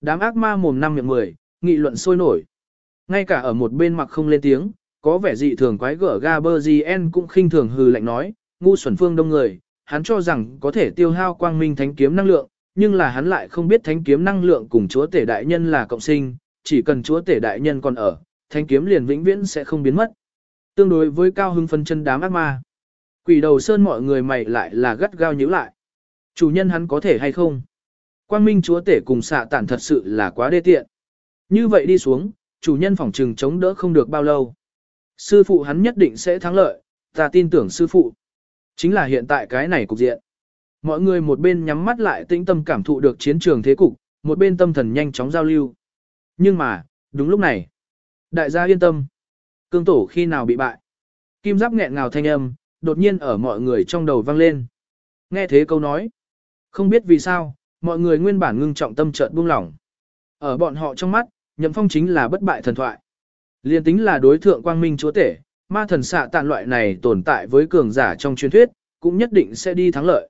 Đám ác ma mồm năm miệng mười, nghị luận sôi nổi. Ngay cả ở một bên mặc không lên tiếng, có vẻ dị thường quái gở Gaberzien cũng khinh thường hừ lạnh nói, ngu xuẩn phương đông người, hắn cho rằng có thể tiêu hao quang minh thánh kiếm năng lượng, nhưng là hắn lại không biết thánh kiếm năng lượng cùng chúa tể đại nhân là cộng sinh, chỉ cần chúa tể đại nhân còn ở, thánh kiếm liền vĩnh viễn sẽ không biến mất. Tương đối với cao hưng phân chân đám ác ma, quỷ đầu sơn mọi người mày lại là gắt gao nhíu lại. Chủ nhân hắn có thể hay không? Quang minh chúa tể cùng xạ tản thật sự là quá đê tiện. Như vậy đi xuống, chủ nhân phòng trừng chống đỡ không được bao lâu. Sư phụ hắn nhất định sẽ thắng lợi, ta tin tưởng sư phụ. Chính là hiện tại cái này cục diện. Mọi người một bên nhắm mắt lại tĩnh tâm cảm thụ được chiến trường thế cục, một bên tâm thần nhanh chóng giao lưu. Nhưng mà, đúng lúc này, đại gia yên tâm. Cương tổ khi nào bị bại? Kim giáp nghẹn ngào thanh âm, đột nhiên ở mọi người trong đầu vang lên. Nghe thế câu nói. Không biết vì sao, mọi người nguyên bản ngưng trọng tâm chợt buông lỏng. Ở bọn họ trong mắt, Nhậm Phong chính là bất bại thần thoại. Liên tính là đối thượng quang minh chúa tể, ma thần xạ tạn loại này tồn tại với cường giả trong truyền thuyết, cũng nhất định sẽ đi thắng lợi.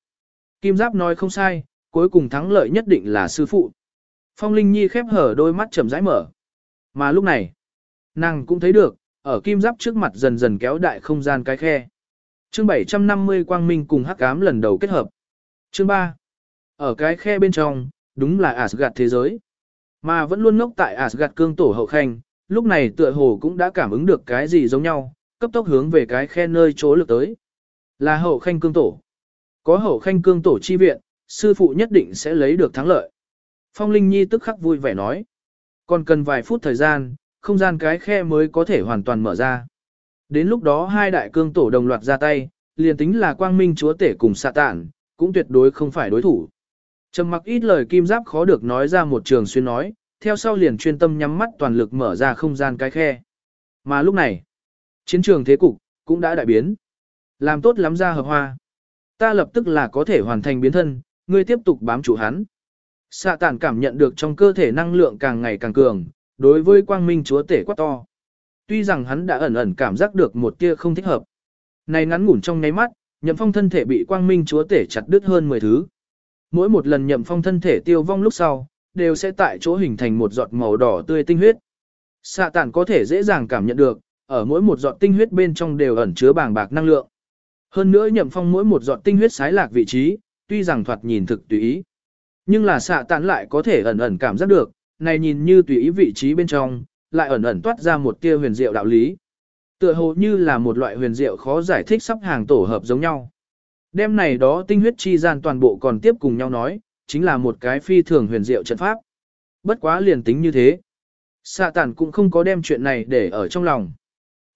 Kim Giáp nói không sai, cuối cùng thắng lợi nhất định là sư phụ. Phong Linh Nhi khép hở đôi mắt chậm rãi mở. Mà lúc này, nàng cũng thấy được, ở Kim Giáp trước mặt dần dần kéo đại không gian cái khe. Chương 750 Quang Minh cùng Hắc Ám lần đầu kết hợp. Chương 3. Ở cái khe bên trong, đúng là Asgard thế giới. Mà vẫn luôn ngốc tại Asgard cương tổ hậu khanh, lúc này tựa hồ cũng đã cảm ứng được cái gì giống nhau, cấp tốc hướng về cái khe nơi chỗ lực tới. Là hậu khanh cương tổ. Có hậu khanh cương tổ chi viện, sư phụ nhất định sẽ lấy được thắng lợi. Phong Linh Nhi tức khắc vui vẻ nói. Còn cần vài phút thời gian, không gian cái khe mới có thể hoàn toàn mở ra. Đến lúc đó hai đại cương tổ đồng loạt ra tay, liền tính là quang minh chúa tể cùng xạ tản, cũng tuyệt đối không phải đối thủ. Trầm mặc ít lời kim giáp khó được nói ra một trường xuyên nói, theo sau liền chuyên tâm nhắm mắt toàn lực mở ra không gian cái khe. Mà lúc này, chiến trường thế cục, cũng đã đại biến. Làm tốt lắm ra hợp hoa. Ta lập tức là có thể hoàn thành biến thân, ngươi tiếp tục bám chủ hắn. Xạ tản cảm nhận được trong cơ thể năng lượng càng ngày càng cường, đối với quang minh chúa tể quá to. Tuy rằng hắn đã ẩn ẩn cảm giác được một tia không thích hợp. Này ngắn ngủn trong nháy mắt, nhậm phong thân thể bị quang minh chúa tể chặt đứt hơn 10 thứ. Mỗi một lần nhậm phong thân thể tiêu vong lúc sau, đều sẽ tại chỗ hình thành một giọt màu đỏ tươi tinh huyết. Xạ tản có thể dễ dàng cảm nhận được, ở mỗi một giọt tinh huyết bên trong đều ẩn chứa bàng bạc năng lượng. Hơn nữa nhậm phong mỗi một giọt tinh huyết sái lạc vị trí, tuy rằng thoạt nhìn thực tùy ý. Nhưng là xạ tản lại có thể ẩn ẩn cảm giác được, này nhìn như tùy ý vị trí bên trong, lại ẩn ẩn toát ra một tia huyền diệu đạo lý. Tựa hồ như là một loại huyền diệu khó giải thích sắp hàng tổ hợp giống nhau. Đêm này đó tinh huyết chi gian toàn bộ còn tiếp cùng nhau nói, chính là một cái phi thường huyền diệu trận pháp. Bất quá liền tính như thế. Sạ tản cũng không có đem chuyện này để ở trong lòng.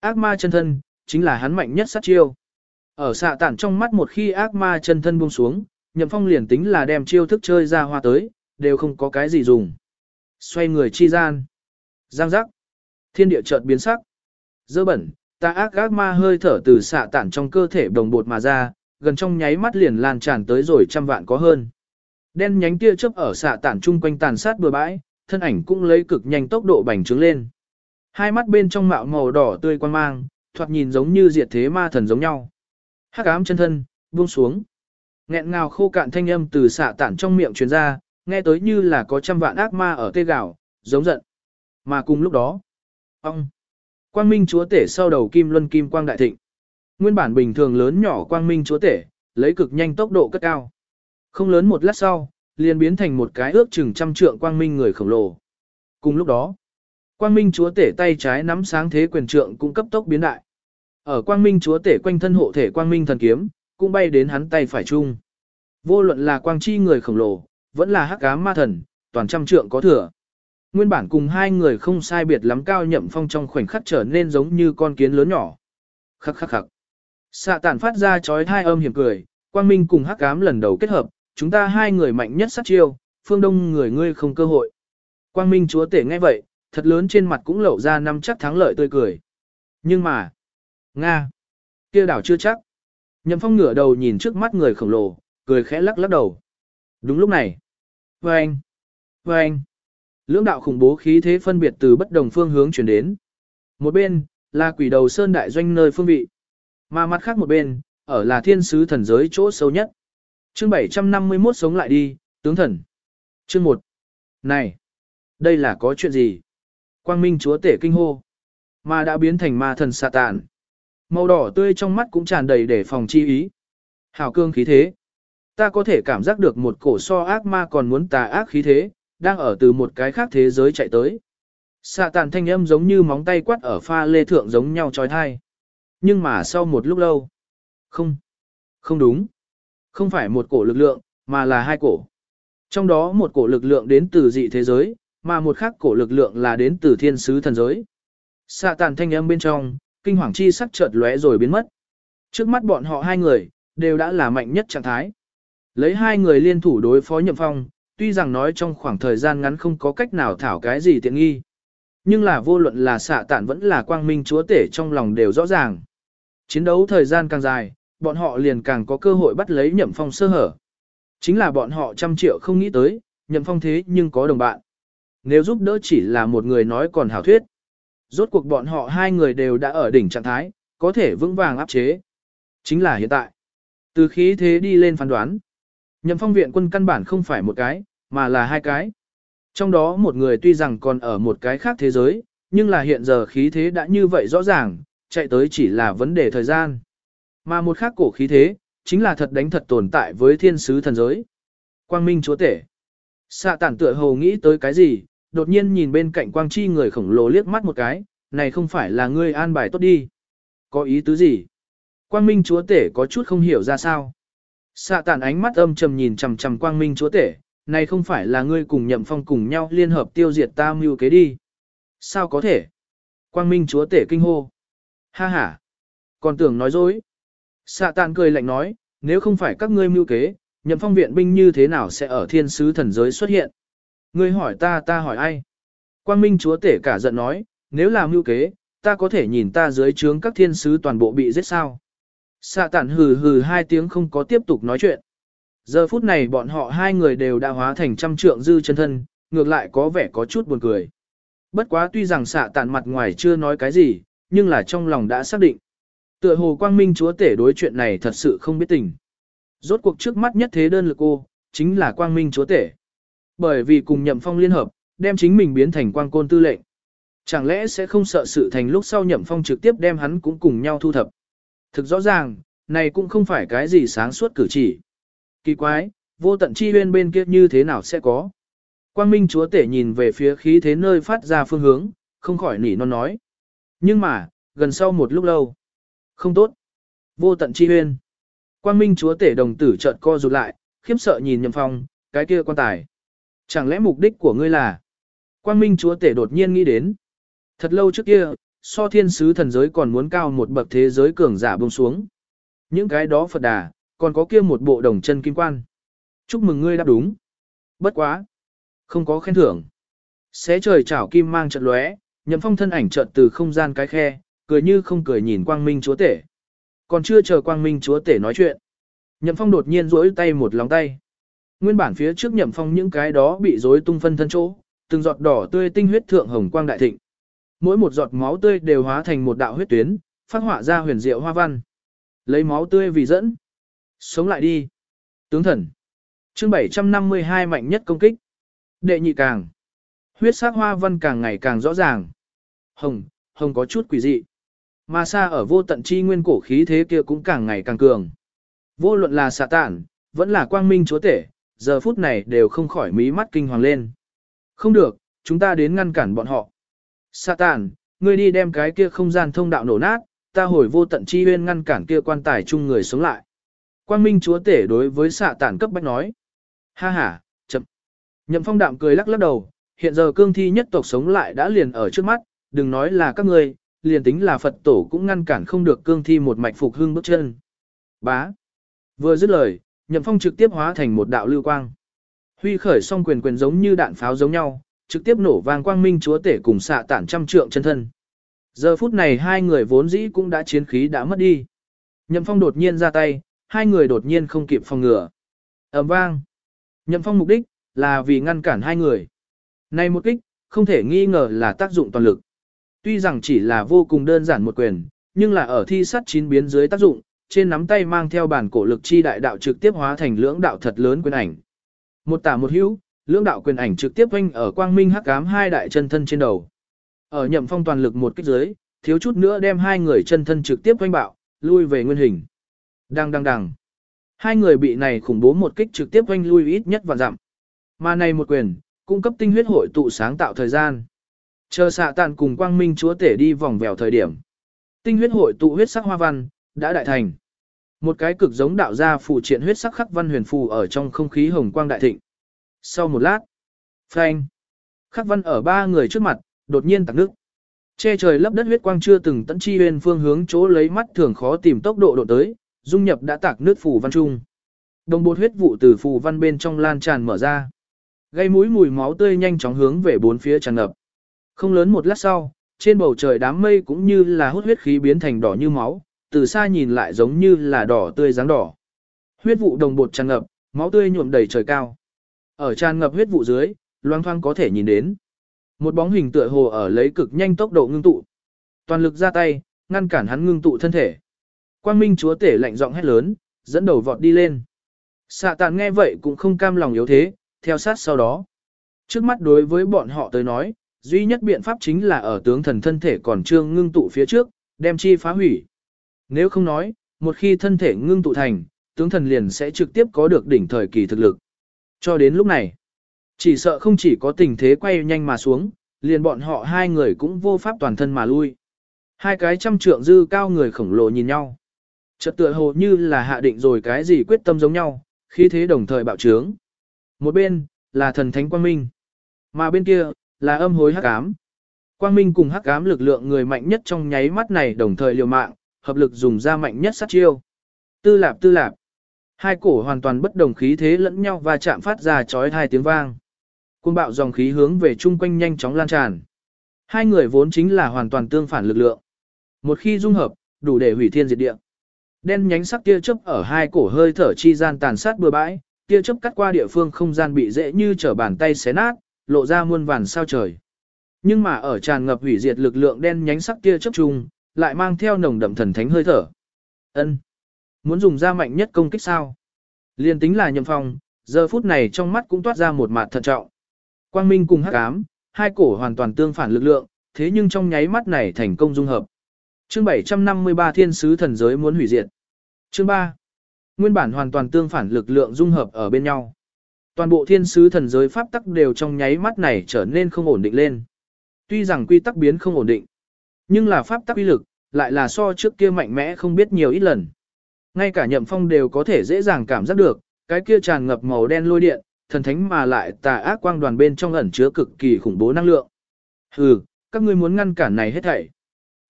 Ác ma chân thân, chính là hắn mạnh nhất sát chiêu. Ở xạ tản trong mắt một khi ác ma chân thân buông xuống, nhậm phong liền tính là đem chiêu thức chơi ra hoa tới, đều không có cái gì dùng. Xoay người chi gian. Giang giác. Thiên địa chợt biến sắc. Dơ bẩn, ta ác ác ma hơi thở từ xạ tản trong cơ thể đồng bột mà ra, gần trong nháy mắt liền lan tràn tới rồi trăm vạn có hơn. Đen nhánh tia chớp ở xạ tản chung quanh tàn sát bừa bãi, thân ảnh cũng lấy cực nhanh tốc độ bành trướng lên. Hai mắt bên trong mạo màu đỏ tươi quan mang, thoạt nhìn giống như diệt thế ma thần giống nhau. Hắc ám chân thân, buông xuống. Nghẹn ngào khô cạn thanh âm từ xạ tản trong miệng truyền ra, nghe tới như là có trăm vạn ác ma ở tê gạo, giống giận. Mà cùng lúc đó, ông, quang minh chúa tể sau đầu kim luân kim quang đại thịnh. Nguyên bản bình thường lớn nhỏ quang minh chúa tể, lấy cực nhanh tốc độ cất cao. Không lớn một lát sau, liền biến thành một cái ước chừng trăm trượng quang minh người khổng lồ. Cùng lúc đó, quang minh chúa tể tay trái nắm sáng thế quyền trượng cũng cấp tốc biến đại. Ở quang minh chúa tể quanh thân hộ thể quang minh thần kiếm, cũng bay đến hắn tay phải chung. Vô luận là quang chi người khổng lồ, vẫn là hắc ám ma thần, toàn trăm trượng có thừa. Nguyên bản cùng hai người không sai biệt lắm cao nhậm phong trong khoảnh khắc trở nên giống như con kiến lớn nhỏ. Khắc khắc khắc. Xạ tản phát ra chói thai âm hiểm cười, quang minh cùng hắc ám lần đầu kết hợp, chúng ta hai người mạnh nhất sát chiêu, phương đông người ngươi không cơ hội. Quang minh chúa tể nghe vậy, thật lớn trên mặt cũng lộ ra năm chắc thắng lợi tươi cười. Nhưng mà, Nga, kia đảo chưa chắc. Nhậm phong ngửa đầu nhìn trước mắt người khổng lồ, cười khẽ lắc lắc đầu. Đúng lúc này, vâng, vâng, lưỡng đạo khủng bố khí thế phân biệt từ bất đồng phương hướng chuyển đến. Một bên, là quỷ đầu sơn đại doanh nơi phương vị. Mà mặt khác một bên, ở là thiên sứ thần giới chỗ sâu nhất. Chương 751 sống lại đi, tướng thần. Chương 1. Này, Đây là có chuyện gì? Quang Minh chúa tể kinh hô. Mà đã biến thành ma thần xạ tàn. Màu đỏ tươi trong mắt cũng tràn đầy để phòng chi ý. Hảo cương khí thế. Ta có thể cảm giác được một cổ so ác ma còn muốn tà ác khí thế, đang ở từ một cái khác thế giới chạy tới. Xạ tàn thanh âm giống như móng tay quát ở pha lê thượng giống nhau trói thai. Nhưng mà sau một lúc lâu. Không. Không đúng. Không phải một cổ lực lượng, mà là hai cổ. Trong đó một cổ lực lượng đến từ dị thế giới, mà một khác cổ lực lượng là đến từ thiên sứ thần giới. Xạ tàn thanh âm bên trong, kinh hoàng chi sắc chợt lóe rồi biến mất. Trước mắt bọn họ hai người, đều đã là mạnh nhất trạng thái. Lấy hai người liên thủ đối phó nhậm phong, tuy rằng nói trong khoảng thời gian ngắn không có cách nào thảo cái gì tiện nghi. Nhưng là vô luận là xạ tản vẫn là quang minh chúa tể trong lòng đều rõ ràng. Chiến đấu thời gian càng dài, bọn họ liền càng có cơ hội bắt lấy nhậm phong sơ hở. Chính là bọn họ trăm triệu không nghĩ tới, nhậm phong thế nhưng có đồng bạn. Nếu giúp đỡ chỉ là một người nói còn hảo thuyết. Rốt cuộc bọn họ hai người đều đã ở đỉnh trạng thái, có thể vững vàng áp chế. Chính là hiện tại. Từ khí thế đi lên phán đoán. Nhậm phong viện quân căn bản không phải một cái, mà là hai cái. Trong đó một người tuy rằng còn ở một cái khác thế giới, nhưng là hiện giờ khí thế đã như vậy rõ ràng, chạy tới chỉ là vấn đề thời gian. Mà một khác cổ khí thế, chính là thật đánh thật tồn tại với thiên sứ thần giới. Quang Minh chúa tể. Xạ tản tựa hồ nghĩ tới cái gì, đột nhiên nhìn bên cạnh quang chi người khổng lồ liếc mắt một cái, này không phải là ngươi an bài tốt đi. Có ý tứ gì? Quang Minh chúa tể có chút không hiểu ra sao. Xạ tản ánh mắt âm trầm nhìn chằm chằm Quang Minh chúa tể, này không phải là ngươi cùng nhậm phong cùng nhau liên hợp tiêu diệt ta mưu kế đi. Sao có thể? Quang Minh chúa tể kinh hô. Ha ha. Còn tưởng nói dối. Xạ tàn cười lạnh nói, nếu không phải các ngươi mưu kế, nhậm phong viện binh như thế nào sẽ ở thiên sứ thần giới xuất hiện? Ngươi hỏi ta ta hỏi ai? Quang Minh chúa tể cả giận nói, nếu là mưu kế, ta có thể nhìn ta dưới trướng các thiên sứ toàn bộ bị giết sao? Xạ tản hừ hừ hai tiếng không có tiếp tục nói chuyện. Giờ phút này bọn họ hai người đều đã hóa thành trăm trượng dư chân thân, ngược lại có vẻ có chút buồn cười. Bất quá tuy rằng xạ tản mặt ngoài chưa nói cái gì, nhưng là trong lòng đã xác định. Tựa hồ quang minh chúa tể đối chuyện này thật sự không biết tình. Rốt cuộc trước mắt nhất thế đơn lực cô, chính là quang minh chúa tể. Bởi vì cùng nhậm phong liên hợp, đem chính mình biến thành quang côn tư lệnh. Chẳng lẽ sẽ không sợ sự thành lúc sau nhậm phong trực tiếp đem hắn cũng cùng nhau thu thập. Thực rõ ràng, này cũng không phải cái gì sáng suốt cử chỉ. Kỳ quái, vô tận chi huyên bên kia như thế nào sẽ có. Quang Minh Chúa Tể nhìn về phía khí thế nơi phát ra phương hướng, không khỏi nỉ non nói. Nhưng mà, gần sau một lúc lâu. Không tốt. Vô tận chi huyên. Quang Minh Chúa Tể đồng tử chợt co rụt lại, khiếp sợ nhìn Nhậm Phong, cái kia quan tài. Chẳng lẽ mục đích của ngươi là? Quang Minh Chúa Tể đột nhiên nghĩ đến. Thật lâu trước kia, so thiên sứ thần giới còn muốn cao một bậc thế giới cường giả buông xuống. Những cái đó Phật đà, còn có kia một bộ đồng chân kim quan. Chúc mừng ngươi đáp đúng. Bất quá. Không có khen thưởng. Xé trời chảo kim mang trận lóe, nhậm phong thân ảnh chợt từ không gian cái khe, cười như không cười nhìn quang minh chúa tể. Còn chưa chờ quang minh chúa tể nói chuyện. Nhậm phong đột nhiên rỗi tay một lòng tay. Nguyên bản phía trước nhậm phong những cái đó bị rối tung phân thân chỗ, từng giọt đỏ tươi tinh huyết thượng hồng quang đại thịnh. Mỗi một giọt máu tươi đều hóa thành một đạo huyết tuyến, phát họa ra huyền diệu hoa văn. Lấy máu tươi vì dẫn. Sống lại đi. Tướng thần. chương 752 mạnh nhất công kích. Đệ nhị càng. Huyết sắc hoa văn càng ngày càng rõ ràng. Hồng, hồng có chút quỷ dị. Mà xa ở vô tận chi nguyên cổ khí thế kia cũng càng ngày càng cường. Vô luận là xạ tản, vẫn là quang minh chúa tể, giờ phút này đều không khỏi mí mắt kinh hoàng lên. Không được, chúng ta đến ngăn cản bọn họ. Xạ tản, ngươi đi đem cái kia không gian thông đạo nổ nát, ta hồi vô tận chi nguyên ngăn cản kia quan tài chung người sống lại. Quang Minh chúa tể đối với xạ tản cấp bách nói. Ha ha, chậm. Nhậm phong đạm cười lắc lắc đầu, hiện giờ cương thi nhất tộc sống lại đã liền ở trước mắt, đừng nói là các ngươi, liền tính là Phật tổ cũng ngăn cản không được cương thi một mạch phục hưng bước chân. Bá. Vừa dứt lời, nhậm phong trực tiếp hóa thành một đạo lưu quang. Huy khởi song quyền quyền giống như đạn pháo giống nhau, trực tiếp nổ vang quang minh chúa tể cùng xạ tản trăm trượng chân thân. Giờ phút này hai người vốn dĩ cũng đã chiến khí đã mất đi. Nhậm phong đột nhiên ra tay, hai người đột nhiên không kịp phòng ngừa. ầm vang. Nhậm phong mục đích, là vì ngăn cản hai người. Này một kích, không thể nghi ngờ là tác dụng toàn lực. Tuy rằng chỉ là vô cùng đơn giản một quyền, nhưng là ở thi sắt chín biến dưới tác dụng, trên nắm tay mang theo bản cổ lực chi đại đạo trực tiếp hóa thành lưỡng đạo thật lớn quyền ảnh. Một tả một hữu, lưỡng đạo quyền ảnh trực tiếp quanh ở quang minh hắc ám hai đại chân thân trên đầu. Ở nhậm phong toàn lực một kích dưới, thiếu chút nữa đem hai người chân thân trực tiếp quanh bạo, lui về nguyên hình. Đang đang đằng. Hai người bị này khủng bố một kích trực tiếp quanh lui ít nhất và dặm. Mà này một quyền, cung cấp tinh huyết hội tụ sáng tạo thời gian. Chờ xạ tàn cùng quang minh chúa tể đi vòng vèo thời điểm. Tinh huyết hội tụ huyết sắc hoa văn, đã đại thành. Một cái cực giống đạo gia phụ triện huyết sắc khắc văn huyền phù ở trong không khí hồng quang đại thịnh. Sau một lát, phanh, khắc văn ở ba người trước mặt, đột nhiên tạc nước. Che trời lấp đất huyết quang chưa từng tận chi huyền phương hướng chỗ lấy mắt thường khó tìm tốc độ độ tới, dung nhập đã tạc nước phù văn trung. Đồng bột huyết vụ từ phù văn bên trong lan tràn mở ra. Gây mũi mùi máu tươi nhanh chóng hướng về bốn phía tràn ngập. Không lớn một lát sau, trên bầu trời đám mây cũng như là hút huyết khí biến thành đỏ như máu, từ xa nhìn lại giống như là đỏ tươi dáng đỏ. Huyết vụ đồng bột tràn ngập, máu tươi nhuộm đầy trời cao. Ở tràn ngập huyết vụ dưới, loang thoang có thể nhìn đến. Một bóng hình tựa hồ ở lấy cực nhanh tốc độ ngưng tụ. Toàn lực ra tay, ngăn cản hắn ngưng tụ thân thể. Quang Minh chúa tể lạnh giọng hét lớn, dẫn đầu vọt đi lên. Xạ tàn nghe vậy cũng không cam lòng yếu thế, theo sát sau đó. Trước mắt đối với bọn họ tới nói, duy nhất biện pháp chính là ở tướng thần thân thể còn chưa ngưng tụ phía trước, đem chi phá hủy. Nếu không nói, một khi thân thể ngưng tụ thành, tướng thần liền sẽ trực tiếp có được đỉnh thời kỳ thực lực. Cho đến lúc này, chỉ sợ không chỉ có tình thế quay nhanh mà xuống, liền bọn họ hai người cũng vô pháp toàn thân mà lui. Hai cái trăm trượng dư cao người khổng lồ nhìn nhau. Chợt tựa hồ như là hạ định rồi cái gì quyết tâm giống nhau, khí thế đồng thời bạo trướng. Một bên, là thần thánh quang minh. Mà bên kia, là âm hối hắc ám. Quang minh cùng hắc ám lực lượng người mạnh nhất trong nháy mắt này đồng thời liều mạng, hợp lực dùng ra mạnh nhất sát chiêu. Tư lạp tư lạp. Hai cổ hoàn toàn bất đồng khí thế lẫn nhau và chạm phát ra chói hai tiếng vang. Cuồng bạo dòng khí hướng về chung quanh nhanh chóng lan tràn. Hai người vốn chính là hoàn toàn tương phản lực lượng. Một khi dung hợp, đủ để hủy thiên diệt địa. Đen nhánh sắc tia chớp ở hai cổ hơi thở chi gian tàn sát bừa bãi, tia chớp cắt qua địa phương không gian bị dễ như trở bàn tay xé nát, lộ ra muôn vàn sao trời. Nhưng mà ở tràn ngập hủy diệt lực lượng đen nhánh sắc tia chớp trùng, lại mang theo nồng đậm thần thánh hơi thở. Ân, Muốn dùng ra mạnh nhất công kích sao? Liên tính là nhầm phong, giờ phút này trong mắt cũng toát ra một mặt thận trọng. Quang Minh cùng Hắc Ám, hai cổ hoàn toàn tương phản lực lượng, thế nhưng trong nháy mắt này thành công dung hợp. Chương 753 Thiên sứ thần giới muốn hủy diệt. Chương 3. Nguyên bản hoàn toàn tương phản lực lượng dung hợp ở bên nhau. Toàn bộ thiên sứ thần giới pháp tắc đều trong nháy mắt này trở nên không ổn định lên. Tuy rằng quy tắc biến không ổn định, nhưng là pháp tắc uy lực, lại là so trước kia mạnh mẽ không biết nhiều ít lần. Ngay cả nhậm phong đều có thể dễ dàng cảm giác được, cái kia tràn ngập màu đen lôi điện, thần thánh mà lại tà ác quang đoàn bên trong ẩn chứa cực kỳ khủng bố năng lượng. Hừ, các ngươi muốn ngăn cản này hết thảy.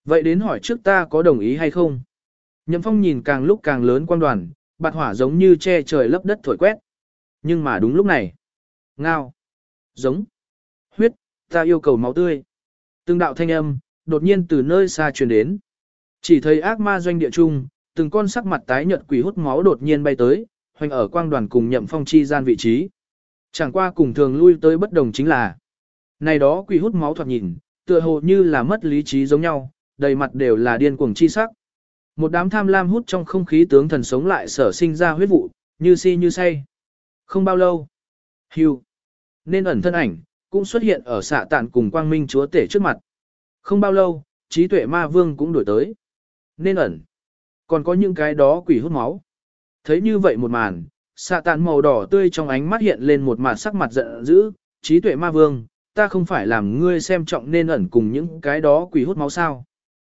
Vậy đến hỏi trước ta có đồng ý hay không? Nhậm phong nhìn càng lúc càng lớn quang đoàn, bạt hỏa giống như che trời lấp đất thổi quét. Nhưng mà đúng lúc này. Ngao. Giống. Huyết, ta yêu cầu máu tươi. Từng đạo thanh âm, đột nhiên từ nơi xa truyền đến. Chỉ thấy ác ma doanh địa trung, từng con sắc mặt tái nhợt quỷ hút máu đột nhiên bay tới, hoành ở quang đoàn cùng nhậm phong chi gian vị trí. Chẳng qua cùng thường lui tới bất đồng chính là, này đó quỷ hút máu thoạt nhìn, tựa hồ như là mất lý trí giống nhau, đầy mặt đều là điên cuồng chi sắc. Một đám tham lam hút trong không khí tướng thần sống lại sở sinh ra huyết vụ, như si như say. Không bao lâu, hưu, nên ẩn thân ảnh, cũng xuất hiện ở xạ tạn cùng quang minh chúa tể trước mặt. Không bao lâu, trí tuệ ma vương cũng đổi tới. Nên ẩn. Còn có những cái đó quỷ hút máu. Thấy như vậy một màn, xạ tạn màu đỏ tươi trong ánh mắt hiện lên một mặt sắc mặt giận dữ, trí tuệ ma vương, ta không phải làm ngươi xem trọng nên ẩn cùng những cái đó quỷ hút máu sao.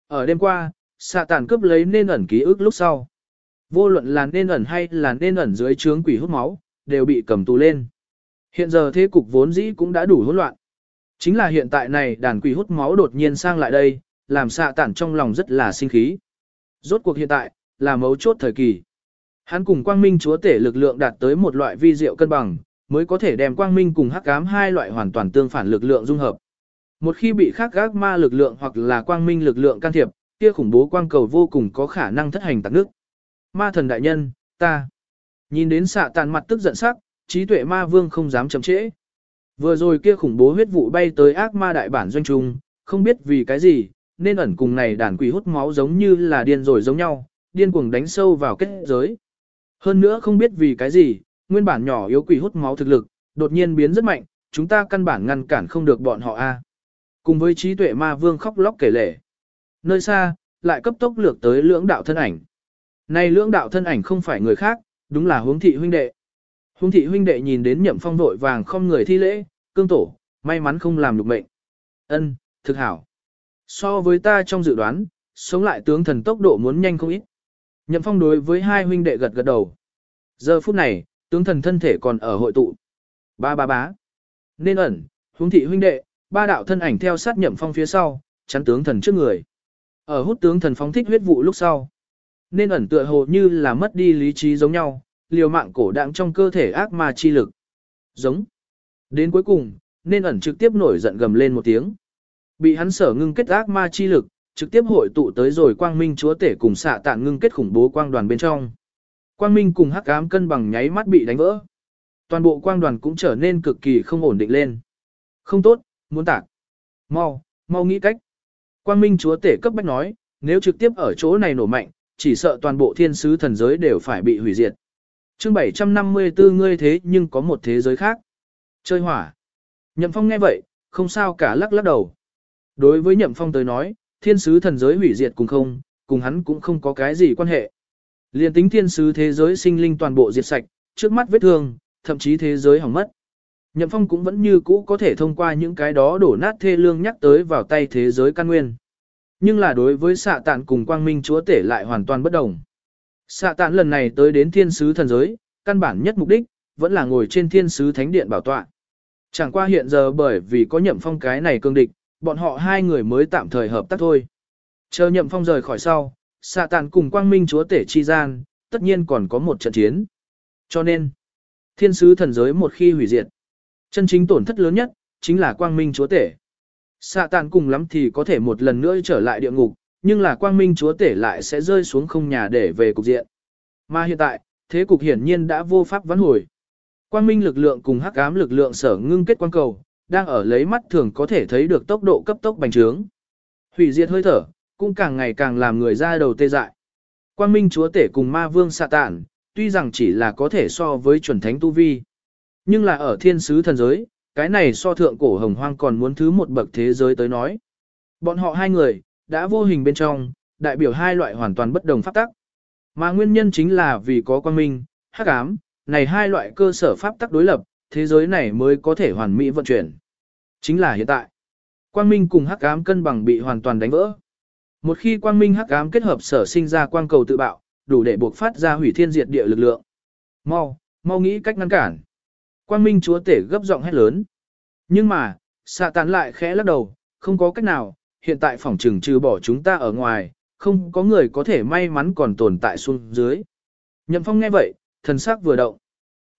Ở đêm qua, xạ tản cướp lấy nên ẩn ký ức lúc sau. Vô luận là nên ẩn hay là nên ẩn dưới trướng quỷ hút máu, đều bị cầm tù lên. Hiện giờ thế cục vốn dĩ cũng đã đủ hỗn loạn. Chính là hiện tại này đàn quỷ hút máu đột nhiên sang lại đây, làm xạ tản trong lòng rất là sinh khí. Rốt cuộc hiện tại, là mấu chốt thời kỳ. Hắn cùng quang minh chúa tể lực lượng đạt tới một loại vi diệu cân bằng, mới có thể đem quang minh cùng hắc ám hai loại hoàn toàn tương phản lực lượng dung hợp. Một khi bị khắc gác ma lực lượng hoặc là quang minh lực lượng can thiệp, kia khủng bố quang cầu vô cùng có khả năng thất hành tạc nước. Ma thần đại nhân, ta. Nhìn đến xạ tàn mặt tức giận sắc, trí tuệ ma vương không dám chậm trễ. Vừa rồi kia khủng bố huyết vụ bay tới ác ma đại bản doanh trung, không biết vì cái gì, nên ẩn cùng này đàn quỷ hút máu giống như là điên rồi giống nhau, điên cuồng đánh sâu vào kết giới. Hơn nữa không biết vì cái gì, nguyên bản nhỏ yếu quỷ hút máu thực lực, Đột nhiên biến rất mạnh, chúng ta căn bản ngăn cản không được bọn họ a. Cùng với trí tuệ ma vương khóc lóc kể lể. Nơi xa, lại cấp tốc lược tới lưỡng đạo thân ảnh. Này lưỡng đạo thân ảnh không phải người khác, đúng là Huống thị huynh đệ. Huống thị huynh đệ nhìn đến nhậm phong vội vàng không người thi lễ, cương tổ, may mắn không làm được mệnh. Ân, thực hảo. So với ta trong dự đoán, sống lại tướng thần tốc độ muốn nhanh không ít. Nhậm phong đối với hai huynh đệ gật gật đầu. Giờ phút này, tướng thần thân thể còn ở hội tụ. Ba ba bá. Nên ẩn, Huống thị huynh đệ, ba đạo thân ảnh theo sát nhậm phong phía sau, chắn tướng thần trước người. Ở hút tướng thần phóng thích huyết vụ lúc sau. Nên ẩn tựa hồ như là mất đi lý trí giống nhau, liều mạng cổ đạng trong cơ thể ác ma chi lực. Giống. Đến cuối cùng, nên ẩn trực tiếp nổi giận gầm lên một tiếng. Bị hắn sở ngưng kết ác ma chi lực, trực tiếp hội tụ tới rồi quang minh chúa tể cùng xạ tạng ngưng kết khủng bố quang đoàn bên trong. Quang minh cùng hắc ám cân bằng nháy mắt bị đánh vỡ. Toàn bộ quang đoàn cũng trở nên cực kỳ không ổn định lên. Không tốt, muốn tạc. Mau, mau nghĩ cách. Quang minh chúa tể cấp bách nói, nếu trực tiếp ở chỗ này nổ mạnh, chỉ sợ toàn bộ thiên sứ thần giới đều phải bị hủy diệt. chương 754 ngươi thế nhưng có một thế giới khác. Chơi hỏa. Nhậm phong nghe vậy, không sao cả lắc lắc đầu. Đối với nhậm phong tới nói, thiên sứ thần giới hủy diệt cùng không, cùng hắn cũng không có cái gì quan hệ. Liên tính thiên sứ thế giới sinh linh toàn bộ diệt sạch, trước mắt vết thương, thậm chí thế giới hỏng mất. Nhậm Phong cũng vẫn như cũ có thể thông qua những cái đó đổ nát thê lương nhắc tới vào tay thế giới căn nguyên. Nhưng là đối với xạ tạn cùng quang minh chúa tể lại hoàn toàn bất đồng. Xạ tạn lần này tới đến thiên sứ thần giới, căn bản nhất mục đích, vẫn là ngồi trên thiên sứ thánh điện bảo tọa. Chẳng qua hiện giờ bởi vì có nhậm phong cái này cương địch, bọn họ hai người mới tạm thời hợp tác thôi. Chờ nhậm phong rời khỏi sau, xạ tạn cùng quang minh chúa tể chi gian, tất nhiên còn có một trận chiến. Cho nên, thiên sứ thần giới một khi hủy diệt, chân chính tổn thất lớn nhất, chính là quang minh chúa tể. Xạ tàn cùng lắm thì có thể một lần nữa trở lại địa ngục, nhưng là quang minh chúa tể lại sẽ rơi xuống không nhà để về cục diện. Mà hiện tại, thế cục hiển nhiên đã vô pháp vãn hồi. Quang minh lực lượng cùng hắc ám lực lượng sở ngưng kết quang cầu, đang ở lấy mắt thường có thể thấy được tốc độ cấp tốc bành trướng. Hủy diệt hơi thở, cũng càng ngày càng làm người ra đầu tê dại. Quang minh chúa tể cùng ma vương xạ tàn, tuy rằng chỉ là có thể so với chuẩn thánh tu vi. Nhưng là ở thiên sứ thần giới, cái này so thượng cổ hồng hoang còn muốn thứ một bậc thế giới tới nói. Bọn họ hai người, đã vô hình bên trong, đại biểu hai loại hoàn toàn bất đồng pháp tắc. Mà nguyên nhân chính là vì có quan minh, hắc ám, này hai loại cơ sở pháp tắc đối lập, thế giới này mới có thể hoàn mỹ vận chuyển. Chính là hiện tại. Quang minh cùng hắc ám cân bằng bị hoàn toàn đánh vỡ. Một khi quang minh hắc ám kết hợp sở sinh ra quang cầu tự bạo, đủ để buộc phát ra hủy thiên diệt địa lực lượng. Mau, mau nghĩ cách ngăn cản. Quang Minh chúa tể gấp giọng hét lớn. Nhưng mà, xạ tán lại khẽ lắc đầu, không có cách nào, hiện tại phòng trừng trừ bỏ chúng ta ở ngoài, không có người có thể may mắn còn tồn tại xuống dưới. Nhậm phong nghe vậy, thần sắc vừa động.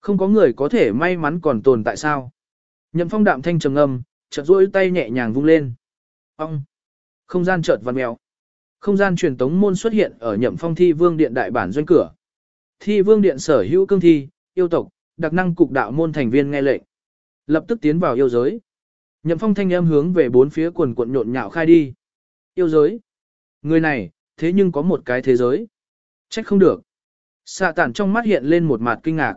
Không có người có thể may mắn còn tồn tại sao. Nhậm phong đạm thanh trầm âm, chợt duỗi tay nhẹ nhàng vung lên. Ông! Không gian chợt vặn mèo. Không gian truyền tống môn xuất hiện ở nhậm phong thi vương điện đại bản doanh cửa. Thi vương điện sở hữu cương thi, yêu tộc, đặc năng cục đạo môn thành viên nghe lệnh. Lập tức tiến vào yêu giới. Nhậm phong thanh âm hướng về bốn phía quần quận nhộn nhạo khai đi. Yêu giới. Người này, thế nhưng có một cái thế giới. Trách không được. Xạ tản trong mắt hiện lên một mặt kinh ngạc.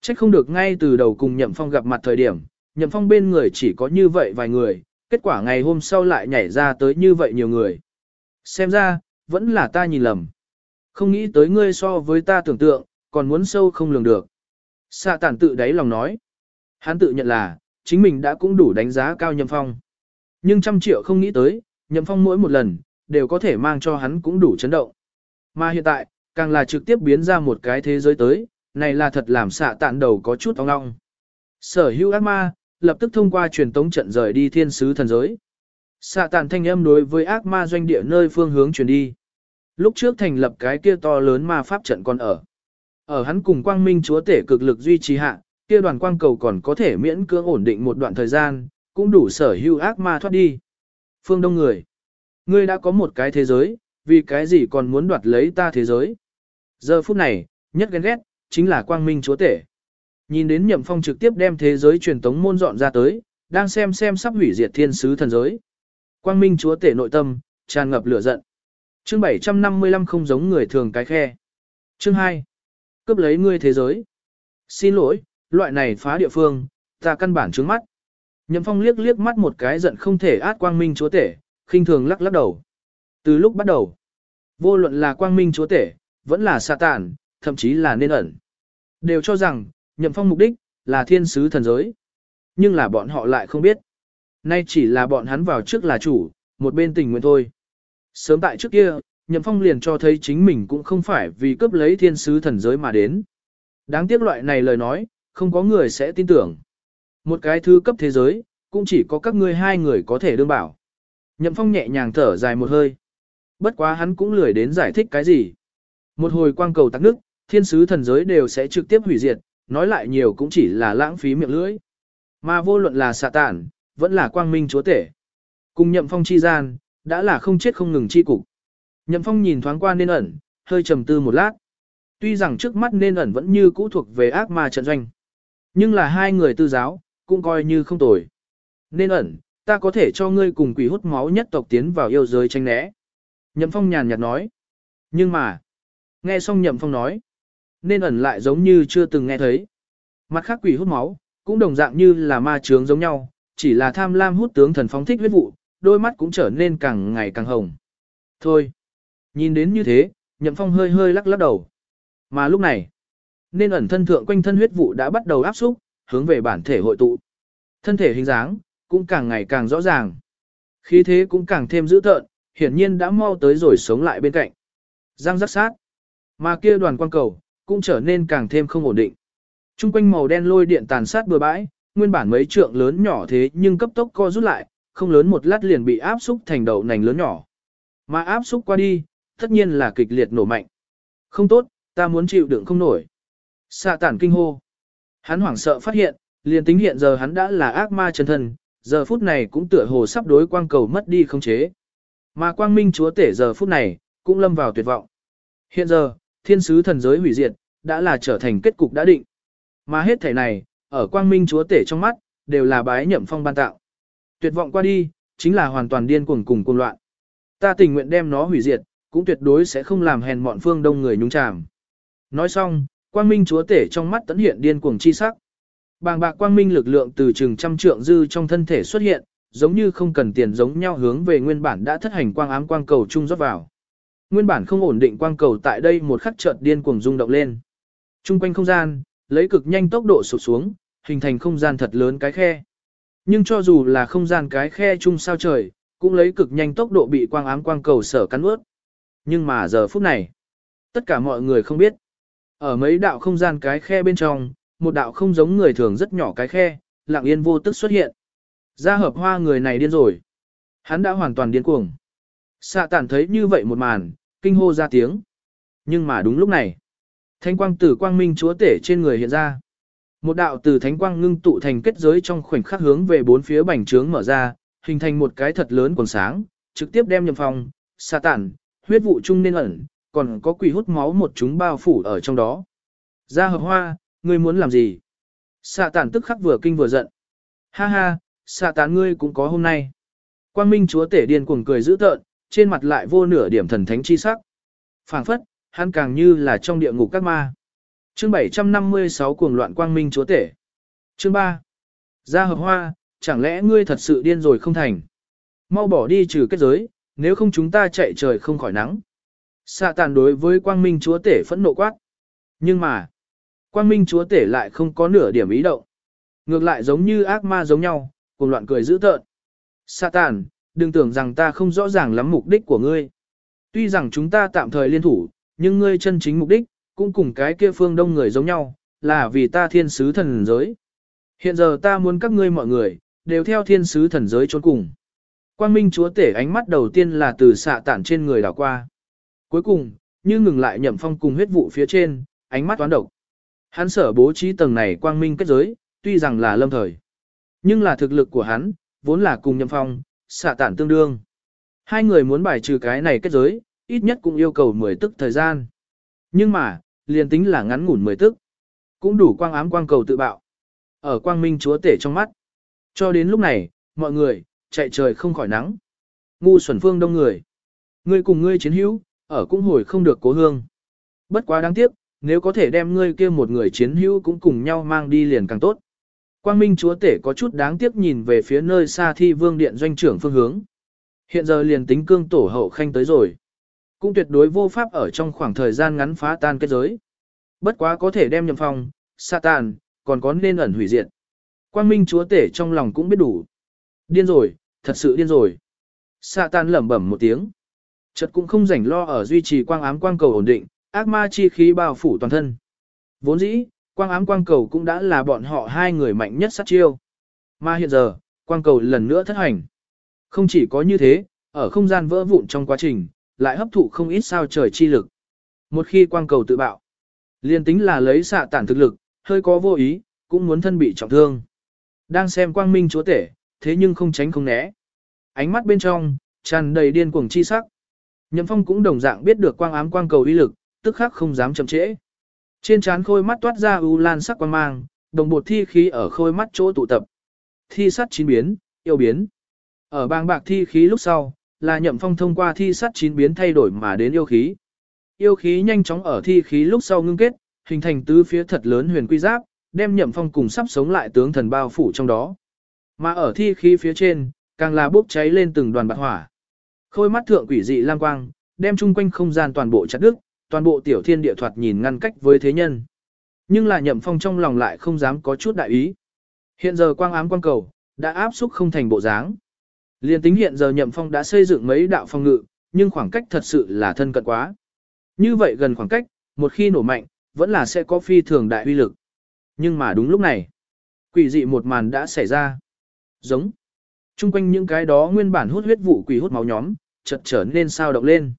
Trách không được ngay từ đầu cùng Nhậm Phong gặp mặt thời điểm, Nhậm Phong bên người chỉ có như vậy vài người, kết quả ngày hôm sau lại nhảy ra tới như vậy nhiều người. Xem ra, vẫn là ta nhìn lầm. Không nghĩ tới ngươi so với ta tưởng tượng, còn muốn sâu không lường được. Xạ tản tự đáy lòng nói. Hắn tự nhận là, chính mình đã cũng đủ đánh giá cao Nhậm Phong. Nhưng trăm triệu không nghĩ tới, Nhậm Phong mỗi một lần, đều có thể mang cho hắn cũng đủ chấn động. Mà hiện tại, càng là trực tiếp biến ra một cái thế giới tới, này là thật làm xạ tản đầu có chút ong ong. Sở hữu ác ma, lập tức thông qua truyền tống trận rời đi thiên sứ thần giới. Xạ tản thanh âm đối với ác ma doanh địa nơi phương hướng truyền đi. Lúc trước thành lập cái kia to lớn ma pháp trận còn ở. Ở hắn cùng quang minh chúa tể cực lực duy trì hạ, kia đoàn quang cầu còn có thể miễn cưỡng ổn định một đoạn thời gian, cũng đủ sở hữu ác ma thoát đi. Phương Đông người, ngươi đã có một cái thế giới, vì cái gì còn muốn đoạt lấy ta thế giới? Giờ phút này, nhất ghen ghét, chính là quang minh chúa tể. Nhìn đến nhậm phong trực tiếp đem thế giới truyền tống môn dọn ra tới, đang xem xem sắp hủy diệt thiên sứ thần giới. Quang minh chúa tể nội tâm, tràn ngập lửa giận. Chương 755 không giống người thường cái khe. Chương 2 cướp lấy ngươi thế giới. Xin lỗi, loại này phá địa phương, Ta căn bản trướng mắt. Nhậm phong liếc liếc mắt một cái giận không thể át quang minh chúa tể, khinh thường lắc lắc đầu. Từ lúc bắt đầu, vô luận là quang minh chúa tể, vẫn là sa tàn, thậm chí là nên ẩn. Đều cho rằng, nhậm phong mục đích, là thiên sứ thần giới. Nhưng là bọn họ lại không biết. Nay chỉ là bọn hắn vào trước là chủ, một bên tình nguyện thôi. Sớm tại trước kia, nhậm phong liền cho thấy chính mình cũng không phải vì cướp lấy thiên sứ thần giới mà đến. Đáng tiếc loại này lời nói, không có người sẽ tin tưởng. Một cái thứ cấp thế giới, cũng chỉ có các ngươi hai người có thể đương bảo. Nhậm phong nhẹ nhàng thở dài một hơi. Bất quá hắn cũng lười đến giải thích cái gì. Một hồi quang cầu tắc nước, thiên sứ thần giới đều sẽ trực tiếp hủy diệt, nói lại nhiều cũng chỉ là lãng phí miệng lưỡi. Mà vô luận là xạ tản, vẫn là quang minh chúa tể. Cùng nhậm phong chi gian, đã là không chết không ngừng chi cục. Nhậm phong nhìn thoáng qua nên ẩn, hơi trầm tư một lát. Tuy rằng trước mắt nên ẩn vẫn như cũ thuộc về ác ma trận doanh. Nhưng là hai người tư giáo, cũng coi như không tồi. Nên ẩn, ta có thể cho ngươi cùng quỷ hút máu nhất tộc tiến vào yêu giới tranh né. Nhậm phong nhàn nhạt nói. Nhưng mà, nghe xong nhậm phong nói, nên ẩn lại giống như chưa từng nghe thấy. Mặt khác quỷ hút máu, cũng đồng dạng như là ma trướng giống nhau, chỉ là tham lam hút tướng thần phóng thích huyết vụ, đôi mắt cũng trở nên càng ngày càng hồng. Thôi, nhìn đến như thế, nhậm phong hơi hơi lắc lắc đầu. Mà lúc này, nên ẩn thân thượng quanh thân huyết vụ đã bắt đầu áp xúc, hướng về bản thể hội tụ. Thân thể hình dáng, cũng càng ngày càng rõ ràng. Khí thế cũng càng thêm dữ tợn, hiển nhiên đã mau tới rồi sống lại bên cạnh. Giang rắc sát. Mà kia đoàn quang cầu, cũng trở nên càng thêm không ổn định. Trung quanh màu đen lôi điện tàn sát bừa bãi, nguyên bản mấy trượng lớn nhỏ thế nhưng cấp tốc co rút lại, không lớn một lát liền bị áp xúc thành đầu nành lớn nhỏ. Mà áp xúc qua đi, tất nhiên là kịch liệt nổ mạnh. Không tốt, ta muốn chịu đựng không nổi. Xạ tản kinh hô. Hắn hoảng sợ phát hiện, liền tính hiện giờ hắn đã là ác ma chân thân, giờ phút này cũng tựa hồ sắp đối quang cầu mất đi không chế. Mà quang minh chúa tể giờ phút này, cũng lâm vào tuyệt vọng. Hiện giờ, thiên sứ thần giới hủy diệt, đã là trở thành kết cục đã định. Mà hết thể này, ở quang minh chúa tể trong mắt, đều là bái nhậm phong ban tạo. Tuyệt vọng qua đi, chính là hoàn toàn điên cuồng cùng cuồng loạn. Ta tình nguyện đem nó hủy diệt, cũng tuyệt đối sẽ không làm hèn mọn phương đông người nhúng chàm. Nói xong, quang minh chúa tể trong mắt tấn hiện điên cuồng chi sắc. Bàng bạc quang minh lực lượng từ chừng trăm trượng dư trong thân thể xuất hiện, giống như không cần tiền giống nhau hướng về nguyên bản đã thất hành quang ám quang cầu trung rót vào. Nguyên bản không ổn định quang cầu tại đây một khắc chợt điên cuồng rung động lên. Trung quanh không gian, lấy cực nhanh tốc độ sụp xuống, hình thành không gian thật lớn cái khe. Nhưng cho dù là không gian cái khe chung sao trời, cũng lấy cực nhanh tốc độ bị quang ám quang cầu sở cắn ướt. Nhưng mà giờ phút này, tất cả mọi người không biết. Ở mấy đạo không gian cái khe bên trong, một đạo không giống người thường rất nhỏ cái khe, lặng yên vô tức xuất hiện. gia hợp hoa người này điên rồi. Hắn đã hoàn toàn điên cuồng. Xạ tản thấy như vậy một màn, kinh hô ra tiếng. Nhưng mà đúng lúc này, thánh quang tử quang minh chúa tể trên người hiện ra. Một đạo từ thánh quang ngưng tụ thành kết giới trong khoảnh khắc hướng về bốn phía bành trướng mở ra, hình thành một cái thật lớn quần sáng, trực tiếp đem nhầm phòng, xạ tản, huyết vụ chung nên ẩn, còn có quỷ hút máu một chúng bao phủ ở trong đó. Ra hợp hoa, ngươi muốn làm gì? Xạ tản tức khắc vừa kinh vừa giận. Ha ha, xạ tản ngươi cũng có hôm nay. Quang minh chúa tể điên cuồng cười dữ tợn, trên mặt lại vô nửa điểm thần thánh chi sắc. phảng phất, hắn càng như là trong địa ngục các ma. Chương 756 cuồng loạn quang minh chúa tể. Chương 3. Ra hợp hoa, chẳng lẽ ngươi thật sự điên rồi không thành? Mau bỏ đi trừ kết giới, nếu không chúng ta chạy trời không khỏi nắng. Xạ tàn đối với quang minh chúa tể phẫn nộ quát. Nhưng mà, quang minh chúa tể lại không có nửa điểm ý động. Ngược lại giống như ác ma giống nhau, cùng loạn cười dữ tợn. Xạ tàn, đừng tưởng rằng ta không rõ ràng lắm mục đích của ngươi. Tuy rằng chúng ta tạm thời liên thủ, nhưng ngươi chân chính mục đích, cũng cùng cái kia phương đông người giống nhau, là vì ta thiên sứ thần giới. Hiện giờ ta muốn các ngươi mọi người, đều theo thiên sứ thần giới trốn cùng. Quang Minh Chúa Tể ánh mắt đầu tiên là từ xạ tản trên người đảo qua. Cuối cùng, như ngừng lại nhậm phong cùng huyết vụ phía trên, ánh mắt toán độc. Hắn sở bố trí tầng này quang minh kết giới, tuy rằng là lâm thời. Nhưng là thực lực của hắn, vốn là cùng nhậm phong, xạ tản tương đương. Hai người muốn bài trừ cái này kết giới, ít nhất cũng yêu cầu 10 tức thời gian. Nhưng mà, liền tính là ngắn ngủn 10 tức, cũng đủ quang ám quang cầu tự bạo. Ở quang minh chúa tể trong mắt. Cho đến lúc này, mọi người, chạy trời không khỏi nắng. Ngu xuẩn phương đông người. Ngươi cùng ngươi chiến hữu, ở cũng hồi không được cố hương. Bất quá đáng tiếc, nếu có thể đem ngươi kia một người chiến hữu cũng cùng nhau mang đi liền càng tốt. Quang Minh chúa tể có chút đáng tiếc nhìn về phía nơi xa thi vương điện doanh trưởng phương hướng. Hiện giờ liền tính cương tổ hậu khanh tới rồi. Cũng tuyệt đối vô pháp ở trong khoảng thời gian ngắn phá tan kết giới. Bất quá có thể đem nhầm phong, Satan, còn có nên ẩn hủy diệt. Quang Minh chúa tể trong lòng cũng biết đủ. Điên rồi, thật sự điên rồi. Satan lẩm bẩm một tiếng. Chợt cũng không rảnh lo ở duy trì quang ám quang cầu ổn định, ác ma chi khí bao phủ toàn thân. Vốn dĩ, quang ám quang cầu cũng đã là bọn họ hai người mạnh nhất sát chiêu. Mà hiện giờ, quang cầu lần nữa thất hành. Không chỉ có như thế, ở không gian vỡ vụn trong quá trình, lại hấp thụ không ít sao trời chi lực. Một khi quang cầu tự bạo, liền tính là lấy xạ tản thực lực, hơi có vô ý, cũng muốn thân bị trọng thương. Đang xem quang minh chúa tể, thế nhưng không tránh không né. Ánh mắt bên trong, tràn đầy điên cuồng chi sắc. Nhậm phong cũng đồng dạng biết được quang ám quang cầu uy lực, tức khắc không dám chậm trễ. Trên trán khôi mắt toát ra u lan sắc quang mang, đồng bột thi khí ở khôi mắt chỗ tụ tập. Thi sắt chín biến, yêu biến. Ở bang bạc thi khí lúc sau, là nhậm phong thông qua thi sắt chín biến thay đổi mà đến yêu khí. Yêu khí nhanh chóng ở thi khí lúc sau ngưng kết, hình thành tứ phía thật lớn huyền quy giáp, đem nhậm phong cùng sắp sống lại tướng thần bao phủ trong đó. Mà ở thi khí phía trên, càng là bốc cháy lên từng đoàn bạc hỏa. Khôi mắt thượng quỷ dị lang quang, đem chung quanh không gian toàn bộ chặt đứt, toàn bộ tiểu thiên địa thoạt nhìn ngăn cách với thế nhân. Nhưng là nhậm phong trong lòng lại không dám có chút đại ý. Hiện giờ quang ám quang cầu, đã áp xúc không thành bộ dáng. Liên tính hiện giờ nhậm phong đã xây dựng mấy đạo phong ngự, nhưng khoảng cách thật sự là thân cận quá. Như vậy gần khoảng cách, một khi nổ mạnh, vẫn là sẽ có phi thường đại uy lực. Nhưng mà đúng lúc này, quỷ dị một màn đã xảy ra. Giống. Trung quanh những cái đó nguyên bản hút huyết vụ quỷ hút máu nhóm, chợt trở nên sao động lên.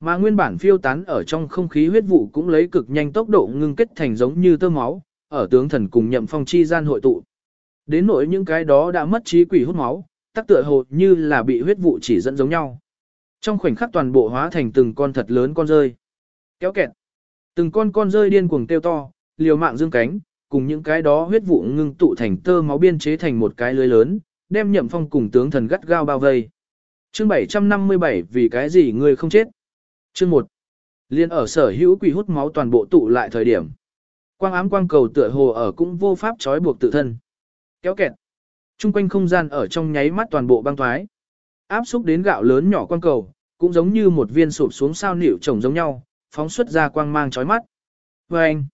Mà nguyên bản phiêu tán ở trong không khí huyết vụ cũng lấy cực nhanh tốc độ ngưng kết thành giống như tơ máu, ở tướng thần cùng nhậm phong chi gian hội tụ. Đến nỗi những cái đó đã mất trí quỷ hút máu, tắc tựa hồ như là bị huyết vụ chỉ dẫn giống nhau. Trong khoảnh khắc toàn bộ hóa thành từng con thật lớn con rơi. Kéo kẹt. Từng con con rơi điên cuồng tiêu to, liều mạng dương cánh, cùng những cái đó huyết vụ ngưng tụ thành tơ máu biên chế thành một cái lưới lớn, đem nhậm phong cùng tướng thần gắt gao bao vây. Chương 757 vì cái gì ngươi không chết? Chương 1. Liên ở sở hữu quỷ hút máu toàn bộ tụ lại thời điểm. Quang ám quang cầu tựa hồ ở cũng vô pháp trói buộc tự thân. Kéo kẹt. Trung quanh không gian ở trong nháy mắt toàn bộ băng thoái. Áp xúc đến gạo lớn nhỏ quang cầu, cũng giống như một viên sụp xuống sao nỉu trồng giống nhau, phóng xuất ra quang mang chói mắt. Và anh,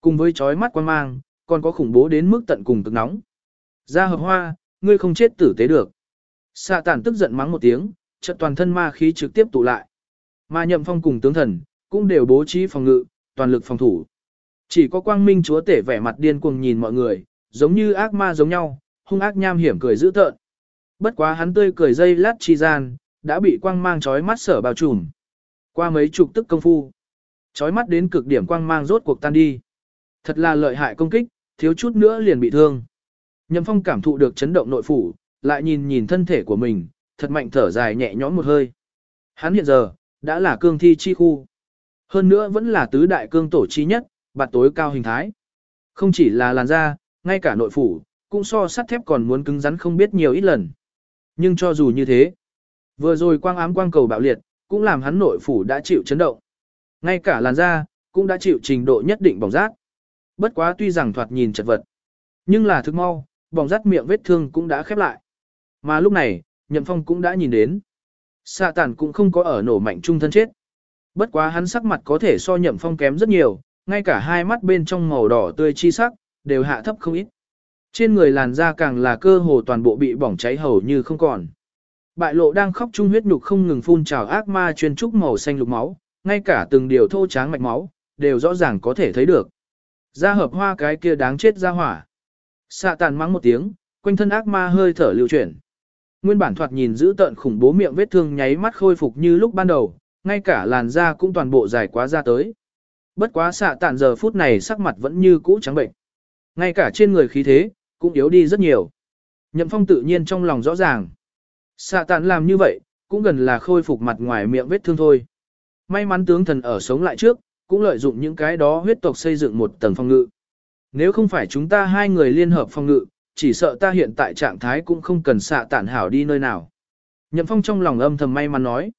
cùng với chói mắt quang mang, còn có khủng bố đến mức tận cùng cực nóng. Ra hợp hoa, ngươi không chết tử tế được. Xạ tản tức giận mắng một tiếng, chợt toàn thân ma khí trực tiếp tụ lại. Ma nhậm phong cùng tướng thần, cũng đều bố trí phòng ngự, toàn lực phòng thủ. Chỉ có quang minh chúa tể vẻ mặt điên cuồng nhìn mọi người, giống như ác ma giống nhau, hung ác nham hiểm cười dữ tợn. Bất quá hắn tươi cười dây lát chi gian, đã bị quang mang chói mắt sở bao trùm. Qua mấy chục tức công phu, chói mắt đến cực điểm quang mang rốt cuộc tan đi. Thật là lợi hại công kích, thiếu chút nữa liền bị thương. Nhậm Phong cảm thụ được chấn động nội phủ, lại nhìn nhìn thân thể của mình, thật mạnh thở dài nhẹ nhõm một hơi. Hắn hiện giờ, đã là cương thi chi khu. Hơn nữa vẫn là tứ đại cương tổ chi nhất, bạt tối cao hình thái. Không chỉ là làn da, ngay cả nội phủ, cũng so sắt thép còn muốn cứng rắn không biết nhiều ít lần. Nhưng cho dù như thế, vừa rồi quang ám quang cầu bạo liệt, cũng làm hắn nội phủ đã chịu chấn động. Ngay cả làn da, cũng đã chịu trình độ nhất định bỏng rát. Bất quá tuy rằng thoạt nhìn chật vật, nhưng là thức mau, bỏng rát miệng vết thương cũng đã khép lại. Mà lúc này, Nhậm Phong cũng đã nhìn đến. Xạ tản cũng không có ở nổ mạnh trung thân chết. Bất quá hắn sắc mặt có thể so Nhậm Phong kém rất nhiều, ngay cả hai mắt bên trong màu đỏ tươi chi sắc, đều hạ thấp không ít. Trên người làn da càng là cơ hồ toàn bộ bị bỏng cháy hầu như không còn. Bại lộ đang khóc trung huyết nhục không ngừng phun trào ác ma chuyên trúc màu xanh lục máu, ngay cả từng điều thô tráng mạch máu, đều rõ ràng có thể thấy được. Ra hợp hoa cái kia đáng chết ra hỏa. Xạ tàn mắng một tiếng, quanh thân ác ma hơi thở lưu chuyển. Nguyên bản thoạt nhìn giữ tợn khủng bố miệng vết thương nháy mắt khôi phục như lúc ban đầu, ngay cả làn da cũng toàn bộ dài quá ra tới. Bất quá xạ tàn giờ phút này sắc mặt vẫn như cũ trắng bệnh. Ngay cả trên người khí thế, cũng yếu đi rất nhiều. Nhậm phong tự nhiên trong lòng rõ ràng. Xạ tàn làm như vậy, cũng gần là khôi phục mặt ngoài miệng vết thương thôi. May mắn tướng thần ở sống lại trước, cũng lợi dụng những cái đó huyết tộc xây dựng một tầng phong ngự. Nếu không phải chúng ta hai người liên hợp phong ngự, chỉ sợ ta hiện tại trạng thái cũng không cần xạ tản hảo đi nơi nào. Nhậm phong trong lòng âm thầm may mắn nói.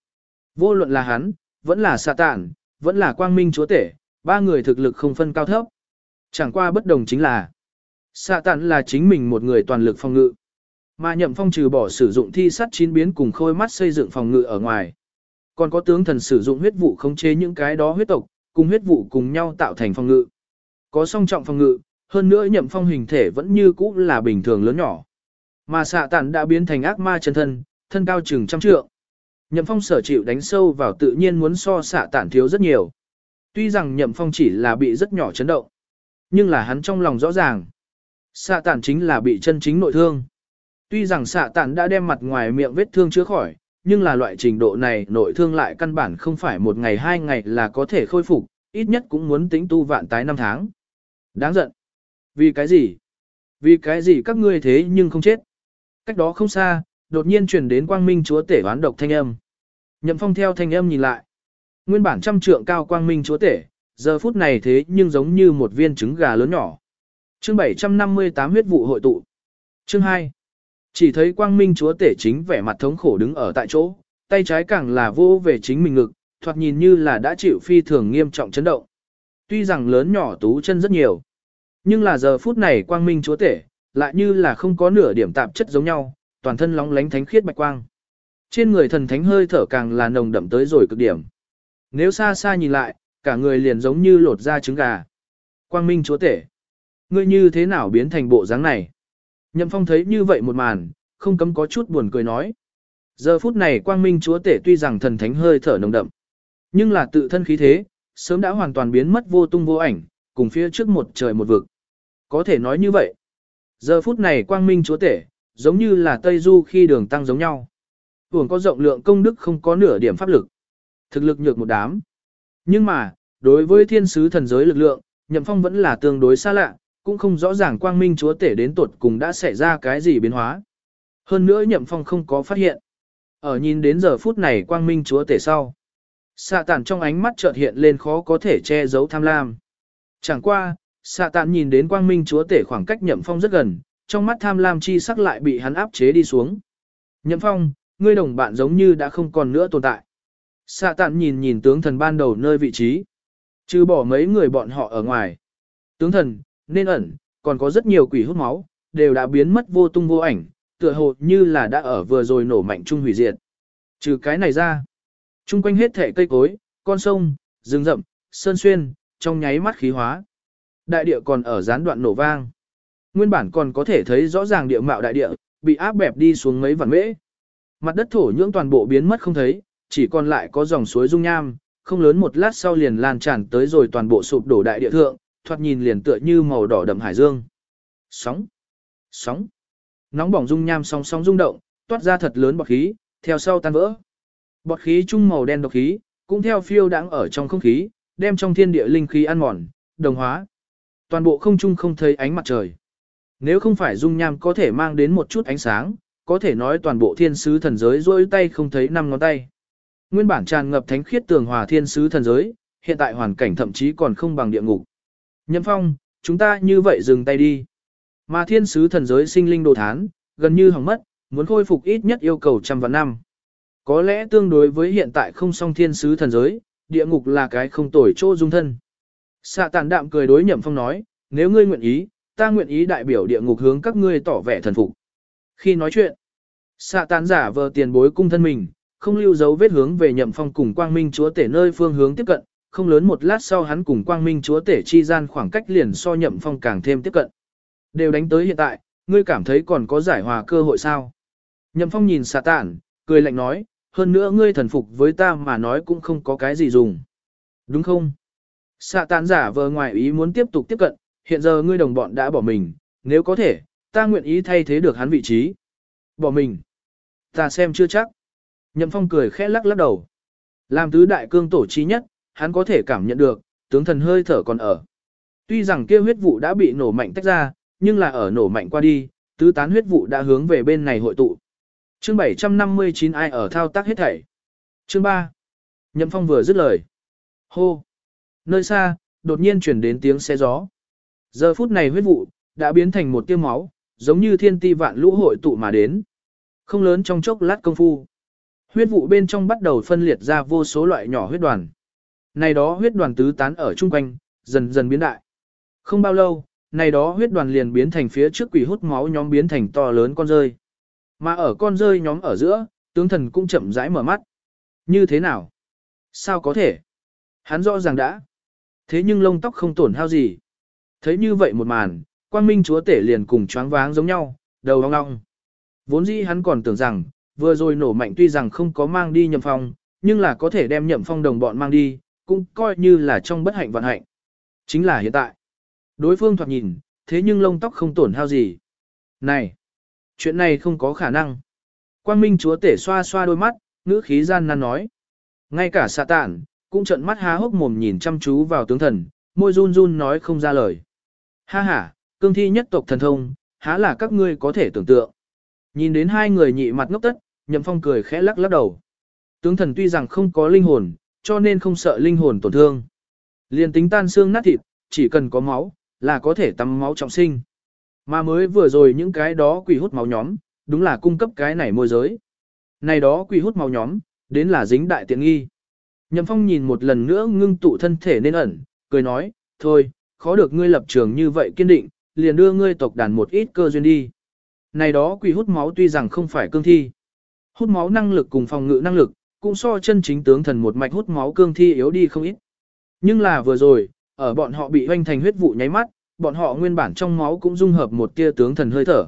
Vô luận là hắn, vẫn là xạ tản, vẫn là quang minh chúa tể, ba người thực lực không phân cao thấp. Chẳng qua bất đồng chính là, Xạ tản là chính mình một người toàn lực phòng ngự. Mà nhậm phong trừ bỏ sử dụng thi sắt chín biến cùng khôi mắt xây dựng phòng ngự ở ngoài. Còn có tướng thần sử dụng huyết vụ khống chế những cái đó huyết tộc, cùng huyết vụ cùng nhau tạo thành phòng ngự. Có song trọng phòng ngự, hơn nữa nhậm phong hình thể vẫn như cũ là bình thường lớn nhỏ. Mà xạ tản đã biến thành ác ma chân thân, thân cao chừng trăm trượng. Nhậm phong sở chịu đánh sâu vào tự nhiên muốn so xạ tản thiếu rất nhiều. Tuy rằng nhậm phong chỉ là bị rất nhỏ chấn động, nhưng là hắn trong lòng rõ ràng. Xạ tản chính là bị chân chính nội thương. Tuy rằng xạ tản đã đem mặt ngoài miệng vết thương chữa khỏi, nhưng là loại trình độ này nội thương lại căn bản không phải một ngày hai ngày là có thể khôi phục, ít nhất cũng muốn tính tu vạn tái năm tháng. Đáng giận. Vì cái gì? Vì cái gì các ngươi thế nhưng không chết? Cách đó không xa, đột nhiên truyền đến quang minh chúa tể oán độc thanh âm. Nhậm phong theo thanh âm nhìn lại. Nguyên bản trăm trượng cao quang minh chúa tể, giờ phút này thế nhưng giống như một viên trứng gà lớn nhỏ. Chương 758 huyết vụ hội tụ. Chương 2. Chỉ thấy quang minh chúa tể chính vẻ mặt thống khổ đứng ở tại chỗ, tay trái càng là vô về chính mình ngực, thoạt nhìn như là đã chịu phi thường nghiêm trọng chấn động. Tuy rằng lớn nhỏ tú chân rất nhiều, nhưng là giờ phút này quang minh chúa tể, lại như là không có nửa điểm tạp chất giống nhau, toàn thân lóng lánh thánh khiết bạch quang. Trên người thần thánh hơi thở càng là nồng đậm tới rồi cực điểm. Nếu xa xa nhìn lại, cả người liền giống như lột da trứng gà. Quang minh chúa tể. Ngươi như thế nào biến thành bộ dáng này? Nhậm phong thấy như vậy một màn, không cấm có chút buồn cười nói. Giờ phút này quang minh chúa tể tuy rằng thần thánh hơi thở nồng đậm, nhưng là tự thân khí thế, sớm đã hoàn toàn biến mất vô tung vô ảnh, cùng phía trước một trời một vực. Có thể nói như vậy. Giờ phút này quang minh chúa tể, giống như là Tây Du khi đường tăng giống nhau. Hưởng có rộng lượng công đức không có nửa điểm pháp lực. Thực lực nhược một đám. Nhưng mà, đối với thiên sứ thần giới lực lượng, nhậm phong vẫn là tương đối xa lạ, cũng không rõ ràng quang minh chúa tể đến tuột cùng đã xảy ra cái gì biến hóa. Hơn nữa nhậm phong không có phát hiện. Ở nhìn đến giờ phút này quang minh chúa tể sau. Xạ tản trong ánh mắt chợt hiện lên khó có thể che giấu tham lam. Chẳng qua, xạ tản nhìn đến quang minh chúa tể khoảng cách nhậm phong rất gần, trong mắt tham lam chi sắc lại bị hắn áp chế đi xuống. Nhậm phong, ngươi đồng bạn giống như đã không còn nữa tồn tại. Xạ tản nhìn nhìn tướng thần ban đầu nơi vị trí. Trừ bỏ mấy người bọn họ ở ngoài. Tướng thần, nên ẩn, còn có rất nhiều quỷ hút máu, đều đã biến mất vô tung vô ảnh, tựa hồ như là đã ở vừa rồi nổ mạnh chung hủy diệt. Trừ cái này ra, chung quanh hết thể cây cối, con sông, rừng rậm, sơn xuyên, trong nháy mắt khí hóa. Đại địa còn ở gián đoạn nổ vang. Nguyên bản còn có thể thấy rõ ràng địa mạo đại địa, bị áp bẹp đi xuống mấy vạn mễ. Mặt đất thổ nhưỡng toàn bộ biến mất không thấy, chỉ còn lại có dòng suối dung nham, không lớn một lát sau liền lan tràn tới rồi toàn bộ sụp đổ đại địa thượng, thoạt nhìn liền tựa như màu đỏ đậm hải dương. Sóng, sóng, nóng bỏng dung nham song song rung động, toát ra thật lớn bọt khí, theo sau tan vỡ. Bọt khí trung màu đen độc khí, cũng theo phiêu đáng ở trong không khí, đem trong thiên địa linh khí ăn mòn, đồng hóa. Toàn bộ không trung không thấy ánh mặt trời. Nếu không phải dung nham có thể mang đến một chút ánh sáng, có thể nói toàn bộ thiên sứ thần giới rỗi tay không thấy năm ngón tay. Nguyên bản tràn ngập thánh khiết tường hòa thiên sứ thần giới, hiện tại hoàn cảnh thậm chí còn không bằng địa ngục. Nhậm phong, chúng ta như vậy dừng tay đi. Mà thiên sứ thần giới sinh linh đồ thán, gần như hỏng mất, muốn khôi phục ít nhất yêu cầu trăm vạn năm. Có lẽ tương đối với hiện tại không song thiên sứ thần giới, địa ngục là cái không tồi chỗ dung thân. Xạ tàn đạm cười đối nhậm phong nói, nếu ngươi nguyện ý, ta nguyện ý đại biểu địa ngục hướng các ngươi tỏ vẻ thần phục. Khi nói chuyện, xạ tàn giả vờ tiền bối cung thân mình, không lưu dấu vết hướng về nhậm phong cùng quang minh chúa tể nơi phương hướng tiếp cận, không lớn một lát sau hắn cùng quang minh chúa tể chi gian khoảng cách liền so nhậm phong càng thêm tiếp cận. Đều đánh tới hiện tại, ngươi cảm thấy còn có giải hòa cơ hội sao? Nhậm phong nhìn xà tản, cười lạnh nói, hơn nữa ngươi thần phục với ta mà nói cũng không có cái gì dùng. Đúng không? Xạ tản giả vờ ngoài ý muốn tiếp tục tiếp cận, hiện giờ ngươi đồng bọn đã bỏ mình, nếu có thể, ta nguyện ý thay thế được hắn vị trí. Bỏ mình. Ta xem chưa chắc. Nhậm phong cười khẽ lắc lắc đầu. Làm tứ đại cương tổ chi nhất, hắn có thể cảm nhận được, tướng thần hơi thở còn ở. Tuy rằng kia huyết vụ đã bị nổ mạnh tách ra, nhưng là ở nổ mạnh qua đi, tứ tán huyết vụ đã hướng về bên này hội tụ. Chương 759 ai ở thao tác hết thảy. Chương 3. Nhậm Phong vừa dứt lời. Hô. Nơi xa, đột nhiên chuyển đến tiếng xe gió. Giờ phút này huyết vụ, đã biến thành một tia máu, giống như thiên ti vạn lũ hội tụ mà đến. Không lớn trong chốc lát công phu. Huyết vụ bên trong bắt đầu phân liệt ra vô số loại nhỏ huyết đoàn. Này đó huyết đoàn tứ tán ở chung quanh, dần dần biến đại. Không bao lâu, này đó huyết đoàn liền biến thành phía trước quỷ hút máu nhóm biến thành to lớn con rơi. Mà ở con rơi nhóm ở giữa, tướng thần cũng chậm rãi mở mắt. Như thế nào? Sao có thể? Hắn rõ ràng đã. Thế nhưng lông tóc không tổn hao gì. Thấy như vậy một màn, quang minh chúa tể liền cùng choáng váng giống nhau, đầu ong ong. Vốn dĩ hắn còn tưởng rằng, vừa rồi nổ mạnh tuy rằng không có mang đi nhậm phong, nhưng là có thể đem nhậm phong đồng bọn mang đi, cũng coi như là trong bất hạnh vận hạnh. Chính là hiện tại. Đối phương thoạt nhìn, thế nhưng lông tóc không tổn hao gì. Này, chuyện này không có khả năng. Quang Minh chúa tể xoa xoa đôi mắt, ngữ khí gian nan nói. Ngay cả xạ tản, cũng trận mắt há hốc mồm nhìn chăm chú vào tướng thần, môi run run nói không ra lời. Ha ha, cương thi nhất tộc thần thông, há là các ngươi có thể tưởng tượng. Nhìn đến hai người nhị mặt ngốc tất, nhậm phong cười khẽ lắc lắc đầu. Tướng thần tuy rằng không có linh hồn, cho nên không sợ linh hồn tổn thương. Liên tính tan xương nát thịt, chỉ cần có máu, là có thể tắm máu trọng sinh. Mà mới vừa rồi những cái đó quỷ hút máu nhóm, đúng là cung cấp cái này môi giới. Này đó quỷ hút máu nhóm, đến là dính đại tiện nghi. Nhậm Phong nhìn một lần nữa ngưng tụ thân thể nên ẩn, cười nói, thôi, khó được ngươi lập trường như vậy kiên định, liền đưa ngươi tộc đàn một ít cơ duyên đi. Này đó quỷ hút máu tuy rằng không phải cương thi. Hút máu năng lực cùng phòng ngự năng lực, cũng so chân chính tướng thần một mạch hút máu cương thi yếu đi không ít. Nhưng là vừa rồi, ở bọn họ bị hoanh thành huyết vụ nháy mắt, bọn họ nguyên bản trong máu cũng dung hợp một tia tướng thần hơi thở.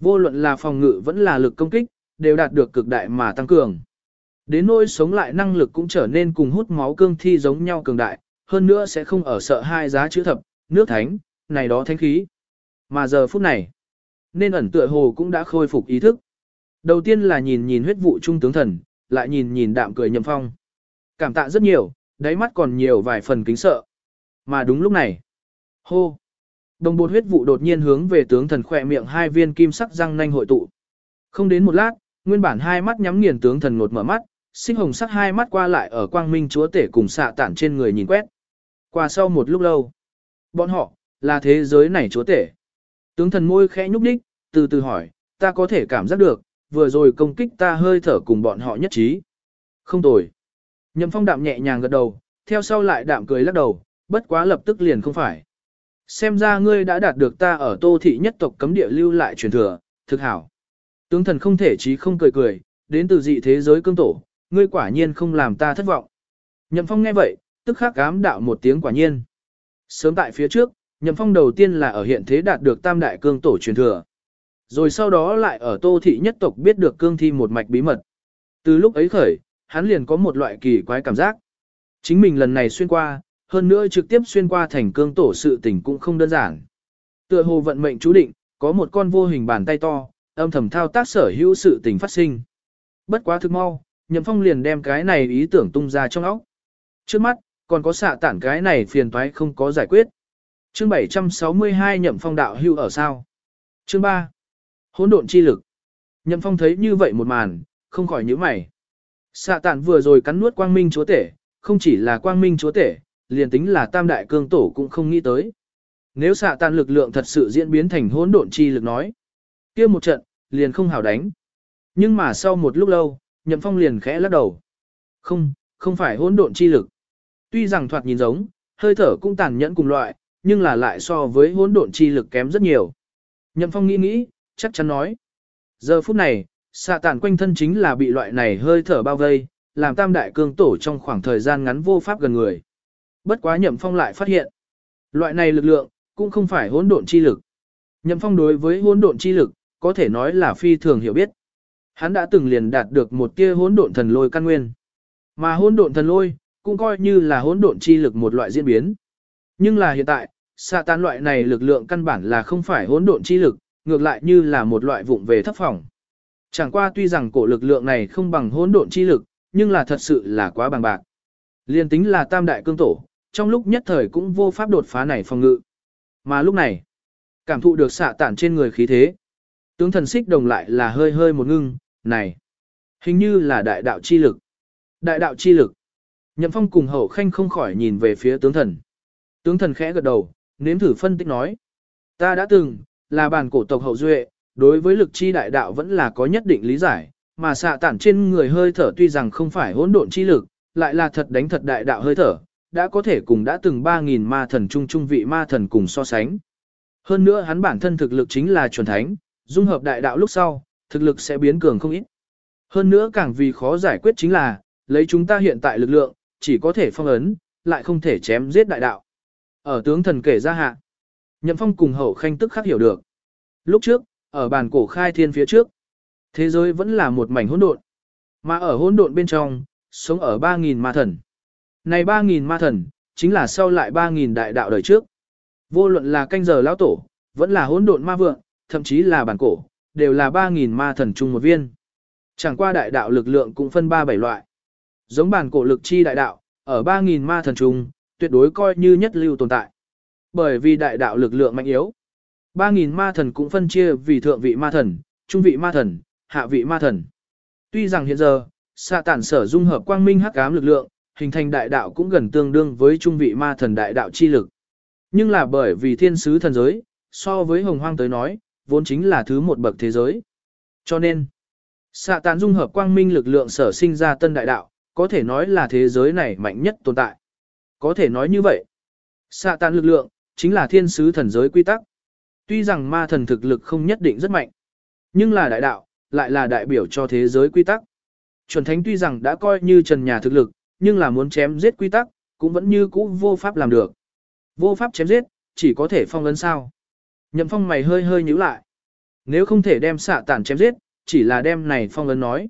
Vô luận là phòng ngự vẫn là lực công kích, đều đạt được cực đại mà tăng cường. Đến nỗi sống lại năng lực cũng trở nên cùng hút máu cương thi giống nhau cường đại, hơn nữa sẽ không ở sợ hai giá chữ thập, nước thánh, này đó thánh khí. Mà giờ phút này, nên ẩn tựa hồ cũng đã khôi phục ý thức. Đầu tiên là nhìn nhìn huyết vụ trung tướng thần, lại nhìn nhìn đạm cười nhậm phong. Cảm tạ rất nhiều, đáy mắt còn nhiều vài phần kính sợ. Mà đúng lúc này, hô, đồng bột huyết vụ đột nhiên hướng về tướng thần khỏe miệng hai viên kim sắc răng nanh hội tụ. Không đến một lát, nguyên bản hai mắt nhắm nghiền tướng thần ngột mở mắt, sinh hồng sắc hai mắt qua lại ở quang minh chúa tể cùng xạ tản trên người nhìn quét. Qua sau một lúc lâu, bọn họ, là thế giới này chúa tể. Tướng thần môi khẽ nhúc đích, từ từ hỏi, ta có thể cảm giác được, vừa rồi công kích ta hơi thở cùng bọn họ nhất trí. Không tồi. Nhậm phong đạm nhẹ nhàng gật đầu, theo sau lại đạm cười lắc đầu, bất quá lập tức liền không phải. Xem ra ngươi đã đạt được ta ở tô thị nhất tộc cấm địa lưu lại truyền thừa, thực hảo. Tướng thần không thể chí không cười cười, đến từ dị thế giới cương tổ, ngươi quả nhiên không làm ta thất vọng. Nhậm phong nghe vậy, tức khắc ám đạo một tiếng quả nhiên. Sớm tại phía trước, Nhậm phong đầu tiên là ở hiện thế đạt được tam đại cương tổ truyền thừa. Rồi sau đó lại ở tô thị nhất tộc biết được cương thi một mạch bí mật. Từ lúc ấy khởi, hắn liền có một loại kỳ quái cảm giác. Chính mình lần này xuyên qua, hơn nữa trực tiếp xuyên qua thành cương tổ sự tình cũng không đơn giản. Tựa hồ vận mệnh chú định, có một con vô hình bàn tay to, âm thầm thao tác sở hữu sự tình phát sinh. Bất quá thực mau, Nhậm Phong liền đem cái này ý tưởng tung ra trong óc. Trước mắt, còn có xạ tản cái này phiền toái không có giải quyết. Chương 762 Nhậm Phong đạo hưu ở sao? Chương 3. Hỗn độn chi lực. Nhậm Phong thấy như vậy một màn, không khỏi nhíu mày. Xạ tản vừa rồi cắn nuốt quang minh chúa tể, không chỉ là quang minh chúa tể, liền tính là tam đại cương tổ cũng không nghĩ tới. Nếu xạ tản lực lượng thật sự diễn biến thành hỗn độn chi lực nói, kia một trận, liền không hảo đánh. Nhưng mà sau một lúc lâu, Nhậm Phong liền khẽ lắc đầu. Không, không phải hỗn độn chi lực. Tuy rằng thoạt nhìn giống, hơi thở cũng tàn nhẫn cùng loại, nhưng là lại so với hỗn độn chi lực kém rất nhiều. Nhậm Phong nghĩ nghĩ, chắc chắn nói. Giờ phút này, xạ tản quanh thân chính là bị loại này hơi thở bao vây, làm tam đại cương tổ trong khoảng thời gian ngắn vô pháp gần người. Bất quá Nhậm Phong lại phát hiện, loại này lực lượng, cũng không phải hỗn độn chi lực. Nhậm Phong đối với hỗn độn chi lực, có thể nói là phi thường hiểu biết. Hắn đã từng liền đạt được một tia hỗn độn thần lôi căn nguyên. Mà hỗn độn thần lôi, cũng coi như là hỗn độn chi lực một loại diễn biến. Nhưng là hiện tại, xạ tán loại này lực lượng căn bản là không phải hỗn độn chi lực, ngược lại như là một loại vụng về thấp phòng. Chẳng qua tuy rằng cổ lực lượng này không bằng hỗn độn chi lực, nhưng là thật sự là quá bằng bạc. Liên tính là tam đại cương tổ, trong lúc nhất thời cũng vô pháp đột phá này phòng ngự. Mà lúc này, cảm thụ được xạ tản trên người khí thế. Tướng thần xích đồng lại là hơi hơi một ngưng, này, hình như là đại đạo chi lực. Đại đạo chi lực. Nhậm phong cùng hậu khanh không khỏi nhìn về phía tướng thần. Tướng thần khẽ gật đầu, nếm thử phân tích nói. Ta đã từng, là bản cổ tộc hậu duệ, đối với lực chi đại đạo vẫn là có nhất định lý giải, mà xạ tản trên người hơi thở tuy rằng không phải hỗn độn chi lực, lại là thật đánh thật đại đạo hơi thở, đã có thể cùng đã từng 3.000 ma thần trung trung vị ma thần cùng so sánh. Hơn nữa hắn bản thân thực lực chính là chuẩn thánh, dung hợp đại đạo lúc sau, thực lực sẽ biến cường không ít. Hơn nữa càng vì khó giải quyết chính là, lấy chúng ta hiện tại lực lượng, chỉ có thể phong ấn, lại không thể chém giết đại đạo. Ở tướng thần kể ra hạ, Nhậm Phong cùng hậu khanh tức khắc hiểu được. Lúc trước, ở bàn cổ khai thiên phía trước, thế giới vẫn là một mảnh hỗn độn. Mà ở hỗn độn bên trong, sống ở 3.000 ma thần. Này 3.000 ma thần, chính là sau lại 3.000 đại đạo đời trước. Vô luận là canh giờ lão tổ, vẫn là hỗn độn ma vượng, thậm chí là bản cổ, đều là 3.000 ma thần chung một viên. Chẳng qua đại đạo lực lượng cũng phân 3-7 loại. Giống bản cổ lực chi đại đạo, ở 3.000 ma thần chung, tuyệt đối coi như nhất lưu tồn tại. Bởi vì đại đạo lực lượng mạnh yếu. 3.000 ma thần cũng phân chia vì thượng vị ma thần, trung vị ma thần, hạ vị ma thần. Tuy rằng hiện giờ, xạ tản sở dung hợp quang minh hắc ám lực lượng, hình thành đại đạo cũng gần tương đương với trung vị ma thần đại đạo chi lực. Nhưng là bởi vì thiên sứ thần giới, so với hồng hoang tới nói, vốn chính là thứ một bậc thế giới. Cho nên, xạ tản dung hợp quang minh lực lượng sở sinh ra tân đại đạo, có thể nói là thế giới này mạnh nhất tồn tại. Có thể nói như vậy, xạ tản lực lượng, chính là thiên sứ thần giới quy tắc. Tuy rằng ma thần thực lực không nhất định rất mạnh, nhưng là đại đạo, lại là đại biểu cho thế giới quy tắc. Chuẩn thánh tuy rằng đã coi như trần nhà thực lực, nhưng là muốn chém giết quy tắc, cũng vẫn như cũ vô pháp làm được. Vô pháp chém giết, chỉ có thể phong ấn sao. Nhậm phong mày hơi hơi nhíu lại. Nếu không thể đem xạ tản chém giết, chỉ là đem này phong ấn nói.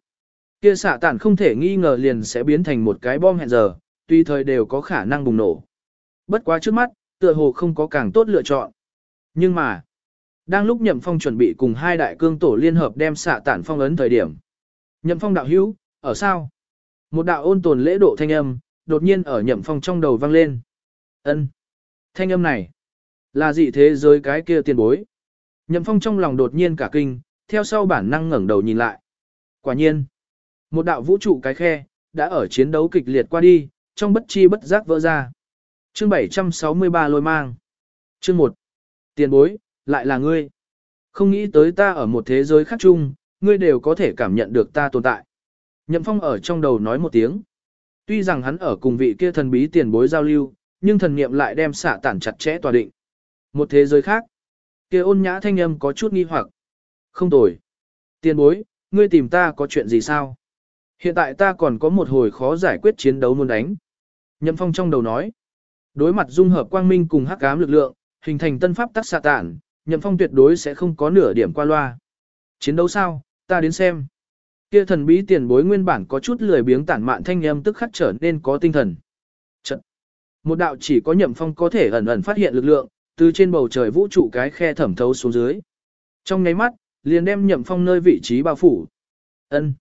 Kia xạ tản không thể nghi ngờ liền sẽ biến thành một cái bom hẹn giờ, tùy thời đều có khả năng bùng nổ. Bất quá trước mắt, tựa hồ không có càng tốt lựa chọn. Nhưng mà, đang lúc Nhậm Phong chuẩn bị cùng hai đại cương tổ liên hợp đem xạ tản phong ấn thời điểm. Nhậm Phong đạo hữu, ở sao? Một đạo ôn tồn lễ độ thanh âm, đột nhiên ở Nhậm Phong trong đầu vang lên. Ân, Thanh âm này, là dị thế giới cái kia tiền bối. Nhậm Phong trong lòng đột nhiên cả kinh, theo sau bản năng ngẩng đầu nhìn lại. Quả nhiên, một đạo vũ trụ cái khe, đã ở chiến đấu kịch liệt qua đi, trong bất chi bất giác vỡ ra. Chương 763 lôi mang. Chương 1. Tiền bối, lại là ngươi. Không nghĩ tới ta ở một thế giới khác chung, ngươi đều có thể cảm nhận được ta tồn tại. Nhậm Phong ở trong đầu nói một tiếng. Tuy rằng hắn ở cùng vị kia thần bí tiền bối giao lưu, nhưng thần niệm lại đem xả tản chặt chẽ tòa định. Một thế giới khác. Kia ôn nhã thanh âm có chút nghi hoặc. Không tồi. Tiền bối, ngươi tìm ta có chuyện gì sao? Hiện tại ta còn có một hồi khó giải quyết chiến đấu muốn đánh. Nhậm Phong trong đầu nói. Đối mặt dung hợp quang minh cùng hắc ám lực lượng, hình thành tân pháp tắc xạ tản, Nhậm Phong tuyệt đối sẽ không có nửa điểm qua loa. Chiến đấu sao, ta đến xem. Kia thần bí tiền bối nguyên bản có chút lười biếng tản mạn thanh âm tức khắc trở nên có tinh thần. Trận. Một đạo chỉ có Nhậm Phong có thể ẩn ẩn phát hiện lực lượng, từ trên bầu trời vũ trụ cái khe thẩm thấu xuống dưới. Trong nháy mắt, liền đem Nhậm Phong nơi vị trí bao phủ. Ân.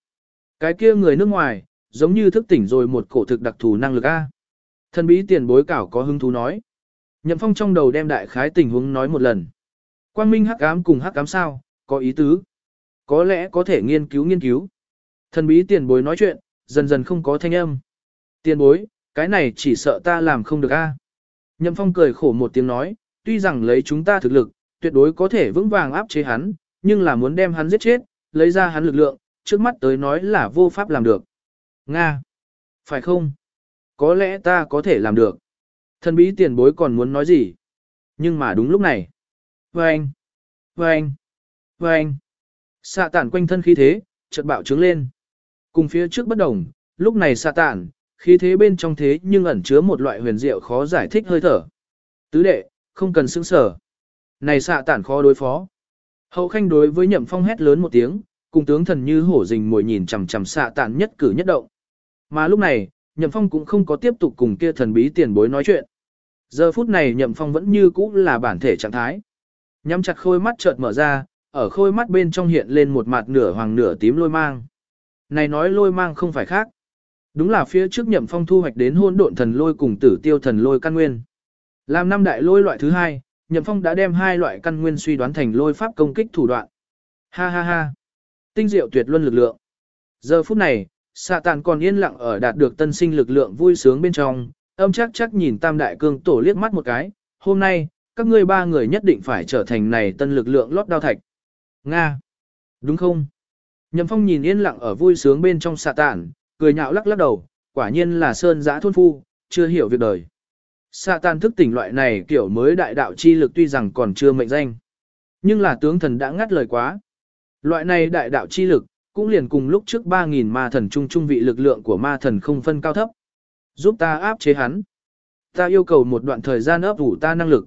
Cái kia người nước ngoài, giống như thức tỉnh rồi một cổ thực đặc thù năng lực A. Thần bí tiền bối cảo có hứng thú nói. Nhậm Phong trong đầu đem đại khái tình huống nói một lần. Quang minh hắc ám cùng hắc ám sao, có ý tứ. Có lẽ có thể nghiên cứu nghiên cứu. Thần bí tiền bối nói chuyện, dần dần không có thanh âm. Tiền bối, cái này chỉ sợ ta làm không được a. Nhậm Phong cười khổ một tiếng nói, tuy rằng lấy chúng ta thực lực, tuyệt đối có thể vững vàng áp chế hắn, nhưng là muốn đem hắn giết chết, lấy ra hắn lực lượng, trước mắt tới nói là vô pháp làm được. Nga! Phải không? Có lẽ ta có thể làm được. Thần bí tiền bối còn muốn nói gì? Nhưng mà đúng lúc này. Vâng! Vâng! Vâng! Xạ tản quanh thân khí thế, chợt bạo trướng lên. Cùng phía trước bất đồng, lúc này xạ tản, khí thế bên trong thế nhưng ẩn chứa một loại huyền diệu khó giải thích hơi thở. Tứ đệ, không cần sững sở. Này xạ tản khó đối phó. Hậu khanh đối với nhậm phong hét lớn một tiếng, cùng tướng thần như hổ rình mồi nhìn chằm chằm xạ tản nhất cử nhất động. Mà lúc này, nhậm phong cũng không có tiếp tục cùng kia thần bí tiền bối nói chuyện. Giờ phút này nhậm phong vẫn như cũ là bản thể trạng thái. Nhắm chặt khôi mắt chợt mở ra, ở khôi mắt bên trong hiện lên một mặt nửa hoàng nửa tím lôi mang. Này nói lôi mang không phải khác. Đúng là phía trước nhậm phong thu hoạch đến hôn độn thần lôi cùng tử tiêu thần lôi căn nguyên. Làm năm đại lôi loại thứ hai, nhậm phong đã đem hai loại căn nguyên suy đoán thành lôi pháp công kích thủ đoạn. Ha ha ha. Tinh diệu tuyệt luân lực lượng. Giờ phút này, xạ tàn còn yên lặng ở đạt được tân sinh lực lượng vui sướng bên trong, âm chắc chắc nhìn tam đại cương tổ liếc mắt một cái, hôm nay, các ngươi ba người nhất định phải trở thành này tân lực lượng lót đao thạch. Nga. Đúng không? Nhậm Phong nhìn yên lặng ở vui sướng bên trong xạ tản, cười nhạo lắc lắc đầu, quả nhiên là sơn giã thôn phu, chưa hiểu việc đời. Xạ tàn thức tỉnh loại này kiểu mới đại đạo chi lực tuy rằng còn chưa mệnh danh. Nhưng là tướng thần đã ngắt lời quá. Loại này đại đạo chi lực, cũng liền cùng lúc trước 3.000 ma thần trung trung vị lực lượng của ma thần không phân cao thấp. Giúp ta áp chế hắn. Ta yêu cầu một đoạn thời gian ấp ủ ta năng lực.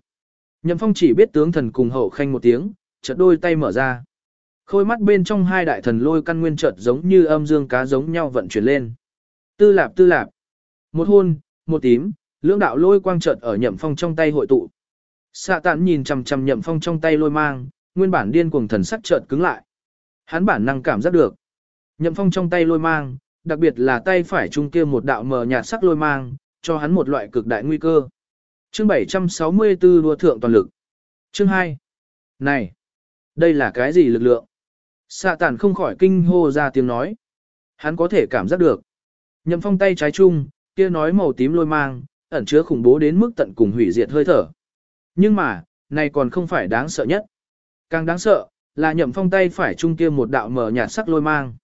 Nhậm phong chỉ biết tướng thần cùng hậu khanh một tiếng, chợt đôi tay mở ra. Khôi mắt bên trong hai đại thần lôi căn nguyên chợt giống như âm dương cá giống nhau vận chuyển lên. Tư lạp tư lạp. Một hôn, một tím, lưỡng đạo lôi quang chợt ở nhậm phong trong tay hội tụ. Xạ tạn nhìn chằm chằm nhậm phong trong tay lôi mang, nguyên bản điên cuồng thần sắc chợt cứng lại. Hắn bản năng cảm giác được. Nhậm phong trong tay lôi mang, đặc biệt là tay phải trung kia một đạo mờ nhạt sắc lôi mang, cho hắn một loại cực đại nguy cơ. Chương 764 đua thượng toàn lực. Chương 2. Này, đây là cái gì lực lượng? Xạ tản không khỏi kinh hô ra tiếng nói. Hắn có thể cảm giác được. Nhậm phong tay trái chung, kia nói màu tím lôi mang, ẩn chứa khủng bố đến mức tận cùng hủy diệt hơi thở. Nhưng mà, này còn không phải đáng sợ nhất. Càng đáng sợ, là nhậm phong tay phải chung kia một đạo mở nhạt sắc lôi mang.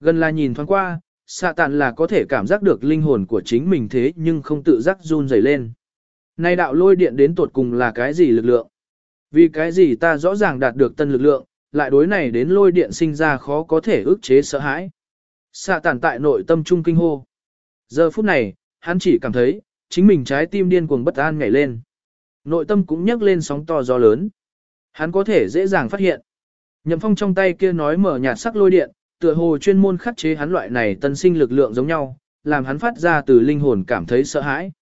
Gần là nhìn thoáng qua, xạ tàn là có thể cảm giác được linh hồn của chính mình thế nhưng không tự giác run rẩy lên. nay đạo lôi điện đến tột cùng là cái gì lực lượng? Vì cái gì ta rõ ràng đạt được tân lực lượng, lại đối này đến lôi điện sinh ra khó có thể ức chế sợ hãi. Xạ tàn tại nội tâm trung kinh hô. Giờ phút này, hắn chỉ cảm thấy, chính mình trái tim điên cuồng bất an nhảy lên. Nội tâm cũng nhấc lên sóng to gió lớn. Hắn có thể dễ dàng phát hiện. Nhậm phong trong tay kia nói mở nhạt sắc lôi điện, tựa hồ chuyên môn khắc chế hắn loại này tân sinh lực lượng giống nhau, làm hắn phát ra từ linh hồn cảm thấy sợ hãi.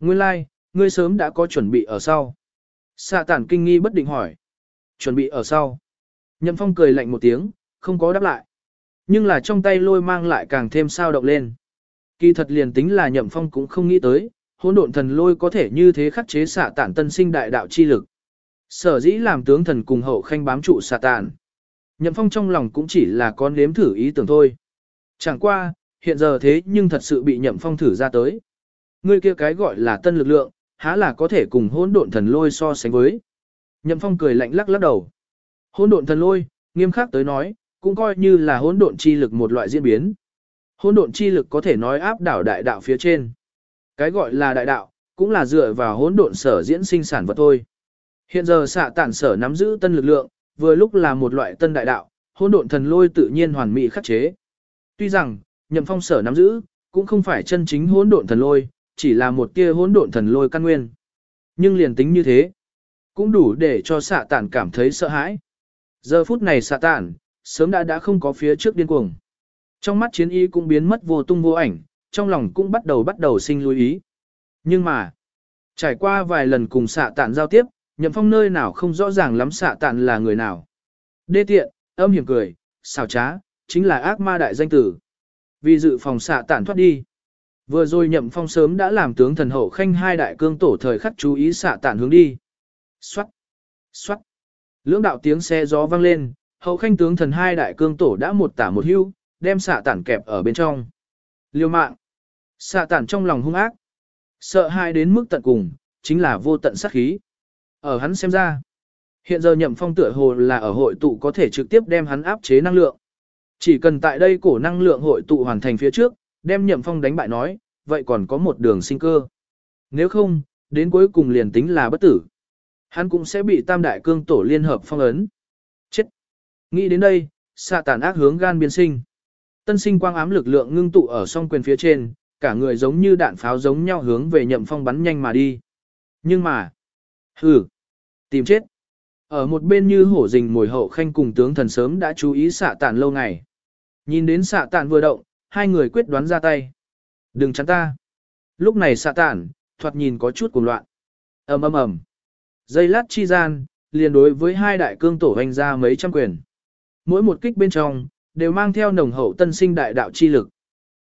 Nguyên lai, like, ngươi sớm đã có chuẩn bị ở sau. Xạ tản kinh nghi bất định hỏi. Chuẩn bị ở sau. Nhậm phong cười lạnh một tiếng, không có đáp lại. Nhưng là trong tay lôi mang lại càng thêm sao động lên. Kỳ thật liền tính là nhậm phong cũng không nghĩ tới, hỗn độn thần lôi có thể như thế khắc chế xạ tản tân sinh đại đạo chi lực. Sở dĩ làm tướng thần cùng hậu khanh bám trụ xạ tản. Nhậm phong trong lòng cũng chỉ là con nếm thử ý tưởng thôi. Chẳng qua, hiện giờ thế nhưng thật sự bị nhậm phong thử ra tới. Người kia cái gọi là tân lực lượng, há là có thể cùng hỗn độn thần lôi so sánh với. Nhậm phong cười lạnh lắc lắc đầu. Hỗn độn thần lôi, nghiêm khắc tới nói, cũng coi như là hỗn độn chi lực một loại diễn biến. Hỗn độn chi lực có thể nói áp đảo đại đạo phía trên. Cái gọi là đại đạo, cũng là dựa vào hỗn độn sở diễn sinh sản vật thôi. Hiện giờ xạ tản sở nắm giữ tân lực lượng, vừa lúc là một loại tân đại đạo, hỗn độn thần lôi tự nhiên hoàn mỹ khắc chế. Tuy rằng, nhậm phong sở nắm giữ, cũng không phải chân chính hỗn độn thần lôi, chỉ là một tia hỗn độn thần lôi căn nguyên. Nhưng liền tính như thế, cũng đủ để cho xạ tản cảm thấy sợ hãi. Giờ phút này xạ tản, sớm đã đã không có phía trước điên cuồng. Trong mắt chiến ý cũng biến mất vô tung vô ảnh, trong lòng cũng bắt đầu bắt đầu sinh lưu ý. Nhưng mà, trải qua vài lần cùng xạ tản giao tiếp, nhậm phong nơi nào không rõ ràng lắm xạ tạn là người nào. Đê tiện, âm hiểm cười, xảo trá, chính là ác ma đại danh tử. Vì dự phòng xạ tạn thoát đi. Vừa rồi nhậm phong sớm đã làm tướng thần hậu khanh hai đại cương tổ thời khắc chú ý xạ tạn hướng đi. Xoát, xoát. Lưỡng đạo tiếng xe gió vang lên, hậu khanh tướng thần hai đại cương tổ đã một tả một hưu, đem xạ tản kẹp ở bên trong. Liêu mạng. Xạ tản trong lòng hung ác. Sợ hai đến mức tận cùng, chính là vô tận sát khí. Ở hắn xem ra. Hiện giờ nhậm phong tựa hồ là ở hội tụ có thể trực tiếp đem hắn áp chế năng lượng. Chỉ cần tại đây cổ năng lượng hội tụ hoàn thành phía trước, đem nhậm phong đánh bại nói, vậy còn có một đường sinh cơ. Nếu không, đến cuối cùng liền tính là bất tử. Hắn cũng sẽ bị tam đại cương tổ liên hợp phong ấn. Chết! Nghĩ đến đây, xạ tản ác hướng gan biến sinh. Tân sinh quang ám lực lượng ngưng tụ ở song quyền phía trên, cả người giống như đạn pháo giống nhau hướng về nhậm phong bắn nhanh mà đi. Nhưng mà, hừ, tìm chết. Ở một bên như hổ rình mồi hậu khanh cùng tướng thần sớm đã chú ý xạ tản lâu ngày. Nhìn đến xạ tản vừa động, hai người quyết đoán ra tay. Đừng chắn ta. Lúc này xạ tản, thoạt nhìn có chút cuồng loạn. ầm ầm ầm. Dây lát chi gian, liền đối với hai đại cương tổ hành ra mấy trăm quyền. Mỗi một kích bên trong, đều mang theo nồng hậu tân sinh đại đạo chi lực.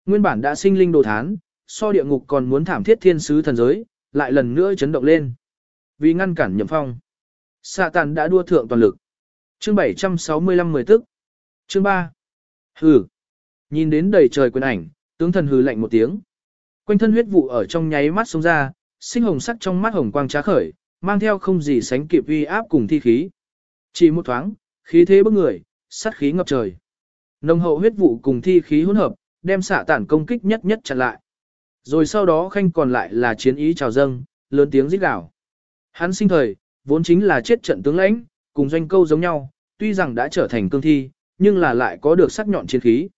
Nguyên bản đã sinh linh đồ thán, so địa ngục còn muốn thảm thiết thiên sứ thần giới, lại lần nữa chấn động lên. Vì ngăn cản nhậm phong, xạ tàn đã đua thượng toàn lực. Chương 765 mười tức. Chương 3. Hừ. Nhìn đến đầy trời quyền ảnh, tướng thần hừ lạnh một tiếng. Quanh thân huyết vụ ở trong nháy mắt xông ra, sinh hồng sắc trong mắt hồng quang trá khởi, mang theo không gì sánh kịp uy áp cùng thi khí. Chỉ một thoáng, khí thế bức người, sát khí ngập trời. Nồng hậu huyết vụ cùng thi khí hỗn hợp, đem xạ tản công kích nhất nhất chặn lại. Rồi sau đó khanh còn lại là chiến ý trào dâng, lớn tiếng rít gào. Hắn sinh thời, vốn chính là chết trận tướng lãnh, cùng doanh câu giống nhau, tuy rằng đã trở thành cương thi, nhưng là lại có được sắc nhọn chiến khí.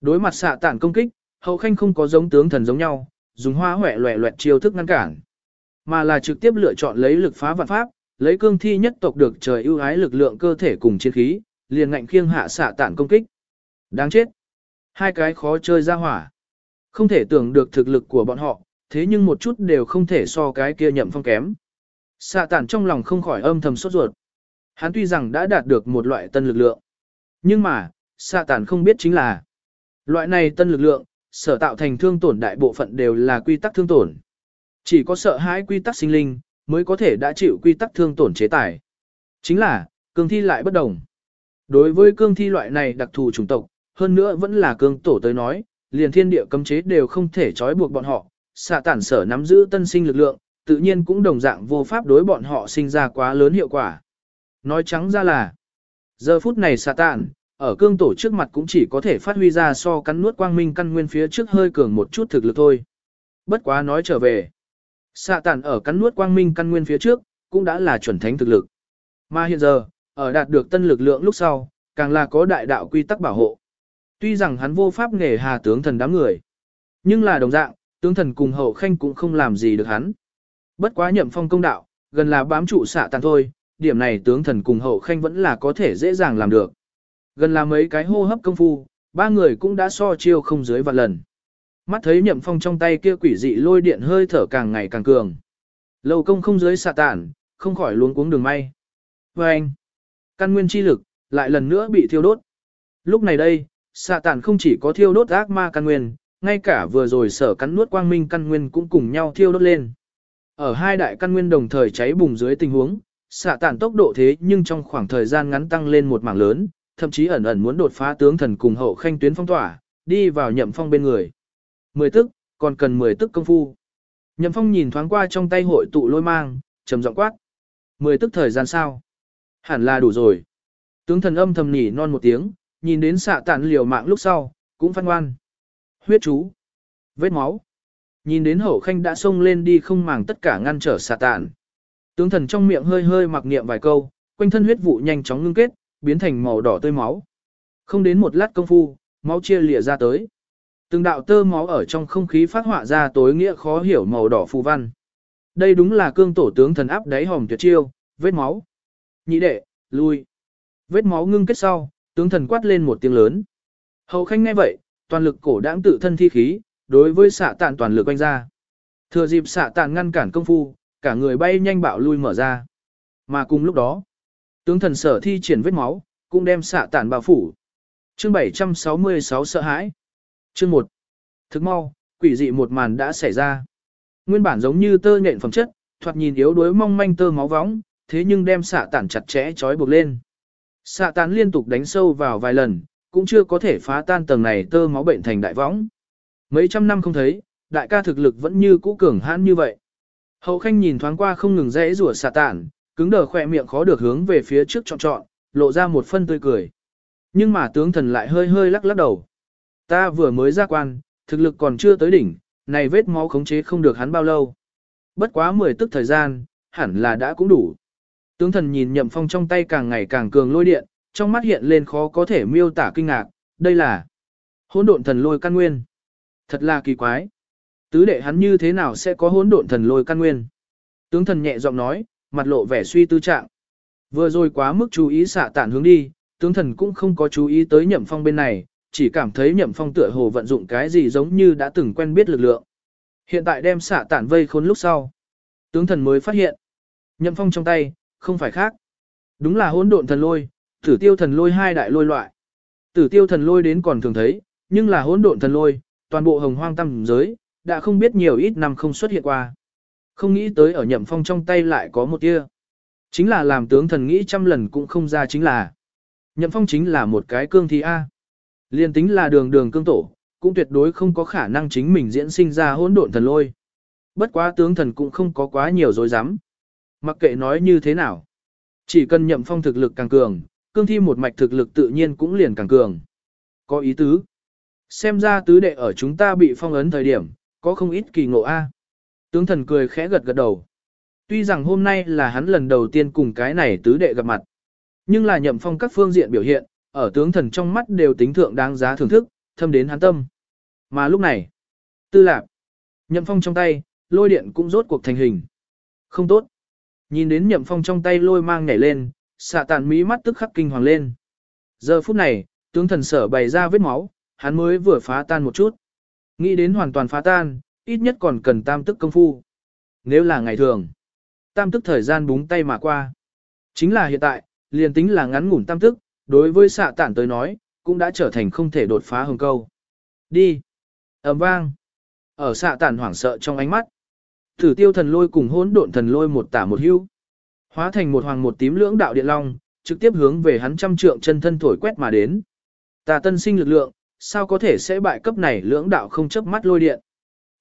Đối mặt xạ tản công kích, hậu khanh không có giống tướng thần giống nhau, dùng hoa hỏe loẹ loẹt chiêu thức ngăn cản, mà là trực tiếp lựa chọn lấy lực phá vạn pháp, lấy cương thi nhất tộc được trời ưu ái lực lượng cơ thể cùng chiến khí, liền ngạnh khiêng hạ xạ tản công kích. Đáng chết. Hai cái khó chơi ra hỏa. Không thể tưởng được thực lực của bọn họ, thế nhưng một chút đều không thể so cái kia nhậm phong kém. Xạ tản trong lòng không khỏi âm thầm sốt ruột. Hắn tuy rằng đã đạt được một loại tân lực lượng. Nhưng mà, xạ tản không biết chính là loại này tân lực lượng, sở tạo thành thương tổn đại bộ phận đều là quy tắc thương tổn. Chỉ có sợ hãi quy tắc sinh linh, mới có thể đã chịu quy tắc thương tổn chế tài. Chính là, cương thi lại bất đồng. Đối với cương thi loại này đặc thù chủng tộc, hơn nữa vẫn là cương tổ tới nói, liền thiên địa cấm chế đều không thể trói buộc bọn họ, xạ tản sở nắm giữ tân sinh lực lượng, tự nhiên cũng đồng dạng vô pháp đối bọn họ sinh ra quá lớn hiệu quả. Nói trắng ra là, giờ phút này xà tàn, ở cương tổ trước mặt cũng chỉ có thể phát huy ra so cắn nuốt quang minh căn nguyên phía trước hơi cường một chút thực lực thôi. Bất quá nói trở về, xà tàn ở cắn nuốt quang minh căn nguyên phía trước, cũng đã là chuẩn thánh thực lực. Mà hiện giờ, ở đạt được tân lực lượng lúc sau, càng là có đại đạo quy tắc bảo hộ. Tuy rằng hắn vô pháp nghề hà tướng thần đám người, nhưng là đồng dạng, tướng thần cùng hậu khanh cũng không làm gì được hắn. Bất quá nhậm phong công đạo, gần là bám trụ xạ tàn thôi, điểm này tướng thần cùng hậu khanh vẫn là có thể dễ dàng làm được. Gần là mấy cái hô hấp công phu, ba người cũng đã so chiêu không dưới vạn lần. Mắt thấy nhậm phong trong tay kia quỷ dị lôi điện hơi thở càng ngày càng cường. Lâu công không dưới xạ tàn, không khỏi luống cuống đường may. Và anh, căn nguyên chi lực, lại lần nữa bị thiêu đốt. Lúc này đây, xạ tàn không chỉ có thiêu đốt ác ma căn nguyên, ngay cả vừa rồi sở cắn nuốt quang minh căn nguyên cũng cùng nhau thiêu đốt lên. Ở hai đại căn nguyên đồng thời cháy bùng dưới tình huống, xạ tản tốc độ thế nhưng trong khoảng thời gian ngắn tăng lên một mảng lớn, thậm chí ẩn ẩn muốn đột phá tướng thần cùng hậu khanh tuyến phong tỏa, đi vào nhậm phong bên người. Mười tức, còn cần mười tức công phu. Nhậm phong nhìn thoáng qua trong tay hội tụ lôi mang, trầm giọng quát. Mười tức thời gian sao? Hẳn là đủ rồi. Tướng thần âm thầm nỉ non một tiếng, nhìn đến xạ tản liều mạng lúc sau, cũng phân ngoan. Huyết chú. Vết máu. Nhìn đến hậu khanh đã xông lên đi không màng tất cả ngăn trở xà tàn Tướng thần trong miệng hơi hơi mặc niệm vài câu, quanh thân huyết vụ nhanh chóng ngưng kết, biến thành màu đỏ tươi máu. Không đến một lát công phu, máu chia lìa ra tới. Từng đạo tơ máu ở trong không khí phát họa ra tối nghĩa khó hiểu màu đỏ phù văn. Đây đúng là cương tổ tướng thần áp đáy hòm tuyệt chiêu, vết máu. Nhị đệ, lui. Vết máu ngưng kết sau, tướng thần quát lên một tiếng lớn. Hậu khanh nghe vậy, toàn lực cổ đãng tự thân thi khí, đối với xạ tạn toàn lực quanh ra. Thừa dịp xạ tạn ngăn cản công phu, cả người bay nhanh bạo lui mở ra. Mà cùng lúc đó, tướng thần sở thi triển vết máu, cũng đem xạ tạn bao phủ. Chương 766 sợ hãi. Chương 1. Thức mau, quỷ dị một màn đã xảy ra. Nguyên bản giống như tơ nhện phẩm chất, thoạt nhìn yếu đuối mong manh tơ máu vóng, thế nhưng đem xạ tản chặt chẽ trói buộc lên. Xạ tản liên tục đánh sâu vào vài lần, cũng chưa có thể phá tan tầng này tơ máu bệnh thành đại võng. Mấy trăm năm không thấy, đại ca thực lực vẫn như cũ cường hãn như vậy. Hậu khanh nhìn thoáng qua không ngừng rẽ rủa xà tản, cứng đờ khỏe miệng khó được hướng về phía trước trọn trọn, lộ ra một phân tươi cười. Nhưng mà tướng thần lại hơi hơi lắc lắc đầu. Ta vừa mới ra quan, thực lực còn chưa tới đỉnh, này vết máu khống chế không được hắn bao lâu. Bất quá 10 tức thời gian, hẳn là đã cũng đủ. Tướng thần nhìn nhậm phong trong tay càng ngày càng cường lôi điện, trong mắt hiện lên khó có thể miêu tả kinh ngạc, đây là hỗn độn thần lôi căn nguyên. Thật là kỳ quái. Tứ đệ hắn như thế nào sẽ có hỗn độn thần lôi căn nguyên? Tướng thần nhẹ giọng nói, mặt lộ vẻ suy tư trạng. Vừa rồi quá mức chú ý xạ tản hướng đi, tướng thần cũng không có chú ý tới nhậm phong bên này, chỉ cảm thấy nhậm phong tựa hồ vận dụng cái gì giống như đã từng quen biết lực lượng. Hiện tại đem xạ tản vây khốn lúc sau. Tướng thần mới phát hiện. Nhậm phong trong tay, không phải khác. Đúng là hỗn độn thần lôi, tử tiêu thần lôi hai đại lôi loại. Tử tiêu thần lôi đến còn thường thấy, nhưng là hỗn độn thần lôi, toàn bộ hồng hoang tâm giới, đã không biết nhiều ít năm không xuất hiện qua. Không nghĩ tới ở nhậm phong trong tay lại có một tia. Chính là làm tướng thần nghĩ trăm lần cũng không ra chính là. Nhậm phong chính là một cái cương thi A. Liên tính là đường đường cương tổ, cũng tuyệt đối không có khả năng chính mình diễn sinh ra hỗn độn thần lôi. Bất quá tướng thần cũng không có quá nhiều dối rắm Mặc kệ nói như thế nào. Chỉ cần nhậm phong thực lực càng cường, cương thi một mạch thực lực tự nhiên cũng liền càng cường. Có ý tứ. Xem ra tứ đệ ở chúng ta bị phong ấn thời điểm, có không ít kỳ ngộ A. Tướng thần cười khẽ gật gật đầu. Tuy rằng hôm nay là hắn lần đầu tiên cùng cái này tứ đệ gặp mặt, nhưng là nhậm phong các phương diện biểu hiện, ở tướng thần trong mắt đều tính thượng đáng giá thưởng thức, thâm đến hắn tâm. Mà lúc này, tư lạc, nhậm phong trong tay, lôi điện cũng rốt cuộc thành hình. Không tốt. Nhìn đến nhậm phong trong tay lôi mang nhảy lên, xạ tàn mỹ mắt tức khắc kinh hoàng lên. Giờ phút này, tướng thần sở bày ra vết máu, hắn mới vừa phá tan một chút. Nghĩ đến hoàn toàn phá tan, ít nhất còn cần tam tức công phu. Nếu là ngày thường, tam tức thời gian búng tay mà qua. Chính là hiện tại, liền tính là ngắn ngủn tam tức, đối với xạ tản tới nói, cũng đã trở thành không thể đột phá hồng câu. Đi! ầm vang! Ở xạ tản hoảng sợ trong ánh mắt. Thử tiêu thần lôi cùng hỗn độn thần lôi một tả một hưu. Hóa thành một hoàng một tím lưỡng đạo điện long, trực tiếp hướng về hắn trăm trượng chân thân thổi quét mà đến. Tà tân sinh lực lượng, sao có thể sẽ bại cấp này lưỡng đạo không chớp mắt lôi điện.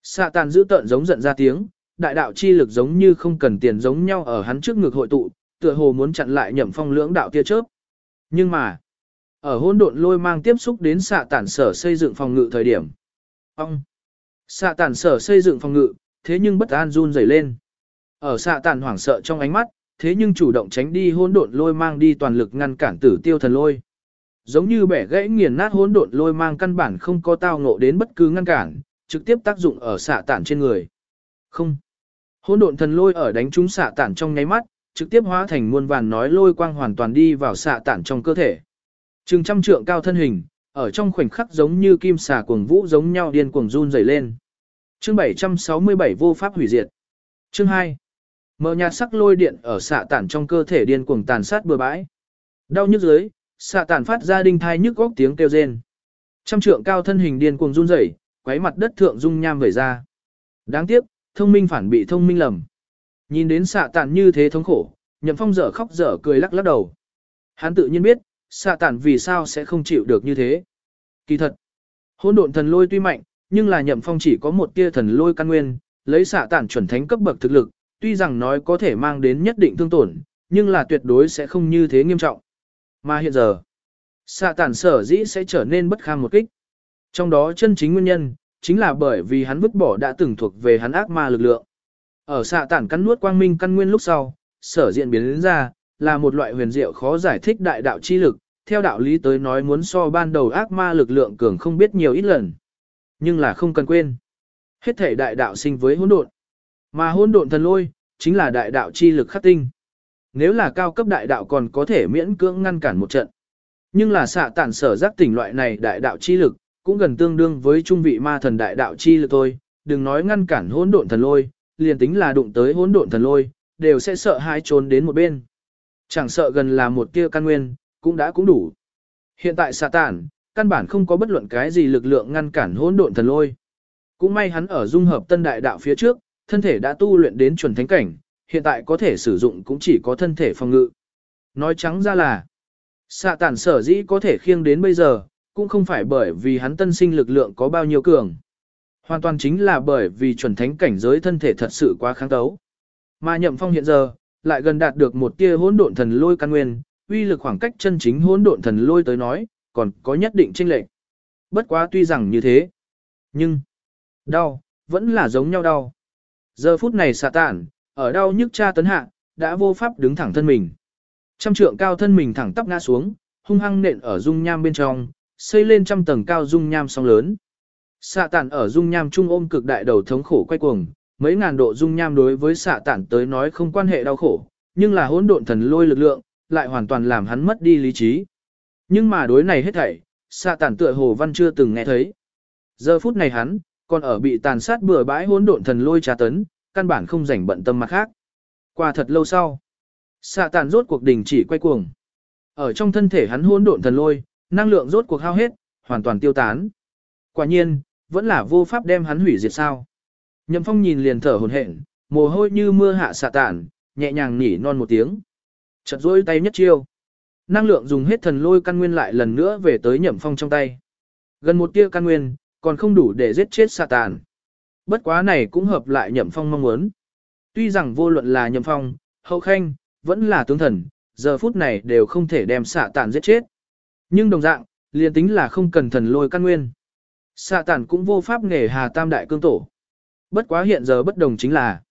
Xạ tàn giữ tợn giống giận ra tiếng, đại đạo chi lực giống như không cần tiền giống nhau ở hắn trước ngực hội tụ, tựa hồ muốn chặn lại nhậm phong lưỡng đạo tia chớp. Nhưng mà, ở hỗn độn lôi mang tiếp xúc đến xạ tản sở xây dựng phòng ngự thời điểm. Ông! Xạ tản sở xây dựng phòng ngự, thế nhưng bất an run rẩy lên. Ở xạ tản hoảng sợ trong ánh mắt, thế nhưng chủ động tránh đi hỗn độn lôi mang đi toàn lực ngăn cản tử tiêu thần lôi. Giống như bẻ gãy nghiền nát hỗn độn lôi mang căn bản không có tao ngộ đến bất cứ ngăn cản, trực tiếp tác dụng ở xạ tản trên người. Không. Hỗn độn thần lôi ở đánh trúng xạ tản trong nháy mắt, trực tiếp hóa thành muôn vàn nói lôi quang hoàn toàn đi vào xạ tản trong cơ thể. Trừng trăm trượng cao thân hình, ở trong khoảnh khắc giống như kim xà cuồng vũ giống nhau điên cuồng run rẩy lên. Chương 767 vô pháp hủy diệt. Chương 2. Mở nhạt sắc lôi điện ở xạ tản trong cơ thể điên cuồng tàn sát bừa bãi. Đau nhức dưới, xạ tản phát ra đinh thai nhức góc tiếng kêu rên. Trăm trượng cao thân hình điên cuồng run rẩy, quấy mặt đất thượng dung nham vẩy ra. Đáng tiếc, thông minh phản bị thông minh lầm. Nhìn đến xạ tản như thế thống khổ, nhậm phong dở khóc dở cười lắc lắc đầu. Hắn tự nhiên biết, xạ tản vì sao sẽ không chịu được như thế. Kỳ thật, hỗn độn thần lôi tuy mạnh, nhưng là nhậm phong chỉ có một tia thần lôi căn nguyên, lấy xạ tản chuẩn thánh cấp bậc thực lực, tuy rằng nói có thể mang đến nhất định thương tổn, nhưng là tuyệt đối sẽ không như thế nghiêm trọng. Mà hiện giờ, xạ tản sở dĩ sẽ trở nên bất kham một kích. Trong đó chân chính nguyên nhân, chính là bởi vì hắn vứt bỏ đã từng thuộc về hắn ác ma lực lượng. Ở xạ tản cắn nuốt quang minh căn nguyên lúc sau, sở diện biến đến ra, là một loại huyền diệu khó giải thích đại đạo chi lực, theo đạo lý tới nói muốn so ban đầu ác ma lực lượng cường không biết nhiều ít lần. Nhưng là không cần quên. Hết thể đại đạo sinh với hỗn độn. Mà hỗn độn thần lôi, chính là đại đạo chi lực khắc tinh. Nếu là cao cấp đại đạo còn có thể miễn cưỡng ngăn cản một trận. Nhưng là xạ tản sở giác tỉnh loại này đại đạo chi lực, cũng gần tương đương với trung vị ma thần đại đạo chi lực thôi, đừng nói ngăn cản hỗn độn thần lôi, liền tính là đụng tới hỗn độn thần lôi, đều sẽ sợ hãi trốn đến một bên. Chẳng sợ gần là một tia căn nguyên, cũng đã cũng đủ. Hiện tại xạ tản, căn bản không có bất luận cái gì lực lượng ngăn cản hỗn độn thần lôi. Cũng may hắn ở dung hợp tân đại đạo phía trước, thân thể đã tu luyện đến chuẩn thánh cảnh, hiện tại có thể sử dụng cũng chỉ có thân thể phòng ngự. Nói trắng ra là, xạ tản sở dĩ có thể khiêng đến bây giờ, cũng không phải bởi vì hắn tân sinh lực lượng có bao nhiêu cường. Hoàn toàn chính là bởi vì chuẩn thánh cảnh giới thân thể thật sự quá kháng tấu. Mà nhậm phong hiện giờ, lại gần đạt được một tia hỗn độn thần lôi căn nguyên, uy lực khoảng cách chân chính hỗn độn thần lôi tới nói, còn có nhất định chênh lệch. Bất quá tuy rằng như thế, nhưng đau, vẫn là giống nhau đau. Giờ phút này xạ tản, ở đau nhức cha tấn hạ, đã vô pháp đứng thẳng thân mình. Trăm trượng cao thân mình thẳng tắp ngã xuống, hung hăng nện ở dung nham bên trong, xây lên trăm tầng cao dung nham song lớn. Xạ tản ở dung nham trung ôm cực đại đầu thống khổ quay cuồng, mấy ngàn độ dung nham đối với xạ tản tới nói không quan hệ đau khổ, nhưng là hỗn độn thần lôi lực lượng, lại hoàn toàn làm hắn mất đi lý trí. Nhưng mà đối này hết thảy, xạ tản tựa hồ văn chưa từng nghe thấy. Giờ phút này hắn, còn ở bị tàn sát bừa bãi hỗn độn thần lôi trà tấn, căn bản không rảnh bận tâm mặt khác. Qua thật lâu sau, xạ tản rốt cuộc đình chỉ quay cuồng. Ở trong thân thể hắn hỗn độn thần lôi, năng lượng rốt cuộc hao hết, hoàn toàn tiêu tán. Quả nhiên, vẫn là vô pháp đem hắn hủy diệt sao. Nhậm phong nhìn liền thở hồn hển, mồ hôi như mưa hạ xạ tản, nhẹ nhàng nỉ non một tiếng. Chật rỗi tay nhất chiêu. Năng lượng dùng hết thần lôi căn nguyên lại lần nữa về tới nhậm phong trong tay. Gần một tia căn nguyên, còn không đủ để giết chết xạ tản. Bất quá này cũng hợp lại nhậm phong mong muốn. Tuy rằng vô luận là nhậm phong, hậu khanh, vẫn là tướng thần, giờ phút này đều không thể đem xạ tản giết chết. Nhưng đồng dạng, liền tính là không cần thần lôi căn nguyên. Xạ tản cũng vô pháp nghề hà tam đại cương tổ. Bất quá hiện giờ bất đồng chính là,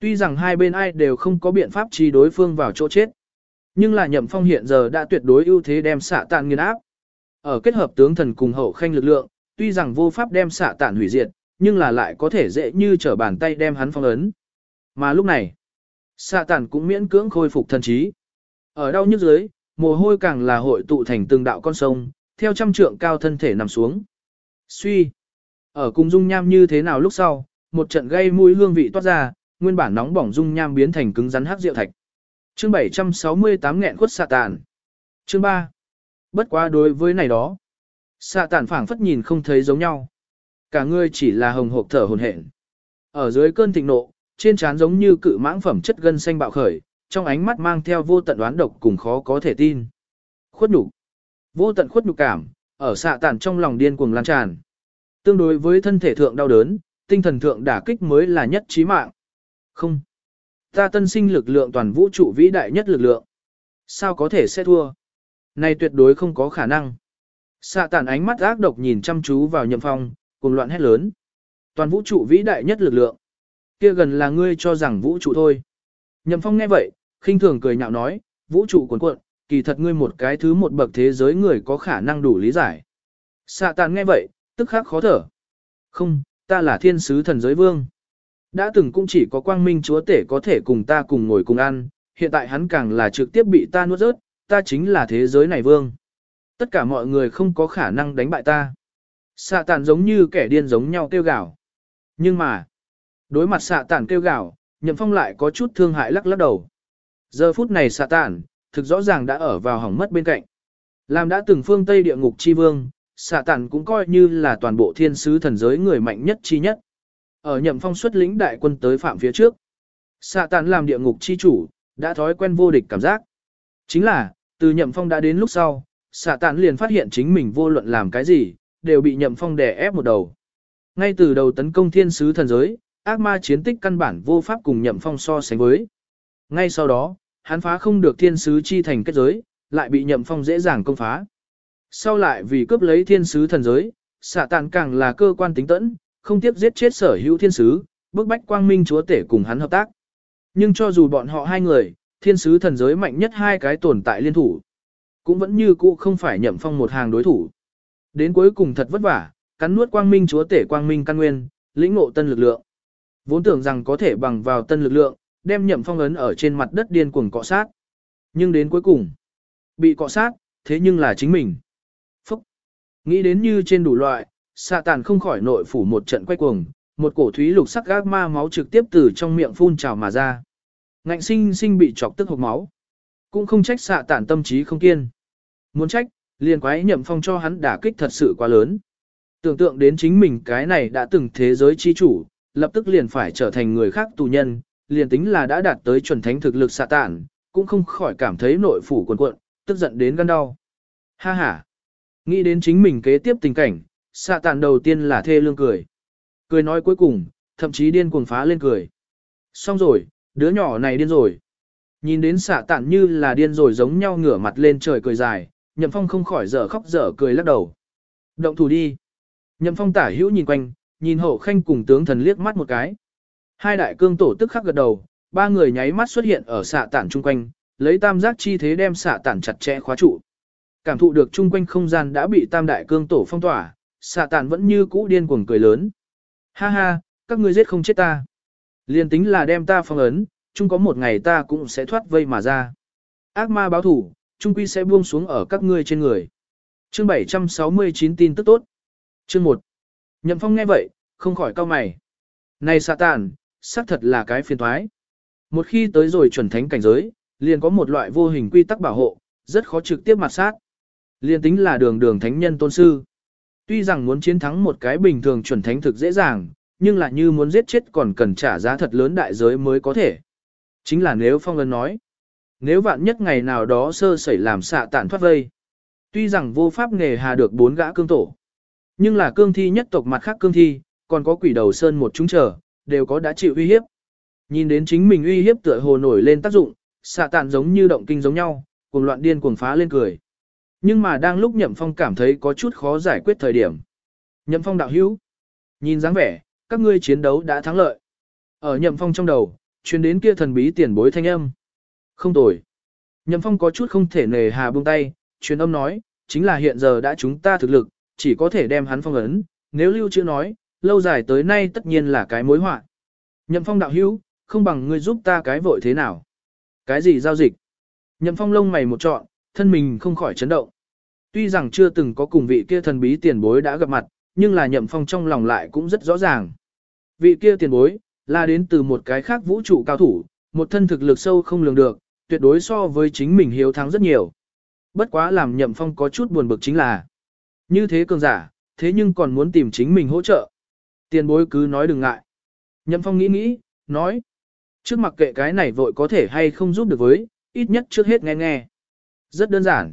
tuy rằng hai bên ai đều không có biện pháp chi đối phương vào chỗ chết, nhưng là nhậm phong hiện giờ đã tuyệt đối ưu thế đem xạ tản nghiên áp. Ở kết hợp tướng thần cùng hậu khanh lực lượng, tuy rằng vô pháp đem xạ tản hủy diệt, nhưng là lại có thể dễ như trở bàn tay đem hắn phong ấn. Mà lúc này, xạ tản cũng miễn cưỡng khôi phục thần trí. Ở đau nhức dưới, mồ hôi càng là hội tụ thành từng đạo con sông, theo trăm trượng cao thân thể nằm xuống. Suy, ở cùng dung nham như thế nào lúc sau, một trận gây mũi hương vị toát ra, nguyên bản nóng bỏng dung nham biến thành cứng rắn hắc rượu thạch. Chương 768 nghẹn khuất xạ tản Chương 3. Bất quá đối với này đó. Xạ tản phảng phất nhìn không thấy giống nhau. Cả người chỉ là hồng hộp thở hồn hển. Ở dưới cơn thịnh nộ, trên trán giống như cự mãng phẩm chất gân xanh bạo khởi, trong ánh mắt mang theo vô tận đoán độc cùng khó có thể tin. Khuất nhục, vô tận khuất nhục cảm, ở xạ tản trong lòng điên cuồng lan tràn. Tương đối với thân thể thượng đau đớn, tinh thần thượng đả kích mới là nhất trí mạng. Không. Ta tân sinh lực lượng toàn vũ trụ vĩ đại nhất lực lượng. Sao có thể sẽ thua? Này tuyệt đối không có khả năng. Xạ tản ánh mắt ác độc nhìn chăm chú vào nhậm phong, cùng loạn hét lớn. Toàn vũ trụ vĩ đại nhất lực lượng. Kia gần là ngươi cho rằng vũ trụ thôi. Nhậm phong nghe vậy, khinh thường cười nhạo nói, vũ trụ cuồn cuộn, kỳ thật ngươi một cái thứ một bậc thế giới người có khả năng đủ lý giải. Sạ tàn nghe vậy, tức khắc khó thở. Không, ta là thiên sứ thần giới vương. Đã từng cũng chỉ có quang minh chúa tể có thể cùng ta cùng ngồi cùng ăn, hiện tại hắn càng là trực tiếp bị ta nuốt rớt, ta chính là thế giới này vương. Tất cả mọi người không có khả năng đánh bại ta. Xạ tàn giống như kẻ điên giống nhau kêu gào. Nhưng mà, đối mặt xạ tàn kêu gào, nhậm phong lại có chút thương hại lắc lắc đầu. Giờ phút này xạ tàn, thực rõ ràng đã ở vào hỏng mất bên cạnh. Làm đã từng phương Tây địa ngục chi vương, xạ tàn cũng coi như là toàn bộ thiên sứ thần giới người mạnh nhất chi nhất. Ở nhậm phong xuất lĩnh đại quân tới phạm phía trước. Xạ tàn làm địa ngục chi chủ, đã thói quen vô địch cảm giác. Chính là, từ nhậm phong đã đến lúc sau, xạ tàn liền phát hiện chính mình vô luận làm cái gì, đều bị nhậm phong đè ép một đầu. Ngay từ đầu tấn công thiên sứ thần giới, ác ma chiến tích căn bản vô pháp cùng nhậm phong so sánh với. Ngay sau đó, hắn phá không được thiên sứ chi thành kết giới, lại bị nhậm phong dễ dàng công phá. Sau lại vì cướp lấy thiên sứ thần giới, xạ tàn càng là cơ quan tính tẫn, không tiếp giết chết sở hữu thiên sứ, bức bách quang minh chúa tể cùng hắn hợp tác. Nhưng cho dù bọn họ hai người, thiên sứ thần giới mạnh nhất hai cái tồn tại liên thủ, cũng vẫn như cũ không phải nhậm phong một hàng đối thủ. Đến cuối cùng thật vất vả, cắn nuốt quang minh chúa tể quang minh căn nguyên, lĩnh ngộ tân lực lượng. Vốn tưởng rằng có thể bằng vào tân lực lượng, đem nhậm phong ấn ở trên mặt đất điên cuồng cọ sát. Nhưng đến cuối cùng, bị cọ sát, thế nhưng là chính mình. Phúc! Nghĩ đến như trên đủ loại, xạ tàn không khỏi nội phủ một trận quay cuồng, một cổ thúy lục sắc gác ma máu trực tiếp từ trong miệng phun trào mà ra. Ngạnh sinh sinh bị chọc tức hộp máu. Cũng không trách xạ tàn tâm trí không kiên. Muốn trách, liền quái nhậm phong cho hắn đả kích thật sự quá lớn. Tưởng tượng đến chính mình cái này đã từng thế giới chi chủ, lập tức liền phải trở thành người khác tù nhân, liền tính là đã đạt tới chuẩn thánh thực lực xạ tản, cũng không khỏi cảm thấy nội phủ cuồn cuộn, tức giận đến gan đau. Ha ha! Nghĩ đến chính mình kế tiếp tình cảnh, xạ tản đầu tiên là thê lương cười. Cười nói cuối cùng, thậm chí điên cuồng phá lên cười. Xong rồi, đứa nhỏ này điên rồi. Nhìn đến xạ tản như là điên rồi giống nhau ngửa mặt lên trời cười dài, nhậm phong không khỏi dở khóc dở cười lắc đầu. Động thủ đi. Nhậm phong tả hữu nhìn quanh, nhìn hậu khanh cùng tướng thần liếc mắt một cái. Hai đại cương tổ tức khắc gật đầu, ba người nháy mắt xuất hiện ở xạ tản chung quanh, lấy tam giác chi thế đem xạ tản chặt chẽ khóa trụ. Cảm thụ được chung quanh không gian đã bị tam đại cương tổ phong tỏa, xạ tản vẫn như cũ điên cuồng cười lớn. Ha ha, các ngươi giết không chết ta. Liên tính là đem ta phong ấn, chung có một ngày ta cũng sẽ thoát vây mà ra. Ác ma báo thủ, Trung quy sẽ buông xuống ở các ngươi trên người. Chương 769 tin tức tốt. Chương 1. Nhậm Phong nghe vậy, không khỏi cau mày. Này xạ tàn, xác thật là cái phiền thoái. Một khi tới rồi chuẩn thánh cảnh giới, liền có một loại vô hình quy tắc bảo hộ, rất khó trực tiếp mặt sát. Liền tính là đường đường thánh nhân tôn sư. Tuy rằng muốn chiến thắng một cái bình thường chuẩn thánh thực dễ dàng, nhưng là như muốn giết chết còn cần trả giá thật lớn đại giới mới có thể. Chính là nếu Phong Lân nói, nếu vạn nhất ngày nào đó sơ sẩy làm xạ tản thoát vây. Tuy rằng vô pháp nghề hà được bốn gã cương tổ, nhưng là cương thi nhất tộc mặt khác cương thi, còn có quỷ đầu sơn một chúng chờ, đều có đã chịu uy hiếp. Nhìn đến chính mình uy hiếp tựa hồ nổi lên tác dụng, xạ tản giống như động kinh giống nhau, cuồng loạn điên cuồng phá lên cười. Nhưng mà đang lúc Nhậm Phong cảm thấy có chút khó giải quyết thời điểm. Nhậm Phong đạo hữu, nhìn dáng vẻ, các ngươi chiến đấu đã thắng lợi. Ở nhậm phong trong đầu, truyền đến kia thần bí tiền bối thanh âm. Không tồi. Nhậm phong có chút không thể nề hà buông tay, truyền âm nói, chính là hiện giờ đã chúng ta thực lực, chỉ có thể đem hắn phong ấn, nếu lưu chưa nói, lâu dài tới nay tất nhiên là cái mối họa. Nhậm phong đạo hữu, không bằng ngươi giúp ta cái vội thế nào. Cái gì giao dịch? Nhậm phong lông mày một trọn, thân mình không khỏi chấn động. Tuy rằng chưa từng có cùng vị kia thần bí tiền bối đã gặp mặt, nhưng là nhậm phong trong lòng lại cũng rất rõ ràng. Vị kia tiền bối, là đến từ một cái khác vũ trụ cao thủ, một thân thực lực sâu không lường được, tuyệt đối so với chính mình hiếu thắng rất nhiều. Bất quá làm nhậm phong có chút buồn bực chính là, như thế cường giả, thế nhưng còn muốn tìm chính mình hỗ trợ. Tiền bối cứ nói đừng ngại. Nhậm phong nghĩ nghĩ, nói, trước mặc kệ cái này vội có thể hay không giúp được với, ít nhất trước hết nghe nghe. Rất đơn giản.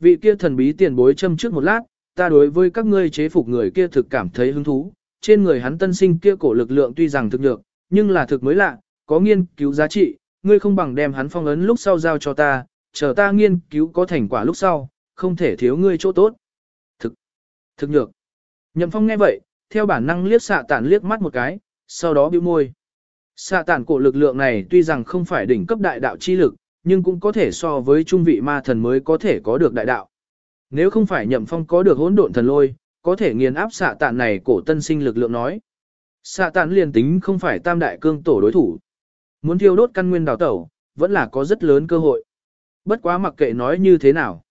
Vị kia thần bí tiền bối châm trước một lát, ta đối với các ngươi chế phục người kia thực cảm thấy hứng thú, trên người hắn tân sinh kia cổ lực lượng tuy rằng thực được, nhưng là thực mới lạ, có nghiên cứu giá trị, ngươi không bằng đem hắn phong ấn lúc sau giao cho ta, chờ ta nghiên cứu có thành quả lúc sau, không thể thiếu ngươi chỗ tốt. Thực, thực nhược. Nhậm phong nghe vậy, theo bản năng liếc xạ tản liếc mắt một cái, sau đó bĩu môi. Xạ tản cổ lực lượng này tuy rằng không phải đỉnh cấp đại đạo chi lực, nhưng cũng có thể so với trung vị ma thần mới có thể có được đại đạo. Nếu không phải nhậm phong có được hỗn độn thần lôi, có thể nghiền áp xạ tản này cổ tân sinh lực lượng nói. Xạ tản liền tính không phải tam đại cương tổ đối thủ. Muốn thiêu đốt căn nguyên đào tẩu, vẫn là có rất lớn cơ hội. Bất quá mặc kệ nói như thế nào.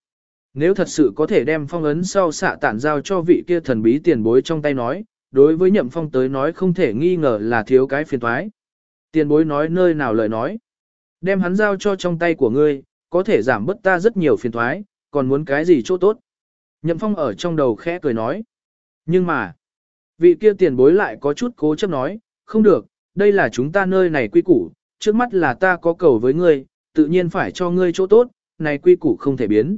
Nếu thật sự có thể đem phong ấn sau xạ tản giao cho vị kia thần bí tiền bối trong tay nói, đối với nhậm phong tới nói không thể nghi ngờ là thiếu cái phiền thoái. Tiền bối nói nơi nào lời nói. Đem hắn giao cho trong tay của ngươi, có thể giảm bớt ta rất nhiều phiền thoái, còn muốn cái gì chỗ tốt. Nhậm phong ở trong đầu khẽ cười nói. Nhưng mà, vị kia tiền bối lại có chút cố chấp nói, không được, đây là chúng ta nơi này quy củ, trước mắt là ta có cầu với ngươi, tự nhiên phải cho ngươi chỗ tốt, này quy củ không thể biến.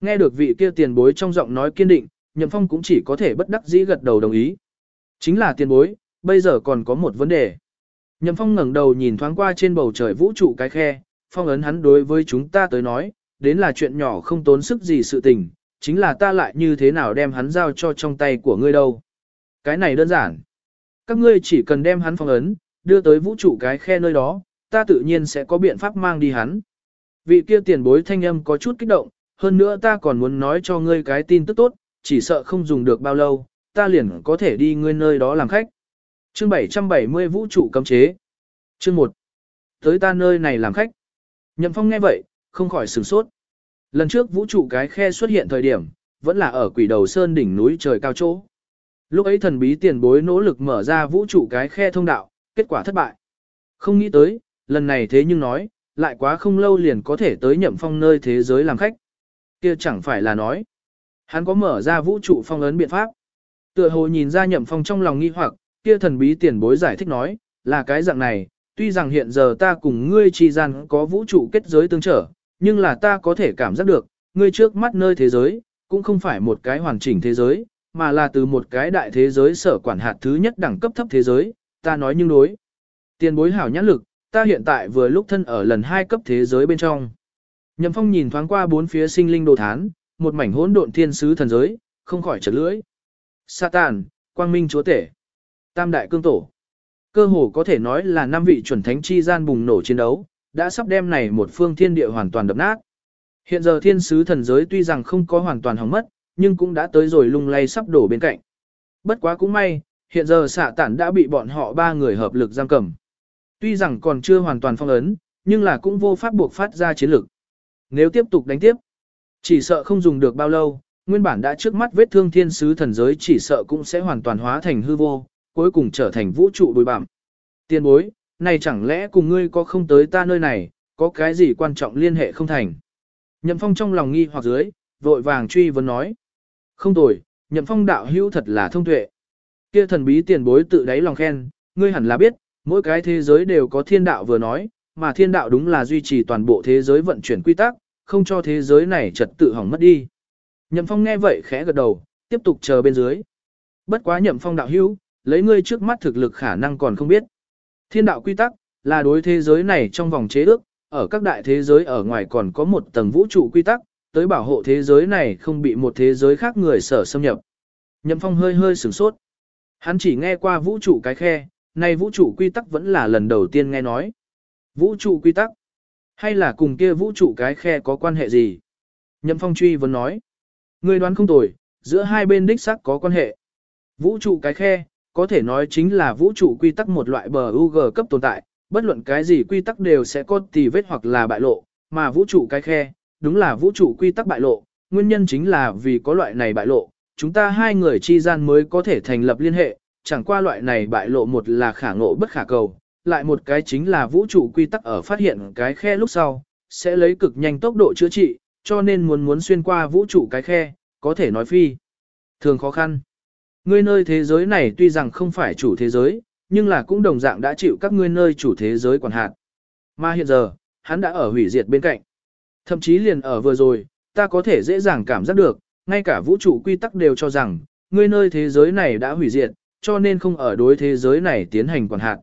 Nghe được vị kia tiền bối trong giọng nói kiên định, Nhậm Phong cũng chỉ có thể bất đắc dĩ gật đầu đồng ý. Chính là tiền bối, bây giờ còn có một vấn đề. Nhậm Phong ngẩng đầu nhìn thoáng qua trên bầu trời vũ trụ cái khe, phong ấn hắn đối với chúng ta tới nói, đến là chuyện nhỏ không tốn sức gì sự tình, chính là ta lại như thế nào đem hắn giao cho trong tay của ngươi đâu. Cái này đơn giản. Các ngươi chỉ cần đem hắn phong ấn, đưa tới vũ trụ cái khe nơi đó, ta tự nhiên sẽ có biện pháp mang đi hắn. Vị kia tiền bối thanh âm có chút kích động, hơn nữa ta còn muốn nói cho ngươi cái tin tức tốt, chỉ sợ không dùng được bao lâu, ta liền có thể đi ngươi nơi đó làm khách. Chương 770 vũ trụ cấm chế. Chương 1. Tới ta nơi này làm khách. Nhậm Phong nghe vậy, không khỏi sửng sốt. Lần trước vũ trụ cái khe xuất hiện thời điểm, vẫn là ở quỷ đầu sơn đỉnh núi trời cao chỗ. Lúc ấy thần bí tiền bối nỗ lực mở ra vũ trụ cái khe thông đạo, kết quả thất bại. Không nghĩ tới, lần này thế nhưng nói, lại quá không lâu liền có thể tới nhậm phong nơi thế giới làm khách. Kia chẳng phải là nói. Hắn có mở ra vũ trụ phong ấn biện pháp. Tựa hồ nhìn ra nhậm phong trong lòng nghi hoặc, kia thần bí tiền bối giải thích nói, là cái dạng này, tuy rằng hiện giờ ta cùng ngươi chi gian có vũ trụ kết giới tương trở, nhưng là ta có thể cảm giác được, ngươi trước mắt nơi thế giới, cũng không phải một cái hoàn chỉnh thế giới, mà là từ một cái đại thế giới sở quản hạt thứ nhất đẳng cấp thấp thế giới, ta nói nhưng đối. Tiền bối hảo nhãn lực, ta hiện tại vừa lúc thân ở lần hai cấp thế giới bên trong. Nhậm Phong nhìn thoáng qua bốn phía sinh linh đồ thán, một mảnh hỗn độn thiên sứ thần giới, không khỏi chật lưỡi. Satan, Quang Minh Chúa Tể, Tam Đại Cương Tổ. Cơ hồ có thể nói là năm vị chuẩn thánh chi gian bùng nổ chiến đấu, đã sắp đem này một phương thiên địa hoàn toàn đập nát. Hiện giờ thiên sứ thần giới tuy rằng không có hoàn toàn hỏng mất, nhưng cũng đã tới rồi lung lay sắp đổ bên cạnh. Bất quá cũng may, hiện giờ xạ tản đã bị bọn họ ba người hợp lực giam cầm. Tuy rằng còn chưa hoàn toàn phong ấn, nhưng là cũng vô pháp buộc phát ra chiến lực. Nếu tiếp tục đánh tiếp, chỉ sợ không dùng được bao lâu, nguyên bản đã trước mắt vết thương thiên sứ thần giới chỉ sợ cũng sẽ hoàn toàn hóa thành hư vô, cuối cùng trở thành vũ trụ bồi bạm. Tiên bối, này chẳng lẽ cùng ngươi có không tới ta nơi này, có cái gì quan trọng liên hệ không thành. Nhậm phong trong lòng nghi hoặc dưới, vội vàng truy vấn nói. Không tồi, nhậm phong đạo hữu thật là thông tuệ. Kia thần bí tiền bối tự đáy lòng khen, ngươi hẳn là biết, mỗi cái thế giới đều có thiên đạo vừa nói, mà thiên đạo đúng là duy trì toàn bộ thế giới vận chuyển quy tắc, không cho thế giới này trật tự hỏng mất đi. Nhậm Phong nghe vậy khẽ gật đầu, tiếp tục chờ bên dưới. Bất quá Nhậm Phong đạo hữu, lấy ngươi trước mắt thực lực khả năng còn không biết. Thiên đạo quy tắc là đối thế giới này trong vòng chế ước, ở các đại thế giới ở ngoài còn có một tầng vũ trụ quy tắc, tới bảo hộ thế giới này không bị một thế giới khác người sở xâm nhập. Nhậm Phong hơi hơi sửng sốt. Hắn chỉ nghe qua vũ trụ cái khe, nay vũ trụ quy tắc vẫn là lần đầu tiên nghe nói. Vũ trụ quy tắc? Hay là cùng kia vũ trụ cái khe có quan hệ gì? Nhậm phong truy vẫn nói. người đoán không tồi, giữa hai bên đích xác có quan hệ. Vũ trụ cái khe, có thể nói chính là vũ trụ quy tắc một loại bờ UG cấp tồn tại, bất luận cái gì quy tắc đều sẽ có tì vết hoặc là bại lộ, mà vũ trụ cái khe, đúng là vũ trụ quy tắc bại lộ, nguyên nhân chính là vì có loại này bại lộ, chúng ta hai người chi gian mới có thể thành lập liên hệ, chẳng qua loại này bại lộ một là khả ngộ bất khả cầu, lại một cái chính là vũ trụ quy tắc ở phát hiện cái khe lúc sau, sẽ lấy cực nhanh tốc độ chữa trị, cho nên muốn muốn xuyên qua vũ trụ cái khe, có thể nói phi. Thường khó khăn. Ngươi nơi thế giới này tuy rằng không phải chủ thế giới, nhưng là cũng đồng dạng đã chịu các ngươi nơi chủ thế giới quản hạt. Mà hiện giờ, hắn đã ở hủy diệt bên cạnh. Thậm chí liền ở vừa rồi, ta có thể dễ dàng cảm giác được, ngay cả vũ trụ quy tắc đều cho rằng, ngươi nơi thế giới này đã hủy diệt, cho nên không ở đối thế giới này tiến hành quản hạt.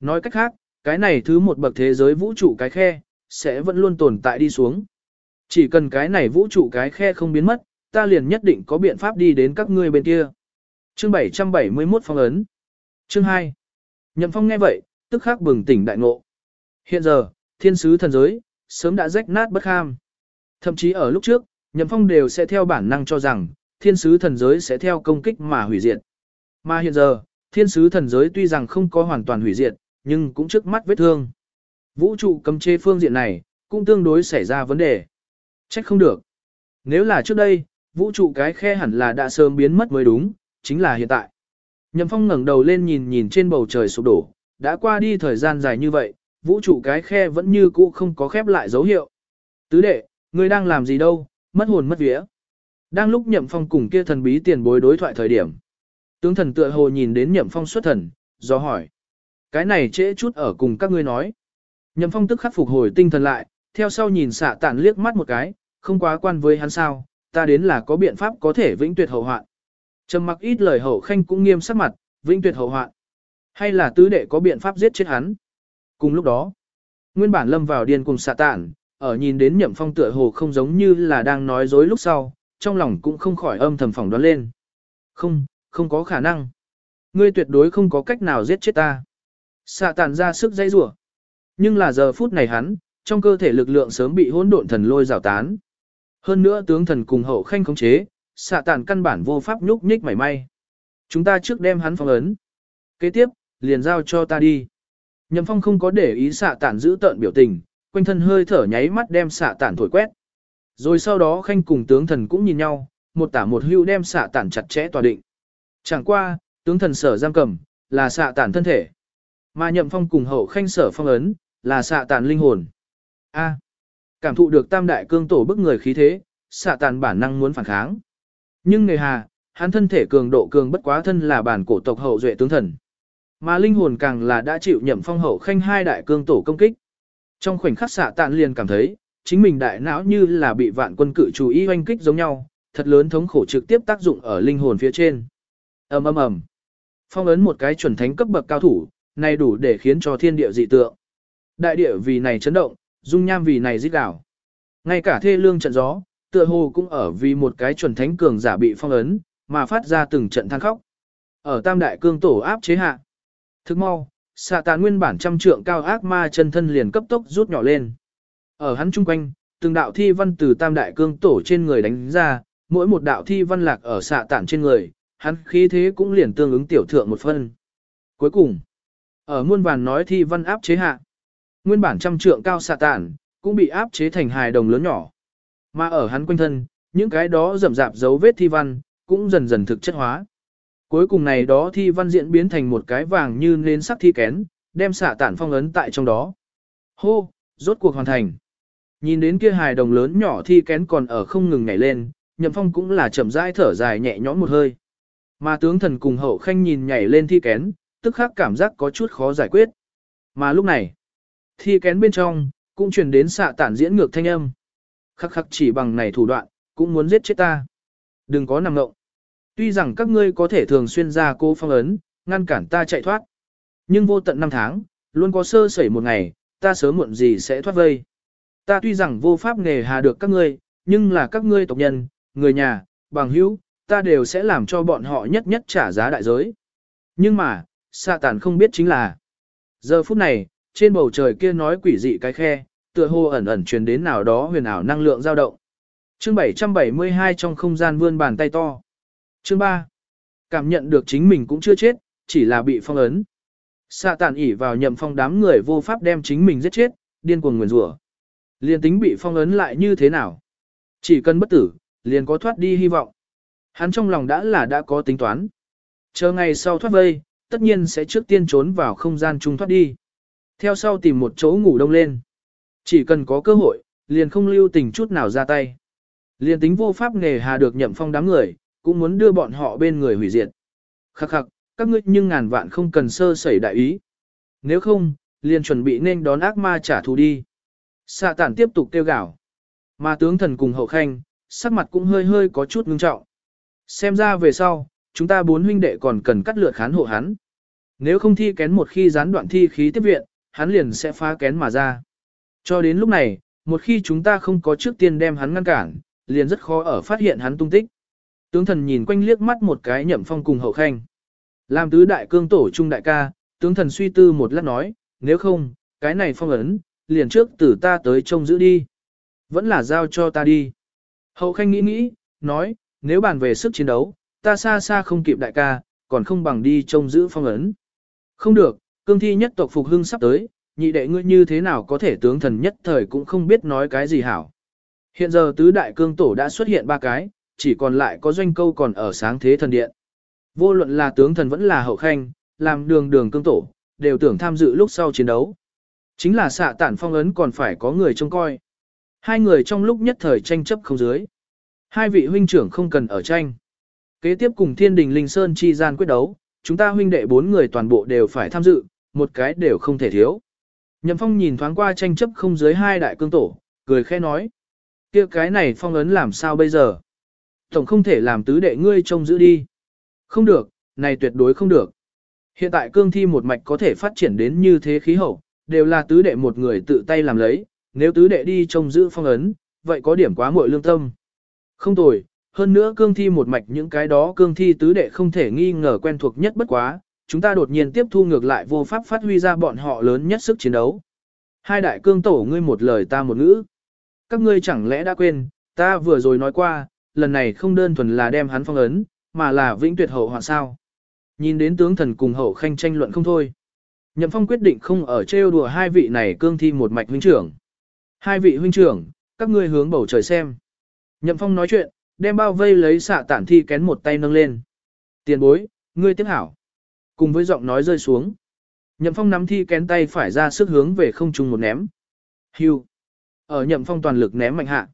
Nói cách khác, cái này thứ một bậc thế giới vũ trụ cái khe, sẽ vẫn luôn tồn tại đi xuống. Chỉ cần cái này vũ trụ cái khe không biến mất, ta liền nhất định có biện pháp đi đến các ngươi bên kia. Chương 771 phong ấn. Chương 2. Nhậm phong nghe vậy, tức khắc bừng tỉnh đại ngộ. Hiện giờ, thiên sứ thần giới, sớm đã rách nát bất kham. Thậm chí ở lúc trước, Nhậm phong đều sẽ theo bản năng cho rằng, thiên sứ thần giới sẽ theo công kích mà hủy diệt. Mà hiện giờ, thiên sứ thần giới tuy rằng không có hoàn toàn hủy diệt, nhưng cũng trước mắt vết thương. Vũ trụ cấm chế phương diện này, cũng tương đối xảy ra vấn đề. Trách không được. Nếu là trước đây, vũ trụ cái khe hẳn là đã sớm biến mất mới đúng, chính là hiện tại. Nhậm Phong ngẩng đầu lên nhìn nhìn trên bầu trời sụp đổ, đã qua đi thời gian dài như vậy, vũ trụ cái khe vẫn như cũ không có khép lại dấu hiệu. Tứ đệ, ngươi đang làm gì đâu, mất hồn mất vía. Đang lúc Nhậm Phong cùng kia thần bí tiền bối đối thoại thời điểm. Tướng thần tựa hồ nhìn đến Nhậm Phong xuất thần, do hỏi. Cái này trễ chút ở cùng các ngươi nói. Nhậm Phong tức khắc phục hồi tinh thần lại, theo sau nhìn xạ tản liếc mắt một cái, không quá quan với hắn sao, ta đến là có biện pháp có thể vĩnh tuyệt hậu hoạn. Trầm mặc ít lời hậu khanh cũng nghiêm sắc mặt, vĩnh tuyệt hậu hoạn. Hay là tứ đệ có biện pháp giết chết hắn. Cùng lúc đó, nguyên bản lâm vào điên cùng xạ tản, ở nhìn đến nhậm phong tựa hồ không giống như là đang nói dối lúc sau, trong lòng cũng không khỏi âm thầm phỏng đoán lên. Không, không có khả năng. Ngươi tuyệt đối không có cách nào giết chết ta. Xạ tản ra sức dây rủa Nhưng là giờ phút này hắn, trong cơ thể lực lượng sớm bị hỗn độn thần lôi rào tán. Hơn nữa tướng thần cùng hậu khanh khống chế, xạ tàn căn bản vô pháp nhúc nhích mảy may. Chúng ta trước đem hắn phong ấn. Kế tiếp, liền giao cho ta đi. Nhậm phong không có để ý xạ tản giữ tợn biểu tình, quanh thân hơi thở nháy mắt đem xạ tản thổi quét. Rồi sau đó khanh cùng tướng thần cũng nhìn nhau, một tả một hưu đem xạ tản chặt chẽ tòa định. Chẳng qua, tướng thần sở giam cầm, là xạ tản thân thể. Mà nhậm phong cùng hậu khanh sở phong ấn, là xạ tản linh hồn. A. cảm thụ được tam đại cương tổ bức người khí thế, xạ tản bản năng muốn phản kháng. Nhưng nghề hà, hắn thân thể cường độ cường bất quá thân là bản cổ tộc hậu duệ tướng thần. Mà linh hồn càng là đã chịu nhậm phong hậu khanh hai đại cương tổ công kích. Trong khoảnh khắc xạ tạn liền cảm thấy, chính mình đại não như là bị vạn quân cự chú ý oanh kích giống nhau, thật lớn thống khổ trực tiếp tác dụng ở linh hồn phía trên. ầm ầm ầm, phong ấn một cái chuẩn thánh cấp bậc cao thủ, này đủ để khiến cho thiên địa dị tượng. Đại địa vì này chấn động, dung nham vì này rít đảo. Ngay cả thê lương trận gió, tựa hồ cũng ở vì một cái chuẩn thánh cường giả bị phong ấn, mà phát ra từng trận than khóc. Ở tam đại cương tổ áp chế hạ. Thức mau, xạ tàn nguyên bản trăm trượng cao ác ma chân thân liền cấp tốc rút nhỏ lên. Ở hắn chung quanh, từng đạo thi văn từ tam đại cương tổ trên người đánh ra, mỗi một đạo thi văn lạc ở xạ tản trên người, hắn khí thế cũng liền tương ứng tiểu thượng một phân. Cuối cùng, ở muôn vàn nói thi văn áp chế hạ, nguyên bản trăm trượng cao xạ tản, cũng bị áp chế thành hài đồng lớn nhỏ. Mà ở hắn quanh thân, những cái đó rậm rạp dấu vết thi văn, cũng dần dần thực chất hóa. Cuối cùng này đó thi văn diễn biến thành một cái vàng như nến sắc thi kén, đem xạ tản phong ấn tại trong đó. Hô, rốt cuộc hoàn thành. Nhìn đến kia hài đồng lớn nhỏ thi kén còn ở không ngừng nhảy lên, nhậm phong cũng là chậm rãi thở dài nhẹ nhõm một hơi. Mà tướng thần cùng hậu khanh nhìn nhảy lên thi kén, tức khắc cảm giác có chút khó giải quyết. Mà lúc này, thi kén bên trong, cũng truyền đến xạ tản diễn ngược thanh âm khắc khắc chỉ bằng này thủ đoạn, cũng muốn giết chết ta. Đừng có nằm ngộng. Tuy rằng các ngươi có thể thường xuyên ra cô phong ấn, ngăn cản ta chạy thoát. Nhưng vô tận năm tháng, luôn có sơ sẩy một ngày, ta sớm muộn gì sẽ thoát vây. Ta tuy rằng vô pháp nghề hà được các ngươi, nhưng là các ngươi tộc nhân, người nhà, bằng hữu, ta đều sẽ làm cho bọn họ nhất nhất trả giá đại giới. Nhưng mà, xạ tản không biết chính là. Giờ phút này, trên bầu trời kia nói quỷ dị cái khe, tựa hồ ẩn ẩn truyền đến nào đó huyền ảo năng lượng dao động. Chương 772 trong không gian vươn bàn tay to. Chương 3. Cảm nhận được chính mình cũng chưa chết, chỉ là bị phong ấn. Xạ tản ỉ vào nhậm phong đám người vô pháp đem chính mình giết chết, điên cuồng nguyền rủa. Liên tính bị phong ấn lại như thế nào? Chỉ cần bất tử, liền có thoát đi hy vọng. Hắn trong lòng đã là đã có tính toán. Chờ ngày sau thoát vây, tất nhiên sẽ trước tiên trốn vào không gian chung thoát đi. Theo sau tìm một chỗ ngủ đông lên. Chỉ cần có cơ hội, liền không lưu tình chút nào ra tay. Liền tính vô pháp nghề hà được nhậm phong đám người, cũng muốn đưa bọn họ bên người hủy diệt. Khắc khắc, các ngươi nhưng ngàn vạn không cần sơ sẩy đại ý. Nếu không, liền chuẩn bị nên đón ác ma trả thù đi. Xạ tản tiếp tục kêu gào. Mà tướng thần cùng hậu khanh, sắc mặt cũng hơi hơi có chút ngưng trọng. Xem ra về sau, chúng ta bốn huynh đệ còn cần cắt lượt khán hộ hắn. Nếu không thi kén một khi gián đoạn thi khí tiếp viện, hắn liền sẽ phá kén mà ra. Cho đến lúc này, một khi chúng ta không có trước tiên đem hắn ngăn cản, liền rất khó ở phát hiện hắn tung tích. Tướng thần nhìn quanh liếc mắt một cái nhậm phong cùng hậu khanh. Làm tứ đại cương tổ trung đại ca, tướng thần suy tư một lát nói, nếu không, cái này phong ấn, liền trước từ ta tới trông giữ đi. Vẫn là giao cho ta đi. Hậu khanh nghĩ nghĩ, nói, nếu bàn về sức chiến đấu, ta xa xa không kịp đại ca, còn không bằng đi trông giữ phong ấn. Không được, cương thi nhất tộc phục hưng sắp tới, nhị đệ ngươi như thế nào có thể tướng thần nhất thời cũng không biết nói cái gì hảo. Hiện giờ tứ đại cương tổ đã xuất hiện ba cái, chỉ còn lại có doanh câu còn ở sáng thế thần điện. Vô luận là tướng thần vẫn là hậu khanh, làm đường đường cương tổ, đều tưởng tham dự lúc sau chiến đấu. Chính là xạ tản phong ấn còn phải có người trông coi. Hai người trong lúc nhất thời tranh chấp không dưới. Hai vị huynh trưởng không cần ở tranh. Kế tiếp cùng thiên đình linh sơn chi gian quyết đấu, chúng ta huynh đệ bốn người toàn bộ đều phải tham dự, một cái đều không thể thiếu. Nhậm phong nhìn thoáng qua tranh chấp không dưới hai đại cương tổ, cười khẽ nói. kia cái này phong ấn làm sao bây giờ? Tổng không thể làm tứ đệ ngươi trông giữ đi. Không được, này tuyệt đối không được. Hiện tại cương thi một mạch có thể phát triển đến như thế khí hậu, đều là tứ đệ một người tự tay làm lấy, nếu tứ đệ đi trông giữ phong ấn, vậy có điểm quá muội lương tâm. Không tồi, hơn nữa cương thi một mạch những cái đó cương thi tứ đệ không thể nghi ngờ quen thuộc nhất bất quá, chúng ta đột nhiên tiếp thu ngược lại vô pháp phát huy ra bọn họ lớn nhất sức chiến đấu. Hai đại cương tổ ngươi một lời ta một ngữ. Các ngươi chẳng lẽ đã quên, ta vừa rồi nói qua, lần này không đơn thuần là đem hắn phong ấn, mà là vĩnh tuyệt hậu hoạn sao. Nhìn đến tướng thần cùng hậu khanh tranh luận không thôi. Nhậm phong quyết định không ở trêu đùa hai vị này cương thi một mạch huynh trưởng. Hai vị huynh trưởng, các ngươi hướng bầu trời xem. Nhậm phong nói chuyện, đem bao vây lấy xạ tản thi kén một tay nâng lên. Tiền bối, ngươi tiếp hảo. Cùng với giọng nói rơi xuống. Nhậm phong nắm thi kén tay phải ra sức hướng về không trung một ném. Hưu. Ở nhậm phong toàn lực ném mạnh hạ.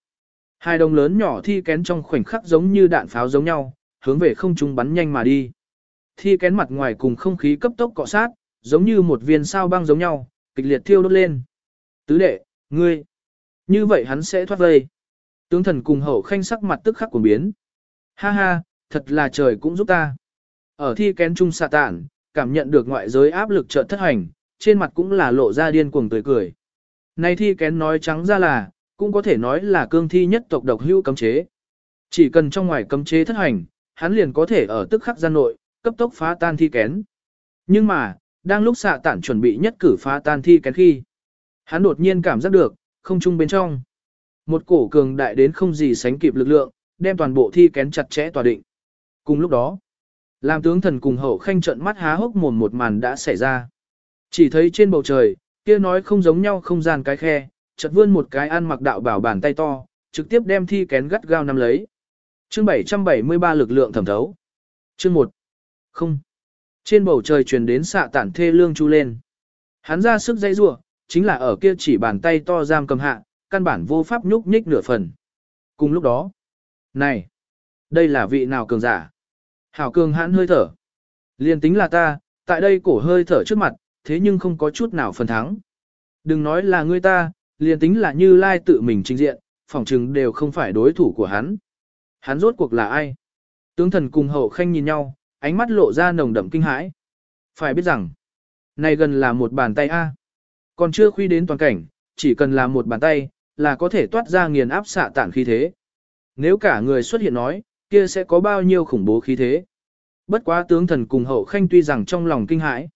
Hai đồng lớn nhỏ thi kén trong khoảnh khắc giống như đạn pháo giống nhau, hướng về không trung bắn nhanh mà đi. Thi kén mặt ngoài cùng không khí cấp tốc cọ sát, giống như một viên sao băng giống nhau, kịch liệt thiêu đốt lên. Tứ đệ, ngươi, như vậy hắn sẽ thoát vây. Tướng thần cùng hậu khanh sắc mặt tức khắc của biến. Ha ha, thật là trời cũng giúp ta. Ở thi kén trung xạ tản, cảm nhận được ngoại giới áp lực trợ thất hành, trên mặt cũng là lộ ra điên cuồng tươi cười. Này thi kén nói trắng ra là, cũng có thể nói là cương thi nhất tộc độc hữu cấm chế. Chỉ cần trong ngoài cấm chế thất hành, hắn liền có thể ở tức khắc gian nội, cấp tốc phá tan thi kén. Nhưng mà, đang lúc xạ tản chuẩn bị nhất cử phá tan thi kén khi, hắn đột nhiên cảm giác được, không trung bên trong. Một cổ cường đại đến không gì sánh kịp lực lượng, đem toàn bộ thi kén chặt chẽ tòa định. Cùng lúc đó, làm tướng thần cùng hậu khanh trận mắt há hốc mồm một màn đã xảy ra. Chỉ thấy trên bầu trời, kia nói không giống nhau không gian cái khe, chợt vươn một cái ăn mặc đạo bảo bàn tay to, trực tiếp đem thi kén gắt gao nắm lấy. Chương 773 lực lượng thẩm thấu. Chương 1. Không. Trên bầu trời truyền đến xạ tản thê lương chu lên. Hắn ra sức dây rủa, chính là ở kia chỉ bàn tay to giam cầm hạ, căn bản vô pháp nhúc nhích nửa phần. Cùng lúc đó. Này. Đây là vị nào cường giả? Hảo cường hãn hơi thở. Liên tính là ta, tại đây cổ hơi thở trước mặt, thế nhưng không có chút nào phần thắng. Đừng nói là ngươi ta, liền tính là như lai tự mình trình diện, phỏng chừng đều không phải đối thủ của hắn. Hắn rốt cuộc là ai? Tướng thần cùng hậu khanh nhìn nhau, ánh mắt lộ ra nồng đậm kinh hãi. Phải biết rằng, này gần là một bàn tay A. Còn chưa khuy đến toàn cảnh, chỉ cần là một bàn tay, là có thể toát ra nghiền áp xạ tản khí thế. Nếu cả người xuất hiện nói, kia sẽ có bao nhiêu khủng bố khí thế. Bất quá tướng thần cùng hậu khanh tuy rằng trong lòng kinh hãi,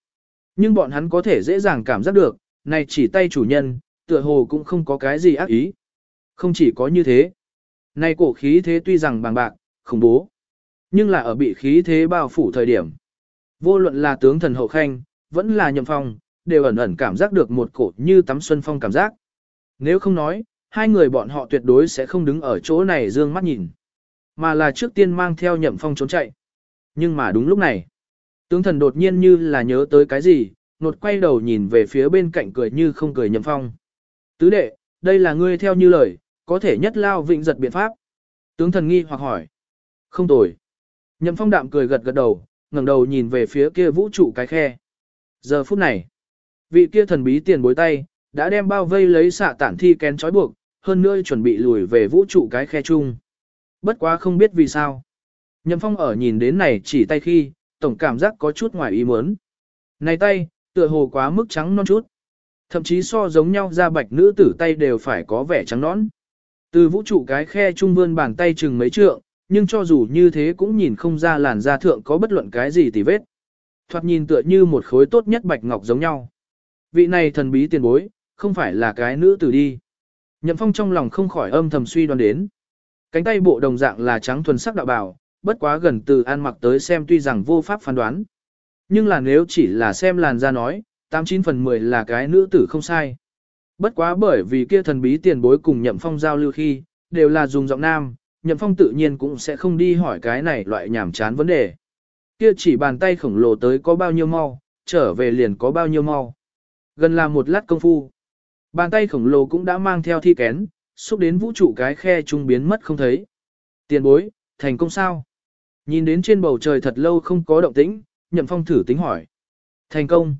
nhưng bọn hắn có thể dễ dàng cảm giác được, này chỉ tay chủ nhân, tựa hồ cũng không có cái gì ác ý. Không chỉ có như thế, nay cổ khí thế tuy rằng bằng bạc, khủng bố, nhưng là ở bị khí thế bao phủ thời điểm. Vô luận là tướng thần hậu khanh, vẫn là nhậm phong, đều ẩn ẩn cảm giác được một cổ như tắm xuân phong cảm giác. Nếu không nói, hai người bọn họ tuyệt đối sẽ không đứng ở chỗ này dương mắt nhìn, mà là trước tiên mang theo nhậm phong trốn chạy. Nhưng mà đúng lúc này, tướng thần đột nhiên như là nhớ tới cái gì, nột quay đầu nhìn về phía bên cạnh cười như không cười nhậm phong. Tứ đệ, đây là ngươi theo như lời, có thể nhất lao vịnh giật biện pháp. Tướng thần nghi hoặc hỏi. Không tồi. Nhậm phong đạm cười gật gật đầu, ngẩng đầu nhìn về phía kia vũ trụ cái khe. Giờ phút này, vị kia thần bí tiền bối tay, đã đem bao vây lấy xạ tản thi kén trói buộc, hơn nữa chuẩn bị lùi về vũ trụ cái khe chung. Bất quá không biết vì sao. Nhậm phong ở nhìn đến này chỉ tay khi, tổng cảm giác có chút ngoài ý muốn. Này tay, tựa hồ quá mức trắng non chút. Thậm chí so giống nhau ra bạch nữ tử tay đều phải có vẻ trắng nõn. Từ vũ trụ cái khe trung vươn bàn tay chừng mấy trượng, nhưng cho dù như thế cũng nhìn không ra làn da thượng có bất luận cái gì tì vết. Thoạt nhìn tựa như một khối tốt nhất bạch ngọc giống nhau. Vị này thần bí tiền bối, không phải là cái nữ tử đi. Nhậm phong trong lòng không khỏi âm thầm suy đoán đến. Cánh tay bộ đồng dạng là trắng thuần sắc đạo bào, bất quá gần từ an mặc tới xem tuy rằng vô pháp phán đoán. Nhưng là nếu chỉ là xem làn da nói, 89 phần 10 là cái nữ tử không sai. Bất quá bởi vì kia thần bí tiền bối cùng nhậm phong giao lưu khi, đều là dùng giọng nam, nhậm phong tự nhiên cũng sẽ không đi hỏi cái này loại nhảm chán vấn đề. Kia chỉ bàn tay khổng lồ tới có bao nhiêu mau, trở về liền có bao nhiêu mau. Gần là một lát công phu. Bàn tay khổng lồ cũng đã mang theo thi kén, xúc đến vũ trụ cái khe trung biến mất không thấy. Tiền bối, thành công sao? Nhìn đến trên bầu trời thật lâu không có động tĩnh, nhậm phong thử tính hỏi. Thành công.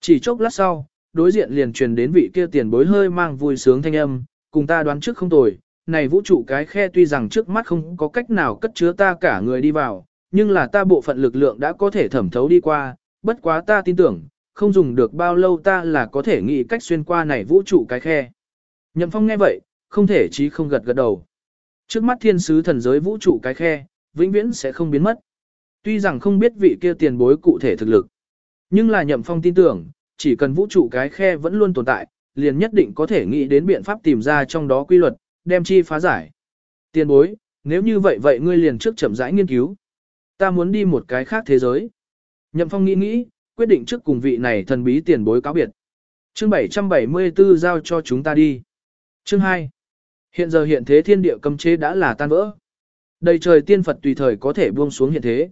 Chỉ chốc lát sau, đối diện liền truyền đến vị kia tiền bối hơi mang vui sướng thanh âm, cùng ta đoán trước không tồi, này vũ trụ cái khe tuy rằng trước mắt không có cách nào cất chứa ta cả người đi vào, nhưng là ta bộ phận lực lượng đã có thể thẩm thấu đi qua, bất quá ta tin tưởng, không dùng được bao lâu ta là có thể nghĩ cách xuyên qua này vũ trụ cái khe. Nhậm phong nghe vậy, không thể chí không gật gật đầu. Trước mắt thiên sứ thần giới vũ trụ cái khe, vĩnh viễn sẽ không biến mất. Tuy rằng không biết vị kia tiền bối cụ thể thực lực, nhưng là nhậm phong tin tưởng, chỉ cần vũ trụ cái khe vẫn luôn tồn tại, liền nhất định có thể nghĩ đến biện pháp tìm ra trong đó quy luật, đem chi phá giải. Tiền bối, nếu như vậy vậy ngươi liền trước chậm rãi nghiên cứu. Ta muốn đi một cái khác thế giới. Nhậm phong nghĩ nghĩ, quyết định trước cùng vị này thần bí tiền bối cáo biệt. Chương 774 giao cho chúng ta đi. Chương 2. Hiện giờ hiện thế thiên địa cấm chế đã là tan vỡ. Đầy trời tiên Phật tùy thời có thể buông xuống hiện thế.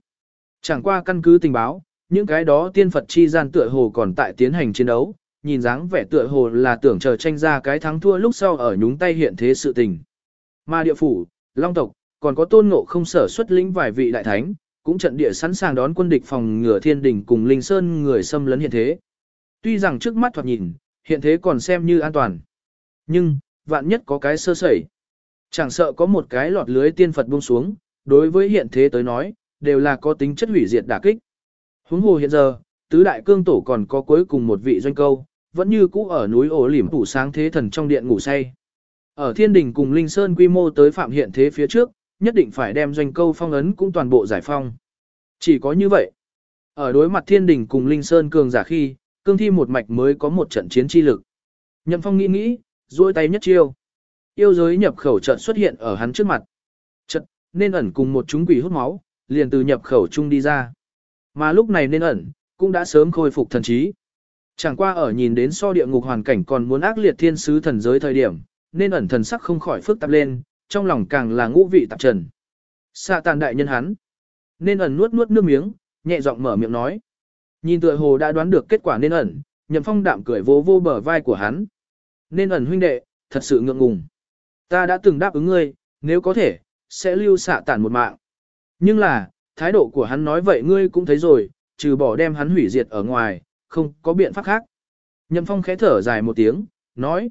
Chẳng qua căn cứ tình báo, những cái đó tiên Phật chi gian tựa hồ còn tại tiến hành chiến đấu, nhìn dáng vẻ tựa hồ là tưởng chờ tranh ra cái thắng thua lúc sau ở nhúng tay hiện thế sự tình. Mà địa phủ, long tộc, còn có tôn ngộ không sở xuất lĩnh vài vị đại thánh, cũng trận địa sẵn sàng đón quân địch phòng ngừa thiên đình cùng linh sơn người xâm lấn hiện thế. Tuy rằng trước mắt thoạt nhìn, hiện thế còn xem như an toàn. Nhưng, vạn nhất có cái sơ sẩy. Chẳng sợ có một cái lọt lưới tiên Phật buông xuống, đối với hiện thế tới nói, đều là có tính chất hủy diệt đả kích. Huống hồ hiện giờ, tứ đại cương tổ còn có cuối cùng một vị doanh câu, vẫn như cũ ở núi ổ lỉm phủ sáng thế thần trong điện ngủ say. Ở thiên đình cùng Linh Sơn quy mô tới phạm hiện thế phía trước, nhất định phải đem doanh câu phong ấn cũng toàn bộ giải phong. Chỉ có như vậy, ở đối mặt thiên đình cùng Linh Sơn cường giả khi, cương thi một mạch mới có một trận chiến chi lực. Nhậm phong nghĩ nghĩ, duỗi tay nhất chiêu. Yêu giới nhập khẩu trận xuất hiện ở hắn trước mặt. Trận, nên ẩn cùng một chúng quỷ hút máu, liền từ nhập khẩu chung đi ra. Mà lúc này nên ẩn, cũng đã sớm khôi phục thần trí. Chẳng qua ở nhìn đến so địa ngục hoàn cảnh còn muốn ác liệt thiên sứ thần giới thời điểm, nên ẩn thần sắc không khỏi phức tạp lên, trong lòng càng là ngũ vị tạp trần. Xạ tàn đại nhân hắn. Nên ẩn nuốt nuốt nước miếng, nhẹ giọng mở miệng nói. Nhìn tựa hồ đã đoán được kết quả nên ẩn, nhậm phong đạm cười vô vô bờ vai của hắn. Nên ẩn huynh đệ, thật sự ngượng ngùng. Ta đã từng đáp ứng ngươi, nếu có thể, sẽ lưu xạ tàn một mạng. Nhưng là, thái độ của hắn nói vậy ngươi cũng thấy rồi, trừ bỏ đem hắn hủy diệt ở ngoài, không có biện pháp khác. Nhậm phong khẽ thở dài một tiếng, nói.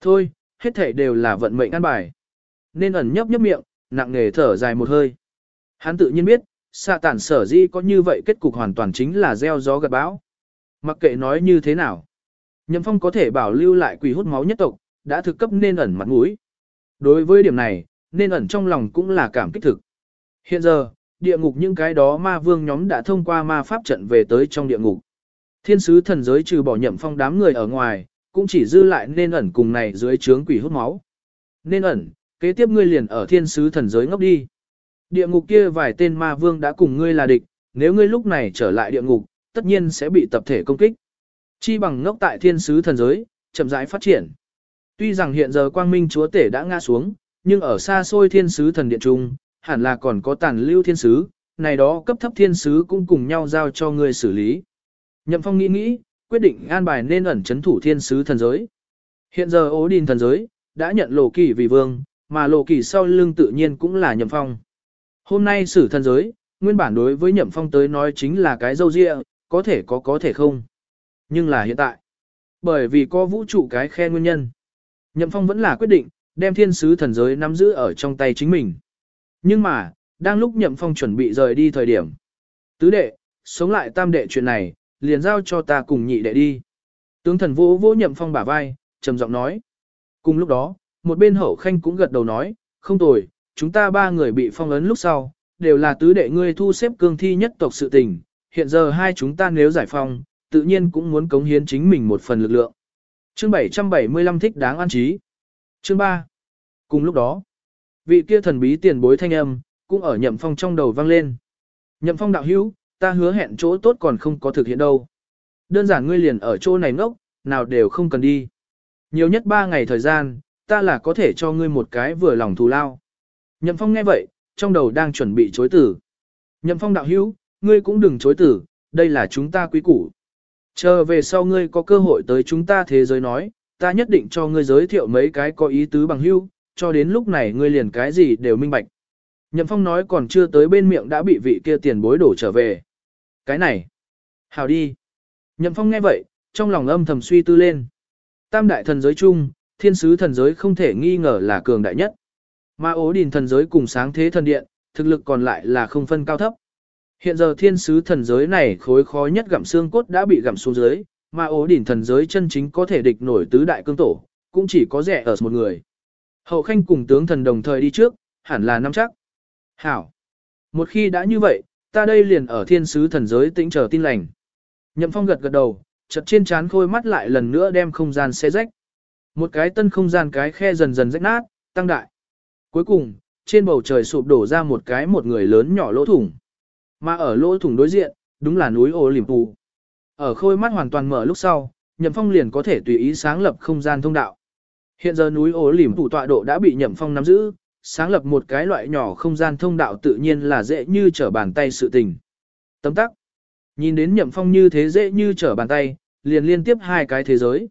Thôi, hết thảy đều là vận mệnh ăn bài. Nên ẩn nhấp nhấp miệng, nặng nề thở dài một hơi. Hắn tự nhiên biết, xạ tản sở di có như vậy kết cục hoàn toàn chính là gieo gió gặt bão. Mặc kệ nói như thế nào. Nhậm phong có thể bảo lưu lại quỷ hút máu nhất tộc, đã thực cấp nên ẩn mặt mũi. Đối với điểm này, nên ẩn trong lòng cũng là cảm kích thực. Hiện giờ, địa ngục những cái đó ma vương nhóm đã thông qua ma pháp trận về tới trong địa ngục. Thiên sứ thần giới trừ bỏ nhậm phong đám người ở ngoài, cũng chỉ dư lại nên ẩn cùng này dưới trướng quỷ hút máu. Nên ẩn, kế tiếp ngươi liền ở thiên sứ thần giới ngốc đi. Địa ngục kia vài tên ma vương đã cùng ngươi là địch, nếu ngươi lúc này trở lại địa ngục, tất nhiên sẽ bị tập thể công kích. Chi bằng ngốc tại thiên sứ thần giới, chậm rãi phát triển. Tuy rằng hiện giờ quang minh chúa tể đã ngã xuống, nhưng ở xa xôi thiên sứ thần điện trung, hẳn là còn có tàn lưu thiên sứ, này đó cấp thấp thiên sứ cũng cùng nhau giao cho ngươi xử lý. Nhậm Phong nghĩ nghĩ, quyết định an bài nên ẩn chấn thủ thiên sứ thần giới. Hiện giờ ố đình thần giới, đã nhận lộ kỳ vì vương, mà lộ kỳ sau lưng tự nhiên cũng là Nhậm Phong. Hôm nay xử thần giới, nguyên bản đối với Nhậm Phong tới nói chính là cái dâu dịa, có thể có có thể không. Nhưng là hiện tại, bởi vì có vũ trụ cái khe nguyên nhân. Nhậm Phong vẫn là quyết định, đem thiên sứ thần giới nắm giữ ở trong tay chính mình. Nhưng mà, đang lúc Nhậm Phong chuẩn bị rời đi thời điểm. Tứ đệ, sống lại tam đệ chuyện này, liền giao cho ta cùng nhị đệ đi. Tướng thần vô vô Nhậm Phong bả vai, trầm giọng nói. Cùng lúc đó, một bên hậu khanh cũng gật đầu nói, không tồi, chúng ta ba người bị phong ấn lúc sau, đều là tứ đệ ngươi thu xếp cương thi nhất tộc sự tình, hiện giờ hai chúng ta nếu giải phong, tự nhiên cũng muốn cống hiến chính mình một phần lực lượng. Chương 775 thích đáng an trí. Chương 3. Cùng lúc đó, vị kia thần bí tiền bối thanh âm, cũng ở nhậm phong trong đầu vang lên. Nhậm phong đạo hữu, ta hứa hẹn chỗ tốt còn không có thực hiện đâu. Đơn giản ngươi liền ở chỗ này ngốc, nào đều không cần đi. Nhiều nhất 3 ngày thời gian, ta là có thể cho ngươi một cái vừa lòng thù lao. Nhậm phong nghe vậy, trong đầu đang chuẩn bị chối tử. Nhậm phong đạo hữu, ngươi cũng đừng chối tử, đây là chúng ta quý củ. Chờ về sau ngươi có cơ hội tới chúng ta thế giới nói, ta nhất định cho ngươi giới thiệu mấy cái có ý tứ bằng hữu, cho đến lúc này ngươi liền cái gì đều minh bạch. Nhậm Phong nói còn chưa tới bên miệng đã bị vị kia tiền bối đổ trở về. Cái này. Hào đi. Nhậm Phong nghe vậy, trong lòng âm thầm suy tư lên. Tam đại thần giới chung, thiên sứ thần giới không thể nghi ngờ là cường đại nhất. Mà ố đình thần giới cùng sáng thế thần điện, thực lực còn lại là không phân cao thấp. Hiện giờ thiên sứ thần giới này khối khó nhất gặm xương cốt đã bị gặm xuống dưới, mà ố đỉnh thần giới chân chính có thể địch nổi tứ đại cương tổ, cũng chỉ có rẻ ở một người. Hậu khanh cùng tướng thần đồng thời đi trước, hẳn là năm chắc. Hảo. Một khi đã như vậy, ta đây liền ở thiên sứ thần giới tĩnh chờ tin lành. Nhậm phong gật gật đầu, chật trên chán khôi mắt lại lần nữa đem không gian xe rách. Một cái tân không gian cái khe dần dần rách nát, tăng đại. Cuối cùng, trên bầu trời sụp đổ ra một cái một người lớn nhỏ lỗ thủng. Mà ở lỗ thủng đối diện, đúng là núi ô liềm phù. Ở khôi mắt hoàn toàn mở lúc sau, Nhậm Phong liền có thể tùy ý sáng lập không gian thông đạo. Hiện giờ núi ố liềm thủ tọa độ đã bị Nhậm Phong nắm giữ, sáng lập một cái loại nhỏ không gian thông đạo tự nhiên là dễ như trở bàn tay sự tình. Tấm tắc. Nhìn đến Nhậm Phong như thế dễ như trở bàn tay, liền liên tiếp hai cái thế giới.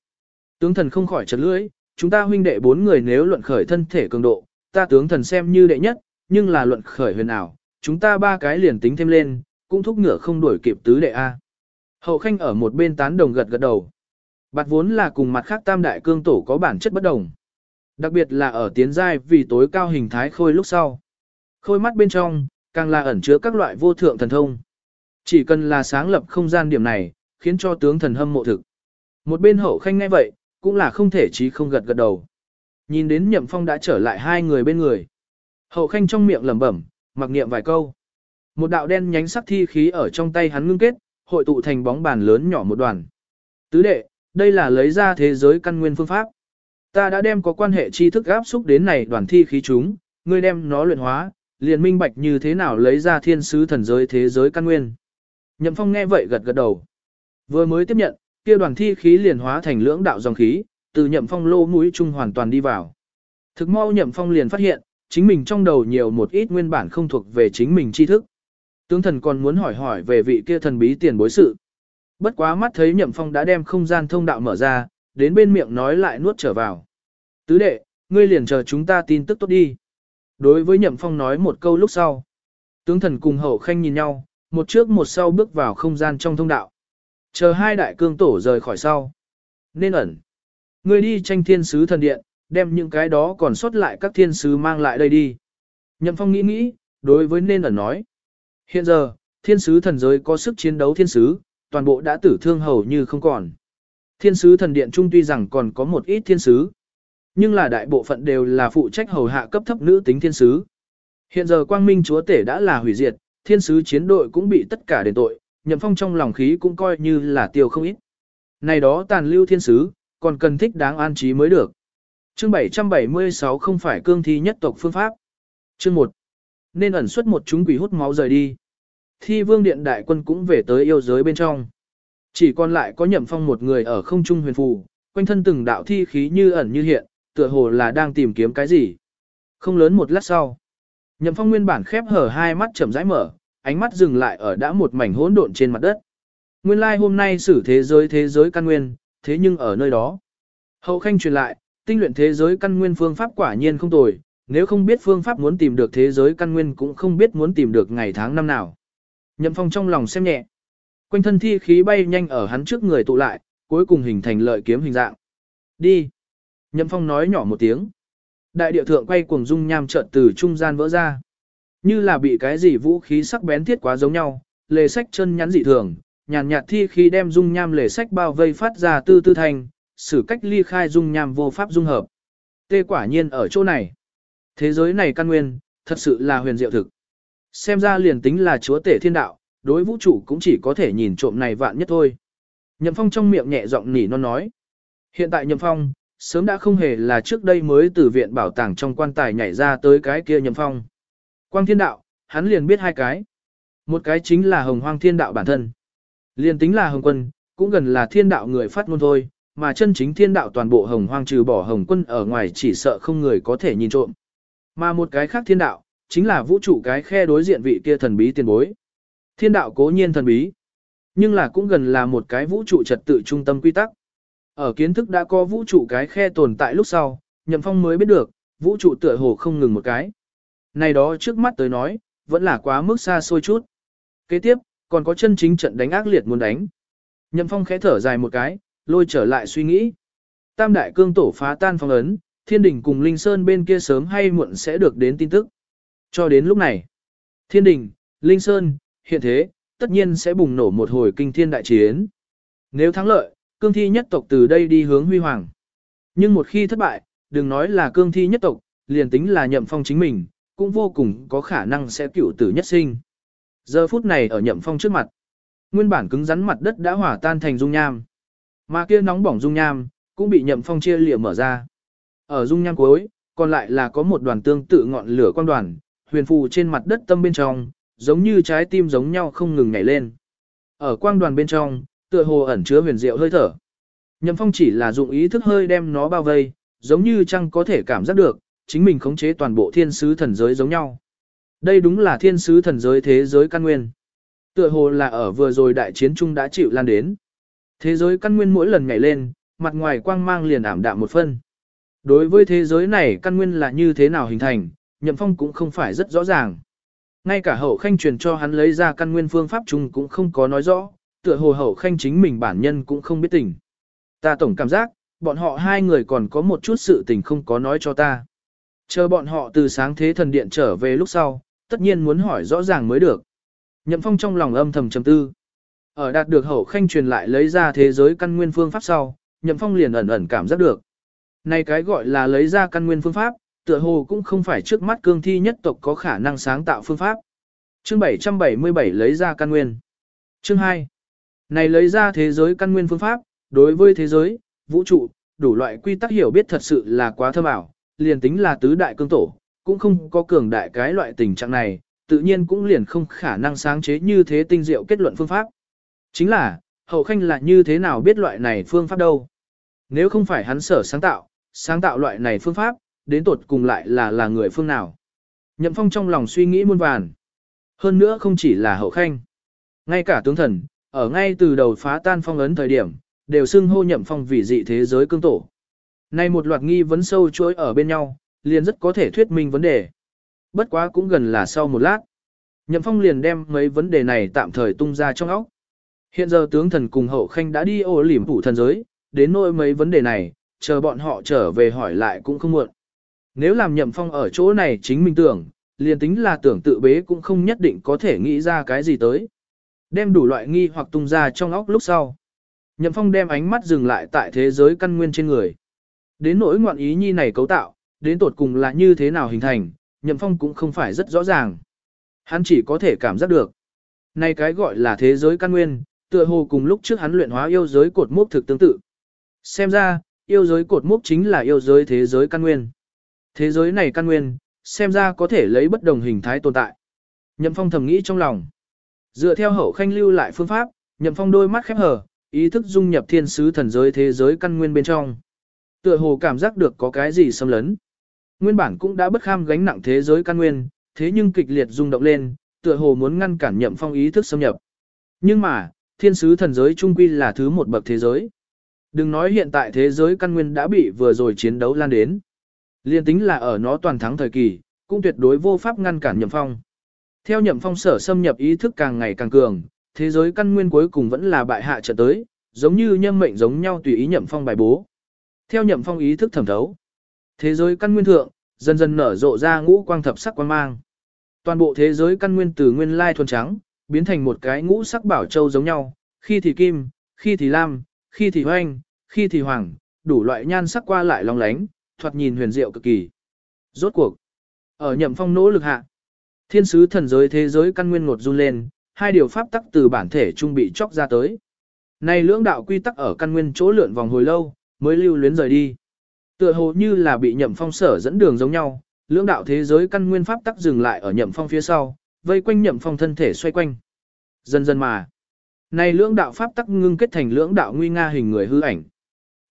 Tướng thần không khỏi chật lưỡi, chúng ta huynh đệ bốn người nếu luận khởi thân thể cường độ, ta tướng thần xem như đệ nhất, nhưng là luận khởi huyền ảo, chúng ta ba cái liền tính thêm lên, cũng thúc ngựa không đuổi kịp tứ đệ A. Hậu khanh ở một bên tán đồng gật gật đầu. Bạt vốn là cùng mặt khác tam đại cương tổ có bản chất bất đồng. Đặc biệt là ở tiến giai vì tối cao hình thái khôi lúc sau. Khôi mắt bên trong, càng là ẩn chứa các loại vô thượng thần thông. Chỉ cần là sáng lập không gian điểm này, khiến cho tướng thần hâm mộ thực. Một bên hậu khanh ngay vậy, cũng là không thể chí không gật gật đầu. Nhìn đến nhậm phong đã trở lại hai người bên người. Hậu khanh trong miệng lẩm bẩm, mặc niệm vài câu. Một đạo đen nhánh sắc thi khí ở trong tay hắn ngưng kết, hội tụ thành bóng bàn lớn nhỏ một đoàn. Tứ đệ, đây là lấy ra thế giới căn nguyên phương pháp. Ta đã đem có quan hệ tri thức áp xúc đến này đoàn thi khí chúng, ngươi đem nó luyện hóa, liền minh bạch như thế nào lấy ra thiên sứ thần giới thế giới căn nguyên. Nhậm Phong nghe vậy gật gật đầu. Vừa mới tiếp nhận, kia đoàn thi khí liền hóa thành lưỡng đạo dòng khí, từ Nhậm Phong lô mũi trung hoàn toàn đi vào. Thực mau Nhậm Phong liền phát hiện, chính mình trong đầu nhiều một ít nguyên bản không thuộc về chính mình tri thức. Tướng thần còn muốn hỏi hỏi về vị kia thần bí tiền bối sự. Bất quá mắt thấy nhậm phong đã đem không gian thông đạo mở ra, đến bên miệng nói lại nuốt trở vào. Tứ đệ, ngươi liền chờ chúng ta tin tức tốt đi. Đối với nhậm phong nói một câu lúc sau. Tướng thần cùng hậu khanh nhìn nhau, một trước một sau bước vào không gian trong thông đạo. Chờ hai đại cương tổ rời khỏi sau. Nên ẩn. Ngươi đi tranh thiên sứ thần điện, đem những cái đó còn sót lại các thiên sứ mang lại đây đi. Nhậm phong nghĩ nghĩ, đối với nên ẩn nói. Hiện giờ, thiên sứ thần giới có sức chiến đấu thiên sứ, toàn bộ đã tử thương hầu như không còn. Thiên sứ thần điện trung tuy rằng còn có một ít thiên sứ, nhưng là đại bộ phận đều là phụ trách hầu hạ cấp thấp nữ tính thiên sứ. Hiện giờ quang minh chúa tể đã là hủy diệt, thiên sứ chiến đội cũng bị tất cả đền tội, nhậm phong trong lòng khí cũng coi như là tiêu không ít. Này đó tàn lưu thiên sứ, còn cần thích đáng an trí mới được. Chương 776 không phải cương thi nhất tộc phương pháp. Chương 1. Nên ẩn xuất một chúng quỷ hút máu rời đi. Thi vương điện đại quân cũng về tới yêu giới bên trong. Chỉ còn lại có nhậm phong một người ở không trung huyền phù, quanh thân từng đạo thi khí như ẩn như hiện, tựa hồ là đang tìm kiếm cái gì. Không lớn một lát sau. Nhậm phong nguyên bản khép hở hai mắt chậm rãi mở, ánh mắt dừng lại ở đã một mảnh hỗn độn trên mặt đất. Nguyên lai like hôm nay xử thế giới thế giới căn nguyên, thế nhưng ở nơi đó. Hậu khanh truyền lại, tinh luyện thế giới căn nguyên phương pháp quả nhiên không tồi, nếu không biết phương pháp muốn tìm được thế giới căn nguyên cũng không biết muốn tìm được ngày tháng năm nào. Nhậm phong trong lòng xem nhẹ. Quanh thân thi khí bay nhanh ở hắn trước người tụ lại, cuối cùng hình thành lợi kiếm hình dạng. Đi. Nhậm phong nói nhỏ một tiếng. Đại địa thượng quay cuồng dung nham chợt từ trung gian vỡ ra. Như là bị cái gì vũ khí sắc bén thiết quá giống nhau, lề sách chân nhắn dị thường, nhàn nhạt thi khí đem dung nham lề sách bao vây phát ra tư tư thành, xử cách ly khai dung nham vô pháp dung hợp. Tê quả nhiên ở chỗ này. Thế giới này căn nguyên, thật sự là huyền diệu thực. Xem ra liền tính là chúa tể thiên đạo, đối vũ trụ cũng chỉ có thể nhìn trộm này vạn nhất thôi. Nhậm Phong trong miệng nhẹ giọng nỉ non nói. Hiện tại Nhậm Phong, sớm đã không hề là trước đây mới từ viện bảo tàng trong quan tài nhảy ra tới cái kia Nhậm Phong. Quang thiên đạo, hắn liền biết hai cái. Một cái chính là hồng hoang thiên đạo bản thân. Liền tính là hồng quân, cũng gần là thiên đạo người phát ngôn thôi, mà chân chính thiên đạo toàn bộ hồng hoang trừ bỏ hồng quân ở ngoài chỉ sợ không người có thể nhìn trộm. Mà một cái khác thiên đạo, chính là vũ trụ cái khe đối diện vị kia thần bí tiền bối. Thiên đạo cố nhiên thần bí, nhưng là cũng gần là một cái vũ trụ trật tự trung tâm quy tắc. Ở kiến thức đã có vũ trụ cái khe tồn tại lúc sau, Nhậm Phong mới biết được, vũ trụ tựa hồ không ngừng một cái. Này đó trước mắt tới nói, vẫn là quá mức xa xôi chút. Kế tiếp, còn có chân chính trận đánh ác liệt muốn đánh. Nhậm Phong khẽ thở dài một cái, lôi trở lại suy nghĩ. Tam đại cương tổ phá tan phong ấn, thiên đình cùng Linh Sơn bên kia sớm hay muộn sẽ được đến tin tức. Cho đến lúc này, thiên đình, Linh Sơn, hiện thế, tất nhiên sẽ bùng nổ một hồi kinh thiên đại chiến. Nếu thắng lợi, cương thi nhất tộc từ đây đi hướng huy hoàng. Nhưng một khi thất bại, đừng nói là cương thi nhất tộc, liền tính là nhậm phong chính mình, cũng vô cùng có khả năng sẽ cựu tử nhất sinh. Giờ phút này ở nhậm phong trước mặt, nguyên bản cứng rắn mặt đất đã hỏa tan thành dung nham. Mà kia nóng bỏng dung nham, cũng bị nhậm phong chia liệm mở ra. Ở dung nham cuối, còn lại là có một đoàn tương tự ngọn lửa quang đoàn, huyền phù trên mặt đất tâm bên trong, giống như trái tim giống nhau không ngừng nhảy lên. Ở quang đoàn bên trong, tựa hồ ẩn chứa huyền diệu hơi thở. Nhậm Phong chỉ là dụng ý thức hơi đem nó bao vây, giống như chăng có thể cảm giác được, chính mình khống chế toàn bộ thiên sứ thần giới giống nhau. Đây đúng là thiên sứ thần giới thế giới căn nguyên. Tựa hồ là ở vừa rồi đại chiến chung đã chịu lan đến. Thế giới căn nguyên mỗi lần nhảy lên, mặt ngoài quang mang liền ảm đạm một phân. Đối với thế giới này căn nguyên là như thế nào hình thành, Nhậm Phong cũng không phải rất rõ ràng. Ngay cả hậu khanh truyền cho hắn lấy ra căn nguyên phương pháp chung cũng không có nói rõ, tựa hồ hậu khanh chính mình bản nhân cũng không biết tình. Ta tổng cảm giác, bọn họ hai người còn có một chút sự tình không có nói cho ta. Chờ bọn họ từ sáng thế thần điện trở về lúc sau, tất nhiên muốn hỏi rõ ràng mới được. Nhậm phong trong lòng âm thầm trầm tư. Ở đạt được hậu khanh truyền lại lấy ra thế giới căn nguyên phương pháp sau, nhậm phong liền ẩn ẩn cảm giác được. Này cái gọi là lấy ra căn nguyên phương pháp, tựa hồ cũng không phải trước mắt cương thi nhất tộc có khả năng sáng tạo phương pháp. Chương 777 lấy ra căn nguyên. Chương 2. Này lấy ra thế giới căn nguyên phương pháp, đối với thế giới, vũ trụ, đủ loại quy tắc hiểu biết thật sự là quá thâm ảo, liền tính là tứ đại cương tổ, cũng không có cường đại cái loại tình trạng này, tự nhiên cũng liền không khả năng sáng chế như thế tinh diệu kết luận phương pháp. Chính là, hậu khanh là như thế nào biết loại này phương pháp đâu. Nếu không phải hắn sở sáng tạo, sáng tạo loại này phương pháp, đến tột cùng lại là là người phương nào. Nhậm phong trong lòng suy nghĩ muôn vàn. Hơn nữa không chỉ là hậu khanh. Ngay cả tướng thần, ở ngay từ đầu phá tan phong ấn thời điểm, đều xưng hô nhậm phong vì dị thế giới cương tổ. Nay một loạt nghi vấn sâu chuỗi ở bên nhau, liền rất có thể thuyết minh vấn đề. Bất quá cũng gần là sau một lát. Nhậm phong liền đem mấy vấn đề này tạm thời tung ra trong óc. Hiện giờ tướng thần cùng hậu khanh đã đi ô liềm phủ thần giới, đến nỗi mấy vấn đề này, chờ bọn họ trở về hỏi lại cũng không muộn. Nếu làm nhậm phong ở chỗ này chính mình tưởng, liền tính là tưởng tự bế cũng không nhất định có thể nghĩ ra cái gì tới. Đem đủ loại nghi hoặc tung ra trong óc lúc sau. Nhậm phong đem ánh mắt dừng lại tại thế giới căn nguyên trên người. Đến nỗi ngoạn ý nhi này cấu tạo, đến tột cùng là như thế nào hình thành, nhậm phong cũng không phải rất rõ ràng. Hắn chỉ có thể cảm giác được. Này cái gọi là thế giới căn nguyên, tựa hồ cùng lúc trước hắn luyện hóa yêu giới cột mốc thực tương tự. Xem ra, yêu giới cột mốc chính là yêu giới thế giới căn nguyên. Thế giới này căn nguyên, xem ra có thể lấy bất đồng hình thái tồn tại. Nhậm Phong thầm nghĩ trong lòng. Dựa theo hậu khanh lưu lại phương pháp, Nhậm Phong đôi mắt khép hờ, ý thức dung nhập thiên sứ thần giới thế giới căn nguyên bên trong. Tựa hồ cảm giác được có cái gì xâm lấn. Nguyên bản cũng đã bất kham gánh nặng thế giới căn nguyên, thế nhưng kịch liệt rung động lên, tựa hồ muốn ngăn cản Nhậm Phong ý thức xâm nhập. Nhưng mà, thiên sứ thần giới trung quy là thứ một bậc thế giới. Đừng nói hiện tại thế giới căn nguyên đã bị vừa rồi chiến đấu lan đến. Liên tính là ở nó toàn thắng thời kỳ, cũng tuyệt đối vô pháp ngăn cản Nhậm Phong. Theo Nhậm Phong sở xâm nhập ý thức càng ngày càng cường, thế giới căn nguyên cuối cùng vẫn là bại hạ trận tới, giống như nhâm mệnh giống nhau tùy ý Nhậm Phong bài bố. Theo Nhậm Phong ý thức thẩm thấu, thế giới căn nguyên thượng, dần dần nở rộ ra ngũ quang thập sắc quang mang. Toàn bộ thế giới căn nguyên từ nguyên lai thuần trắng, biến thành một cái ngũ sắc bảo châu giống nhau, khi thì kim, khi thì lam, khi thì hoanh, khi thì hoàng, đủ loại nhan sắc qua lại long lánh, thoạt nhìn huyền diệu cực kỳ. Rốt cuộc, ở nhậm phong nỗ lực hạ, thiên sứ thần giới thế giới căn nguyên ngột run lên, hai điều pháp tắc từ bản thể trung bị chóc ra tới. Này lưỡng đạo quy tắc ở căn nguyên chỗ lượn vòng hồi lâu, mới lưu luyến rời đi. Tựa hồ như là bị nhậm phong sở dẫn đường giống nhau, lưỡng đạo thế giới căn nguyên pháp tắc dừng lại ở nhậm phong phía sau, vây quanh nhậm phong thân thể xoay quanh. Dần dần mà. Này lưỡng đạo pháp tắc ngưng kết thành lưỡng đạo nguy nga hình người hư ảnh.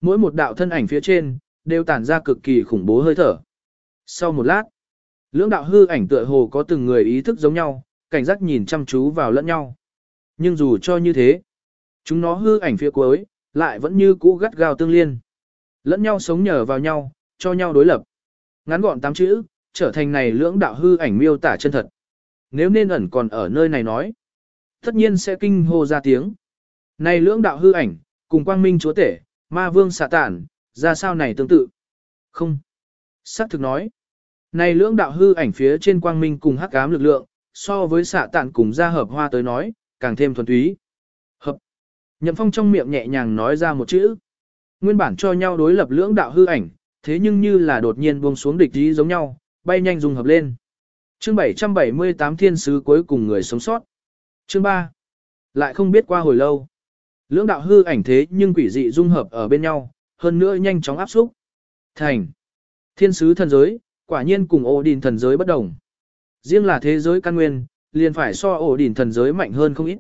Mỗi một đạo thân ảnh phía trên, đều tản ra cực kỳ khủng bố hơi thở. Sau một lát, lưỡng đạo hư ảnh tựa hồ có từng người ý thức giống nhau, cảnh giác nhìn chăm chú vào lẫn nhau. Nhưng dù cho như thế, chúng nó hư ảnh phía cuối, lại vẫn như cũ gắt gao tương liên. Lẫn nhau sống nhờ vào nhau, cho nhau đối lập. Ngắn gọn tám chữ, trở thành này lưỡng đạo hư ảnh miêu tả chân thật. Nếu nên ẩn còn ở nơi này nói, tất nhiên sẽ kinh hô ra tiếng. Này lưỡng đạo hư ảnh, cùng quang minh chúa tể, ma vương xạ tản, ra sao này tương tự? Không. Sắc thực nói. Này lưỡng đạo hư ảnh phía trên quang minh cùng hắc ám lực lượng, so với xạ tạn cùng gia hợp hoa tới nói, càng thêm thuần túy. Hợp. Nhậm phong trong miệng nhẹ nhàng nói ra một chữ. Nguyên bản cho nhau đối lập lưỡng đạo hư ảnh, thế nhưng như là đột nhiên buông xuống địch ý giống nhau, bay nhanh dùng hợp lên. Chương 778 thiên sứ cuối cùng người sống sót. Chương 3. Lại không biết qua hồi lâu. Lưỡng đạo hư ảnh thế nhưng quỷ dị dung hợp ở bên nhau, hơn nữa nhanh chóng áp xúc. Thành. Thiên sứ thần giới, quả nhiên cùng ổ đình thần giới bất đồng. Riêng là thế giới căn nguyên, liền phải so ổ đình thần giới mạnh hơn không ít.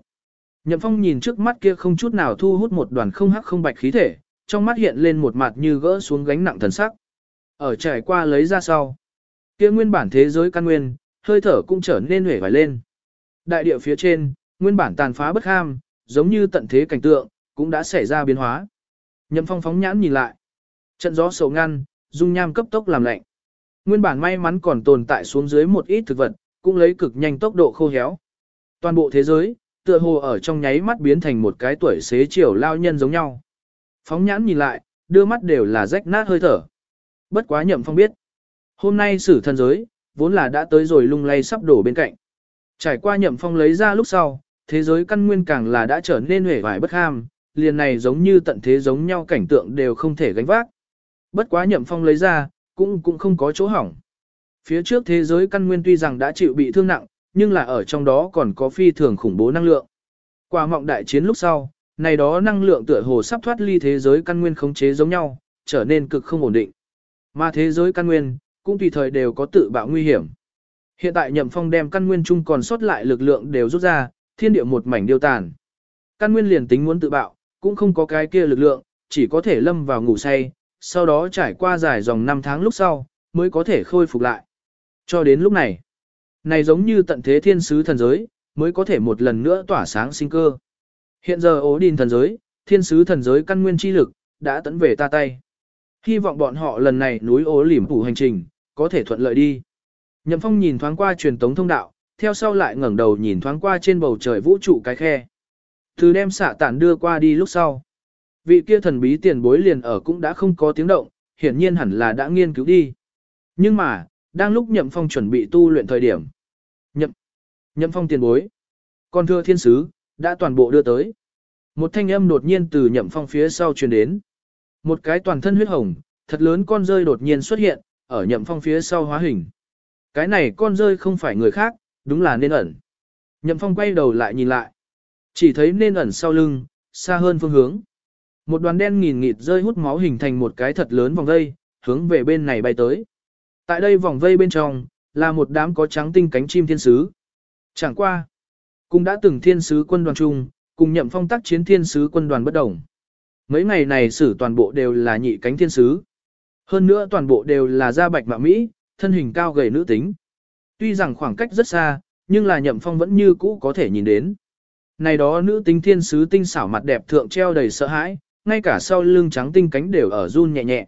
Nhậm phong nhìn trước mắt kia không chút nào thu hút một đoàn không hắc không bạch khí thể, trong mắt hiện lên một mặt như gỡ xuống gánh nặng thần sắc. Ở trải qua lấy ra sau. Kia nguyên bản thế giới căn nguyên, hơi thở cũng trở nên hể vải lên. Đại địa phía trên, nguyên bản tàn phá bất ham, giống như tận thế cảnh tượng, cũng đã xảy ra biến hóa. Nhậm phong phóng nhãn nhìn lại. Trận gió sầu ngăn, dung nham cấp tốc làm lạnh. Nguyên bản may mắn còn tồn tại xuống dưới một ít thực vật, cũng lấy cực nhanh tốc độ khô héo. Toàn bộ thế giới, tựa hồ ở trong nháy mắt biến thành một cái tuổi xế chiều lao nhân giống nhau. Phóng nhãn nhìn lại, đưa mắt đều là rách nát hơi thở. Bất quá nhậm phong biết. Hôm nay sử thần giới, vốn là đã tới rồi lung lay sắp đổ bên cạnh. Trải qua nhậm phong lấy ra lúc sau, thế giới căn nguyên càng là đã trở nên hể vải bất ham, liền này giống như tận thế giống nhau cảnh tượng đều không thể gánh vác. Bất quá nhậm phong lấy ra, cũng cũng không có chỗ hỏng. Phía trước thế giới căn nguyên tuy rằng đã chịu bị thương nặng, nhưng là ở trong đó còn có phi thường khủng bố năng lượng. Qua mộng đại chiến lúc sau, này đó năng lượng tựa hồ sắp thoát ly thế giới căn nguyên khống chế giống nhau, trở nên cực không ổn định. Mà thế giới căn nguyên, cũng tùy thời đều có tự bạo nguy hiểm. Hiện tại nhậm phong đem căn nguyên chung còn sót lại lực lượng đều rút ra, thiên địa một mảnh điêu tàn. Căn nguyên liền tính muốn tự bạo, cũng không có cái kia lực lượng, chỉ có thể lâm vào ngủ say, sau đó trải qua dài dòng 5 tháng lúc sau, mới có thể khôi phục lại. Cho đến lúc này, này giống như tận thế thiên sứ thần giới, mới có thể một lần nữa tỏa sáng sinh cơ. Hiện giờ ố đình thần giới, thiên sứ thần giới căn nguyên chi lực, đã tấn về ta tay. Hy vọng bọn họ lần này núi ố lỉm phủ hành trình, có thể thuận lợi đi. Nhậm phong nhìn thoáng qua truyền tống thông đạo, theo sau lại ngẩng đầu nhìn thoáng qua trên bầu trời vũ trụ cái khe. Từ đem xạ tản đưa qua đi lúc sau. Vị kia thần bí tiền bối liền ở cũng đã không có tiếng động, hiển nhiên hẳn là đã nghiên cứu đi. Nhưng mà, đang lúc nhậm phong chuẩn bị tu luyện thời điểm. Nhậm, nhậm phong tiền bối. Con thưa thiên sứ, đã toàn bộ đưa tới. Một thanh âm đột nhiên từ nhậm phong phía sau truyền đến. Một cái toàn thân huyết hồng, thật lớn con rơi đột nhiên xuất hiện, ở nhậm phong phía sau hóa hình. Cái này con rơi không phải người khác, đúng là nên ẩn. Nhậm phong quay đầu lại nhìn lại. Chỉ thấy nên ẩn sau lưng, xa hơn phương hướng. Một đoàn đen nghìn nghịt rơi hút máu hình thành một cái thật lớn vòng vây, hướng về bên này bay tới. Tại đây vòng vây bên trong, là một đám có trắng tinh cánh chim thiên sứ. Chẳng qua, cũng đã từng thiên sứ quân đoàn chung, cùng nhậm phong tác chiến thiên sứ quân đoàn bất đồng. Mấy ngày này xử toàn bộ đều là nhị cánh thiên sứ. Hơn nữa toàn bộ đều là da bạch mạ Mỹ, thân hình cao gầy nữ tính. Tuy rằng khoảng cách rất xa, nhưng là nhậm phong vẫn như cũ có thể nhìn đến. Này đó nữ tính thiên sứ tinh xảo mặt đẹp thượng treo đầy sợ hãi, ngay cả sau lưng trắng tinh cánh đều ở run nhẹ nhẹ.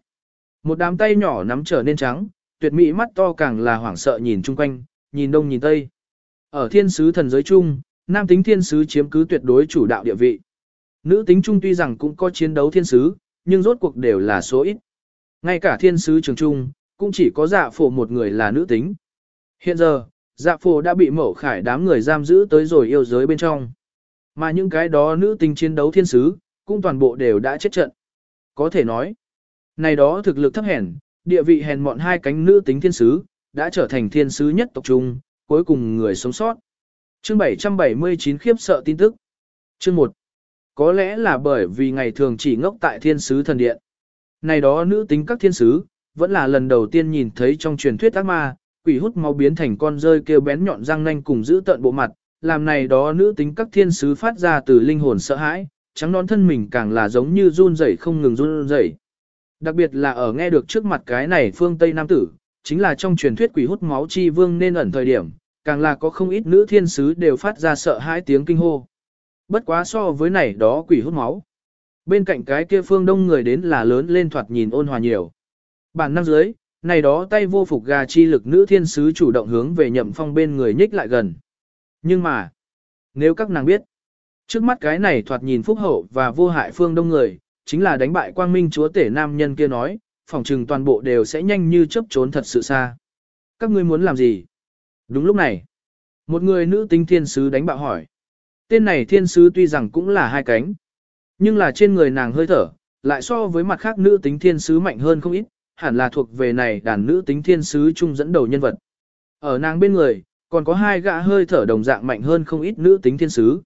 Một đám tay nhỏ nắm trở nên trắng, tuyệt mỹ mắt to càng là hoảng sợ nhìn chung quanh, nhìn đông nhìn tây. Ở thiên sứ thần giới chung, nam tính thiên sứ chiếm cứ tuyệt đối chủ đạo địa vị. Nữ tính chung tuy rằng cũng có chiến đấu thiên sứ, nhưng rốt cuộc đều là số ít. Ngay cả thiên sứ trường trung, cũng chỉ có dạ phổ một người là nữ tính. Hiện giờ, dạ phổ đã bị mẫu khải đám người giam giữ tới rồi yêu giới bên trong. Mà những cái đó nữ tinh chiến đấu thiên sứ, cũng toàn bộ đều đã chết trận. Có thể nói, này đó thực lực thấp hèn, địa vị hèn mọn hai cánh nữ tính thiên sứ, đã trở thành thiên sứ nhất tộc trung, cuối cùng người sống sót. Chương 779 khiếp sợ tin tức. Chương 1. Có lẽ là bởi vì ngày thường chỉ ngốc tại thiên sứ thần điện. Này đó nữ tính các thiên sứ, vẫn là lần đầu tiên nhìn thấy trong truyền thuyết ác ma, quỷ hút máu biến thành con rơi kêu bén nhọn răng nanh cùng giữ tận bộ mặt, làm này đó nữ tính các thiên sứ phát ra từ linh hồn sợ hãi, trắng nón thân mình càng là giống như run rẩy không ngừng run rẩy. Đặc biệt là ở nghe được trước mặt cái này phương Tây Nam tử, chính là trong truyền thuyết quỷ hút máu chi vương nên ẩn thời điểm, càng là có không ít nữ thiên sứ đều phát ra sợ hãi tiếng kinh hô. Bất quá so với này đó quỷ hút máu. Bên cạnh cái kia phương đông người đến là lớn lên thoạt nhìn ôn hòa nhiều. Bản năng dưới, này đó tay vô phục gà chi lực nữ thiên sứ chủ động hướng về nhậm phong bên người nhích lại gần. Nhưng mà, nếu các nàng biết, trước mắt cái này thoạt nhìn phúc hậu và vô hại phương đông người, chính là đánh bại quang minh chúa tể nam nhân kia nói, phòng trừng toàn bộ đều sẽ nhanh như chớp trốn thật sự xa. Các ngươi muốn làm gì? Đúng lúc này, một người nữ tính thiên sứ đánh bạo hỏi. Tên này thiên sứ tuy rằng cũng là hai cánh, nhưng là trên người nàng hơi thở, lại so với mặt khác nữ tính thiên sứ mạnh hơn không ít, hẳn là thuộc về này đàn nữ tính thiên sứ chung dẫn đầu nhân vật. Ở nàng bên người, còn có hai gã hơi thở đồng dạng mạnh hơn không ít nữ tính thiên sứ.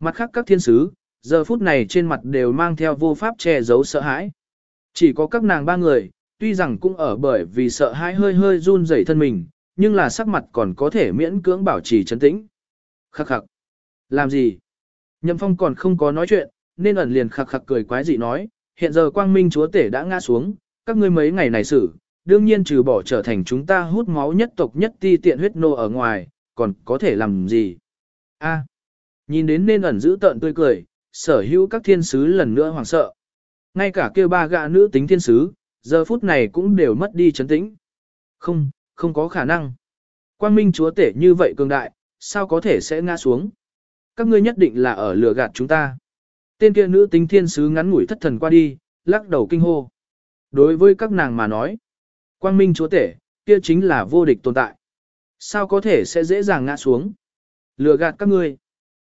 Mặt khác các thiên sứ, giờ phút này trên mặt đều mang theo vô pháp che giấu sợ hãi. Chỉ có các nàng ba người, tuy rằng cũng ở bởi vì sợ hãi hơi hơi run rẩy thân mình, nhưng là sắc mặt còn có thể miễn cưỡng bảo trì trấn tĩnh. Khắc khắc. Làm gì? Nhậm phong còn không có nói chuyện, nên ẩn liền khắc khắc cười quái dị nói, hiện giờ quang minh chúa tể đã ngã xuống, các ngươi mấy ngày này xử, đương nhiên trừ bỏ trở thành chúng ta hút máu nhất tộc nhất ti tiện huyết nô ở ngoài, còn có thể làm gì? A. nhìn đến nên ẩn giữ tợn tươi cười, sở hữu các thiên sứ lần nữa hoảng sợ. Ngay cả kêu ba gã nữ tính thiên sứ, giờ phút này cũng đều mất đi chấn tĩnh. Không, không có khả năng. Quang minh chúa tể như vậy cường đại, sao có thể sẽ ngã xuống? Các ngươi nhất định là ở lừa gạt chúng ta. Tên kia nữ tính thiên sứ ngắn ngủi thất thần qua đi, lắc đầu kinh hô. Đối với các nàng mà nói, quang minh chúa tể, kia chính là vô địch tồn tại. Sao có thể sẽ dễ dàng ngã xuống? Lừa gạt các ngươi.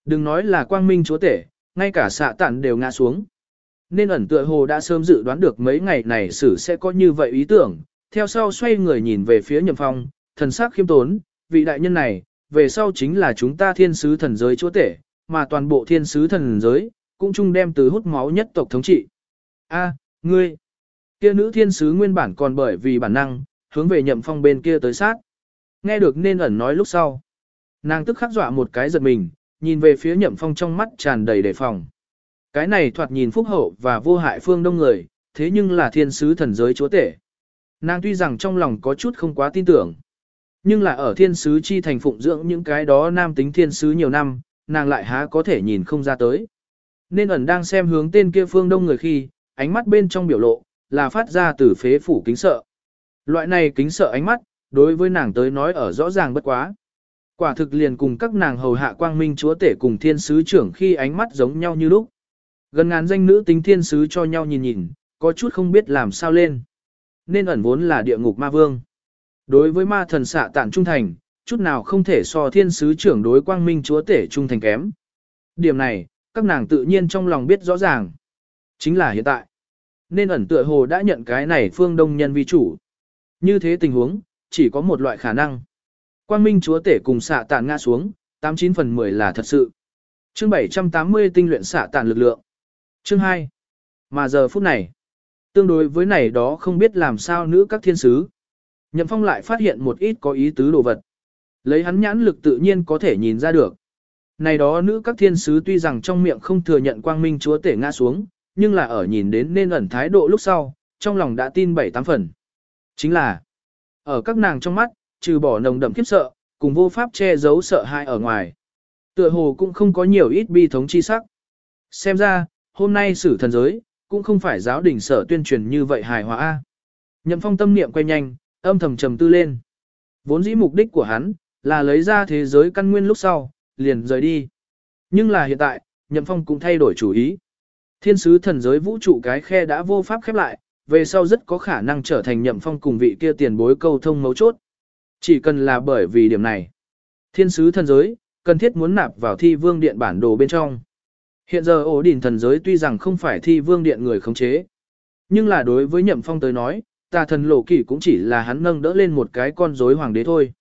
Đừng nói là quang minh chúa tể, ngay cả xạ tản đều ngã xuống. Nên ẩn tựa hồ đã sớm dự đoán được mấy ngày này xử sẽ có như vậy ý tưởng, theo sau xoay người nhìn về phía nhậm phong, thần sắc khiêm tốn, vị đại nhân này, về sau chính là chúng ta thiên sứ thần giới chúa tể, mà toàn bộ thiên sứ thần giới, cũng chung đem từ hút máu nhất tộc thống trị. A, ngươi, kia nữ thiên sứ nguyên bản còn bởi vì bản năng, hướng về nhậm phong bên kia tới sát. Nghe được nên ẩn nói lúc sau. Nàng tức khắc dọa một cái giật mình, nhìn về phía nhậm phong trong mắt tràn đầy đề phòng. Cái này thoạt nhìn phúc hậu và vô hại phương đông người, thế nhưng là thiên sứ thần giới chúa tể. Nàng tuy rằng trong lòng có chút không quá tin tưởng, nhưng là ở thiên sứ chi thành phụng dưỡng những cái đó nam tính thiên sứ nhiều năm, nàng lại há có thể nhìn không ra tới. Nên ẩn đang xem hướng tên kia phương đông người khi, ánh mắt bên trong biểu lộ, là phát ra từ phế phủ kính sợ. Loại này kính sợ ánh mắt, đối với nàng tới nói ở rõ ràng bất quá. Quả thực liền cùng các nàng hầu hạ quang minh chúa tể cùng thiên sứ trưởng khi ánh mắt giống nhau như lúc. Gần ngàn danh nữ tính thiên sứ cho nhau nhìn nhìn, có chút không biết làm sao lên. Nên ẩn vốn là địa ngục ma vương. Đối với ma thần xạ tản trung thành, chút nào không thể so thiên sứ trưởng đối quang minh chúa tể trung thành kém. Điểm này, các nàng tự nhiên trong lòng biết rõ ràng. Chính là hiện tại. Nên ẩn tựa hồ đã nhận cái này phương đông nhân vi chủ. Như thế tình huống, chỉ có một loại khả năng. Quang Minh Chúa Tể cùng xạ tàn ngã xuống, 89 phần 10 là thật sự. Chương 780 tinh luyện xạ tàn lực lượng. Chương 2. Mà giờ phút này, tương đối với này đó không biết làm sao nữ các thiên sứ. Nhậm Phong lại phát hiện một ít có ý tứ đồ vật. Lấy hắn nhãn lực tự nhiên có thể nhìn ra được. Này đó nữ các thiên sứ tuy rằng trong miệng không thừa nhận quang minh chúa tể ngã xuống, nhưng là ở nhìn đến nên ẩn thái độ lúc sau, trong lòng đã tin bảy tám phần. Chính là, ở các nàng trong mắt, trừ bỏ nồng đậm khiếp sợ, cùng vô pháp che giấu sợ hãi ở ngoài. Tựa hồ cũng không có nhiều ít bi thống chi sắc. Xem ra, hôm nay sử thần giới, cũng không phải giáo đình sở tuyên truyền như vậy hài hòa. a. Nhậm phong tâm niệm quay nhanh, âm thầm trầm tư lên. Vốn dĩ mục đích của hắn, là lấy ra thế giới căn nguyên lúc sau, liền rời đi. Nhưng là hiện tại, Nhậm Phong cũng thay đổi chủ ý. Thiên sứ thần giới vũ trụ cái khe đã vô pháp khép lại, về sau rất có khả năng trở thành Nhậm Phong cùng vị kia tiền bối câu thông mấu chốt. Chỉ cần là bởi vì điểm này. Thiên sứ thần giới, cần thiết muốn nạp vào thi vương điện bản đồ bên trong. Hiện giờ ổ đỉnh thần giới tuy rằng không phải thi vương điện người khống chế. Nhưng là đối với Nhậm Phong tới nói, tà thần lộ kỳ cũng chỉ là hắn nâng đỡ lên một cái con rối hoàng đế thôi.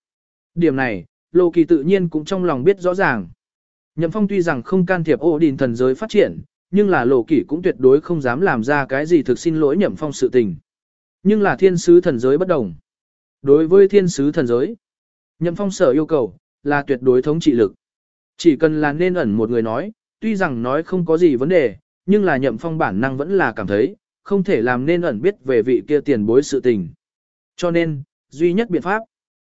Điểm này, lộ kỳ tự nhiên cũng trong lòng biết rõ ràng. Nhậm Phong tuy rằng không can thiệp ổ đỉnh thần giới phát triển, nhưng là lộ kỷ cũng tuyệt đối không dám làm ra cái gì thực xin lỗi Nhậm Phong sự tình. Nhưng là thiên sứ thần giới bất đồng. Đối với thiên sứ thần giới, Nhậm Phong sở yêu cầu là tuyệt đối thống trị lực. Chỉ cần là nên ẩn một người nói, tuy rằng nói không có gì vấn đề, nhưng là Nhậm Phong bản năng vẫn là cảm thấy, không thể làm nên ẩn biết về vị kia tiền bối sự tình. Cho nên, duy nhất biện pháp,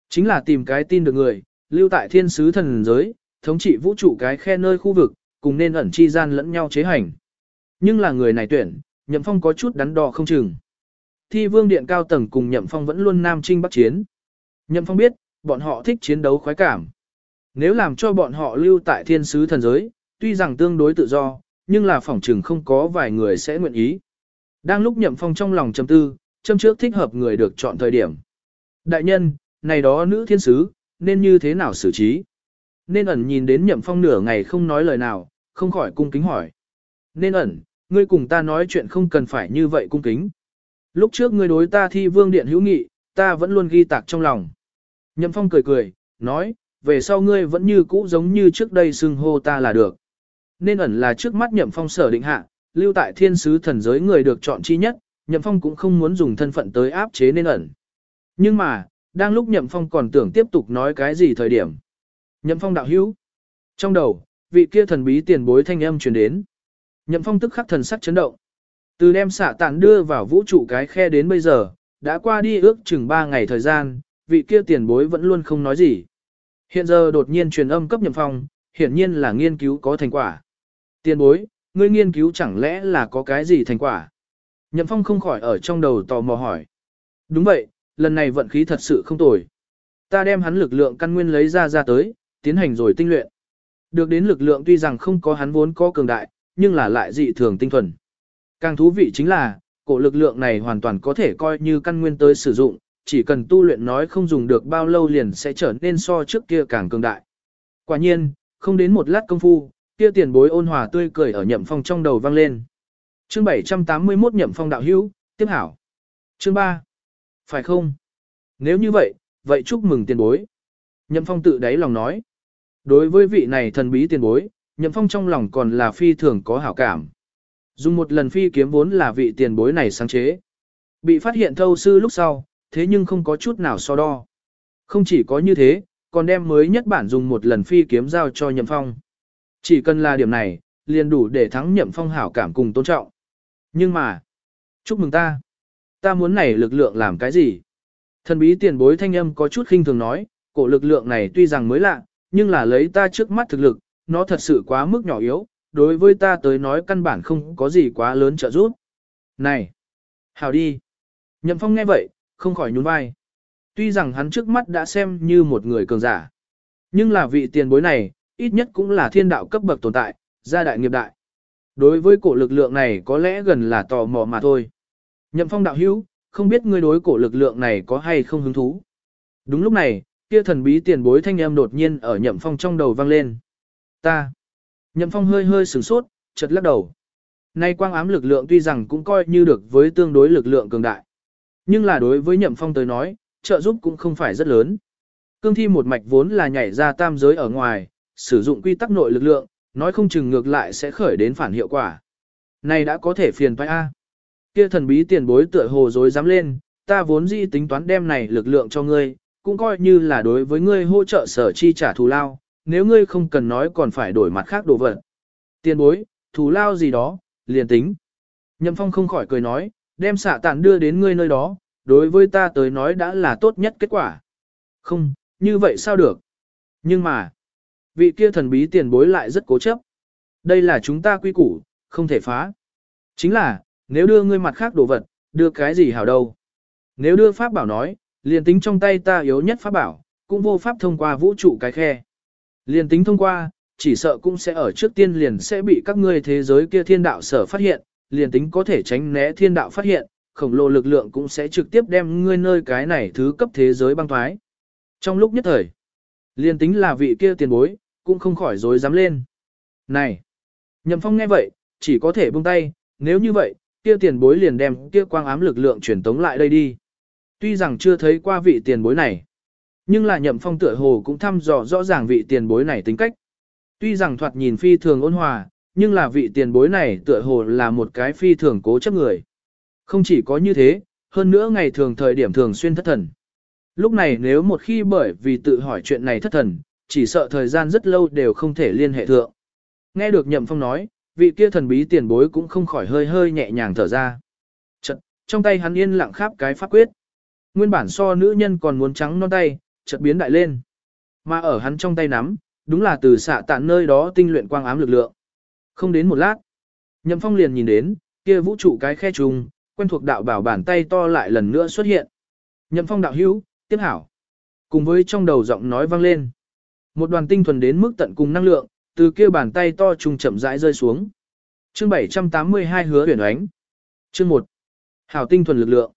chính là tìm cái tin được người, lưu tại thiên sứ thần giới, thống trị vũ trụ cái khe nơi khu vực, cùng nên ẩn chi gian lẫn nhau chế hành. Nhưng là người này tuyển, Nhậm Phong có chút đắn đo không chừng. Thi vương điện cao tầng cùng Nhậm Phong vẫn luôn nam trinh bắc chiến. Nhậm Phong biết, bọn họ thích chiến đấu khoái cảm. Nếu làm cho bọn họ lưu tại thiên sứ thần giới, tuy rằng tương đối tự do, nhưng là phỏng chừng không có vài người sẽ nguyện ý. Đang lúc Nhậm Phong trong lòng trầm tư, châm trước thích hợp người được chọn thời điểm. Đại nhân, này đó nữ thiên sứ, nên như thế nào xử trí? Nên ẩn nhìn đến Nhậm Phong nửa ngày không nói lời nào, không khỏi cung kính hỏi. Nên ẩn, ngươi cùng ta nói chuyện không cần phải như vậy cung kính. Lúc trước ngươi đối ta thi vương điện hữu nghị, ta vẫn luôn ghi tạc trong lòng. Nhậm Phong cười cười, nói, về sau ngươi vẫn như cũ giống như trước đây xưng hô ta là được. Nên ẩn là trước mắt Nhậm Phong sở định hạ, lưu tại thiên sứ thần giới người được chọn chi nhất, Nhậm Phong cũng không muốn dùng thân phận tới áp chế nên ẩn. Nhưng mà, đang lúc Nhậm Phong còn tưởng tiếp tục nói cái gì thời điểm. Nhậm Phong đạo hữu. Trong đầu, vị kia thần bí tiền bối thanh âm truyền đến. Nhậm Phong tức khắc thần sắc chấn động. Từ đem xạ tản đưa vào vũ trụ cái khe đến bây giờ, đã qua đi ước chừng 3 ngày thời gian, vị kia tiền bối vẫn luôn không nói gì. Hiện giờ đột nhiên truyền âm cấp Nhậm Phong, hiển nhiên là nghiên cứu có thành quả. Tiền bối, ngươi nghiên cứu chẳng lẽ là có cái gì thành quả? Nhậm Phong không khỏi ở trong đầu tò mò hỏi. Đúng vậy, lần này vận khí thật sự không tồi. Ta đem hắn lực lượng căn nguyên lấy ra ra tới, tiến hành rồi tinh luyện. Được đến lực lượng tuy rằng không có hắn vốn có cường đại, nhưng là lại dị thường tinh thuần. Càng thú vị chính là, cổ lực lượng này hoàn toàn có thể coi như căn nguyên tới sử dụng, chỉ cần tu luyện nói không dùng được bao lâu liền sẽ trở nên so trước kia càng cường đại. Quả nhiên, không đến một lát công phu, kia tiền bối ôn hòa tươi cười ở nhậm phong trong đầu vang lên. Chương 781 nhậm phong đạo hữu, tiếp hảo. Chương 3. Phải không? Nếu như vậy, vậy chúc mừng tiền bối. Nhậm phong tự đáy lòng nói. Đối với vị này thần bí tiền bối, nhậm phong trong lòng còn là phi thường có hảo cảm. Dùng một lần phi kiếm vốn là vị tiền bối này sáng chế. Bị phát hiện thâu sư lúc sau, thế nhưng không có chút nào so đo. Không chỉ có như thế, còn đem mới nhất bản dùng một lần phi kiếm giao cho nhậm phong. Chỉ cần là điểm này, liền đủ để thắng nhậm phong hảo cảm cùng tôn trọng. Nhưng mà, chúc mừng ta. Ta muốn này lực lượng làm cái gì? Thần bí tiền bối thanh âm có chút khinh thường nói, cổ lực lượng này tuy rằng mới lạ, nhưng là lấy ta trước mắt thực lực, nó thật sự quá mức nhỏ yếu, đối với ta tới nói căn bản không có gì quá lớn trợ giúp. Này! Hào đi! Nhậm phong nghe vậy, không khỏi nhún vai. Tuy rằng hắn trước mắt đã xem như một người cường giả, nhưng là vị tiền bối này, ít nhất cũng là thiên đạo cấp bậc tồn tại, gia đại nghiệp đại. Đối với cổ lực lượng này có lẽ gần là tò mò mà thôi. Nhậm phong đạo hữu, không biết ngươi đối cổ lực lượng này có hay không hứng thú. Đúng lúc này, kia thần bí tiền bối thanh âm đột nhiên ở nhậm phong trong đầu vang lên. Ta. Nhậm phong hơi hơi sửng sốt, chật lắc đầu. Nay quang ám lực lượng tuy rằng cũng coi như được với tương đối lực lượng cường đại. Nhưng là đối với nhậm phong tới nói, trợ giúp cũng không phải rất lớn. cương thi một mạch vốn là nhảy ra tam giới ở ngoài, sử dụng quy tắc nội lực lượng, nói không chừng ngược lại sẽ khởi đến phản hiệu quả. Này đã có thể phiền phải a. Kia thần bí tiền bối tựa hồ dối dám lên, ta vốn dĩ tính toán đem này lực lượng cho ngươi, cũng coi như là đối với ngươi hỗ trợ sở chi trả thù lao, nếu ngươi không cần nói còn phải đổi mặt khác đồ vật. Tiền bối, thù lao gì đó, liền tính. Nhậm Phong không khỏi cười nói, đem xạ tản đưa đến ngươi nơi đó, đối với ta tới nói đã là tốt nhất kết quả. Không, như vậy sao được? Nhưng mà, vị kia thần bí tiền bối lại rất cố chấp. Đây là chúng ta quy củ, không thể phá. Chính là, nếu đưa ngươi mặt khác đồ vật, đưa cái gì hảo đâu. Nếu đưa pháp bảo nói, liền tính trong tay ta yếu nhất pháp bảo, cũng vô pháp thông qua vũ trụ cái khe. Liền tính thông qua, chỉ sợ cũng sẽ ở trước tiên liền sẽ bị các ngươi thế giới kia thiên đạo sở phát hiện, liền tính có thể tránh né thiên đạo phát hiện, khổng lồ lực lượng cũng sẽ trực tiếp đem ngươi nơi cái này thứ cấp thế giới băng thoái. Trong lúc nhất thời, liền tính là vị kia tiền bối, cũng không khỏi dối dám lên. Này! Nhậm Phong nghe vậy, chỉ có thể buông tay, nếu như vậy, kia tiền bối liền đem kia quang ám lực lượng truyền tống lại đây đi. Tuy rằng chưa thấy qua vị tiền bối này, nhưng là Nhậm Phong tựa hồ cũng thăm dò rõ ràng vị tiền bối này tính cách. Tuy rằng thoạt nhìn phi thường ôn hòa, nhưng là vị tiền bối này tựa hồ là một cái phi thường cố chấp người. Không chỉ có như thế, hơn nữa ngày thường thời điểm thường xuyên thất thần. Lúc này nếu một khi bởi vì tự hỏi chuyện này thất thần, chỉ sợ thời gian rất lâu đều không thể liên hệ thượng. Nghe được Nhậm Phong nói, vị kia thần bí tiền bối cũng không khỏi hơi hơi nhẹ nhàng thở ra. Chật, trong tay hắn yên lặng khắp cái pháp quyết. Nguyên bản so nữ nhân còn muốn trắng non tay, chợt biến đại lên. Mà ở hắn trong tay nắm, đúng là từ xạ tạn nơi đó tinh luyện quang ám lực lượng. Không đến một lát, Nhậm Phong liền nhìn đến, kia vũ trụ cái khe trùng, quen thuộc đạo bảo bàn tay to lại lần nữa xuất hiện. Nhậm Phong đạo hữu, tiếp hảo. Cùng với trong đầu giọng nói vang lên. Một đoàn tinh thuần đến mức tận cùng năng lượng, từ kia bàn tay to trùng chậm rãi rơi xuống. Chương 782 hứa huyền ánh. Chương 1. Hảo tinh thuần lực lượng.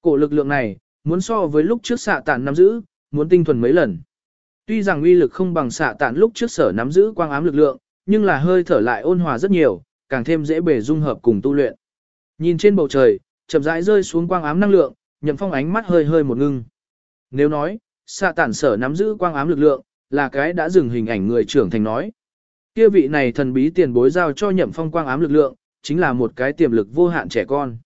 Cổ lực lượng này, muốn so với lúc trước xạ tản nắm giữ, muốn tinh thuần mấy lần. Tuy rằng uy lực không bằng xạ tản lúc trước sở nắm giữ quang ám lực lượng, nhưng là hơi thở lại ôn hòa rất nhiều, càng thêm dễ bề dung hợp cùng tu luyện. Nhìn trên bầu trời, chậm rãi rơi xuống quang ám năng lượng, nhậm phong ánh mắt hơi hơi một ngưng. Nếu nói, xạ tản sở nắm giữ quang ám lực lượng, là cái đã dừng hình ảnh người trưởng thành nói. Kia vị này thần bí tiền bối giao cho nhậm phong quang ám lực lượng, chính là một cái tiềm lực vô hạn trẻ con.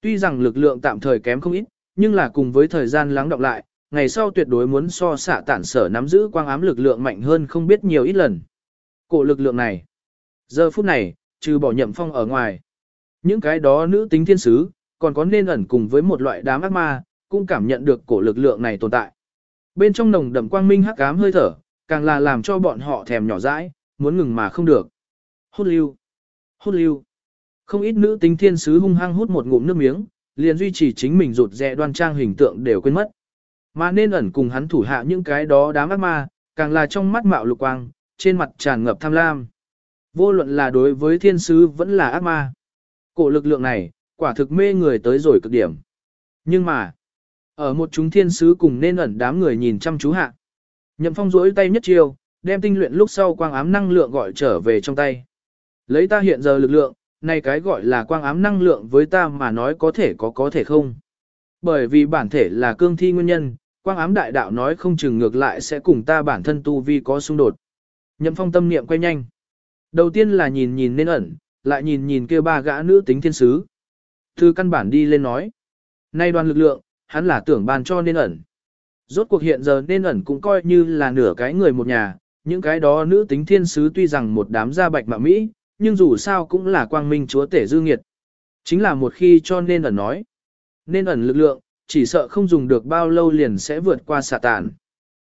Tuy rằng lực lượng tạm thời kém không ít, nhưng là cùng với thời gian lắng đọng lại, ngày sau tuyệt đối muốn so xạ tản sở nắm giữ quang ám lực lượng mạnh hơn không biết nhiều ít lần. Cổ lực lượng này, giờ phút này, trừ bỏ nhậm phong ở ngoài. Những cái đó nữ tính thiên sứ, còn có nên ẩn cùng với một loại đám ác ma, cũng cảm nhận được cổ lực lượng này tồn tại. Bên trong nồng đậm quang minh hắc ám hơi thở, càng là làm cho bọn họ thèm nhỏ dãi, muốn ngừng mà không được. Hút lưu, hút lưu. Không ít nữ tính thiên sứ hung hăng hút một ngụm nước miếng, liền duy trì chính mình rụt rè đoan trang hình tượng đều quên mất. Mà nên ẩn cùng hắn thủ hạ những cái đó đám ác ma, càng là trong mắt mạo lục quang, trên mặt tràn ngập tham lam. Vô luận là đối với thiên sứ vẫn là ác ma. Cổ lực lượng này, quả thực mê người tới rồi cực điểm. Nhưng mà, ở một chúng thiên sứ cùng nên ẩn đám người nhìn chăm chú hạ. Nhậm phong rỗi tay nhất chiêu, đem tinh luyện lúc sau quang ám năng lượng gọi trở về trong tay. Lấy ta hiện giờ lực lượng, này cái gọi là quang ám năng lượng với ta mà nói có thể có có thể không. Bởi vì bản thể là cương thi nguyên nhân, quang ám đại đạo nói không chừng ngược lại sẽ cùng ta bản thân tu vi có xung đột. Nhậm phong tâm niệm quay nhanh. Đầu tiên là nhìn nhìn nên ẩn, lại nhìn nhìn kia ba gã nữ tính thiên sứ. Từ căn bản đi lên nói. Nay đoàn lực lượng, hắn là tưởng ban cho nên ẩn. Rốt cuộc hiện giờ nên ẩn cũng coi như là nửa cái người một nhà, những cái đó nữ tính thiên sứ tuy rằng một đám da bạch mạ Mỹ, nhưng dù sao cũng là quang minh chúa tể dư nghiệt. Chính là một khi cho nên ẩn nói. Nên ẩn lực lượng, chỉ sợ không dùng được bao lâu liền sẽ vượt qua xạ tàn.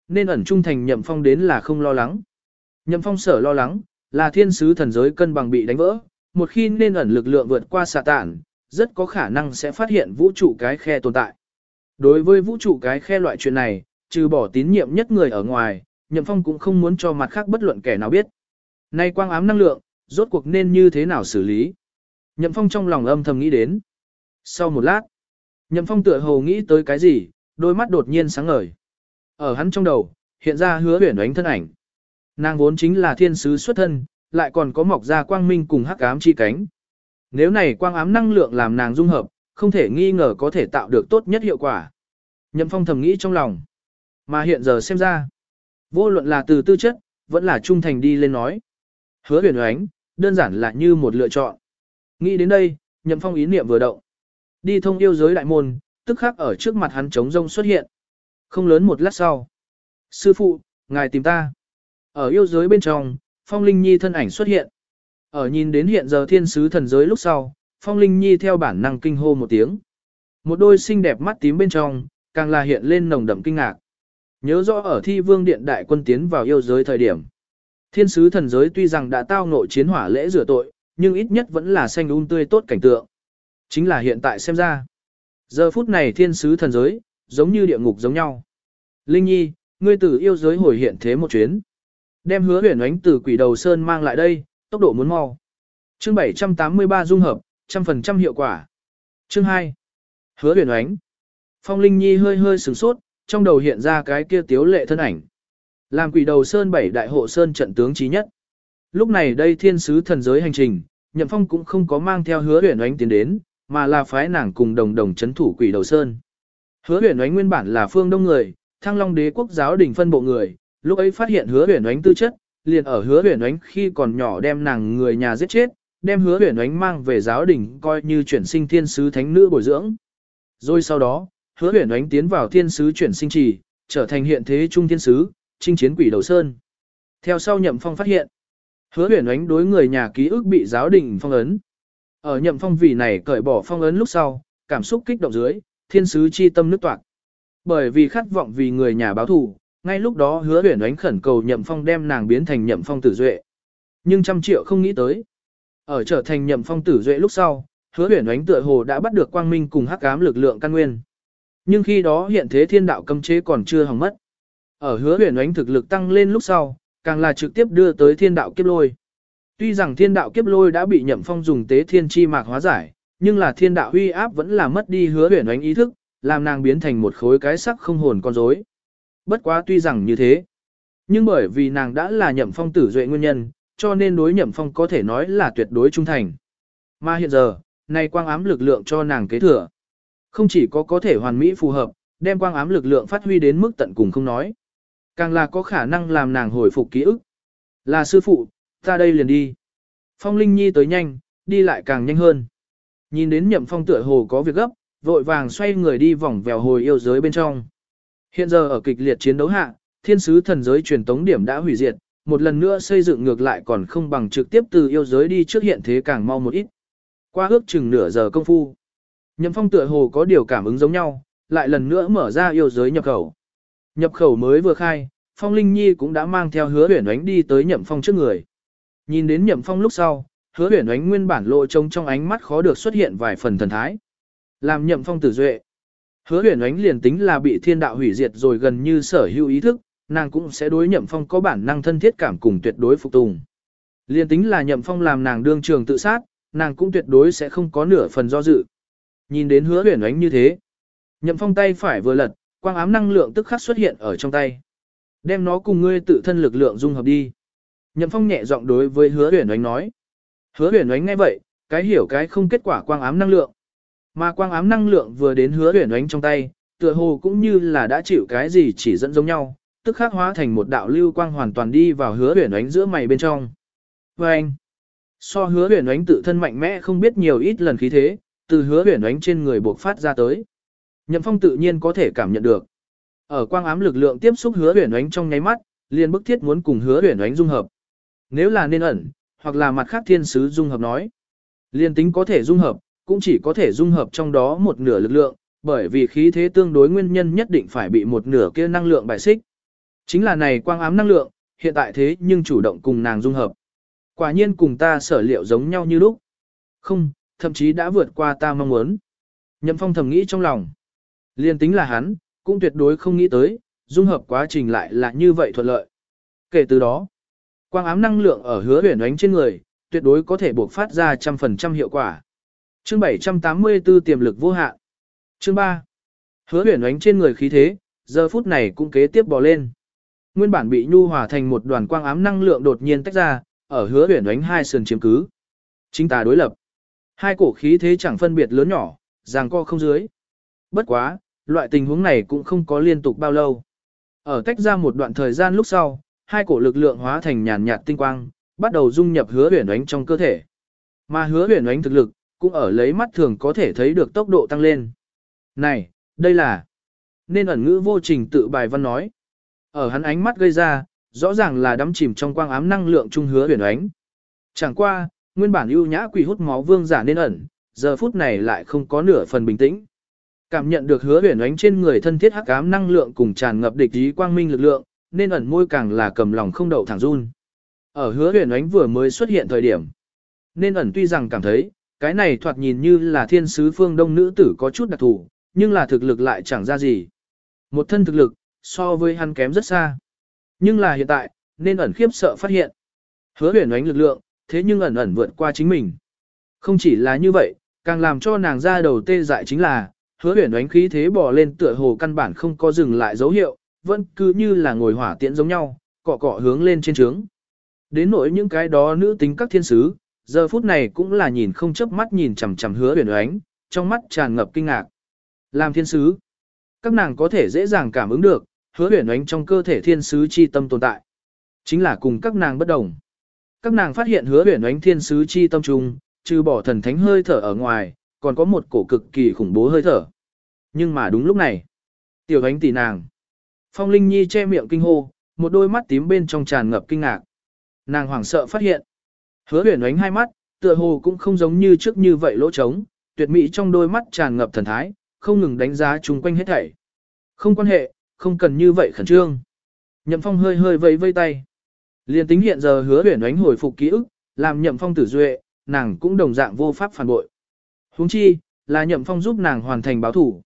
Nên ẩn trung thành nhậm phong đến là không lo lắng. Nhậm phong sở lo lắng, là thiên sứ thần giới cân bằng bị đánh vỡ, một khi nên ẩn lực lượng vượt qua xạ tản, rất có khả năng sẽ phát hiện vũ trụ cái khe tồn tại. Đối với vũ trụ cái khe loại chuyện này, trừ bỏ tín nhiệm nhất người ở ngoài, Nhậm Phong cũng không muốn cho mặt khác bất luận kẻ nào biết. Nay quang ám năng lượng, rốt cuộc nên như thế nào xử lý? Nhậm Phong trong lòng âm thầm nghĩ đến. Sau một lát, Nhậm Phong tựa hồ nghĩ tới cái gì, đôi mắt đột nhiên sáng ngời. Ở hắn trong đầu, hiện ra hứa huyển ánh thân ảnh. Nàng vốn chính là thiên sứ xuất thân, lại còn có mọc ra quang minh cùng hắc ám chi cánh. Nếu này quang ám năng lượng làm nàng dung hợp, không thể nghi ngờ có thể tạo được tốt nhất hiệu quả. Nhậm Phong thầm nghĩ trong lòng. Mà hiện giờ xem ra, vô luận là từ tư chất, vẫn là trung thành đi lên nói. Hứa huyền Ánh đơn giản là như một lựa chọn. Nghĩ đến đây, nhậm phong ý niệm vừa động. Đi thông yêu giới đại môn, tức khắc ở trước mặt hắn trống rông xuất hiện. Không lớn một lát sau. Sư phụ, ngài tìm ta. Ở yêu giới bên trong, Phong Linh Nhi thân ảnh xuất hiện. Ở nhìn đến hiện giờ thiên sứ thần giới lúc sau, Phong Linh Nhi theo bản năng kinh hô một tiếng. Một đôi xinh đẹp mắt tím bên trong, càng là hiện lên nồng đậm kinh ngạc. Nhớ rõ ở thi vương điện đại quân tiến vào yêu giới thời điểm. Thiên sứ thần giới tuy rằng đã tao nội chiến hỏa lễ rửa tội, nhưng ít nhất vẫn là xanh um tươi tốt cảnh tượng. Chính là hiện tại xem ra. Giờ phút này thiên sứ thần giới, giống như địa ngục giống nhau. Linh Nhi, ngươi tử yêu giới hồi hiện thế một chuyến. Đem hứa huyền ánh từ quỷ đầu sơn mang lại đây, tốc độ muốn mau. Chương 783 dung hợp, trăm phần trăm hiệu quả. Chương 2. Hứa huyền ánh. Phong Linh Nhi hơi hơi sửng sốt, trong đầu hiện ra cái kia tiếu lệ thân ảnh. Làm quỷ đầu sơn bảy đại hộ sơn trận tướng trí nhất. Lúc này đây thiên sứ thần giới hành trình, Nhậm Phong cũng không có mang theo hứa huyền ánh tiến đến, mà là phái nàng cùng đồng đồng chấn thủ quỷ đầu sơn. Hứa huyền ánh nguyên bản là phương đông người, thăng long đế quốc giáo đình phân bộ người, lúc ấy phát hiện hứa huyền ánh tư chất, liền ở hứa huyền ánh khi còn nhỏ đem nàng người nhà giết chết, đem hứa huyền ánh mang về giáo đình coi như chuyển sinh thiên sứ thánh nữ bồi dưỡng. Rồi sau đó, hứa huyền ánh tiến vào thiên sứ chuyển sinh trì, trở thành hiện thế trung thiên sứ, chinh chiến quỷ đầu sơn. Theo sau nhậm phong phát hiện, hứa huyền ánh đối người nhà ký ức bị giáo đình phong ấn. Ở nhậm phong vì này cởi bỏ phong ấn lúc sau, cảm xúc kích động dưới, thiên sứ chi tâm nước toạc. Bởi vì khát vọng vì người nhà báo thù, ngay lúc đó hứa huyền ánh khẩn cầu nhậm phong đem nàng biến thành nhậm phong tử duệ. Nhưng trăm triệu không nghĩ tới. Ở trở thành nhậm phong tử duệ lúc sau, hứa huyền ánh tựa hồ đã bắt được quang minh cùng hắc ám lực lượng căn nguyên. Nhưng khi đó hiện thế thiên đạo cấm chế còn chưa hỏng mất. Ở hứa huyền ánh thực lực tăng lên lúc sau, càng là trực tiếp đưa tới thiên đạo kiếp lôi. Tuy rằng thiên đạo kiếp lôi đã bị nhậm phong dùng tế thiên chi mạc hóa giải, nhưng là thiên đạo huy áp vẫn là mất đi hứa huyền ánh ý thức, làm nàng biến thành một khối cái sắc không hồn con rối. Bất quá tuy rằng như thế, nhưng bởi vì nàng đã là nhậm phong tử duệ nguyên nhân, cho nên đối nhậm phong có thể nói là tuyệt đối trung thành. Mà hiện giờ, nay quang ám lực lượng cho nàng kế thừa. Không chỉ có có thể hoàn mỹ phù hợp, đem quang ám lực lượng phát huy đến mức tận cùng không nói. Càng là có khả năng làm nàng hồi phục ký ức. Là sư phụ, ta đây liền đi. Phong Linh Nhi tới nhanh, đi lại càng nhanh hơn. Nhìn đến nhậm phong tựa hồ có việc gấp, vội vàng xoay người đi vòng vèo hồi yêu giới bên trong. Hiện giờ ở kịch liệt chiến đấu hạ, thiên sứ thần giới truyền tống điểm đã hủy diệt, một lần nữa xây dựng ngược lại còn không bằng trực tiếp từ yêu giới đi trước hiện thế càng mau một ít. Qua ước chừng nửa giờ công phu, Nhậm Phong tựa hồ có điều cảm ứng giống nhau, lại lần nữa mở ra yêu giới nhập khẩu. Nhập khẩu mới vừa khai, Phong Linh Nhi cũng đã mang theo hứa huyền ánh đi tới Nhậm Phong trước người. Nhìn đến Nhậm Phong lúc sau, hứa huyền ánh nguyên bản lộ trông trong ánh mắt khó được xuất hiện vài phần thần thái. Làm Nhậm Phong tử duệ. Hứa huyền ánh liền tính là bị thiên đạo hủy diệt rồi gần như sở hữu ý thức, nàng cũng sẽ đối Nhậm Phong có bản năng thân thiết cảm cùng tuyệt đối phục tùng. Liền tính là Nhậm Phong làm nàng đương trường tự sát, nàng cũng tuyệt đối sẽ không có nửa phần do dự. Nhìn đến hứa huyền ánh như thế. Nhậm phong tay phải vừa lật, quang ám năng lượng tức khắc xuất hiện ở trong tay. Đem nó cùng ngươi tự thân lực lượng dung hợp đi. Nhậm phong nhẹ giọng đối với hứa huyền ánh nói. Hứa huyền ánh nghe vậy, cái hiểu cái không kết quả quang ám năng lượng. Mà quang ám năng lượng vừa đến hứa huyền ánh trong tay, tựa hồ cũng như là đã chịu cái gì chỉ dẫn giống nhau, tức khắc hóa thành một đạo lưu quang hoàn toàn đi vào hứa huyền ánh giữa mày bên trong. Và anh, so hứa huyền ánh tự thân mạnh mẽ không biết nhiều ít lần khí thế, từ hứa huyền ánh trên người buộc phát ra tới. Nhậm phong tự nhiên có thể cảm nhận được. Ở quang ám lực lượng tiếp xúc hứa huyền ánh trong nháy mắt, liền bức thiết muốn cùng hứa huyền ánh dung hợp. Nếu là nên ẩn, hoặc là mặt khác thiên sứ dung hợp nói. liền tính có thể dung hợp, cũng chỉ có thể dung hợp trong đó một nửa lực lượng, bởi vì khí thế tương đối nguyên nhân nhất định phải bị một nửa kia năng lượng bài xích. Chính là này quang ám năng lượng, hiện tại thế nhưng chủ động cùng nàng dung hợp. Quả nhiên cùng ta sở liệu giống nhau như lúc. Không, thậm chí đã vượt qua ta mong muốn. Nhậm phong thầm nghĩ trong lòng. Liên tính là hắn, cũng tuyệt đối không nghĩ tới, dung hợp quá trình lại là như vậy thuận lợi. Kể từ đó, quang ám năng lượng ở hứa huyền ánh trên người, tuyệt đối có thể buộc phát ra trăm phần trăm hiệu quả. Chương 784 tiềm lực vô hạn. Chương 3. Hứa huyền ánh trên người khí thế, giờ phút này cũng kế tiếp bò lên. Nguyên bản bị nhu hòa thành một đoàn quang ám năng lượng đột nhiên tách ra, ở hứa huyền ánh hai sườn chiếm cứ. Chính tà đối lập. Hai cổ khí thế chẳng phân biệt lớn nhỏ, ràng co không dưới. Bất quá, loại tình huống này cũng không có liên tục bao lâu. Ở tách ra một đoạn thời gian lúc sau, hai cổ lực lượng hóa thành nhàn nhạt tinh quang, bắt đầu dung nhập hứa huyền ánh trong cơ thể. Mà hứa huyền ánh thực lực, cũng ở lấy mắt thường có thể thấy được tốc độ tăng lên. Này, đây là... Nên ẩn ngữ vô trình tự bài văn nói. Ở hắn ánh mắt gây ra, rõ ràng là đắm chìm trong quang ám năng lượng trung hứa huyền ánh. Chẳng qua, nguyên bản ưu nhã quỷ hút máu vương giả nên ẩn, giờ phút này lại không có nửa phần bình tĩnh. Cảm nhận được hứa huyền ánh trên người thân thiết hắc ám năng lượng cùng tràn ngập địch ý quang minh lực lượng, nên ẩn môi càng là cầm lòng không đậu thẳng run. Ở hứa huyền ánh vừa mới xuất hiện thời điểm. Nên ẩn tuy rằng cảm thấy, cái này thoạt nhìn như là thiên sứ phương đông nữ tử có chút đặc thù, nhưng là thực lực lại chẳng ra gì. Một thân thực lực, so với hắn kém rất xa. Nhưng là hiện tại, nên ẩn khiếp sợ phát hiện. Hứa huyền ánh lực lượng, thế nhưng ẩn ẩn vượt qua chính mình. Không chỉ là như vậy, càng làm cho nàng ra đầu tê dại chính là, hứa huyền đánh khí thế bò lên tựa hồ căn bản không có dừng lại dấu hiệu, vẫn cứ như là ngồi hỏa tiễn giống nhau, cọ cọ hướng lên trên trướng. Đến nỗi những cái đó nữ tính các thiên sứ, giờ phút này cũng là nhìn không chớp mắt nhìn chằm chằm hứa huyền đánh, trong mắt tràn ngập kinh ngạc. Làm thiên sứ, các nàng có thể dễ dàng cảm ứng được, hứa huyền đánh trong cơ thể thiên sứ chi tâm tồn tại. Chính là cùng các nàng bất đồng. Các nàng phát hiện hứa huyền đánh thiên sứ chi tâm trung, trừ bỏ thần thánh hơi thở ở ngoài, còn có một cổ cực kỳ khủng bố hơi thở. Nhưng mà đúng lúc này, tiểu ánh tỷ nàng. Phong Linh Nhi che miệng kinh hô, một đôi mắt tím bên trong tràn ngập kinh ngạc. Nàng hoảng sợ phát hiện. Hứa huyền ánh hai mắt, tựa hồ cũng không giống như trước như vậy lỗ trống, tuyệt mỹ trong đôi mắt tràn ngập thần thái, không ngừng đánh giá chung quanh hết thảy. Không quan hệ, không cần như vậy khẩn trương. Nhậm Phong hơi hơi vẫy vây tay. Liên tính hiện giờ hứa huyền ánh hồi phục ký ức, làm Nhậm Phong tử duệ, nàng cũng đồng dạng vô pháp phản bội. Huống chi, là Nhậm Phong giúp nàng hoàn thành báo thủ.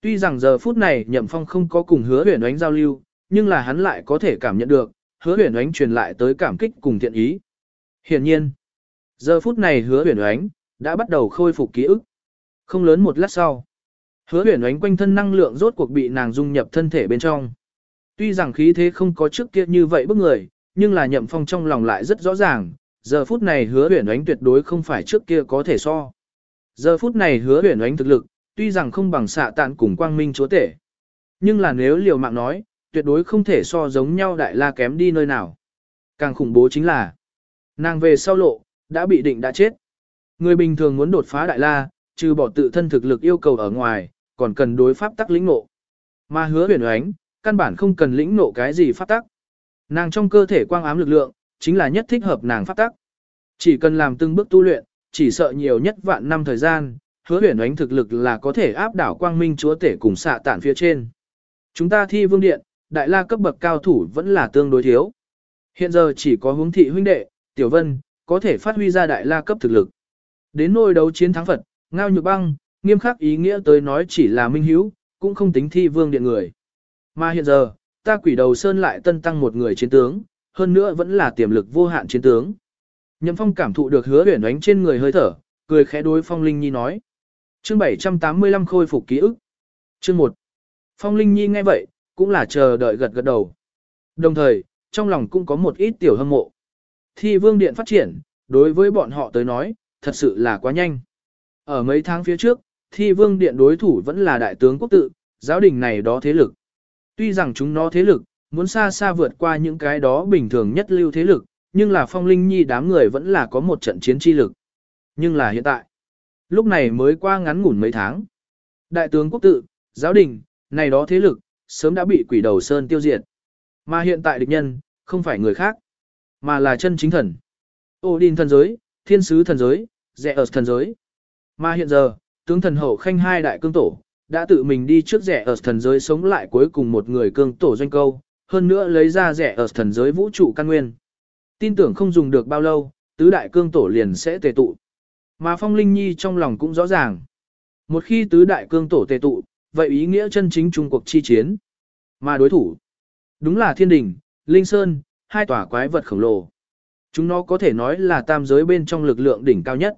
Tuy rằng giờ phút này Nhậm Phong không có cùng hứa huyền ánh giao lưu, nhưng là hắn lại có thể cảm nhận được, hứa huyền ánh truyền lại tới cảm kích cùng thiện ý. Hiển nhiên, giờ phút này hứa huyền ánh, đã bắt đầu khôi phục ký ức. Không lớn một lát sau, hứa huyền ánh quanh thân năng lượng rốt cuộc bị nàng dung nhập thân thể bên trong. Tuy rằng khí thế không có trước kia như vậy bức người, nhưng là nhậm phong trong lòng lại rất rõ ràng, giờ phút này hứa huyền ánh tuyệt đối không phải trước kia có thể so. Giờ phút này hứa huyền ánh thực lực, tuy rằng không bằng xạ tạn cùng quang minh chúa tể. Nhưng là nếu liều mạng nói, tuyệt đối không thể so giống nhau đại la kém đi nơi nào. Càng khủng bố chính là, nàng về sau lộ, đã bị định đã chết. Người bình thường muốn đột phá đại la, trừ bỏ tự thân thực lực yêu cầu ở ngoài, còn cần đối pháp tắc lĩnh ngộ. Mà hứa huyền oánh, căn bản không cần lĩnh ngộ cái gì pháp tắc. Nàng trong cơ thể quang ám lực lượng, chính là nhất thích hợp nàng pháp tắc. Chỉ cần làm từng bước tu luyện, chỉ sợ nhiều nhất vạn năm thời gian, hứa huyền ánh thực lực là có thể áp đảo quang minh chúa tể cùng xạ tản phía trên. Chúng ta thi vương điện, đại la cấp bậc cao thủ vẫn là tương đối thiếu. Hiện giờ chỉ có hướng thị huynh đệ, tiểu vân, có thể phát huy ra đại la cấp thực lực. Đến nôi đấu chiến thắng Phật, ngao nhược băng, nghiêm khắc ý nghĩa tới nói chỉ là minh hiếu, cũng không tính thi vương điện người. Mà hiện giờ, ta quỷ đầu sơn lại tân tăng một người chiến tướng, hơn nữa vẫn là tiềm lực vô hạn chiến tướng. Nhậm phong cảm thụ được hứa huyển ánh trên người hơi thở, cười khẽ đối phong linh nhi nói. Chương 785 khôi phục ký ức. Chương 1. Phong linh nhi nghe vậy, cũng là chờ đợi gật gật đầu. Đồng thời, trong lòng cũng có một ít tiểu hâm mộ. Thi vương điện phát triển, đối với bọn họ tới nói, thật sự là quá nhanh. Ở mấy tháng phía trước, thi vương điện đối thủ vẫn là đại tướng quốc tự, giáo đình này đó thế lực. Tuy rằng chúng nó thế lực, muốn xa xa vượt qua những cái đó bình thường nhất lưu thế lực, nhưng là phong linh nhi đám người vẫn là có một trận chiến chi lực. Nhưng là hiện tại, lúc này mới qua ngắn ngủn mấy tháng. Đại tướng quốc tự, giáo đình, này đó thế lực, sớm đã bị quỷ đầu sơn tiêu diệt. Mà hiện tại địch nhân, không phải người khác, mà là chân chính thần. Odin thần giới, thiên sứ thần giới, rẻ ở thần giới. Mà hiện giờ, tướng thần hậu khanh hai đại cương tổ, đã tự mình đi trước rẻ ở thần giới sống lại cuối cùng một người cương tổ doanh câu, hơn nữa lấy ra rẻ ở thần giới vũ trụ căn nguyên. Tin tưởng không dùng được bao lâu, tứ đại cương tổ liền sẽ tề tụ. Mà Phong Linh Nhi trong lòng cũng rõ ràng. Một khi tứ đại cương tổ tề tụ, vậy ý nghĩa chân chính Trung cuộc chi chiến. Mà đối thủ, đúng là thiên đình, linh sơn, hai tòa quái vật khổng lồ. Chúng nó có thể nói là tam giới bên trong lực lượng đỉnh cao nhất.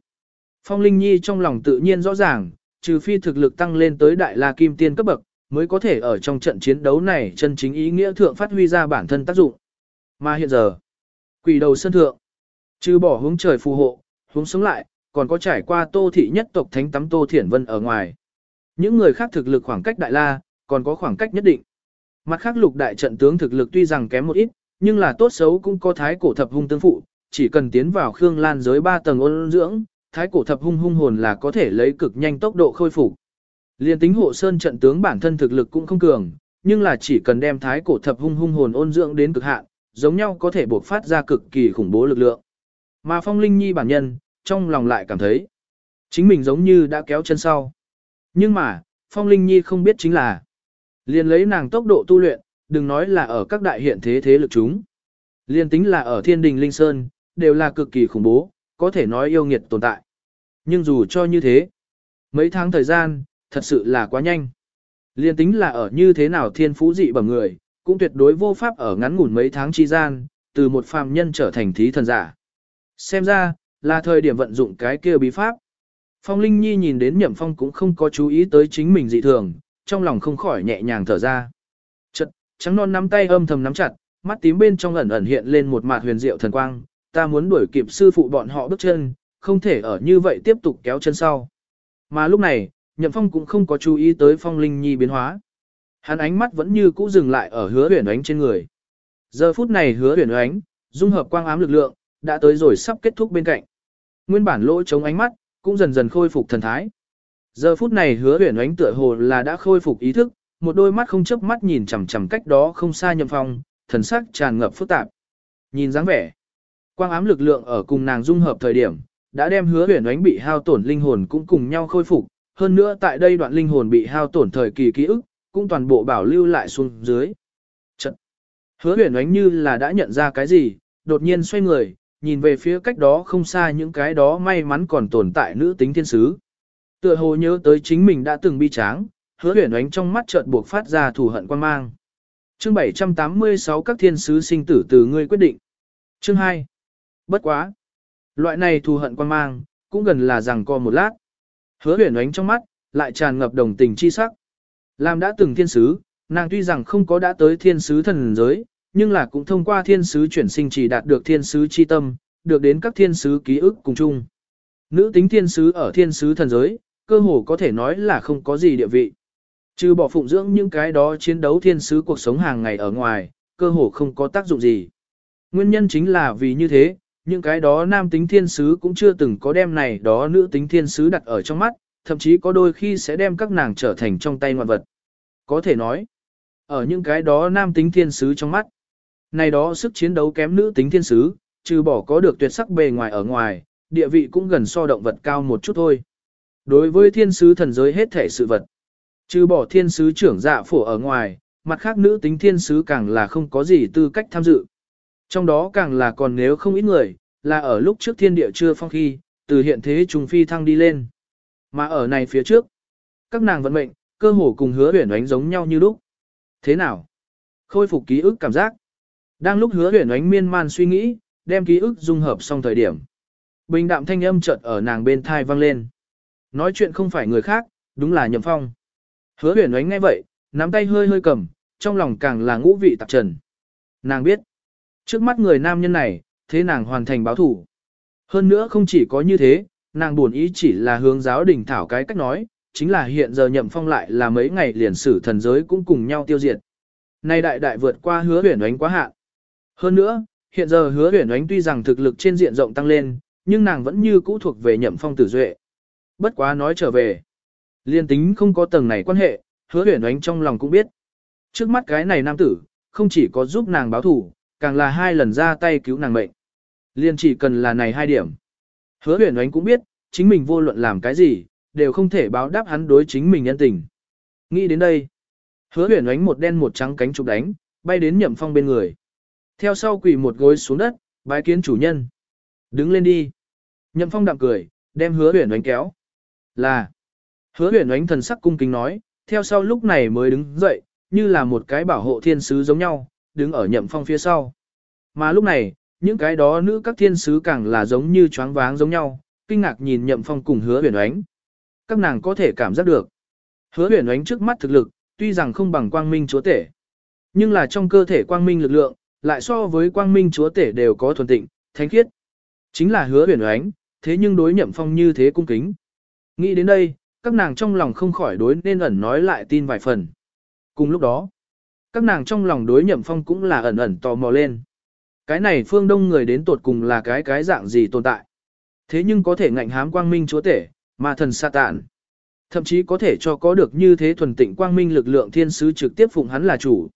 Phong Linh Nhi trong lòng tự nhiên rõ ràng, trừ phi thực lực tăng lên tới đại la kim tiên cấp bậc, mới có thể ở trong trận chiến đấu này chân chính ý nghĩa thượng phát huy ra bản thân tác dụng. Mà hiện giờ, quỷ đầu sân thượng, trừ bỏ hướng trời phù hộ, hướng sống lại, còn có trải qua tô thị nhất tộc thánh tắm tô thiển vân ở ngoài. Những người khác thực lực khoảng cách đại la, còn có khoảng cách nhất định. Mặt khác lục đại trận tướng thực lực tuy rằng kém một ít, nhưng là tốt xấu cũng có thái cổ thập hung tương phụ, chỉ cần tiến vào Khương Lan giới 3 tầng ôn dưỡng, thái cổ thập hung hung hồn là có thể lấy cực nhanh tốc độ khôi phục. Liên tính hộ sơn trận tướng bản thân thực lực cũng không cường, nhưng là chỉ cần đem thái cổ thập hung hung hồn ôn dưỡng đến cực hạn, giống nhau có thể buộc phát ra cực kỳ khủng bố lực lượng. Mà Phong Linh Nhi bản nhân, trong lòng lại cảm thấy, chính mình giống như đã kéo chân sau. Nhưng mà, Phong Linh Nhi không biết chính là, liền lấy nàng tốc độ tu luyện, đừng nói là ở các đại hiện thế thế lực chúng. liền tính là ở thiên đình Linh Sơn, đều là cực kỳ khủng bố, có thể nói yêu nghiệt tồn tại. Nhưng dù cho như thế, mấy tháng thời gian, thật sự là quá nhanh. Liên tính là ở như thế nào thiên phú dị bẩm người, cũng tuyệt đối vô pháp ở ngắn ngủn mấy tháng chi gian, từ một phàm nhân trở thành thí thần giả. Xem ra, là thời điểm vận dụng cái kia bí pháp. Phong Linh Nhi nhìn đến Nhậm Phong cũng không có chú ý tới chính mình dị thường, trong lòng không khỏi nhẹ nhàng thở ra. Chật, trắng non nắm tay âm thầm nắm chặt, mắt tím bên trong ẩn ẩn hiện lên một mạt huyền diệu thần quang, ta muốn đuổi kịp sư phụ bọn họ bước chân, không thể ở như vậy tiếp tục kéo chân sau. Mà lúc này, Nhậm Phong cũng không có chú ý tới Phong Linh Nhi biến hóa. Hắn ánh mắt vẫn như cũ dừng lại ở hứa huyền ánh trên người. Giờ phút này hứa huyền ánh, dung hợp quang ám lực lượng, đã tới rồi sắp kết thúc bên cạnh. Nguyên bản lỗ chống ánh mắt, cũng dần dần khôi phục thần thái. Giờ phút này hứa huyền ánh tựa hồ là đã khôi phục ý thức, một đôi mắt không chớp mắt nhìn chằm chằm cách đó không xa nhậm phong, thần sắc tràn ngập phức tạp. Nhìn dáng vẻ, quang ám lực lượng ở cùng nàng dung hợp thời điểm, đã đem hứa huyền ánh bị hao tổn linh hồn cũng cùng nhau khôi phục, hơn nữa tại đây đoạn linh hồn bị hao tổn thời kỳ ký ức, cũng toàn bộ bảo lưu lại xuống dưới. Trận. Hứa huyền ánh như là đã nhận ra cái gì, đột nhiên xoay người, nhìn về phía cách đó không xa những cái đó may mắn còn tồn tại nữ tính thiên sứ. Tựa hồ nhớ tới chính mình đã từng bi tráng, hứa huyền ánh trong mắt chợt buộc phát ra thù hận quan mang. Chương 786 các thiên sứ sinh tử từ ngươi quyết định. Chương 2. Bất quá. Loại này thù hận quan mang, cũng gần là rằng co một lát. Hứa huyền ánh trong mắt, lại tràn ngập đồng tình chi sắc. Làm đã từng thiên sứ, nàng tuy rằng không có đã tới thiên sứ thần giới, nhưng là cũng thông qua thiên sứ chuyển sinh chỉ đạt được thiên sứ chi tâm, được đến các thiên sứ ký ức cùng chung. Nữ tính thiên sứ ở thiên sứ thần giới, cơ hồ có thể nói là không có gì địa vị. Trừ bỏ phụng dưỡng những cái đó chiến đấu thiên sứ cuộc sống hàng ngày ở ngoài, cơ hồ không có tác dụng gì. Nguyên nhân chính là vì như thế, những cái đó nam tính thiên sứ cũng chưa từng có đem này đó nữ tính thiên sứ đặt ở trong mắt, thậm chí có đôi khi sẽ đem các nàng trở thành trong tay ngoạn vật. Có thể nói, ở những cái đó nam tính thiên sứ trong mắt, này đó sức chiến đấu kém nữ tính thiên sứ, trừ bỏ có được tuyệt sắc bề ngoài ở ngoài, địa vị cũng gần so động vật cao một chút thôi. Đối với thiên sứ thần giới hết thể sự vật, trừ bỏ thiên sứ trưởng dạ phổ ở ngoài, mặt khác nữ tính thiên sứ càng là không có gì tư cách tham dự. Trong đó càng là còn nếu không ít người, là ở lúc trước thiên địa chưa phong khi, từ hiện thế trùng phi thăng đi lên. Mà ở này phía trước, các nàng vận mệnh, cơ hồ cùng hứa huyền ánh giống nhau như lúc. Thế nào? Khôi phục ký ức cảm giác. Đang lúc hứa huyền ánh miên man suy nghĩ, đem ký ức dung hợp xong thời điểm. Bình đạm thanh âm chợt ở nàng bên thai vang lên. Nói chuyện không phải người khác, đúng là Nhậm Phong. Hứa huyền ánh ngay vậy, nắm tay hơi hơi cầm, trong lòng càng là ngũ vị tạp trần. Nàng biết, trước mắt người nam nhân này, thế nàng hoàn thành báo thủ. Hơn nữa không chỉ có như thế, nàng buồn ý chỉ là hướng giáo đình thảo cái cách nói, chính là hiện giờ Nhậm Phong lại là mấy ngày liền sử thần giới cũng cùng nhau tiêu diệt. Nay đại đại vượt qua hứa huyền ánh quá hạn. Hơn nữa, hiện giờ hứa huyền ánh tuy rằng thực lực trên diện rộng tăng lên, nhưng nàng vẫn như cũ thuộc về nhậm phong tử duệ. Bất quá nói trở về. Liên tính không có tầng này quan hệ, hứa huyền ánh trong lòng cũng biết. Trước mắt cái này nam tử, không chỉ có giúp nàng báo thủ, càng là hai lần ra tay cứu nàng mệnh. Liên chỉ cần là này hai điểm. Hứa huyền ánh cũng biết, chính mình vô luận làm cái gì, đều không thể báo đáp hắn đối chính mình nhân tình. Nghĩ đến đây, hứa huyền ánh một đen một trắng cánh trục đánh, bay đến nhậm phong bên người. Theo sau quỳ một gối xuống đất, bái kiến chủ nhân. Đứng lên đi. Nhậm phong đạm cười, đem hứa huyền ánh kéo. Là. Hứa huyền ánh thần sắc cung kính nói, theo sau lúc này mới đứng dậy, như là một cái bảo hộ thiên sứ giống nhau, đứng ở nhậm phong phía sau. Mà lúc này, những cái đó nữ các thiên sứ càng là giống như choáng váng giống nhau, kinh ngạc nhìn nhậm phong cùng hứa huyền oánh. Các nàng có thể cảm giác được. Hứa huyền oánh trước mắt thực lực, tuy rằng không bằng quang minh chúa tể. Nhưng là trong cơ thể quang minh lực lượng, lại so với quang minh chúa tể đều có thuần tịnh, thánh khiết. Chính là hứa huyền oánh, thế nhưng đối nhậm phong như thế cung kính. Nghĩ đến đây, các nàng trong lòng không khỏi đối nên ẩn nói lại tin vài phần. Cùng lúc đó, Các nàng trong lòng đối nhậm phong cũng là ẩn ẩn tò mò lên. Cái này phương đông người đến tột cùng là cái cái dạng gì tồn tại. Thế nhưng có thể ngạnh hám quang minh chúa tể, mà thần sa tạn. Thậm chí có thể cho có được như thế thuần tịnh quang minh lực lượng thiên sứ trực tiếp phụng hắn là chủ.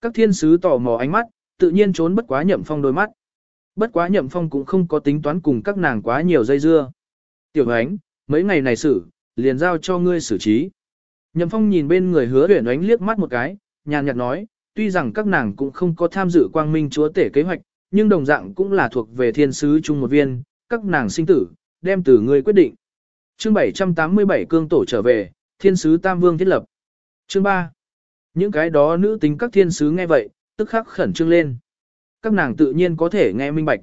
Các thiên sứ tò mò ánh mắt, tự nhiên trốn bất quá nhậm phong đôi mắt. Bất quá nhậm phong cũng không có tính toán cùng các nàng quá nhiều dây dưa. Tiểu ánh, mấy ngày này xử, liền giao cho ngươi xử trí. Nhậm phong nhìn bên người hứa huyển ánh liếc mắt một cái, nhàn nhạt nói, tuy rằng các nàng cũng không có tham dự quang minh chúa tể kế hoạch, nhưng đồng dạng cũng là thuộc về thiên sứ chung một viên, các nàng sinh tử, đem từ ngươi quyết định. Chương 787 cương tổ trở về, thiên sứ Tam Vương thiết lập. Chương 3. Những cái đó nữ tính các thiên sứ nghe vậy, tức khắc khẩn trương lên. Các nàng tự nhiên có thể nghe minh bạch.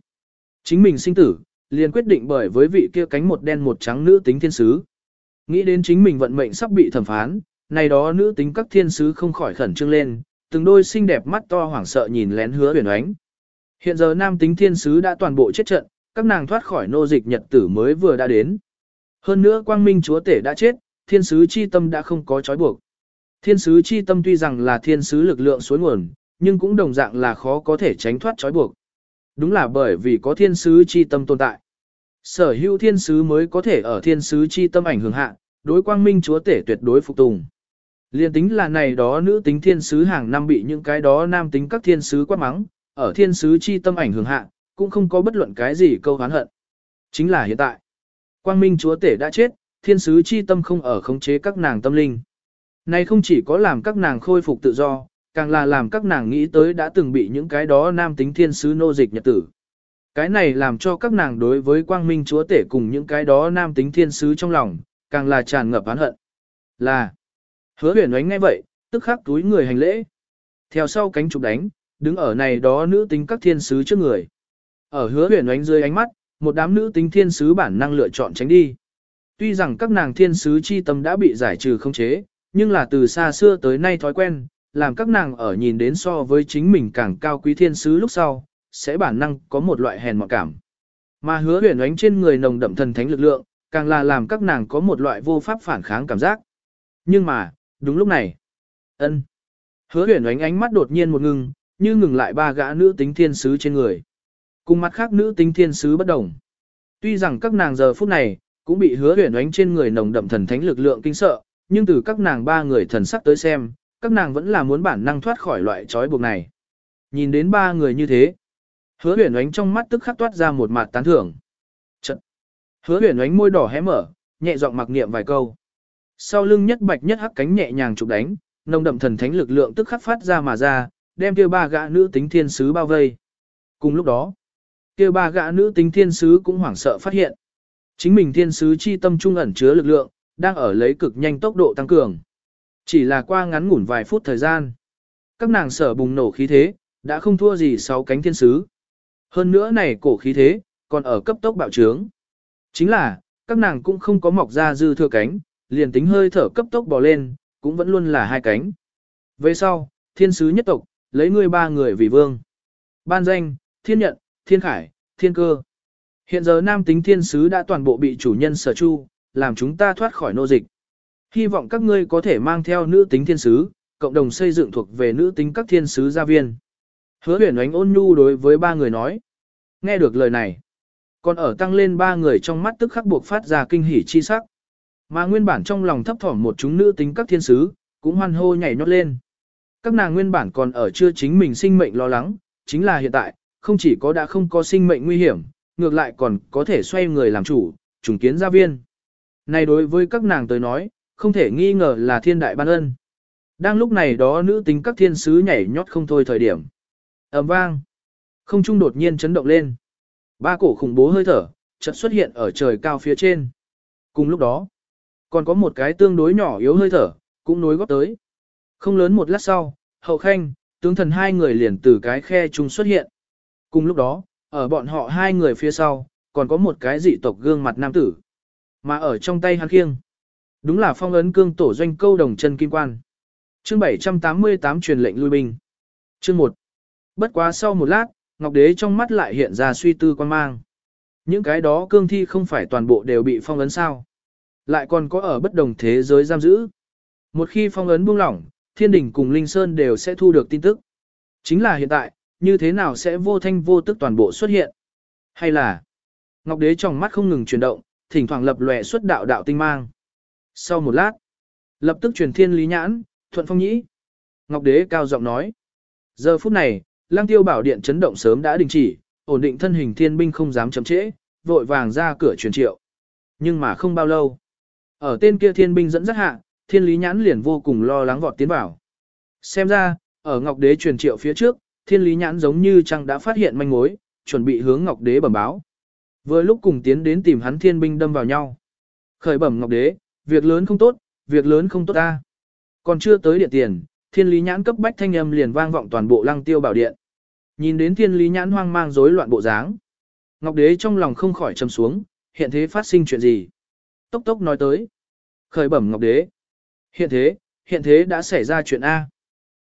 Chính mình sinh tử, liền quyết định bởi với vị kia cánh một đen một trắng nữ tính thiên sứ. Nghĩ đến chính mình vận mệnh sắp bị thẩm phán, này đó nữ tính các thiên sứ không khỏi khẩn trương lên, từng đôi xinh đẹp mắt to hoảng sợ nhìn lén hứa huyền ánh. Hiện giờ nam tính thiên sứ đã toàn bộ chết trận, các nàng thoát khỏi nô dịch nhật tử mới vừa đã đến. Hơn nữa quang minh chúa tể đã chết, thiên sứ chi tâm đã không có trói buộc. Thiên sứ chi tâm tuy rằng là thiên sứ lực lượng suối nguồn, nhưng cũng đồng dạng là khó có thể tránh thoát trói buộc. Đúng là bởi vì có thiên sứ chi tâm tồn tại. Sở hữu thiên sứ mới có thể ở thiên sứ chi tâm ảnh hưởng hạ, đối quang minh chúa tể tuyệt đối phục tùng. Liên tính là này đó nữ tính thiên sứ hàng năm bị những cái đó nam tính các thiên sứ quát mắng, ở thiên sứ chi tâm ảnh hưởng hạ, cũng không có bất luận cái gì câu hán hận. Chính là hiện tại. Quang minh chúa tể đã chết, thiên sứ chi tâm không ở khống chế các nàng tâm linh. Này không chỉ có làm các nàng khôi phục tự do, càng là làm các nàng nghĩ tới đã từng bị những cái đó nam tính thiên sứ nô dịch nhật tử. Cái này làm cho các nàng đối với quang minh chúa tể cùng những cái đó nam tính thiên sứ trong lòng, càng là tràn ngập oán hận. Là, hứa huyền Ánh ngay vậy, tức khắc túi người hành lễ. Theo sau cánh chụp đánh, đứng ở này đó nữ tính các thiên sứ trước người. Ở hứa huyền Ánh dưới ánh mắt, một đám nữ tính thiên sứ bản năng lựa chọn tránh đi. Tuy rằng các nàng thiên sứ chi tâm đã bị giải trừ không chế, nhưng là từ xa xưa tới nay thói quen, làm các nàng ở nhìn đến so với chính mình càng cao quý thiên sứ lúc sau, sẽ bản năng có một loại hèn mọn cảm. Mà hứa huyền ánh trên người nồng đậm thần thánh lực lượng, càng là làm các nàng có một loại vô pháp phản kháng cảm giác. Nhưng mà, đúng lúc này, ân Hứa huyền ánh ánh mắt đột nhiên một ngừng, như ngừng lại ba gã nữ tính thiên sứ trên người. Cùng mặt khác nữ tính thiên sứ bất đồng. Tuy rằng các nàng giờ phút này, cũng bị hứa huyền ánh trên người nồng đậm thần thánh lực lượng kinh sợ, nhưng từ các nàng ba người thần sắc tới xem, các nàng vẫn là muốn bản năng thoát khỏi loại trói buộc này. Nhìn đến ba người như thế, hứa huyền ánh trong mắt tức khắc toát ra một mặt tán thưởng. Chật! Hứa huyền ánh môi đỏ hé mở, nhẹ giọng mặc niệm vài câu. Sau lưng nhất bạch nhất hắc cánh nhẹ nhàng chụp đánh, nồng đậm thần thánh lực lượng tức khắc phát ra mà ra, đem kia ba gã nữ tính thiên sứ bao vây. Cùng lúc đó, kia ba gã nữ tính thiên sứ cũng hoảng sợ phát hiện. Chính mình thiên sứ chi tâm trung ẩn chứa lực lượng, đang ở lấy cực nhanh tốc độ tăng cường. Chỉ là qua ngắn ngủn vài phút thời gian. Các nàng sở bùng nổ khí thế, đã không thua gì sáu cánh thiên sứ. Hơn nữa này cổ khí thế, còn ở cấp tốc bạo trướng. Chính là, các nàng cũng không có mọc ra dư thừa cánh, liền tính hơi thở cấp tốc bò lên, cũng vẫn luôn là hai cánh. Về sau, thiên sứ nhất tộc, lấy ngươi ba người vì vương. Ban danh, thiên nhận, thiên khải, thiên cơ. Hiện giờ nam tính thiên sứ đã toàn bộ bị chủ nhân sở chu, làm chúng ta thoát khỏi nô dịch. Hy vọng các ngươi có thể mang theo nữ tính thiên sứ, cộng đồng xây dựng thuộc về nữ tính các thiên sứ gia viên. Hứa huyền ánh ôn nhu đối với ba người nói. Nghe được lời này. Còn ở tăng lên ba người trong mắt tức khắc buộc phát ra kinh hỉ chi sắc. Mà nguyên bản trong lòng thấp thỏm một chúng nữ tính các thiên sứ, cũng hoan hô nhảy nhót lên. Các nàng nguyên bản còn ở chưa chính mình sinh mệnh lo lắng, chính là hiện tại, không chỉ có đã không có sinh mệnh nguy hiểm, ngược lại còn có thể xoay người làm chủ, trùng kiến gia viên. Này đối với các nàng tới nói, không thể nghi ngờ là thiên đại ban ân. Đang lúc này đó nữ tính các thiên sứ nhảy nhót không thôi thời điểm. ầm vang. Không trung đột nhiên chấn động lên. Ba cổ khủng bố hơi thở, chợt xuất hiện ở trời cao phía trên. Cùng lúc đó, còn có một cái tương đối nhỏ yếu hơi thở, cũng nối góp tới. Không lớn một lát sau, hậu khanh, tướng thần hai người liền từ cái khe chung xuất hiện. Cùng lúc đó, ở bọn họ hai người phía sau, còn có một cái dị tộc gương mặt nam tử. Mà ở trong tay hắn khiêng, đúng là phong ấn cương tổ doanh câu đồng chân kim quan. Chương 788 truyền lệnh lui binh. Chương 1. Bất quá sau một lát, Ngọc Đế trong mắt lại hiện ra suy tư quan mang. Những cái đó cương thi không phải toàn bộ đều bị phong ấn sao. Lại còn có ở bất đồng thế giới giam giữ. Một khi phong ấn buông lỏng, thiên đình cùng Linh Sơn đều sẽ thu được tin tức. Chính là hiện tại, như thế nào sẽ vô thanh vô tức toàn bộ xuất hiện? Hay là, Ngọc Đế trong mắt không ngừng chuyển động, thỉnh thoảng lập lòe xuất đạo đạo tinh mang. Sau một lát, lập tức truyền thiên lý nhãn, thuận phong nhĩ. Ngọc Đế cao giọng nói. Giờ phút này, lang tiêu bảo điện chấn động sớm đã đình chỉ, ổn định thân hình thiên binh không dám chậm trễ, vội vàng ra cửa truyền triệu. Nhưng mà không bao lâu, ở tên kia thiên binh dẫn dắt hạ, thiên lý nhãn liền vô cùng lo lắng vọt tiến vào. Xem ra, ở Ngọc Đế truyền triệu phía trước, thiên lý nhãn giống như chăng đã phát hiện manh mối, chuẩn bị hướng Ngọc Đế bẩm báo. Vừa lúc cùng tiến đến tìm hắn thiên binh đâm vào nhau. Khởi bẩm Ngọc Đế, việc lớn không tốt, việc lớn không tốt ta. Còn chưa tới điện tiền, thiên lý nhãn cấp bách thanh âm liền vang vọng toàn bộ lăng tiêu bảo điện. Nhìn đến thiên lý nhãn hoang mang rối loạn bộ dáng. Ngọc Đế trong lòng không khỏi trầm xuống, hiện thế phát sinh chuyện gì? Tốc tốc nói tới. Khởi bẩm Ngọc Đế. Hiện thế, hiện thế đã xảy ra chuyện A.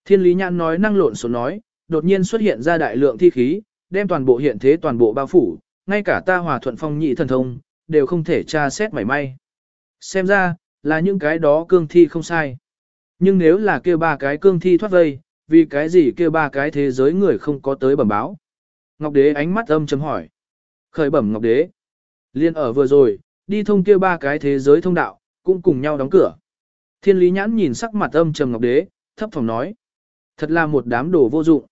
Thiên lý nhãn nói năng lộn số nói, đột nhiên xuất hiện ra đại lượng thi khí, đem toàn bộ hiện thế toàn bộ bao phủ, ngay cả ta hòa thuận phong nhị thần thông, đều không thể tra xét mảy may. Xem ra, là những cái đó cương thi không sai. Nhưng nếu là kia ba cái cương thi thoát vây, vì cái gì kia ba cái thế giới người không có tới bẩm báo. Ngọc Đế ánh mắt âm chấm hỏi. Khởi bẩm Ngọc Đế. Liên ở vừa rồi, đi thông kia ba cái thế giới thông đạo, cũng cùng nhau đóng cửa. Thiên lý nhãn nhìn sắc mặt âm trầm Ngọc Đế, thấp phòng nói. Thật là một đám đồ vô dụng.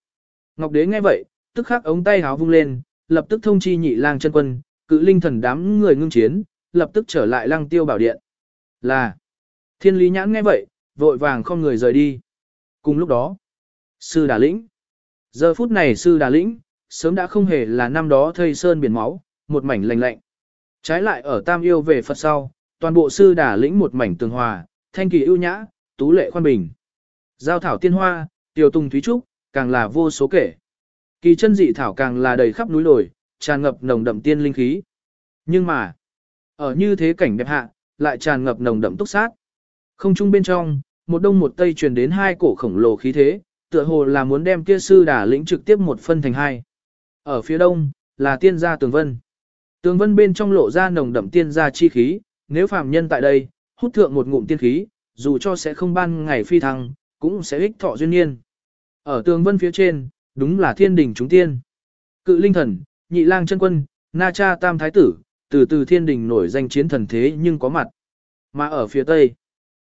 Ngọc Đế nghe vậy, tức khắc ống tay háo vung lên, lập tức thông chi nhị lang chân quân, cự linh thần đám người ngưng chiến, lập tức trở lại lăng tiêu bảo điện. Là, thiên lý nhãn nghe vậy, vội vàng không người rời đi. Cùng lúc đó, sư đà lĩnh. Giờ phút này sư đà lĩnh, sớm đã không hề là năm đó thây sơn biển máu, một mảnh lạnh lạnh. Trái lại ở tam yêu về Phật sau, toàn bộ sư đà lĩnh một mảnh tường hòa, thanh kỳ ưu nhã, tú lệ khoan bình. Giao thảo tiên hoa, tiểu tùng thúy trúc, càng là vô số kể. Kỳ chân dị thảo càng là đầy khắp núi đồi, tràn ngập nồng đậm tiên linh khí. Nhưng mà, ở như thế cảnh đẹp hạ, lại tràn ngập nồng đậm túc sát. Không trung bên trong, một đông một tây truyền đến hai cổ khổng lồ khí thế, tựa hồ là muốn đem kia sư đà lĩnh trực tiếp một phân thành hai. Ở phía đông, là tiên gia tường vân. Tường vân bên trong lộ ra nồng đậm tiên gia chi khí, nếu phàm nhân tại đây, hút thượng một ngụm tiên khí, dù cho sẽ không ban ngày phi thăng, cũng sẽ ích thọ duyên nhiên. Ở tường vân phía trên, đúng là thiên đình chúng tiên. Cự linh thần, nhị lang chân quân, na cha tam thái tử, từ từ thiên đình nổi danh chiến thần thế nhưng có mặt. Mà ở phía tây,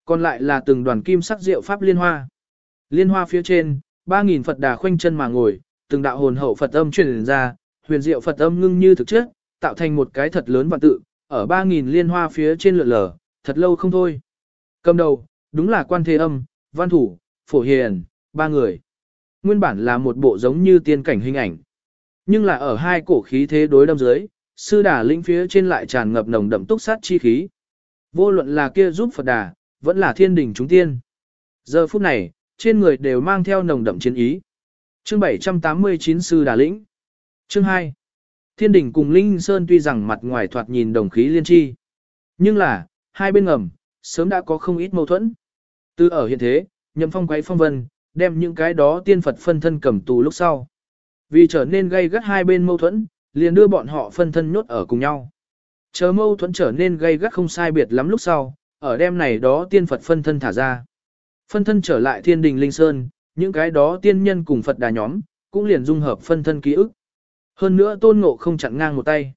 còn lại là từng đoàn kim sắc diệu pháp liên hoa. Liên hoa phía trên, 3.000 Phật đà khoanh chân mà ngồi, từng đạo hồn hậu Phật âm truyền ra, huyền diệu Phật âm ngưng như thực chất, tạo thành một cái thật lớn vạn tự, ở 3.000 liên hoa phía trên lượn lờ, thật lâu không thôi. Cầm đầu, đúng là quan thế âm, văn thủ, phổ hiền, ba người. Nguyên bản là một bộ giống như tiên cảnh hình ảnh. Nhưng là ở hai cổ khí thế đối đâm dưới, sư đà lĩnh phía trên lại tràn ngập nồng đậm túc sát chi khí. Vô luận là kia giúp Phật đà, vẫn là thiên đình chúng tiên. Giờ phút này, trên người đều mang theo nồng đậm chiến ý. Chương 789 Sư Đà Lĩnh Chương 2 Thiên đình cùng Linh Sơn tuy rằng mặt ngoài thoạt nhìn đồng khí liên tri, Nhưng là, hai bên ngầm, sớm đã có không ít mâu thuẫn. Từ ở hiện thế, nhậm phong quấy phong vân, đem những cái đó tiên Phật phân thân cầm tù lúc sau. Vì trở nên gây gắt hai bên mâu thuẫn, liền đưa bọn họ phân thân nhốt ở cùng nhau. Chờ mâu thuẫn trở nên gây gắt không sai biệt lắm lúc sau, ở đêm này đó tiên Phật phân thân thả ra. Phân thân trở lại thiên đình linh sơn, những cái đó tiên nhân cùng Phật đà nhóm, cũng liền dung hợp phân thân ký ức. Hơn nữa tôn ngộ không chặn ngang một tay.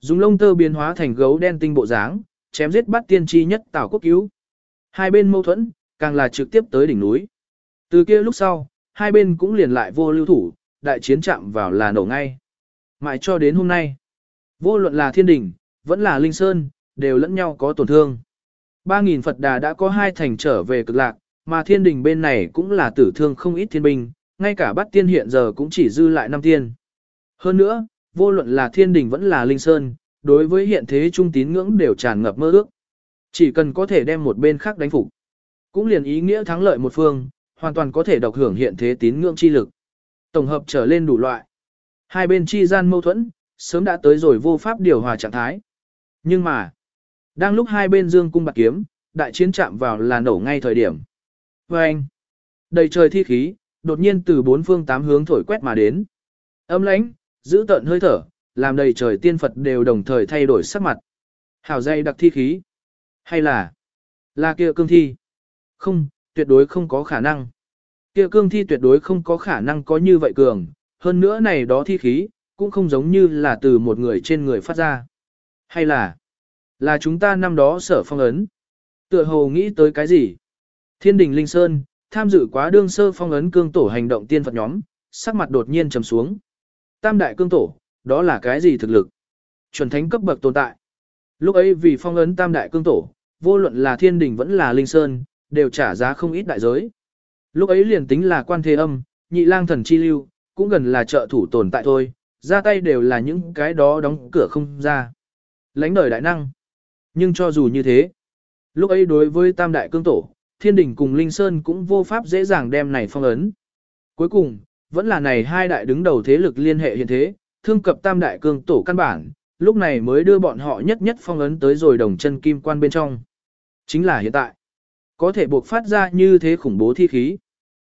Dùng lông tơ biến hóa thành gấu đen tinh bộ dáng, chém giết bắt tiên tri nhất tảo quốc cứu. Hai bên mâu thuẫn, càng là trực tiếp tới đỉnh núi. Từ kia lúc sau, hai bên cũng liền lại vô lưu thủ, đại chiến chạm vào là nổ ngay. Mãi cho đến hôm nay, vô luận là thiên đỉnh vẫn là linh sơn, đều lẫn nhau có tổn thương. 3.000 Phật đà đã có hai thành trở về cực lạc, mà thiên đình bên này cũng là tử thương không ít thiên binh, ngay cả bắt tiên hiện giờ cũng chỉ dư lại năm tiên. Hơn nữa, vô luận là thiên đình vẫn là linh sơn, đối với hiện thế trung tín ngưỡng đều tràn ngập mơ ước. Chỉ cần có thể đem một bên khác đánh phục, cũng liền ý nghĩa thắng lợi một phương, hoàn toàn có thể độc hưởng hiện thế tín ngưỡng chi lực. Tổng hợp trở lên đủ loại. Hai bên chi gian mâu thuẫn, sớm đã tới rồi vô pháp điều hòa trạng thái. Nhưng mà, đang lúc hai bên dương cung bạc kiếm, đại chiến chạm vào là nổ ngay thời điểm. Và anh, đầy trời thi khí, đột nhiên từ bốn phương tám hướng thổi quét mà đến. Âm lãnh, giữ tận hơi thở, làm đầy trời tiên Phật đều đồng thời thay đổi sắc mặt. Hảo dây đặc thi khí. Hay là, là kia cương thi. Không, tuyệt đối không có khả năng. Kia cương thi tuyệt đối không có khả năng có như vậy cường, hơn nữa này đó thi khí, cũng không giống như là từ một người trên người phát ra. Hay là, là chúng ta năm đó sở phong ấn. Tựa hồ nghĩ tới cái gì? Thiên đình Linh Sơn, tham dự quá đương sơ phong ấn cương tổ hành động tiên Phật nhóm, sắc mặt đột nhiên trầm xuống. Tam đại cương tổ, đó là cái gì thực lực? Chuẩn thánh cấp bậc tồn tại. Lúc ấy vì phong ấn tam đại cương tổ, vô luận là thiên đình vẫn là linh sơn, đều trả giá không ít đại giới. Lúc ấy liền tính là quan thế âm, nhị lang thần chi lưu, cũng gần là trợ thủ tồn tại thôi, ra tay đều là những cái đó đóng cửa không ra. Lánh đời đại năng. Nhưng cho dù như thế, lúc ấy đối với tam đại cương tổ, thiên đình cùng linh sơn cũng vô pháp dễ dàng đem này phong ấn. Cuối cùng, vẫn là này hai đại đứng đầu thế lực liên hệ hiện thế, thương cập tam đại cương tổ căn bản, lúc này mới đưa bọn họ nhất nhất phong ấn tới rồi đồng chân kim quan bên trong. Chính là hiện tại, có thể buộc phát ra như thế khủng bố thi khí.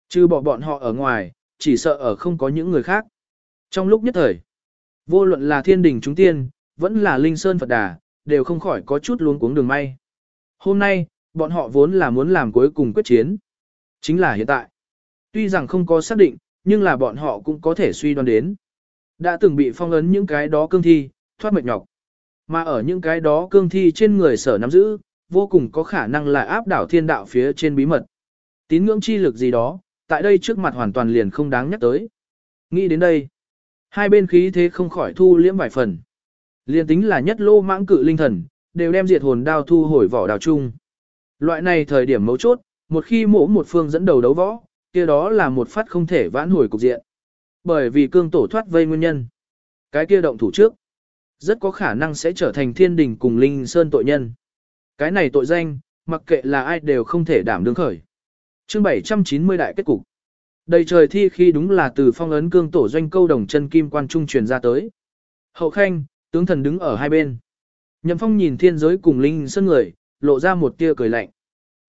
Trừ bỏ bọn họ ở ngoài, chỉ sợ ở không có những người khác. Trong lúc nhất thời, vô luận là thiên đình chúng tiên, vẫn là linh sơn Phật đà, đều không khỏi có chút luống cuống đường may. Hôm nay, bọn họ vốn là muốn làm cuối cùng quyết chiến. Chính là hiện tại. Tuy rằng không có xác định, nhưng là bọn họ cũng có thể suy đoán đến. Đã từng bị phong ấn những cái đó cương thi, thoát mệt nhọc. Mà ở những cái đó cương thi trên người sở nắm giữ, vô cùng có khả năng là áp đảo thiên đạo phía trên bí mật. Tín ngưỡng chi lực gì đó, tại đây trước mặt hoàn toàn liền không đáng nhắc tới. Nghĩ đến đây, hai bên khí thế không khỏi thu liễm vài phần. Liên tính là nhất lô mãng cự linh thần, đều đem diệt hồn đao thu hồi vỏ đào chung. Loại này thời điểm mấu chốt, một khi mỗ một phương dẫn đầu đấu võ, kia đó là một phát không thể vãn hồi cục diện. Bởi vì cương tổ thoát vây nguyên nhân. Cái kia động thủ trước, rất có khả năng sẽ trở thành thiên đình cùng linh sơn tội nhân. Cái này tội danh, mặc kệ là ai đều không thể đảm đương khởi. Chương 790 đại kết cục. Đầy trời thi khi đúng là từ phong ấn cương tổ doanh câu đồng chân kim quan trung truyền ra tới. Hậu khanh, tướng thần đứng ở hai bên. Nhậm phong nhìn thiên giới cùng linh sơn người, lộ ra một tia cười lạnh.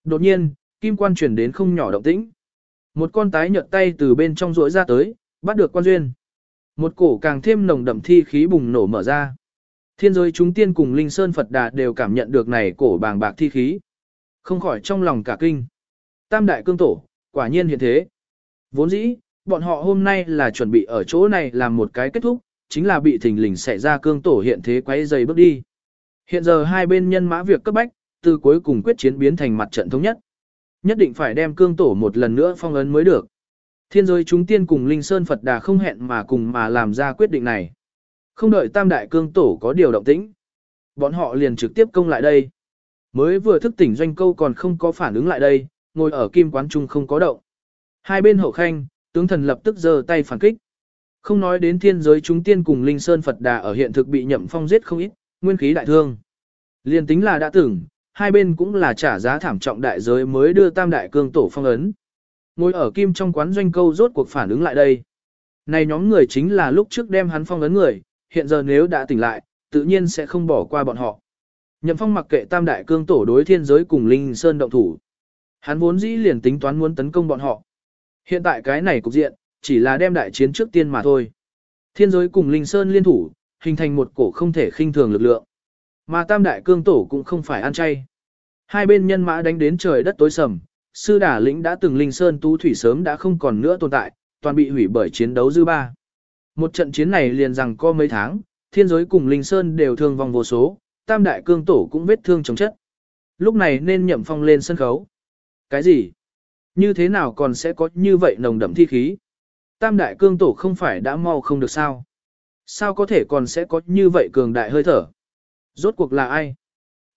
Đột nhiên, kim quan truyền đến không nhỏ động tĩnh. Một con tái nhợt tay từ bên trong rỗi ra tới, bắt được quan duyên. Một cổ càng thêm nồng đậm thi khí bùng nổ mở ra. Thiên giới chúng tiên cùng Linh Sơn Phật Đà đều cảm nhận được này cổ bàng bạc thi khí. Không khỏi trong lòng cả kinh. Tam đại cương tổ, quả nhiên hiện thế. Vốn dĩ, bọn họ hôm nay là chuẩn bị ở chỗ này làm một cái kết thúc, chính là bị thình lình xảy ra cương tổ hiện thế quấy dày bước đi. Hiện giờ hai bên nhân mã việc cấp bách, từ cuối cùng quyết chiến biến thành mặt trận thống nhất. Nhất định phải đem cương tổ một lần nữa phong ấn mới được. Thiên giới chúng tiên cùng Linh Sơn Phật Đà không hẹn mà cùng mà làm ra quyết định này. Không đợi tam đại cương tổ có điều động tĩnh. Bọn họ liền trực tiếp công lại đây. Mới vừa thức tỉnh doanh câu còn không có phản ứng lại đây, ngồi ở kim quán trung không có động. Hai bên hậu khanh, tướng thần lập tức giơ tay phản kích. Không nói đến thiên giới chúng tiên cùng Linh Sơn Phật Đà ở hiện thực bị nhậm phong giết không ít, nguyên khí đại thương. liền tính là đã tưởng, hai bên cũng là trả giá thảm trọng đại giới mới đưa tam đại cương tổ phong ấn. Ngồi ở kim trong quán doanh câu rốt cuộc phản ứng lại đây. Này nhóm người chính là lúc trước đem hắn phong ấn người, hiện giờ nếu đã tỉnh lại, tự nhiên sẽ không bỏ qua bọn họ. Nhậm phong mặc kệ tam đại cương tổ đối thiên giới cùng Linh Sơn động thủ. Hắn vốn dĩ liền tính toán muốn tấn công bọn họ. Hiện tại cái này cục diện, chỉ là đem đại chiến trước tiên mà thôi. Thiên giới cùng Linh Sơn liên thủ, hình thành một cổ không thể khinh thường lực lượng. Mà tam đại cương tổ cũng không phải ăn chay. Hai bên nhân mã đánh đến trời đất tối sầm, sư đả lĩnh đã từng Linh Sơn tú thủy sớm đã không còn nữa tồn tại, toàn bị hủy bởi chiến đấu dư ba. Một trận chiến này liền rằng có mấy tháng, thiên giới cùng Linh Sơn đều thương vong vô số, tam đại cương tổ cũng vết thương chống chất. Lúc này nên nhậm phong lên sân khấu. Cái gì? Như thế nào còn sẽ có như vậy nồng đậm thi khí? Tam đại cương tổ không phải đã mau không được sao? Sao có thể còn sẽ có như vậy cường đại hơi thở? Rốt cuộc là ai?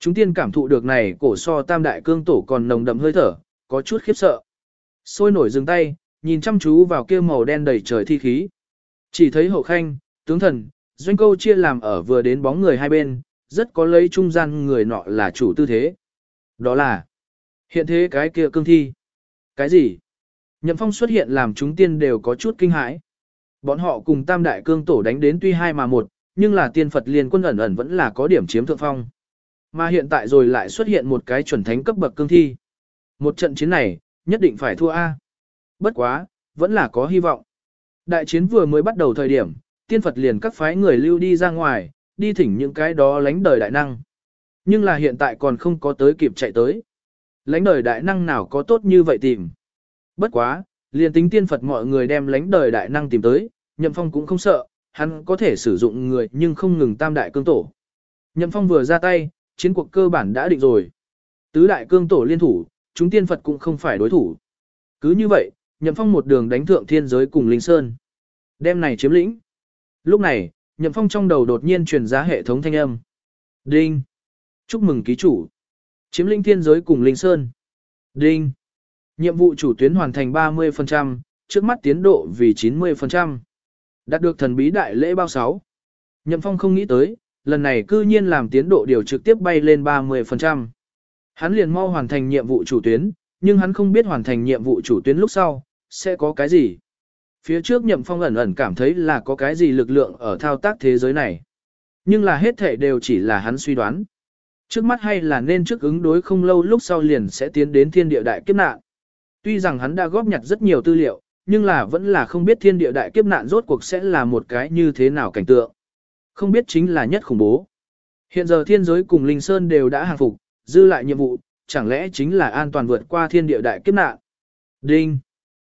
Chúng tiên cảm thụ được này cổ so tam đại cương tổ còn nồng đậm hơi thở, có chút khiếp sợ. Sôi nổi dừng tay, nhìn chăm chú vào kia màu đen đầy trời thi khí. Chỉ thấy hậu khanh, tướng thần, doanh câu chia làm ở vừa đến bóng người hai bên, rất có lấy trung gian người nọ là chủ tư thế. Đó là hiện thế cái kia cương thi. Cái gì? Nhậm phong xuất hiện làm chúng tiên đều có chút kinh hãi. Bọn họ cùng tam đại cương tổ đánh đến tuy hai mà một, nhưng là tiên Phật liên quân ẩn ẩn vẫn là có điểm chiếm thượng phong. Mà hiện tại rồi lại xuất hiện một cái chuẩn thánh cấp bậc cương thi. Một trận chiến này, nhất định phải thua A. Bất quá, vẫn là có hy vọng. Đại chiến vừa mới bắt đầu thời điểm, tiên Phật liền các phái người lưu đi ra ngoài, đi thỉnh những cái đó lánh đời đại năng. Nhưng là hiện tại còn không có tới kịp chạy tới. lãnh đời đại năng nào có tốt như vậy tìm. Bất quá, liền tính tiên Phật mọi người đem lãnh đời đại năng tìm tới, Nhậm Phong cũng không sợ, hắn có thể sử dụng người nhưng không ngừng tam đại cương tổ. Nhậm Phong vừa ra tay, chiến cuộc cơ bản đã định rồi. Tứ đại cương tổ liên thủ, chúng tiên Phật cũng không phải đối thủ. Cứ như vậy, Nhậm Phong một đường đánh thượng thiên giới cùng Linh Sơn. Đêm này chiếm lĩnh. Lúc này, Nhậm Phong trong đầu đột nhiên truyền ra hệ thống thanh âm. Đinh. Chúc mừng ký chủ. Chiếm lĩnh thiên giới cùng Linh Sơn. Đinh. Nhiệm vụ chủ tuyến hoàn thành 30%, trước mắt tiến độ vì 90%. Đạt được thần bí đại lễ bao sáu. Nhậm Phong không nghĩ tới, lần này cư nhiên làm tiến độ điều trực tiếp bay lên 30%. Hắn liền mau hoàn thành nhiệm vụ chủ tuyến, nhưng hắn không biết hoàn thành nhiệm vụ chủ tuyến lúc sau, sẽ có cái gì. Phía trước Nhậm Phong ẩn ẩn cảm thấy là có cái gì lực lượng ở thao tác thế giới này. Nhưng là hết thể đều chỉ là hắn suy đoán. Trước mắt hay là nên trước ứng đối không lâu lúc sau liền sẽ tiến đến thiên địa đại kiếp nạn. Tuy rằng hắn đã góp nhặt rất nhiều tư liệu, nhưng là vẫn là không biết thiên địa đại kiếp nạn rốt cuộc sẽ là một cái như thế nào cảnh tượng. Không biết chính là nhất khủng bố. Hiện giờ thiên giới cùng Linh Sơn đều đã hàng phục, dư lại nhiệm vụ, chẳng lẽ chính là an toàn vượt qua thiên địa đại kiếp nạn. Đinh.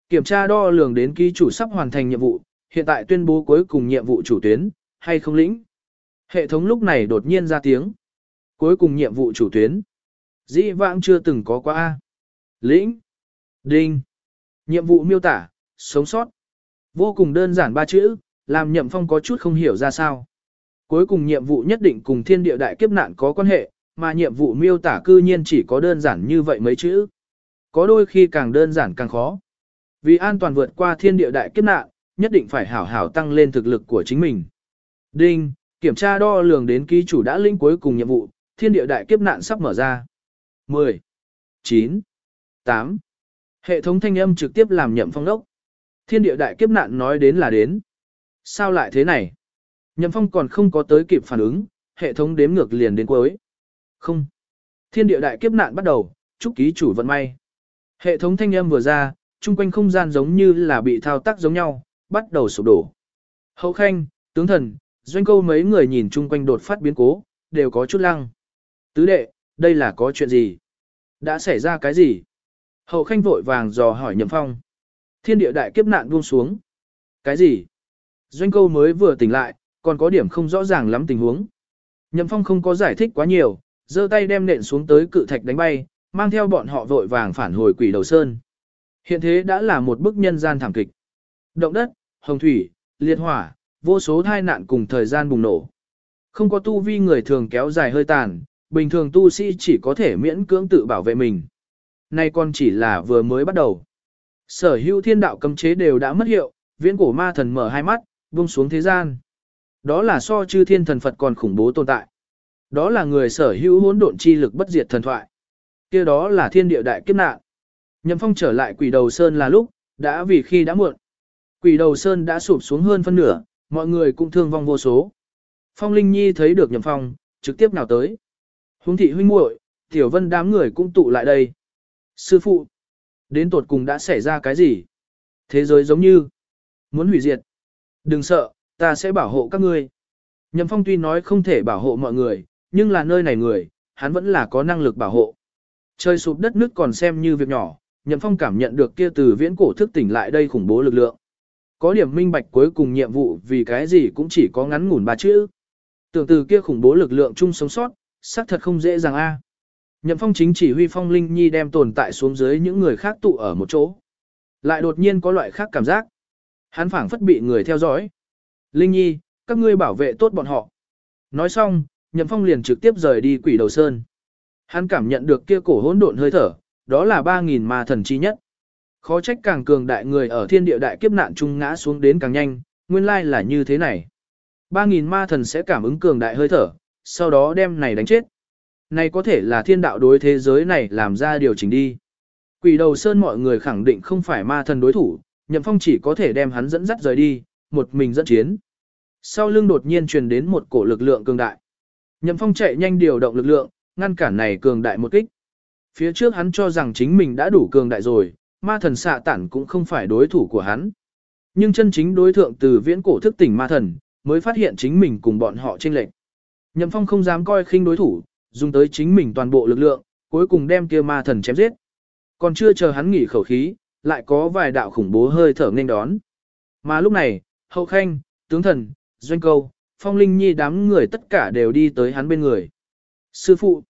Kiểm tra đo lường đến ký chủ sắp hoàn thành nhiệm vụ, hiện tại tuyên bố cuối cùng nhiệm vụ chủ tuyến, hay không lĩnh. Hệ thống lúc này đột nhiên ra tiếng. Cuối cùng nhiệm vụ chủ tuyến. Dĩ vãng chưa từng có qua A. Lĩnh. Đinh. Nhiệm vụ miêu tả, sống sót. Vô cùng đơn giản ba chữ, làm nhậm phong có chút không hiểu ra sao. Cuối cùng nhiệm vụ nhất định cùng thiên địa đại kiếp nạn có quan hệ, mà nhiệm vụ miêu tả cư nhiên chỉ có đơn giản như vậy mấy chữ. Có đôi khi càng đơn giản càng khó. Vì an toàn vượt qua thiên địa đại kiếp nạn, nhất định phải hảo hảo tăng lên thực lực của chính mình. Đinh, kiểm tra đo lường đến ký chủ đã linh cuối cùng nhiệm vụ, thiên địa đại kiếp nạn sắp mở ra. 10, 9, 8. Hệ thống thanh âm trực tiếp làm nhậm phong đốc. Thiên địa đại kiếp nạn nói đến là đến. Sao lại thế này? Nhậm phong còn không có tới kịp phản ứng, hệ thống đếm ngược liền đến cuối. Không. Thiên địa đại kiếp nạn bắt đầu, chúc ký chủ vận may. Hệ thống thanh âm vừa ra, chung quanh không gian giống như là bị thao tác giống nhau, bắt đầu sụp đổ. Hậu khanh, tướng thần, doanh câu mấy người nhìn chung quanh đột phát biến cố, đều có chút lăng. Tứ đệ, đây là có chuyện gì? Đã xảy ra cái gì? Hậu khanh vội vàng dò hỏi nhậm phong. Thiên địa đại kiếp nạn buông xuống. Cái gì? Doanh câu mới vừa tỉnh lại, còn có điểm không rõ ràng lắm tình huống. Nhậm phong không có giải thích quá nhiều, giơ tay đem nện xuống tới cự thạch đánh bay, mang theo bọn họ vội vàng phản hồi quỷ đầu sơn. Hiện thế đã là một bức nhân gian thảm kịch. Động đất, hồng thủy, liệt hỏa, vô số thai nạn cùng thời gian bùng nổ. Không có tu vi người thường kéo dài hơi tàn, bình thường tu sĩ chỉ có thể miễn cưỡng tự bảo vệ mình. Nay còn chỉ là vừa mới bắt đầu. Sở hữu thiên đạo cấm chế đều đã mất hiệu, viễn cổ ma thần mở hai mắt, buông xuống thế gian. Đó là so chư thiên thần Phật còn khủng bố tồn tại. Đó là người sở hữu hỗn độn chi lực bất diệt thần thoại. kia đó là thiên địa đại kiếp nạn. Nhậm phong trở lại quỷ đầu sơn là lúc, đã vì khi đã muộn. Quỷ đầu sơn đã sụp xuống hơn phân nửa, mọi người cũng thương vong vô số. Phong Linh Nhi thấy được nhậm phong, trực tiếp nào tới. Huống thị huynh muội, tiểu vân đám người cũng tụ lại đây. Sư phụ, đến tột cùng đã xảy ra cái gì? Thế giới giống như muốn hủy diệt. Đừng sợ, ta sẽ bảo hộ các ngươi. Nhậm Phong tuy nói không thể bảo hộ mọi người, nhưng là nơi này người, hắn vẫn là có năng lực bảo hộ. Trời sụp đất nước còn xem như việc nhỏ, Nhậm Phong cảm nhận được kia từ viễn cổ thức tỉnh lại đây khủng bố lực lượng. Có điểm minh bạch cuối cùng nhiệm vụ vì cái gì cũng chỉ có ngắn ngủn ba chữ. Tưởng từ kia khủng bố lực lượng chung sống sót, xác thật không dễ dàng a. Nhậm Phong chính chỉ huy Phong Linh Nhi đem tồn tại xuống dưới những người khác tụ ở một chỗ. Lại đột nhiên có loại khác cảm giác. Hắn phảng phất bị người theo dõi. Linh Nhi, các ngươi bảo vệ tốt bọn họ. Nói xong, Nhậm Phong liền trực tiếp rời đi quỷ đầu sơn. Hắn cảm nhận được kia cổ hỗn độn hơi thở, đó là 3.000 ma thần chi nhất. Khó trách càng cường đại người ở thiên địa đại kiếp nạn trung ngã xuống đến càng nhanh, nguyên lai là như thế này. 3.000 ma thần sẽ cảm ứng cường đại hơi thở, sau đó đem này đánh chết. Này có thể là thiên đạo đối thế giới này làm ra điều chỉnh đi. Quỷ đầu sơn mọi người khẳng định không phải ma thần đối thủ, nhậm phong chỉ có thể đem hắn dẫn dắt rời đi, một mình dẫn chiến. Sau lưng đột nhiên truyền đến một cổ lực lượng cường đại. Nhậm phong chạy nhanh điều động lực lượng, ngăn cản này cường đại một kích. Phía trước hắn cho rằng chính mình đã đủ cường đại rồi, ma thần xạ tản cũng không phải đối thủ của hắn. Nhưng chân chính đối thượng từ viễn cổ thức tỉnh ma thần, mới phát hiện chính mình cùng bọn họ chênh lệch. Nhậm Phong không dám coi khinh đối thủ, dùng tới chính mình toàn bộ lực lượng, cuối cùng đem kia ma thần chém giết. Còn chưa chờ hắn nghỉ khẩu khí, lại có vài đạo khủng bố hơi thở nên đón. Mà lúc này, hậu khanh, tướng thần, doanh câu, phong linh nhi đám người tất cả đều đi tới hắn bên người. Sư phụ,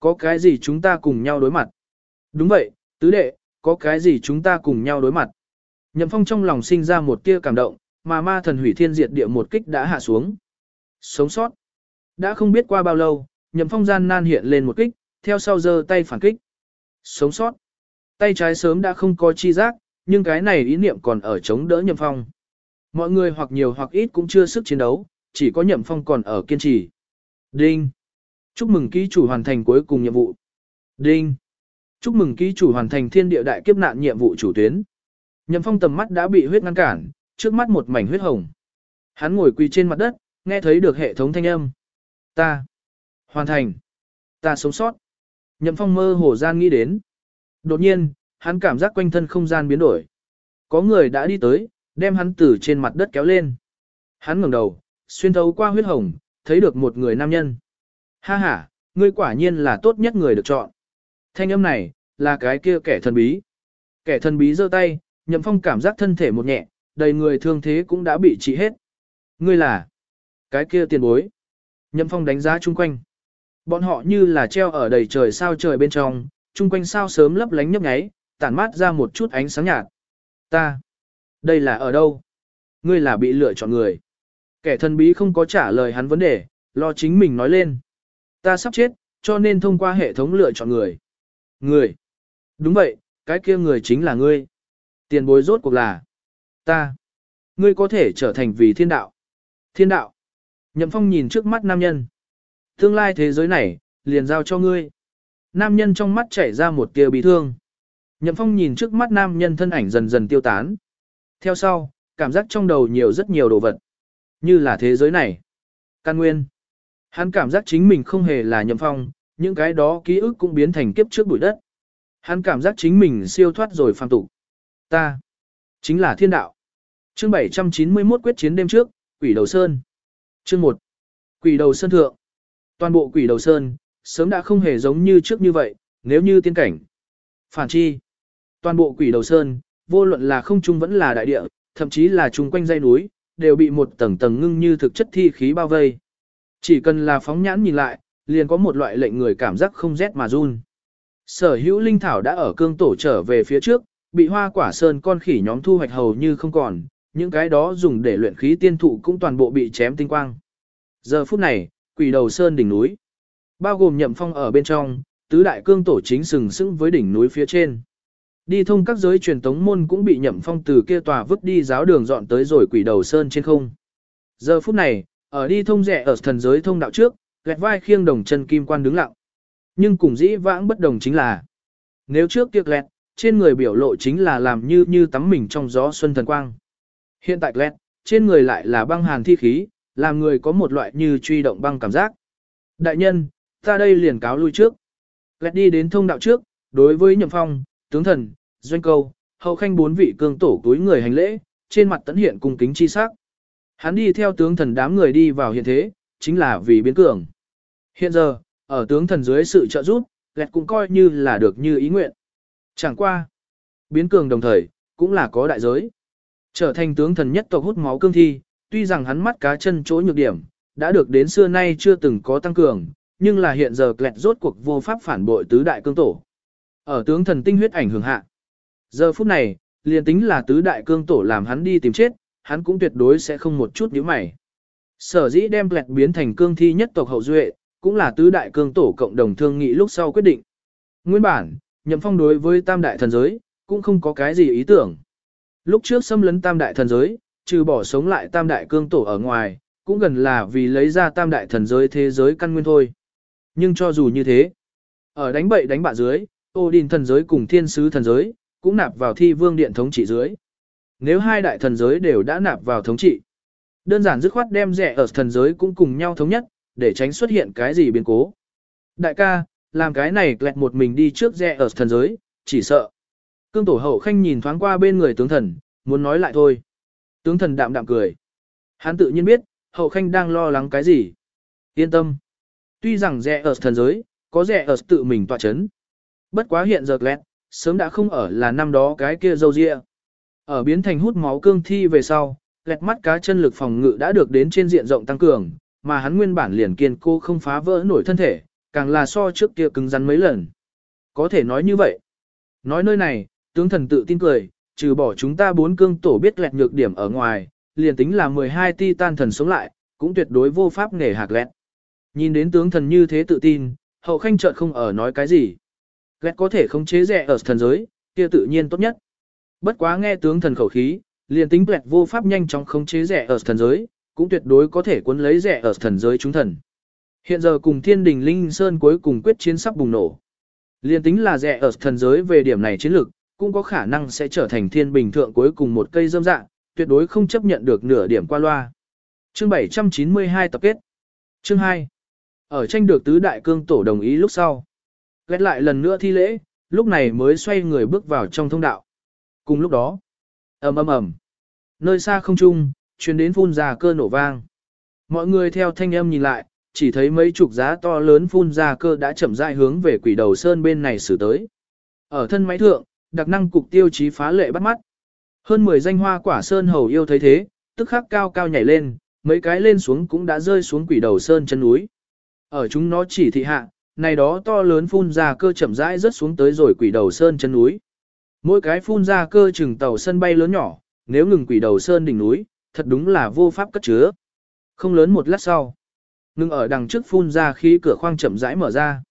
có cái gì chúng ta cùng nhau đối mặt? Đúng vậy, tứ đệ, có cái gì chúng ta cùng nhau đối mặt? Nhậm phong trong lòng sinh ra một tia cảm động, mà ma thần hủy thiên diệt địa một kích đã hạ xuống. Sống sót. Đã không biết qua bao lâu, nhậm phong gian nan hiện lên một kích, theo sau giơ tay phản kích. Sống sót. Tay trái sớm đã không có chi giác, nhưng cái này ý niệm còn ở chống đỡ nhậm phong. Mọi người hoặc nhiều hoặc ít cũng chưa sức chiến đấu, chỉ có nhậm phong còn ở kiên trì. Đinh. Chúc mừng ký chủ hoàn thành cuối cùng nhiệm vụ. Đinh. Chúc mừng ký chủ hoàn thành thiên địa đại kiếp nạn nhiệm vụ chủ tuyến. Nhậm phong tầm mắt đã bị huyết ngăn cản, trước mắt một mảnh huyết hồng. Hắn ngồi quỳ trên mặt đất, nghe thấy được hệ thống thanh âm. Ta. Hoàn thành. Ta sống sót. Nhậm phong mơ hồ gian nghĩ đến. Đột nhiên, hắn cảm giác quanh thân không gian biến đổi. Có người đã đi tới, đem hắn từ trên mặt đất kéo lên. Hắn ngẩng đầu, xuyên thấu qua huyết hồng, thấy được một người nam nhân. Ha ha, ngươi quả nhiên là tốt nhất người được chọn. Thanh âm này, là cái kia kẻ thần bí. Kẻ thần bí giơ tay, nhậm phong cảm giác thân thể một nhẹ, đầy người thương thế cũng đã bị trị hết. Ngươi là cái kia tiền bối. Nhậm phong đánh giá chung quanh. Bọn họ như là treo ở đầy trời sao trời bên trong, chung quanh sao sớm lấp lánh nhấp nháy, tản mát ra một chút ánh sáng nhạt. Ta, đây là ở đâu? Ngươi là bị lựa chọn người. Kẻ thần bí không có trả lời hắn vấn đề, lo chính mình nói lên. Ta sắp chết, cho nên thông qua hệ thống lựa chọn người. Người. Đúng vậy, cái kia người chính là ngươi. Tiền bối rốt cuộc là. Ta. Ngươi có thể trở thành vì thiên đạo. Thiên đạo. Nhậm phong nhìn trước mắt nam nhân. Tương lai thế giới này, liền giao cho ngươi. Nam nhân trong mắt chảy ra một tia bị thương. Nhậm phong nhìn trước mắt nam nhân thân ảnh dần dần tiêu tán. Theo sau, cảm giác trong đầu nhiều rất nhiều đồ vật. Như là thế giới này. Căn nguyên. Hắn cảm giác chính mình không hề là nhậm phong, những cái đó ký ức cũng biến thành kiếp trước bụi đất. Hắn cảm giác chính mình siêu thoát rồi phàm tục. Ta. Chính là thiên đạo. Chương 791 quyết chiến đêm trước, quỷ đầu sơn. Chương 1. Quỷ đầu sơn thượng. Toàn bộ quỷ đầu sơn, sớm đã không hề giống như trước như vậy, nếu như tiên cảnh. Phản chi. Toàn bộ quỷ đầu sơn, vô luận là không trung vẫn là đại địa, thậm chí là chung quanh dây núi, đều bị một tầng tầng ngưng như thực chất thi khí bao vây. Chỉ cần là phóng nhãn nhìn lại, liền có một loại lệnh người cảm giác không rét mà run. Sở hữu linh thảo đã ở cương tổ trở về phía trước, bị hoa quả sơn con khỉ nhóm thu hoạch hầu như không còn, những cái đó dùng để luyện khí tiên thụ cũng toàn bộ bị chém tinh quang. Giờ phút này, quỷ đầu sơn đỉnh núi, bao gồm nhậm phong ở bên trong, tứ đại cương tổ chính sừng sững với đỉnh núi phía trên. Đi thông các giới truyền tống môn cũng bị nhậm phong từ kia tòa vứt đi giáo đường dọn tới rồi quỷ đầu sơn trên không. Giờ phút này, ở đi thông rẻ ở thần giới thông đạo trước, gẹt vai khiêng đồng chân kim quan đứng lặng. Nhưng cùng dĩ vãng bất đồng chính là, nếu trước kia lẹt, trên người biểu lộ chính là làm như như tắm mình trong gió xuân thần quang. Hiện tại lẹt, trên người lại là băng hàn thi khí, làm người có một loại như truy động băng cảm giác. Đại nhân, ta đây liền cáo lui trước. Lẹt đi đến thông đạo trước, đối với nhậm phong, tướng thần, doanh câu, hậu khanh bốn vị cương tổ túi người hành lễ, trên mặt tấn hiện cung kính chi sắc. Hắn đi theo tướng thần đám người đi vào hiện thế, chính là vì biến cường. Hiện giờ, ở tướng thần dưới sự trợ giúp, lẹt cũng coi như là được như ý nguyện. Chẳng qua. Biến cường đồng thời, cũng là có đại giới. Trở thành tướng thần nhất tộc hút máu cương thi, tuy rằng hắn mắt cá chân chỗ nhược điểm, đã được đến xưa nay chưa từng có tăng cường, nhưng là hiện giờ lẹt rốt cuộc vô pháp phản bội tứ đại cương tổ. Ở tướng thần tinh huyết ảnh hưởng hạ. Giờ phút này, liền tính là tứ đại cương tổ làm hắn đi tìm chết, hắn cũng tuyệt đối sẽ không một chút nhíu mày. Sở dĩ đem lẹt biến thành cương thi nhất tộc hậu duệ, cũng là tứ đại cương tổ cộng đồng thương nghị lúc sau quyết định. Nguyên bản, nhậm phong đối với tam đại thần giới, cũng không có cái gì ý tưởng. Lúc trước xâm lấn tam đại thần giới, trừ bỏ sống lại tam đại cương tổ ở ngoài, cũng gần là vì lấy ra tam đại thần giới thế giới căn nguyên thôi. Nhưng cho dù như thế, ở đánh bậy đánh bạ dưới, Odin thần giới cùng thiên sứ thần giới, cũng nạp vào thi vương điện thống trị dưới. Nếu hai đại thần giới đều đã nạp vào thống trị, đơn giản dứt khoát đem rẻ ở thần giới cũng cùng nhau thống nhất, để tránh xuất hiện cái gì biến cố. Đại ca, làm cái này lẹt một mình đi trước rẻ ở thần giới, chỉ sợ. Cương tổ hậu khanh nhìn thoáng qua bên người tướng thần, muốn nói lại thôi. Tướng thần đạm đạm cười. Hắn tự nhiên biết, hậu khanh đang lo lắng cái gì. Yên tâm. Tuy rằng rẻ ở thần giới, có rẻ ở tự mình tọa chấn, Bất quá hiện giờ lẹt, sớm đã không ở là năm đó cái kia dâu dịa, Ở biến thành hút máu cương thi về sau, lẹt mắt cá chân lực phòng ngự đã được đến trên diện rộng tăng cường, mà hắn nguyên bản liền kiên cố không phá vỡ nổi thân thể, càng là so trước kia cứng rắn mấy lần. Có thể nói như vậy. Nói nơi này, tướng thần tự tin cười, trừ bỏ chúng ta bốn cương tổ biết lẹt nhược điểm ở ngoài, liền tính là 12 titan thần sống lại, cũng tuyệt đối vô pháp nghề hạc lẹt. Nhìn đến tướng thần như thế tự tin, hậu khanh chợt không ở nói cái gì. Lẹt có thể khống chế rẻ ở thần giới, kia tự nhiên tốt nhất. Bất quá nghe tướng thần khẩu khí, liền tính lẹt vô pháp nhanh chóng khống chế rẻ ở thần giới, cũng tuyệt đối có thể cuốn lấy rẻ ở thần giới chúng thần. Hiện giờ cùng thiên đình Linh Sơn cuối cùng quyết chiến sắp bùng nổ. Liên tính là rẻ ở thần giới về điểm này chiến lược, cũng có khả năng sẽ trở thành thiên bình thượng cuối cùng một cây dâm dạng, tuyệt đối không chấp nhận được nửa điểm qua loa. Chương 792 tập kết. Chương 2. Ở tranh được tứ đại cương tổ đồng ý lúc sau. lét lại lần nữa thi lễ, lúc này mới xoay người bước vào trong thông đạo. Cùng lúc đó, ầm ầm ầm, nơi xa không trung, truyền đến phun ra cơ nổ vang. Mọi người theo thanh âm nhìn lại, chỉ thấy mấy chục giá to lớn phun ra cơ đã chậm rãi hướng về quỷ đầu sơn bên này xử tới. Ở thân máy thượng, đặc năng cục tiêu chí phá lệ bắt mắt. Hơn 10 danh hoa quả sơn hầu yêu thấy thế, tức khắc cao cao nhảy lên, mấy cái lên xuống cũng đã rơi xuống quỷ đầu sơn chân núi. Ở chúng nó chỉ thị hạ, này đó to lớn phun ra cơ chậm rãi rớt xuống tới rồi quỷ đầu sơn chân núi. Mỗi cái phun ra cơ chừng tàu sân bay lớn nhỏ, nếu ngừng quỷ đầu sơn đỉnh núi, thật đúng là vô pháp cất chứa. Không lớn một lát sau, ngừng ở đằng trước phun ra khí cửa khoang chậm rãi mở ra.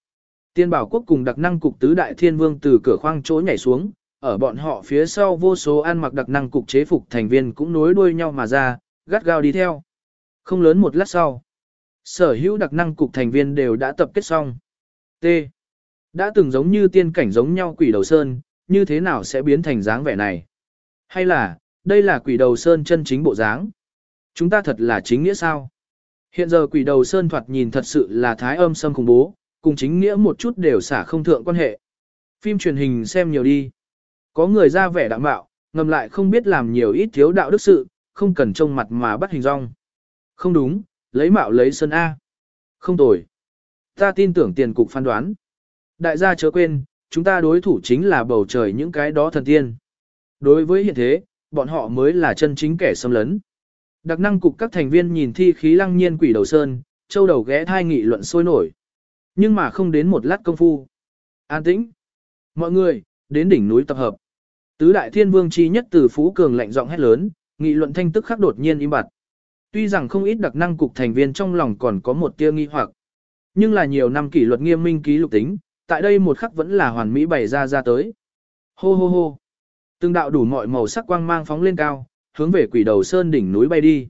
Tiên bảo quốc cùng đặc năng cục tứ đại thiên vương từ cửa khoang chỗ nhảy xuống, ở bọn họ phía sau vô số ăn mặc đặc năng cục chế phục thành viên cũng nối đuôi nhau mà ra, gắt gao đi theo. Không lớn một lát sau, sở hữu đặc năng cục thành viên đều đã tập kết xong. T. Đã từng giống như tiên cảnh giống nhau quỷ đầu sơn, như thế nào sẽ biến thành dáng vẻ này? Hay là, đây là quỷ đầu sơn chân chính bộ dáng? Chúng ta thật là chính nghĩa sao? Hiện giờ quỷ đầu sơn thoạt nhìn thật sự là thái âm sâm khủng bố, cùng chính nghĩa một chút đều xả không thượng quan hệ. Phim truyền hình xem nhiều đi. Có người ra vẻ đạm bạo, ngầm lại không biết làm nhiều ít thiếu đạo đức sự, không cần trông mặt mà bắt hình rong. Không đúng, lấy mạo lấy sân A. Không tồi. Ta tin tưởng tiền cục phán đoán. Đại gia chớ quên, chúng ta đối thủ chính là bầu trời những cái đó thần tiên. Đối với hiện thế, bọn họ mới là chân chính kẻ xâm lấn. Đặc năng cục các thành viên nhìn thi khí lăng nhiên quỷ đầu sơn, châu đầu ghé thai nghị luận sôi nổi. Nhưng mà không đến một lát công phu. An tĩnh. Mọi người, đến đỉnh núi tập hợp. Tứ đại thiên vương chi nhất từ Phú Cường lạnh giọng hét lớn, nghị luận thanh tức khắc đột nhiên im bặt. Tuy rằng không ít đặc năng cục thành viên trong lòng còn có một tia nghi hoặc, nhưng là nhiều năm kỷ luật nghiêm minh ký lục tính, tại đây một khắc vẫn là hoàn mỹ bày ra ra tới. Hô hô hô. Từng đạo đủ mọi màu sắc quang mang phóng lên cao, hướng về quỷ đầu sơn đỉnh núi bay đi.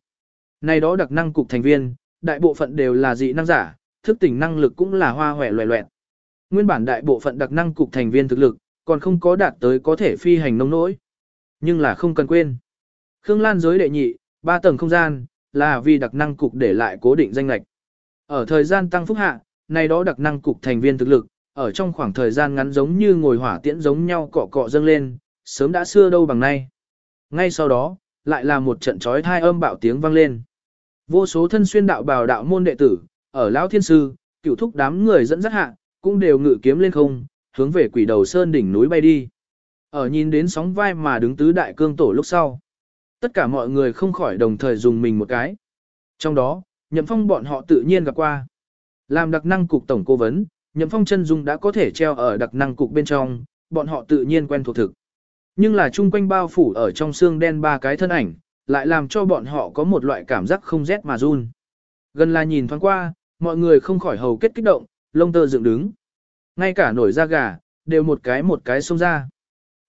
Này đó đặc năng cục thành viên, đại bộ phận đều là dị năng giả, thức tỉnh năng lực cũng là hoa hoẹ loẹ loẹt. Nguyên bản đại bộ phận đặc năng cục thành viên thực lực, còn không có đạt tới có thể phi hành nông nỗi. Nhưng là không cần quên. Khương Lan giới đệ nhị, ba tầng không gian, là vì đặc năng cục để lại cố định danh lạch. Ở thời gian tăng phúc hạ, này đó đặc năng cục thành viên thực lực, ở trong khoảng thời gian ngắn giống như ngồi hỏa tiễn giống nhau cọ cọ dâng lên, sớm đã xưa đâu bằng nay. Ngay sau đó, lại là một trận trói thai âm bạo tiếng vang lên. Vô số thân xuyên đạo bào đạo môn đệ tử, ở lão thiên sư, cựu thúc đám người dẫn dắt hạ, cũng đều ngự kiếm lên không, hướng về quỷ đầu sơn đỉnh núi bay đi. Ở nhìn đến sóng vai mà đứng tứ đại cương tổ lúc sau. Tất cả mọi người không khỏi đồng thời dùng mình một cái. Trong đó, nhậm phong bọn họ tự nhiên gặp qua. Làm đặc năng cục tổng cố vấn, nhậm phong chân dung đã có thể treo ở đặc năng cục bên trong, bọn họ tự nhiên quen thuộc thực. Nhưng là chung quanh bao phủ ở trong xương đen ba cái thân ảnh, lại làm cho bọn họ có một loại cảm giác không rét mà run. Gần là nhìn thoáng qua, mọi người không khỏi hầu kết kích động, lông tơ dựng đứng. Ngay cả nổi da gà, đều một cái một cái xông ra.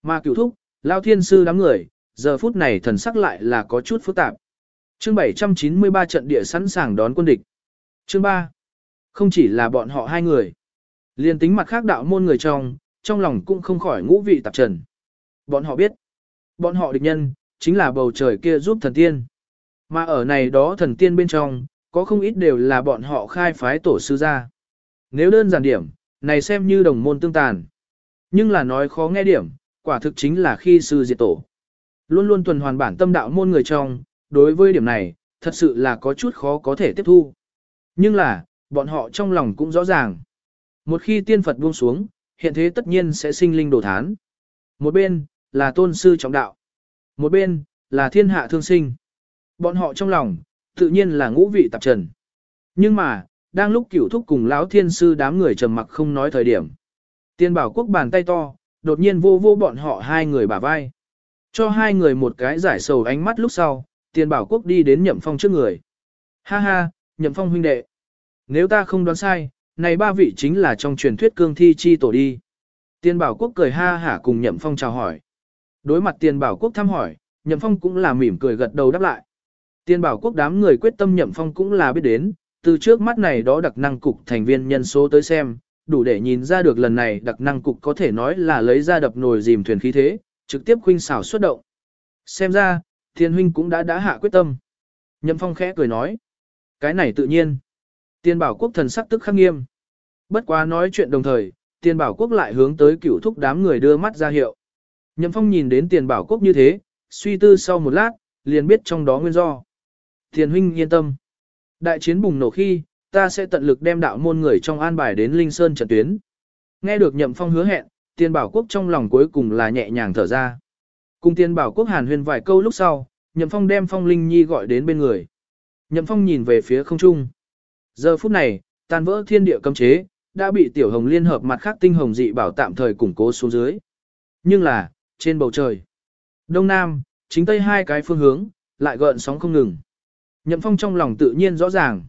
Mà cửu thúc, lao thiên sư đám người, giờ phút này thần sắc lại là có chút phức tạp. Chương 793 trận địa sẵn sàng đón quân địch. Chương 3. Không chỉ là bọn họ hai người. Liên tính mặt khác đạo môn người trong, trong lòng cũng không khỏi ngũ vị tạp trần. Bọn họ biết, bọn họ địch nhân, chính là bầu trời kia giúp thần tiên. Mà ở này đó thần tiên bên trong, có không ít đều là bọn họ khai phái tổ sư ra. Nếu đơn giản điểm, này xem như đồng môn tương tàn. Nhưng là nói khó nghe điểm, quả thực chính là khi sư diệt tổ. Luôn luôn tuần hoàn bản tâm đạo môn người trong, đối với điểm này, thật sự là có chút khó có thể tiếp thu. Nhưng là, bọn họ trong lòng cũng rõ ràng. Một khi tiên Phật buông xuống, hiện thế tất nhiên sẽ sinh linh đồ thán. Một bên, là tôn sư trọng đạo. Một bên, là thiên hạ thương sinh. Bọn họ trong lòng, tự nhiên là ngũ vị tạp trần. Nhưng mà, đang lúc cửu thúc cùng lão thiên sư đám người trầm mặc không nói thời điểm. Tiên bảo quốc bàn tay to, đột nhiên vô vô bọn họ hai người bả vai. Cho hai người một cái giải sầu ánh mắt lúc sau, tiên bảo quốc đi đến nhậm phong trước người. Ha ha, nhậm phong huynh đệ. Nếu ta không đoán sai, này ba vị chính là trong truyền thuyết cương thi chi tổ đi. Tiên bảo quốc cười ha hả cùng nhậm phong chào hỏi. Đối mặt tiền bảo quốc thăm hỏi, nhậm phong cũng là mỉm cười gật đầu đáp lại. Tiên bảo quốc đám người quyết tâm nhậm phong cũng là biết đến, từ trước mắt này đó đặc năng cục thành viên nhân số tới xem, đủ để nhìn ra được lần này đặc năng cục có thể nói là lấy ra đập nồi dìm thuyền khí thế, trực tiếp khuynh xảo xuất động. Xem ra, thiên huynh cũng đã đã hạ quyết tâm. Nhậm phong khẽ cười nói. Cái này tự nhiên. Tiên bảo quốc thần sắc tức khắc nghiêm. Bất quá nói chuyện đồng thời, tiên bảo quốc lại hướng tới cửu thúc đám người đưa mắt ra hiệu. Nhậm phong nhìn đến tiền bảo quốc như thế, suy tư sau một lát, liền biết trong đó nguyên do. Tiền huynh yên tâm. Đại chiến bùng nổ khi, ta sẽ tận lực đem đạo môn người trong an bài đến Linh Sơn trận tuyến. Nghe được nhậm phong hứa hẹn, tiền bảo quốc trong lòng cuối cùng là nhẹ nhàng thở ra. Cùng tiền bảo quốc hàn huyền vài câu lúc sau, nhậm phong đem phong linh nhi gọi đến bên người. Nhậm phong nhìn về phía không trung. Giờ phút này, tan vỡ thiên địa cấm chế, đã bị tiểu hồng liên hợp mặt khác tinh hồng dị bảo tạm thời củng cố xuống dưới. Nhưng là, trên bầu trời, đông nam, chính tây hai cái phương hướng, lại gợn sóng không ngừng. Nhậm phong trong lòng tự nhiên rõ ràng.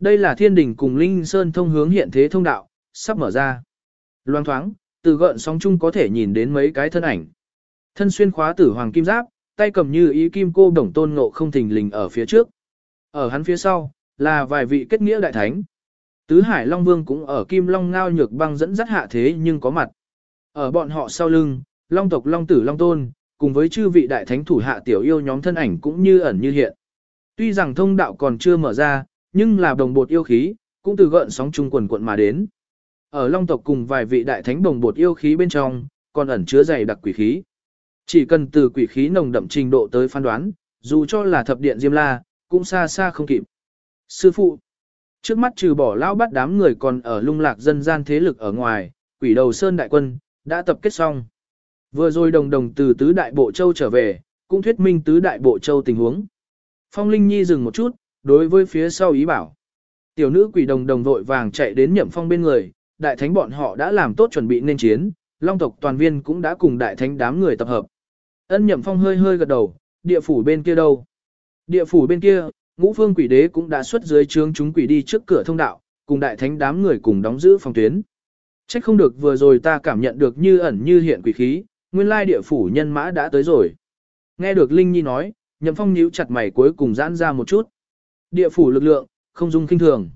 Đây là thiên đình cùng Linh Sơn thông hướng hiện thế thông đạo, sắp mở ra. Loang thoáng, từ gợn sóng chung có thể nhìn đến mấy cái thân ảnh. Thân xuyên khóa tử hoàng kim giáp, tay cầm như ý kim cô đồng tôn ngộ không thình lình ở phía trước. Ở hắn phía sau, là vài vị kết nghĩa đại thánh. Tứ Hải Long Vương cũng ở kim long ngao nhược băng dẫn dắt hạ thế nhưng có mặt. Ở bọn họ sau lưng, Long tộc Long tử Long tôn, cùng với chư vị đại thánh thủ hạ tiểu yêu nhóm thân ảnh cũng như ẩn như hiện. Tuy rằng thông đạo còn chưa mở ra, nhưng là đồng bột yêu khí, cũng từ gợn sóng chung quần quận mà đến. Ở Long tộc cùng vài vị đại thánh đồng bột yêu khí bên trong, còn ẩn chứa dày đặc quỷ khí. Chỉ cần từ quỷ khí nồng đậm trình độ tới phán đoán, dù cho là thập điện Diêm La, cũng xa xa không kịp. Sư phụ, trước mắt trừ bỏ lão bắt đám người còn ở lung lạc dân gian thế lực ở ngoài, quỷ đầu Sơn Đại Quân, đã tập kết xong. Vừa rồi đồng đồng từ tứ đại bộ châu trở về, cũng thuyết minh tứ đại bộ châu tình huống. Phong Linh Nhi dừng một chút, đối với phía sau ý bảo. Tiểu nữ quỷ đồng đồng vội vàng chạy đến nhậm phong bên người, đại thánh bọn họ đã làm tốt chuẩn bị nên chiến, long tộc toàn viên cũng đã cùng đại thánh đám người tập hợp. Ân nhậm phong hơi hơi gật đầu, địa phủ bên kia đâu? Địa phủ bên kia, ngũ phương quỷ đế cũng đã xuất dưới trướng chúng quỷ đi trước cửa thông đạo, cùng đại thánh đám người cùng đóng giữ phòng tuyến. Trách không được vừa rồi ta cảm nhận được như ẩn như hiện quỷ khí, nguyên lai địa phủ nhân mã đã tới rồi. Nghe được Linh Nhi nói, Nhậm Phong nhíu chặt mày cuối cùng giãn ra một chút. Địa phủ lực lượng, không dung kinh thường.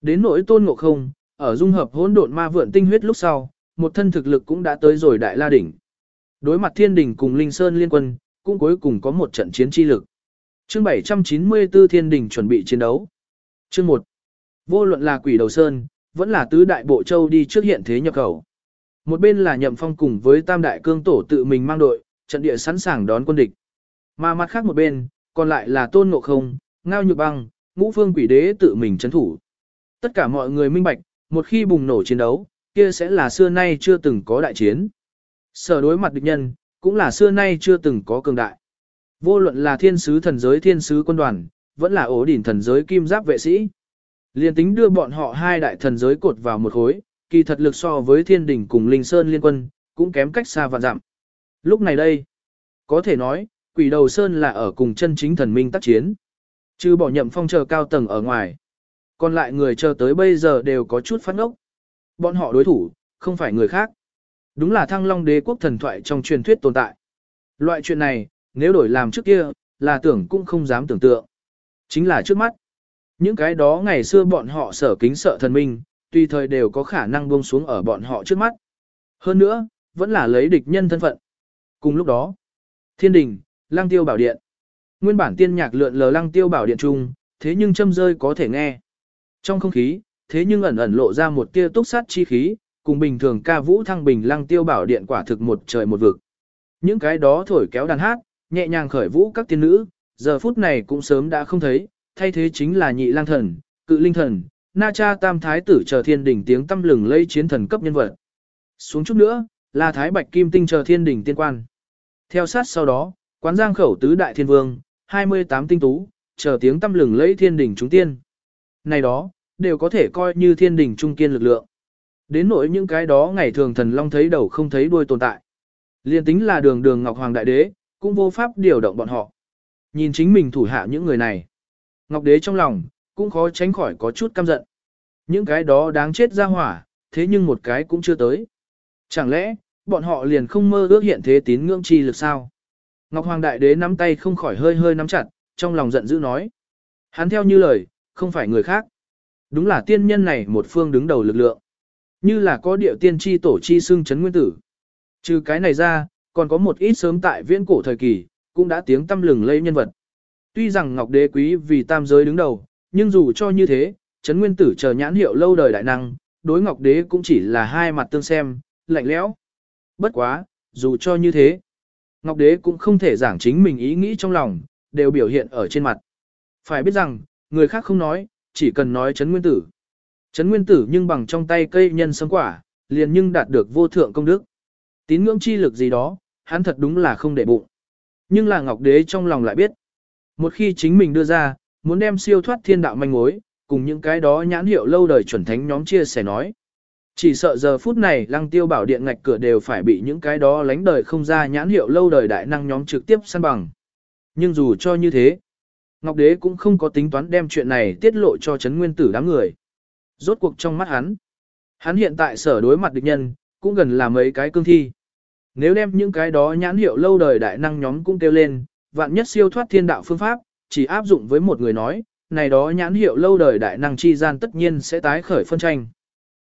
Đến nỗi tôn ngộ không, ở dung hợp hỗn độn ma vượn tinh huyết lúc sau, một thân thực lực cũng đã tới rồi đại la đỉnh. Đối mặt thiên đỉnh cùng linh sơn liên quân, cũng cuối cùng có một trận chiến chi lực. Chương 794 thiên đỉnh chuẩn bị chiến đấu. Chương 1. Vô luận là quỷ đầu sơn, vẫn là tứ đại bộ châu đi trước hiện thế nhập khẩu. Một bên là nhậm phong cùng với tam đại cương tổ tự mình mang đội, trận địa sẵn sàng đón quân địch. Mà mặt khác một bên, còn lại là tôn ngộ không, ngao nhược băng, ngũ phương quỷ đế tự mình chấn thủ. Tất cả mọi người minh bạch, một khi bùng nổ chiến đấu, kia sẽ là xưa nay chưa từng có đại chiến. Sở đối mặt địch nhân, cũng là xưa nay chưa từng có cường đại. Vô luận là thiên sứ thần giới thiên sứ quân đoàn, vẫn là ổ đỉnh thần giới kim giáp vệ sĩ. Liên tính đưa bọn họ hai đại thần giới cột vào một khối, kỳ thật lực so với thiên đỉnh cùng linh sơn liên quân, cũng kém cách xa vạn dặm. Lúc này đây, có thể nói, quỷ đầu sơn là ở cùng chân chính thần minh tác chiến. Chứ bỏ nhậm phong chờ cao tầng ở ngoài. Còn lại người chờ tới bây giờ đều có chút phát ngốc. Bọn họ đối thủ, không phải người khác. Đúng là thăng long đế quốc thần thoại trong truyền thuyết tồn tại. Loại chuyện này, nếu đổi làm trước kia, là tưởng cũng không dám tưởng tượng. Chính là trước mắt. Những cái đó ngày xưa bọn họ sở kính sợ thần minh, tùy thời đều có khả năng buông xuống ở bọn họ trước mắt. Hơn nữa, vẫn là lấy địch nhân thân phận. Cùng lúc đó, thiên đình, lang tiêu bảo điện. Nguyên bản tiên nhạc lượn lờ lăng tiêu bảo điện trung, thế nhưng châm rơi có thể nghe. Trong không khí, thế nhưng ẩn ẩn lộ ra một tia túc sát chi khí, cùng bình thường ca vũ thăng bình lăng tiêu bảo điện quả thực một trời một vực. Những cái đó thổi kéo đàn hát, nhẹ nhàng khởi vũ các tiên nữ, giờ phút này cũng sớm đã không thấy, thay thế chính là nhị lang thần, cự linh thần, na cha tam thái tử chờ thiên đỉnh tiếng tâm lừng lây chiến thần cấp nhân vật. Xuống chút nữa, là Thái Bạch Kim Tinh chờ thiên đỉnh tiên quan. Theo sát sau đó, quán giang khẩu tứ đại thiên vương, 28 tinh tú, chờ tiếng tâm lừng lấy thiên đỉnh chúng tiên. Này đó, đều có thể coi như thiên đỉnh trung kiên lực lượng. Đến nỗi những cái đó ngày thường thần long thấy đầu không thấy đuôi tồn tại. Liên tính là đường đường Ngọc Hoàng Đại Đế, cũng vô pháp điều động bọn họ. Nhìn chính mình thủ hạ những người này. Ngọc Đế trong lòng, cũng khó tránh khỏi có chút căm giận. Những cái đó đáng chết ra hỏa, thế nhưng một cái cũng chưa tới. Chẳng lẽ, bọn họ liền không mơ ước hiện thế tín ngưỡng chi lực sao? Ngọc Hoàng Đại Đế nắm tay không khỏi hơi hơi nắm chặt, trong lòng giận dữ nói. Hắn theo như lời, không phải người khác. Đúng là tiên nhân này một phương đứng đầu lực lượng. Như là có điệu tiên tri tổ chi xương chấn nguyên tử. Trừ cái này ra, còn có một ít sớm tại viễn cổ thời kỳ, cũng đã tiếng tâm lừng lây nhân vật. Tuy rằng Ngọc Đế quý vì tam giới đứng đầu, nhưng dù cho như thế, chấn nguyên tử chờ nhãn hiệu lâu đời đại năng, đối Ngọc Đế cũng chỉ là hai mặt tương xem, lạnh lẽo. Bất quá, dù cho như thế, Ngọc Đế cũng không thể giảng chính mình ý nghĩ trong lòng, đều biểu hiện ở trên mặt. Phải biết rằng, người khác không nói, chỉ cần nói chấn nguyên tử. Chấn nguyên tử nhưng bằng trong tay cây nhân sâm quả, liền nhưng đạt được vô thượng công đức. Tín ngưỡng chi lực gì đó, hắn thật đúng là không để bụng. Nhưng là Ngọc Đế trong lòng lại biết. Một khi chính mình đưa ra, muốn đem siêu thoát thiên đạo manh mối, cùng những cái đó nhãn hiệu lâu đời chuẩn thánh nhóm chia sẻ nói. Chỉ sợ giờ phút này lăng tiêu bảo điện ngạch cửa đều phải bị những cái đó lánh đời không ra nhãn hiệu lâu đời đại năng nhóm trực tiếp săn bằng. Nhưng dù cho như thế, Ngọc Đế cũng không có tính toán đem chuyện này tiết lộ cho chấn nguyên tử đám người. Rốt cuộc trong mắt hắn, hắn hiện tại sở đối mặt địch nhân, cũng gần là mấy cái cương thi. Nếu đem những cái đó nhãn hiệu lâu đời đại năng nhóm cũng kêu lên, vạn nhất siêu thoát thiên đạo phương pháp, chỉ áp dụng với một người nói, này đó nhãn hiệu lâu đời đại năng chi gian tất nhiên sẽ tái khởi phân tranh.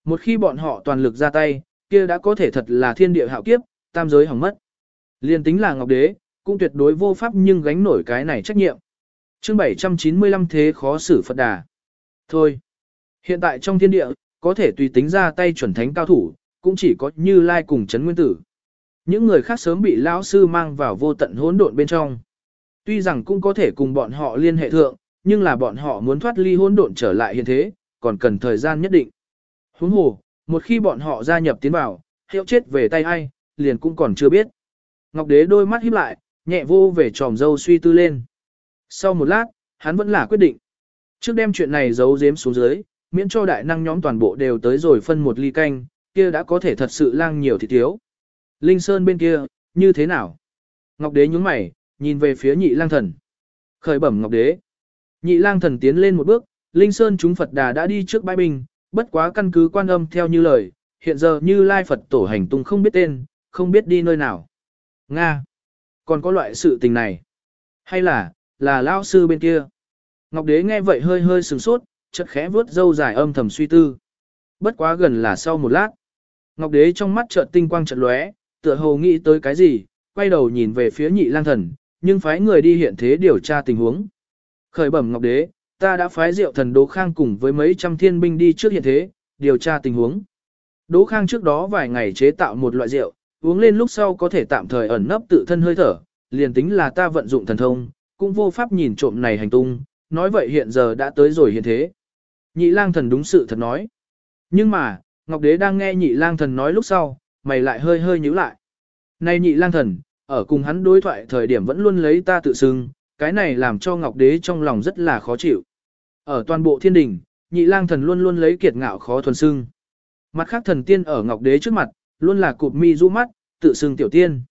Một khi bọn họ toàn lực ra tay, kia đã có thể thật là thiên địa hạo kiếp, tam giới hỏng mất. Liên tính là Ngọc Đế, cũng tuyệt đối vô pháp nhưng gánh nổi cái này trách nhiệm. Chương 795 thế khó xử Phật Đà. Thôi, hiện tại trong thiên địa, có thể tùy tính ra tay chuẩn thánh cao thủ, cũng chỉ có Như Lai cùng chấn nguyên tử. Những người khác sớm bị lão sư mang vào vô tận hỗn độn bên trong. Tuy rằng cũng có thể cùng bọn họ liên hệ thượng, nhưng là bọn họ muốn thoát ly hỗn độn trở lại hiện thế, còn cần thời gian nhất định. Huống hồ, một khi bọn họ gia nhập tiến vào, hiệu chết về tay ai, liền cũng còn chưa biết. Ngọc Đế đôi mắt híp lại, nhẹ vô về tròm dâu suy tư lên. Sau một lát, hắn vẫn là quyết định. Trước đem chuyện này giấu giếm xuống dưới, miễn cho đại năng nhóm toàn bộ đều tới rồi phân một ly canh, kia đã có thể thật sự lang nhiều thịt thiếu. Linh Sơn bên kia, như thế nào? Ngọc Đế nhướng mày, nhìn về phía nhị lang thần. Khởi bẩm Ngọc Đế. Nhị lang thần tiến lên một bước, Linh Sơn chúng Phật Đà đã đi trước bãi binh, bất quá căn cứ quan âm theo như lời, hiện giờ như Lai Phật tổ hành tung không biết tên, không biết đi nơi nào. Nga! Còn có loại sự tình này? Hay là, là lao sư bên kia? Ngọc Đế nghe vậy hơi hơi sừng sốt, chợt khẽ vuốt râu dài âm thầm suy tư. Bất quá gần là sau một lát. Ngọc Đế trong mắt chợt tinh quang chợt lóe, tựa hồ nghĩ tới cái gì, quay đầu nhìn về phía nhị lang thần, nhưng phái người đi hiện thế điều tra tình huống. Khởi bẩm Ngọc Đế, ta đã phái rượu thần Đỗ Khang cùng với mấy trăm thiên binh đi trước hiện thế, điều tra tình huống. Đỗ Khang trước đó vài ngày chế tạo một loại rượu, uống lên lúc sau có thể tạm thời ẩn nấp tự thân hơi thở, liền tính là ta vận dụng thần thông, cũng vô pháp nhìn trộm này hành tung, nói vậy hiện giờ đã tới rồi hiện thế. Nhị lang thần đúng sự thật nói. Nhưng mà, Ngọc Đế đang nghe nhị lang thần nói lúc sau, mày lại hơi hơi nhíu lại. Này nhị lang thần, ở cùng hắn đối thoại thời điểm vẫn luôn lấy ta tự xưng, cái này làm cho Ngọc Đế trong lòng rất là khó chịu. Ở toàn bộ thiên đình, nhị lang thần luôn luôn lấy kiệt ngạo khó thuần xưng. Mặt khác thần tiên ở Ngọc Đế trước mặt, luôn là cụp mi du mắt, tự xưng tiểu tiên.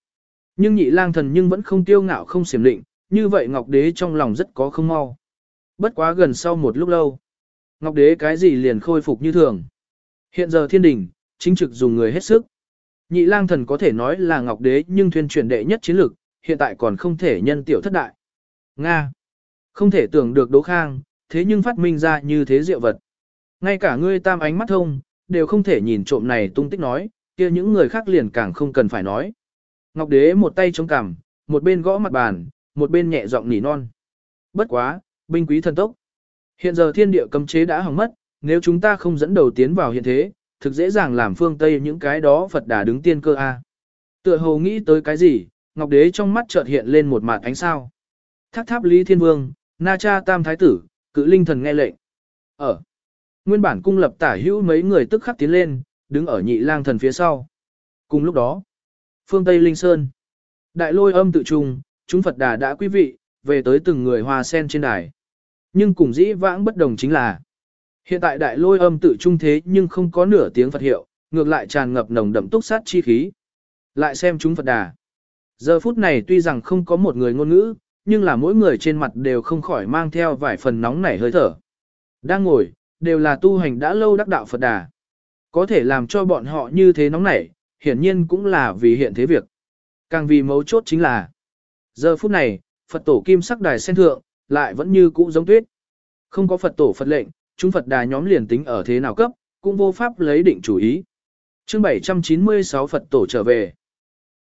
Nhưng nhị lang thần nhưng vẫn không tiêu ngạo không xiểm định, như vậy Ngọc Đế trong lòng rất có không mau. Bất quá gần sau một lúc lâu, Ngọc Đế cái gì liền khôi phục như thường. Hiện giờ thiên đình, chính trực dùng người hết sức. Nhị lang thần có thể nói là Ngọc Đế nhưng thuyên truyền đệ nhất chiến lược hiện tại còn không thể nhân tiểu thất đại. Nga. Không thể tưởng được Đỗ Khang, thế nhưng phát minh ra như thế diệu vật. Ngay cả ngươi tam ánh mắt thông, đều không thể nhìn trộm này tung tích nói, kia những người khác liền càng không cần phải nói. Ngọc Đế một tay chống cằm, một bên gõ mặt bàn, một bên nhẹ giọng nỉ non. Bất quá, binh quý thần tốc. Hiện giờ thiên địa cấm chế đã hỏng mất, nếu chúng ta không dẫn đầu tiến vào hiện thế, thực dễ dàng làm phương Tây những cái đó Phật đà đứng tiên cơ a. Tựa hồ nghĩ tới cái gì, Ngọc Đế trong mắt chợt hiện lên một mạt ánh sao. Thác tháp Lý Thiên Vương, Na Cha Tam Thái Tử, cự linh thần nghe lệnh. Ở. Nguyên bản cung lập tả hữu mấy người tức khắc tiến lên, đứng ở nhị lang thần phía sau. Cùng lúc đó, phương Tây Linh Sơn, đại lôi âm tự trùng, chúng Phật đà đã quý vị, về tới từng người hoa sen trên đài. Nhưng cùng dĩ vãng bất đồng chính là, hiện tại đại lôi âm tự trung thế nhưng không có nửa tiếng Phật hiệu, ngược lại tràn ngập nồng đậm túc sát chi khí. Lại xem chúng Phật đà. Giờ phút này tuy rằng không có một người ngôn ngữ, nhưng là mỗi người trên mặt đều không khỏi mang theo vài phần nóng nảy hơi thở. Đang ngồi, đều là tu hành đã lâu đắc đạo Phật đà. Có thể làm cho bọn họ như thế nóng nảy, hiển nhiên cũng là vì hiện thế việc. Càng vì mấu chốt chính là, giờ phút này, Phật tổ kim sắc đài sen thượng, lại vẫn như cũ giống tuyết. Không có Phật tổ Phật lệnh, chúng Phật đà nhóm liền tính ở thế nào cấp, cũng vô pháp lấy định chủ ý. chương 796 Phật tổ trở về.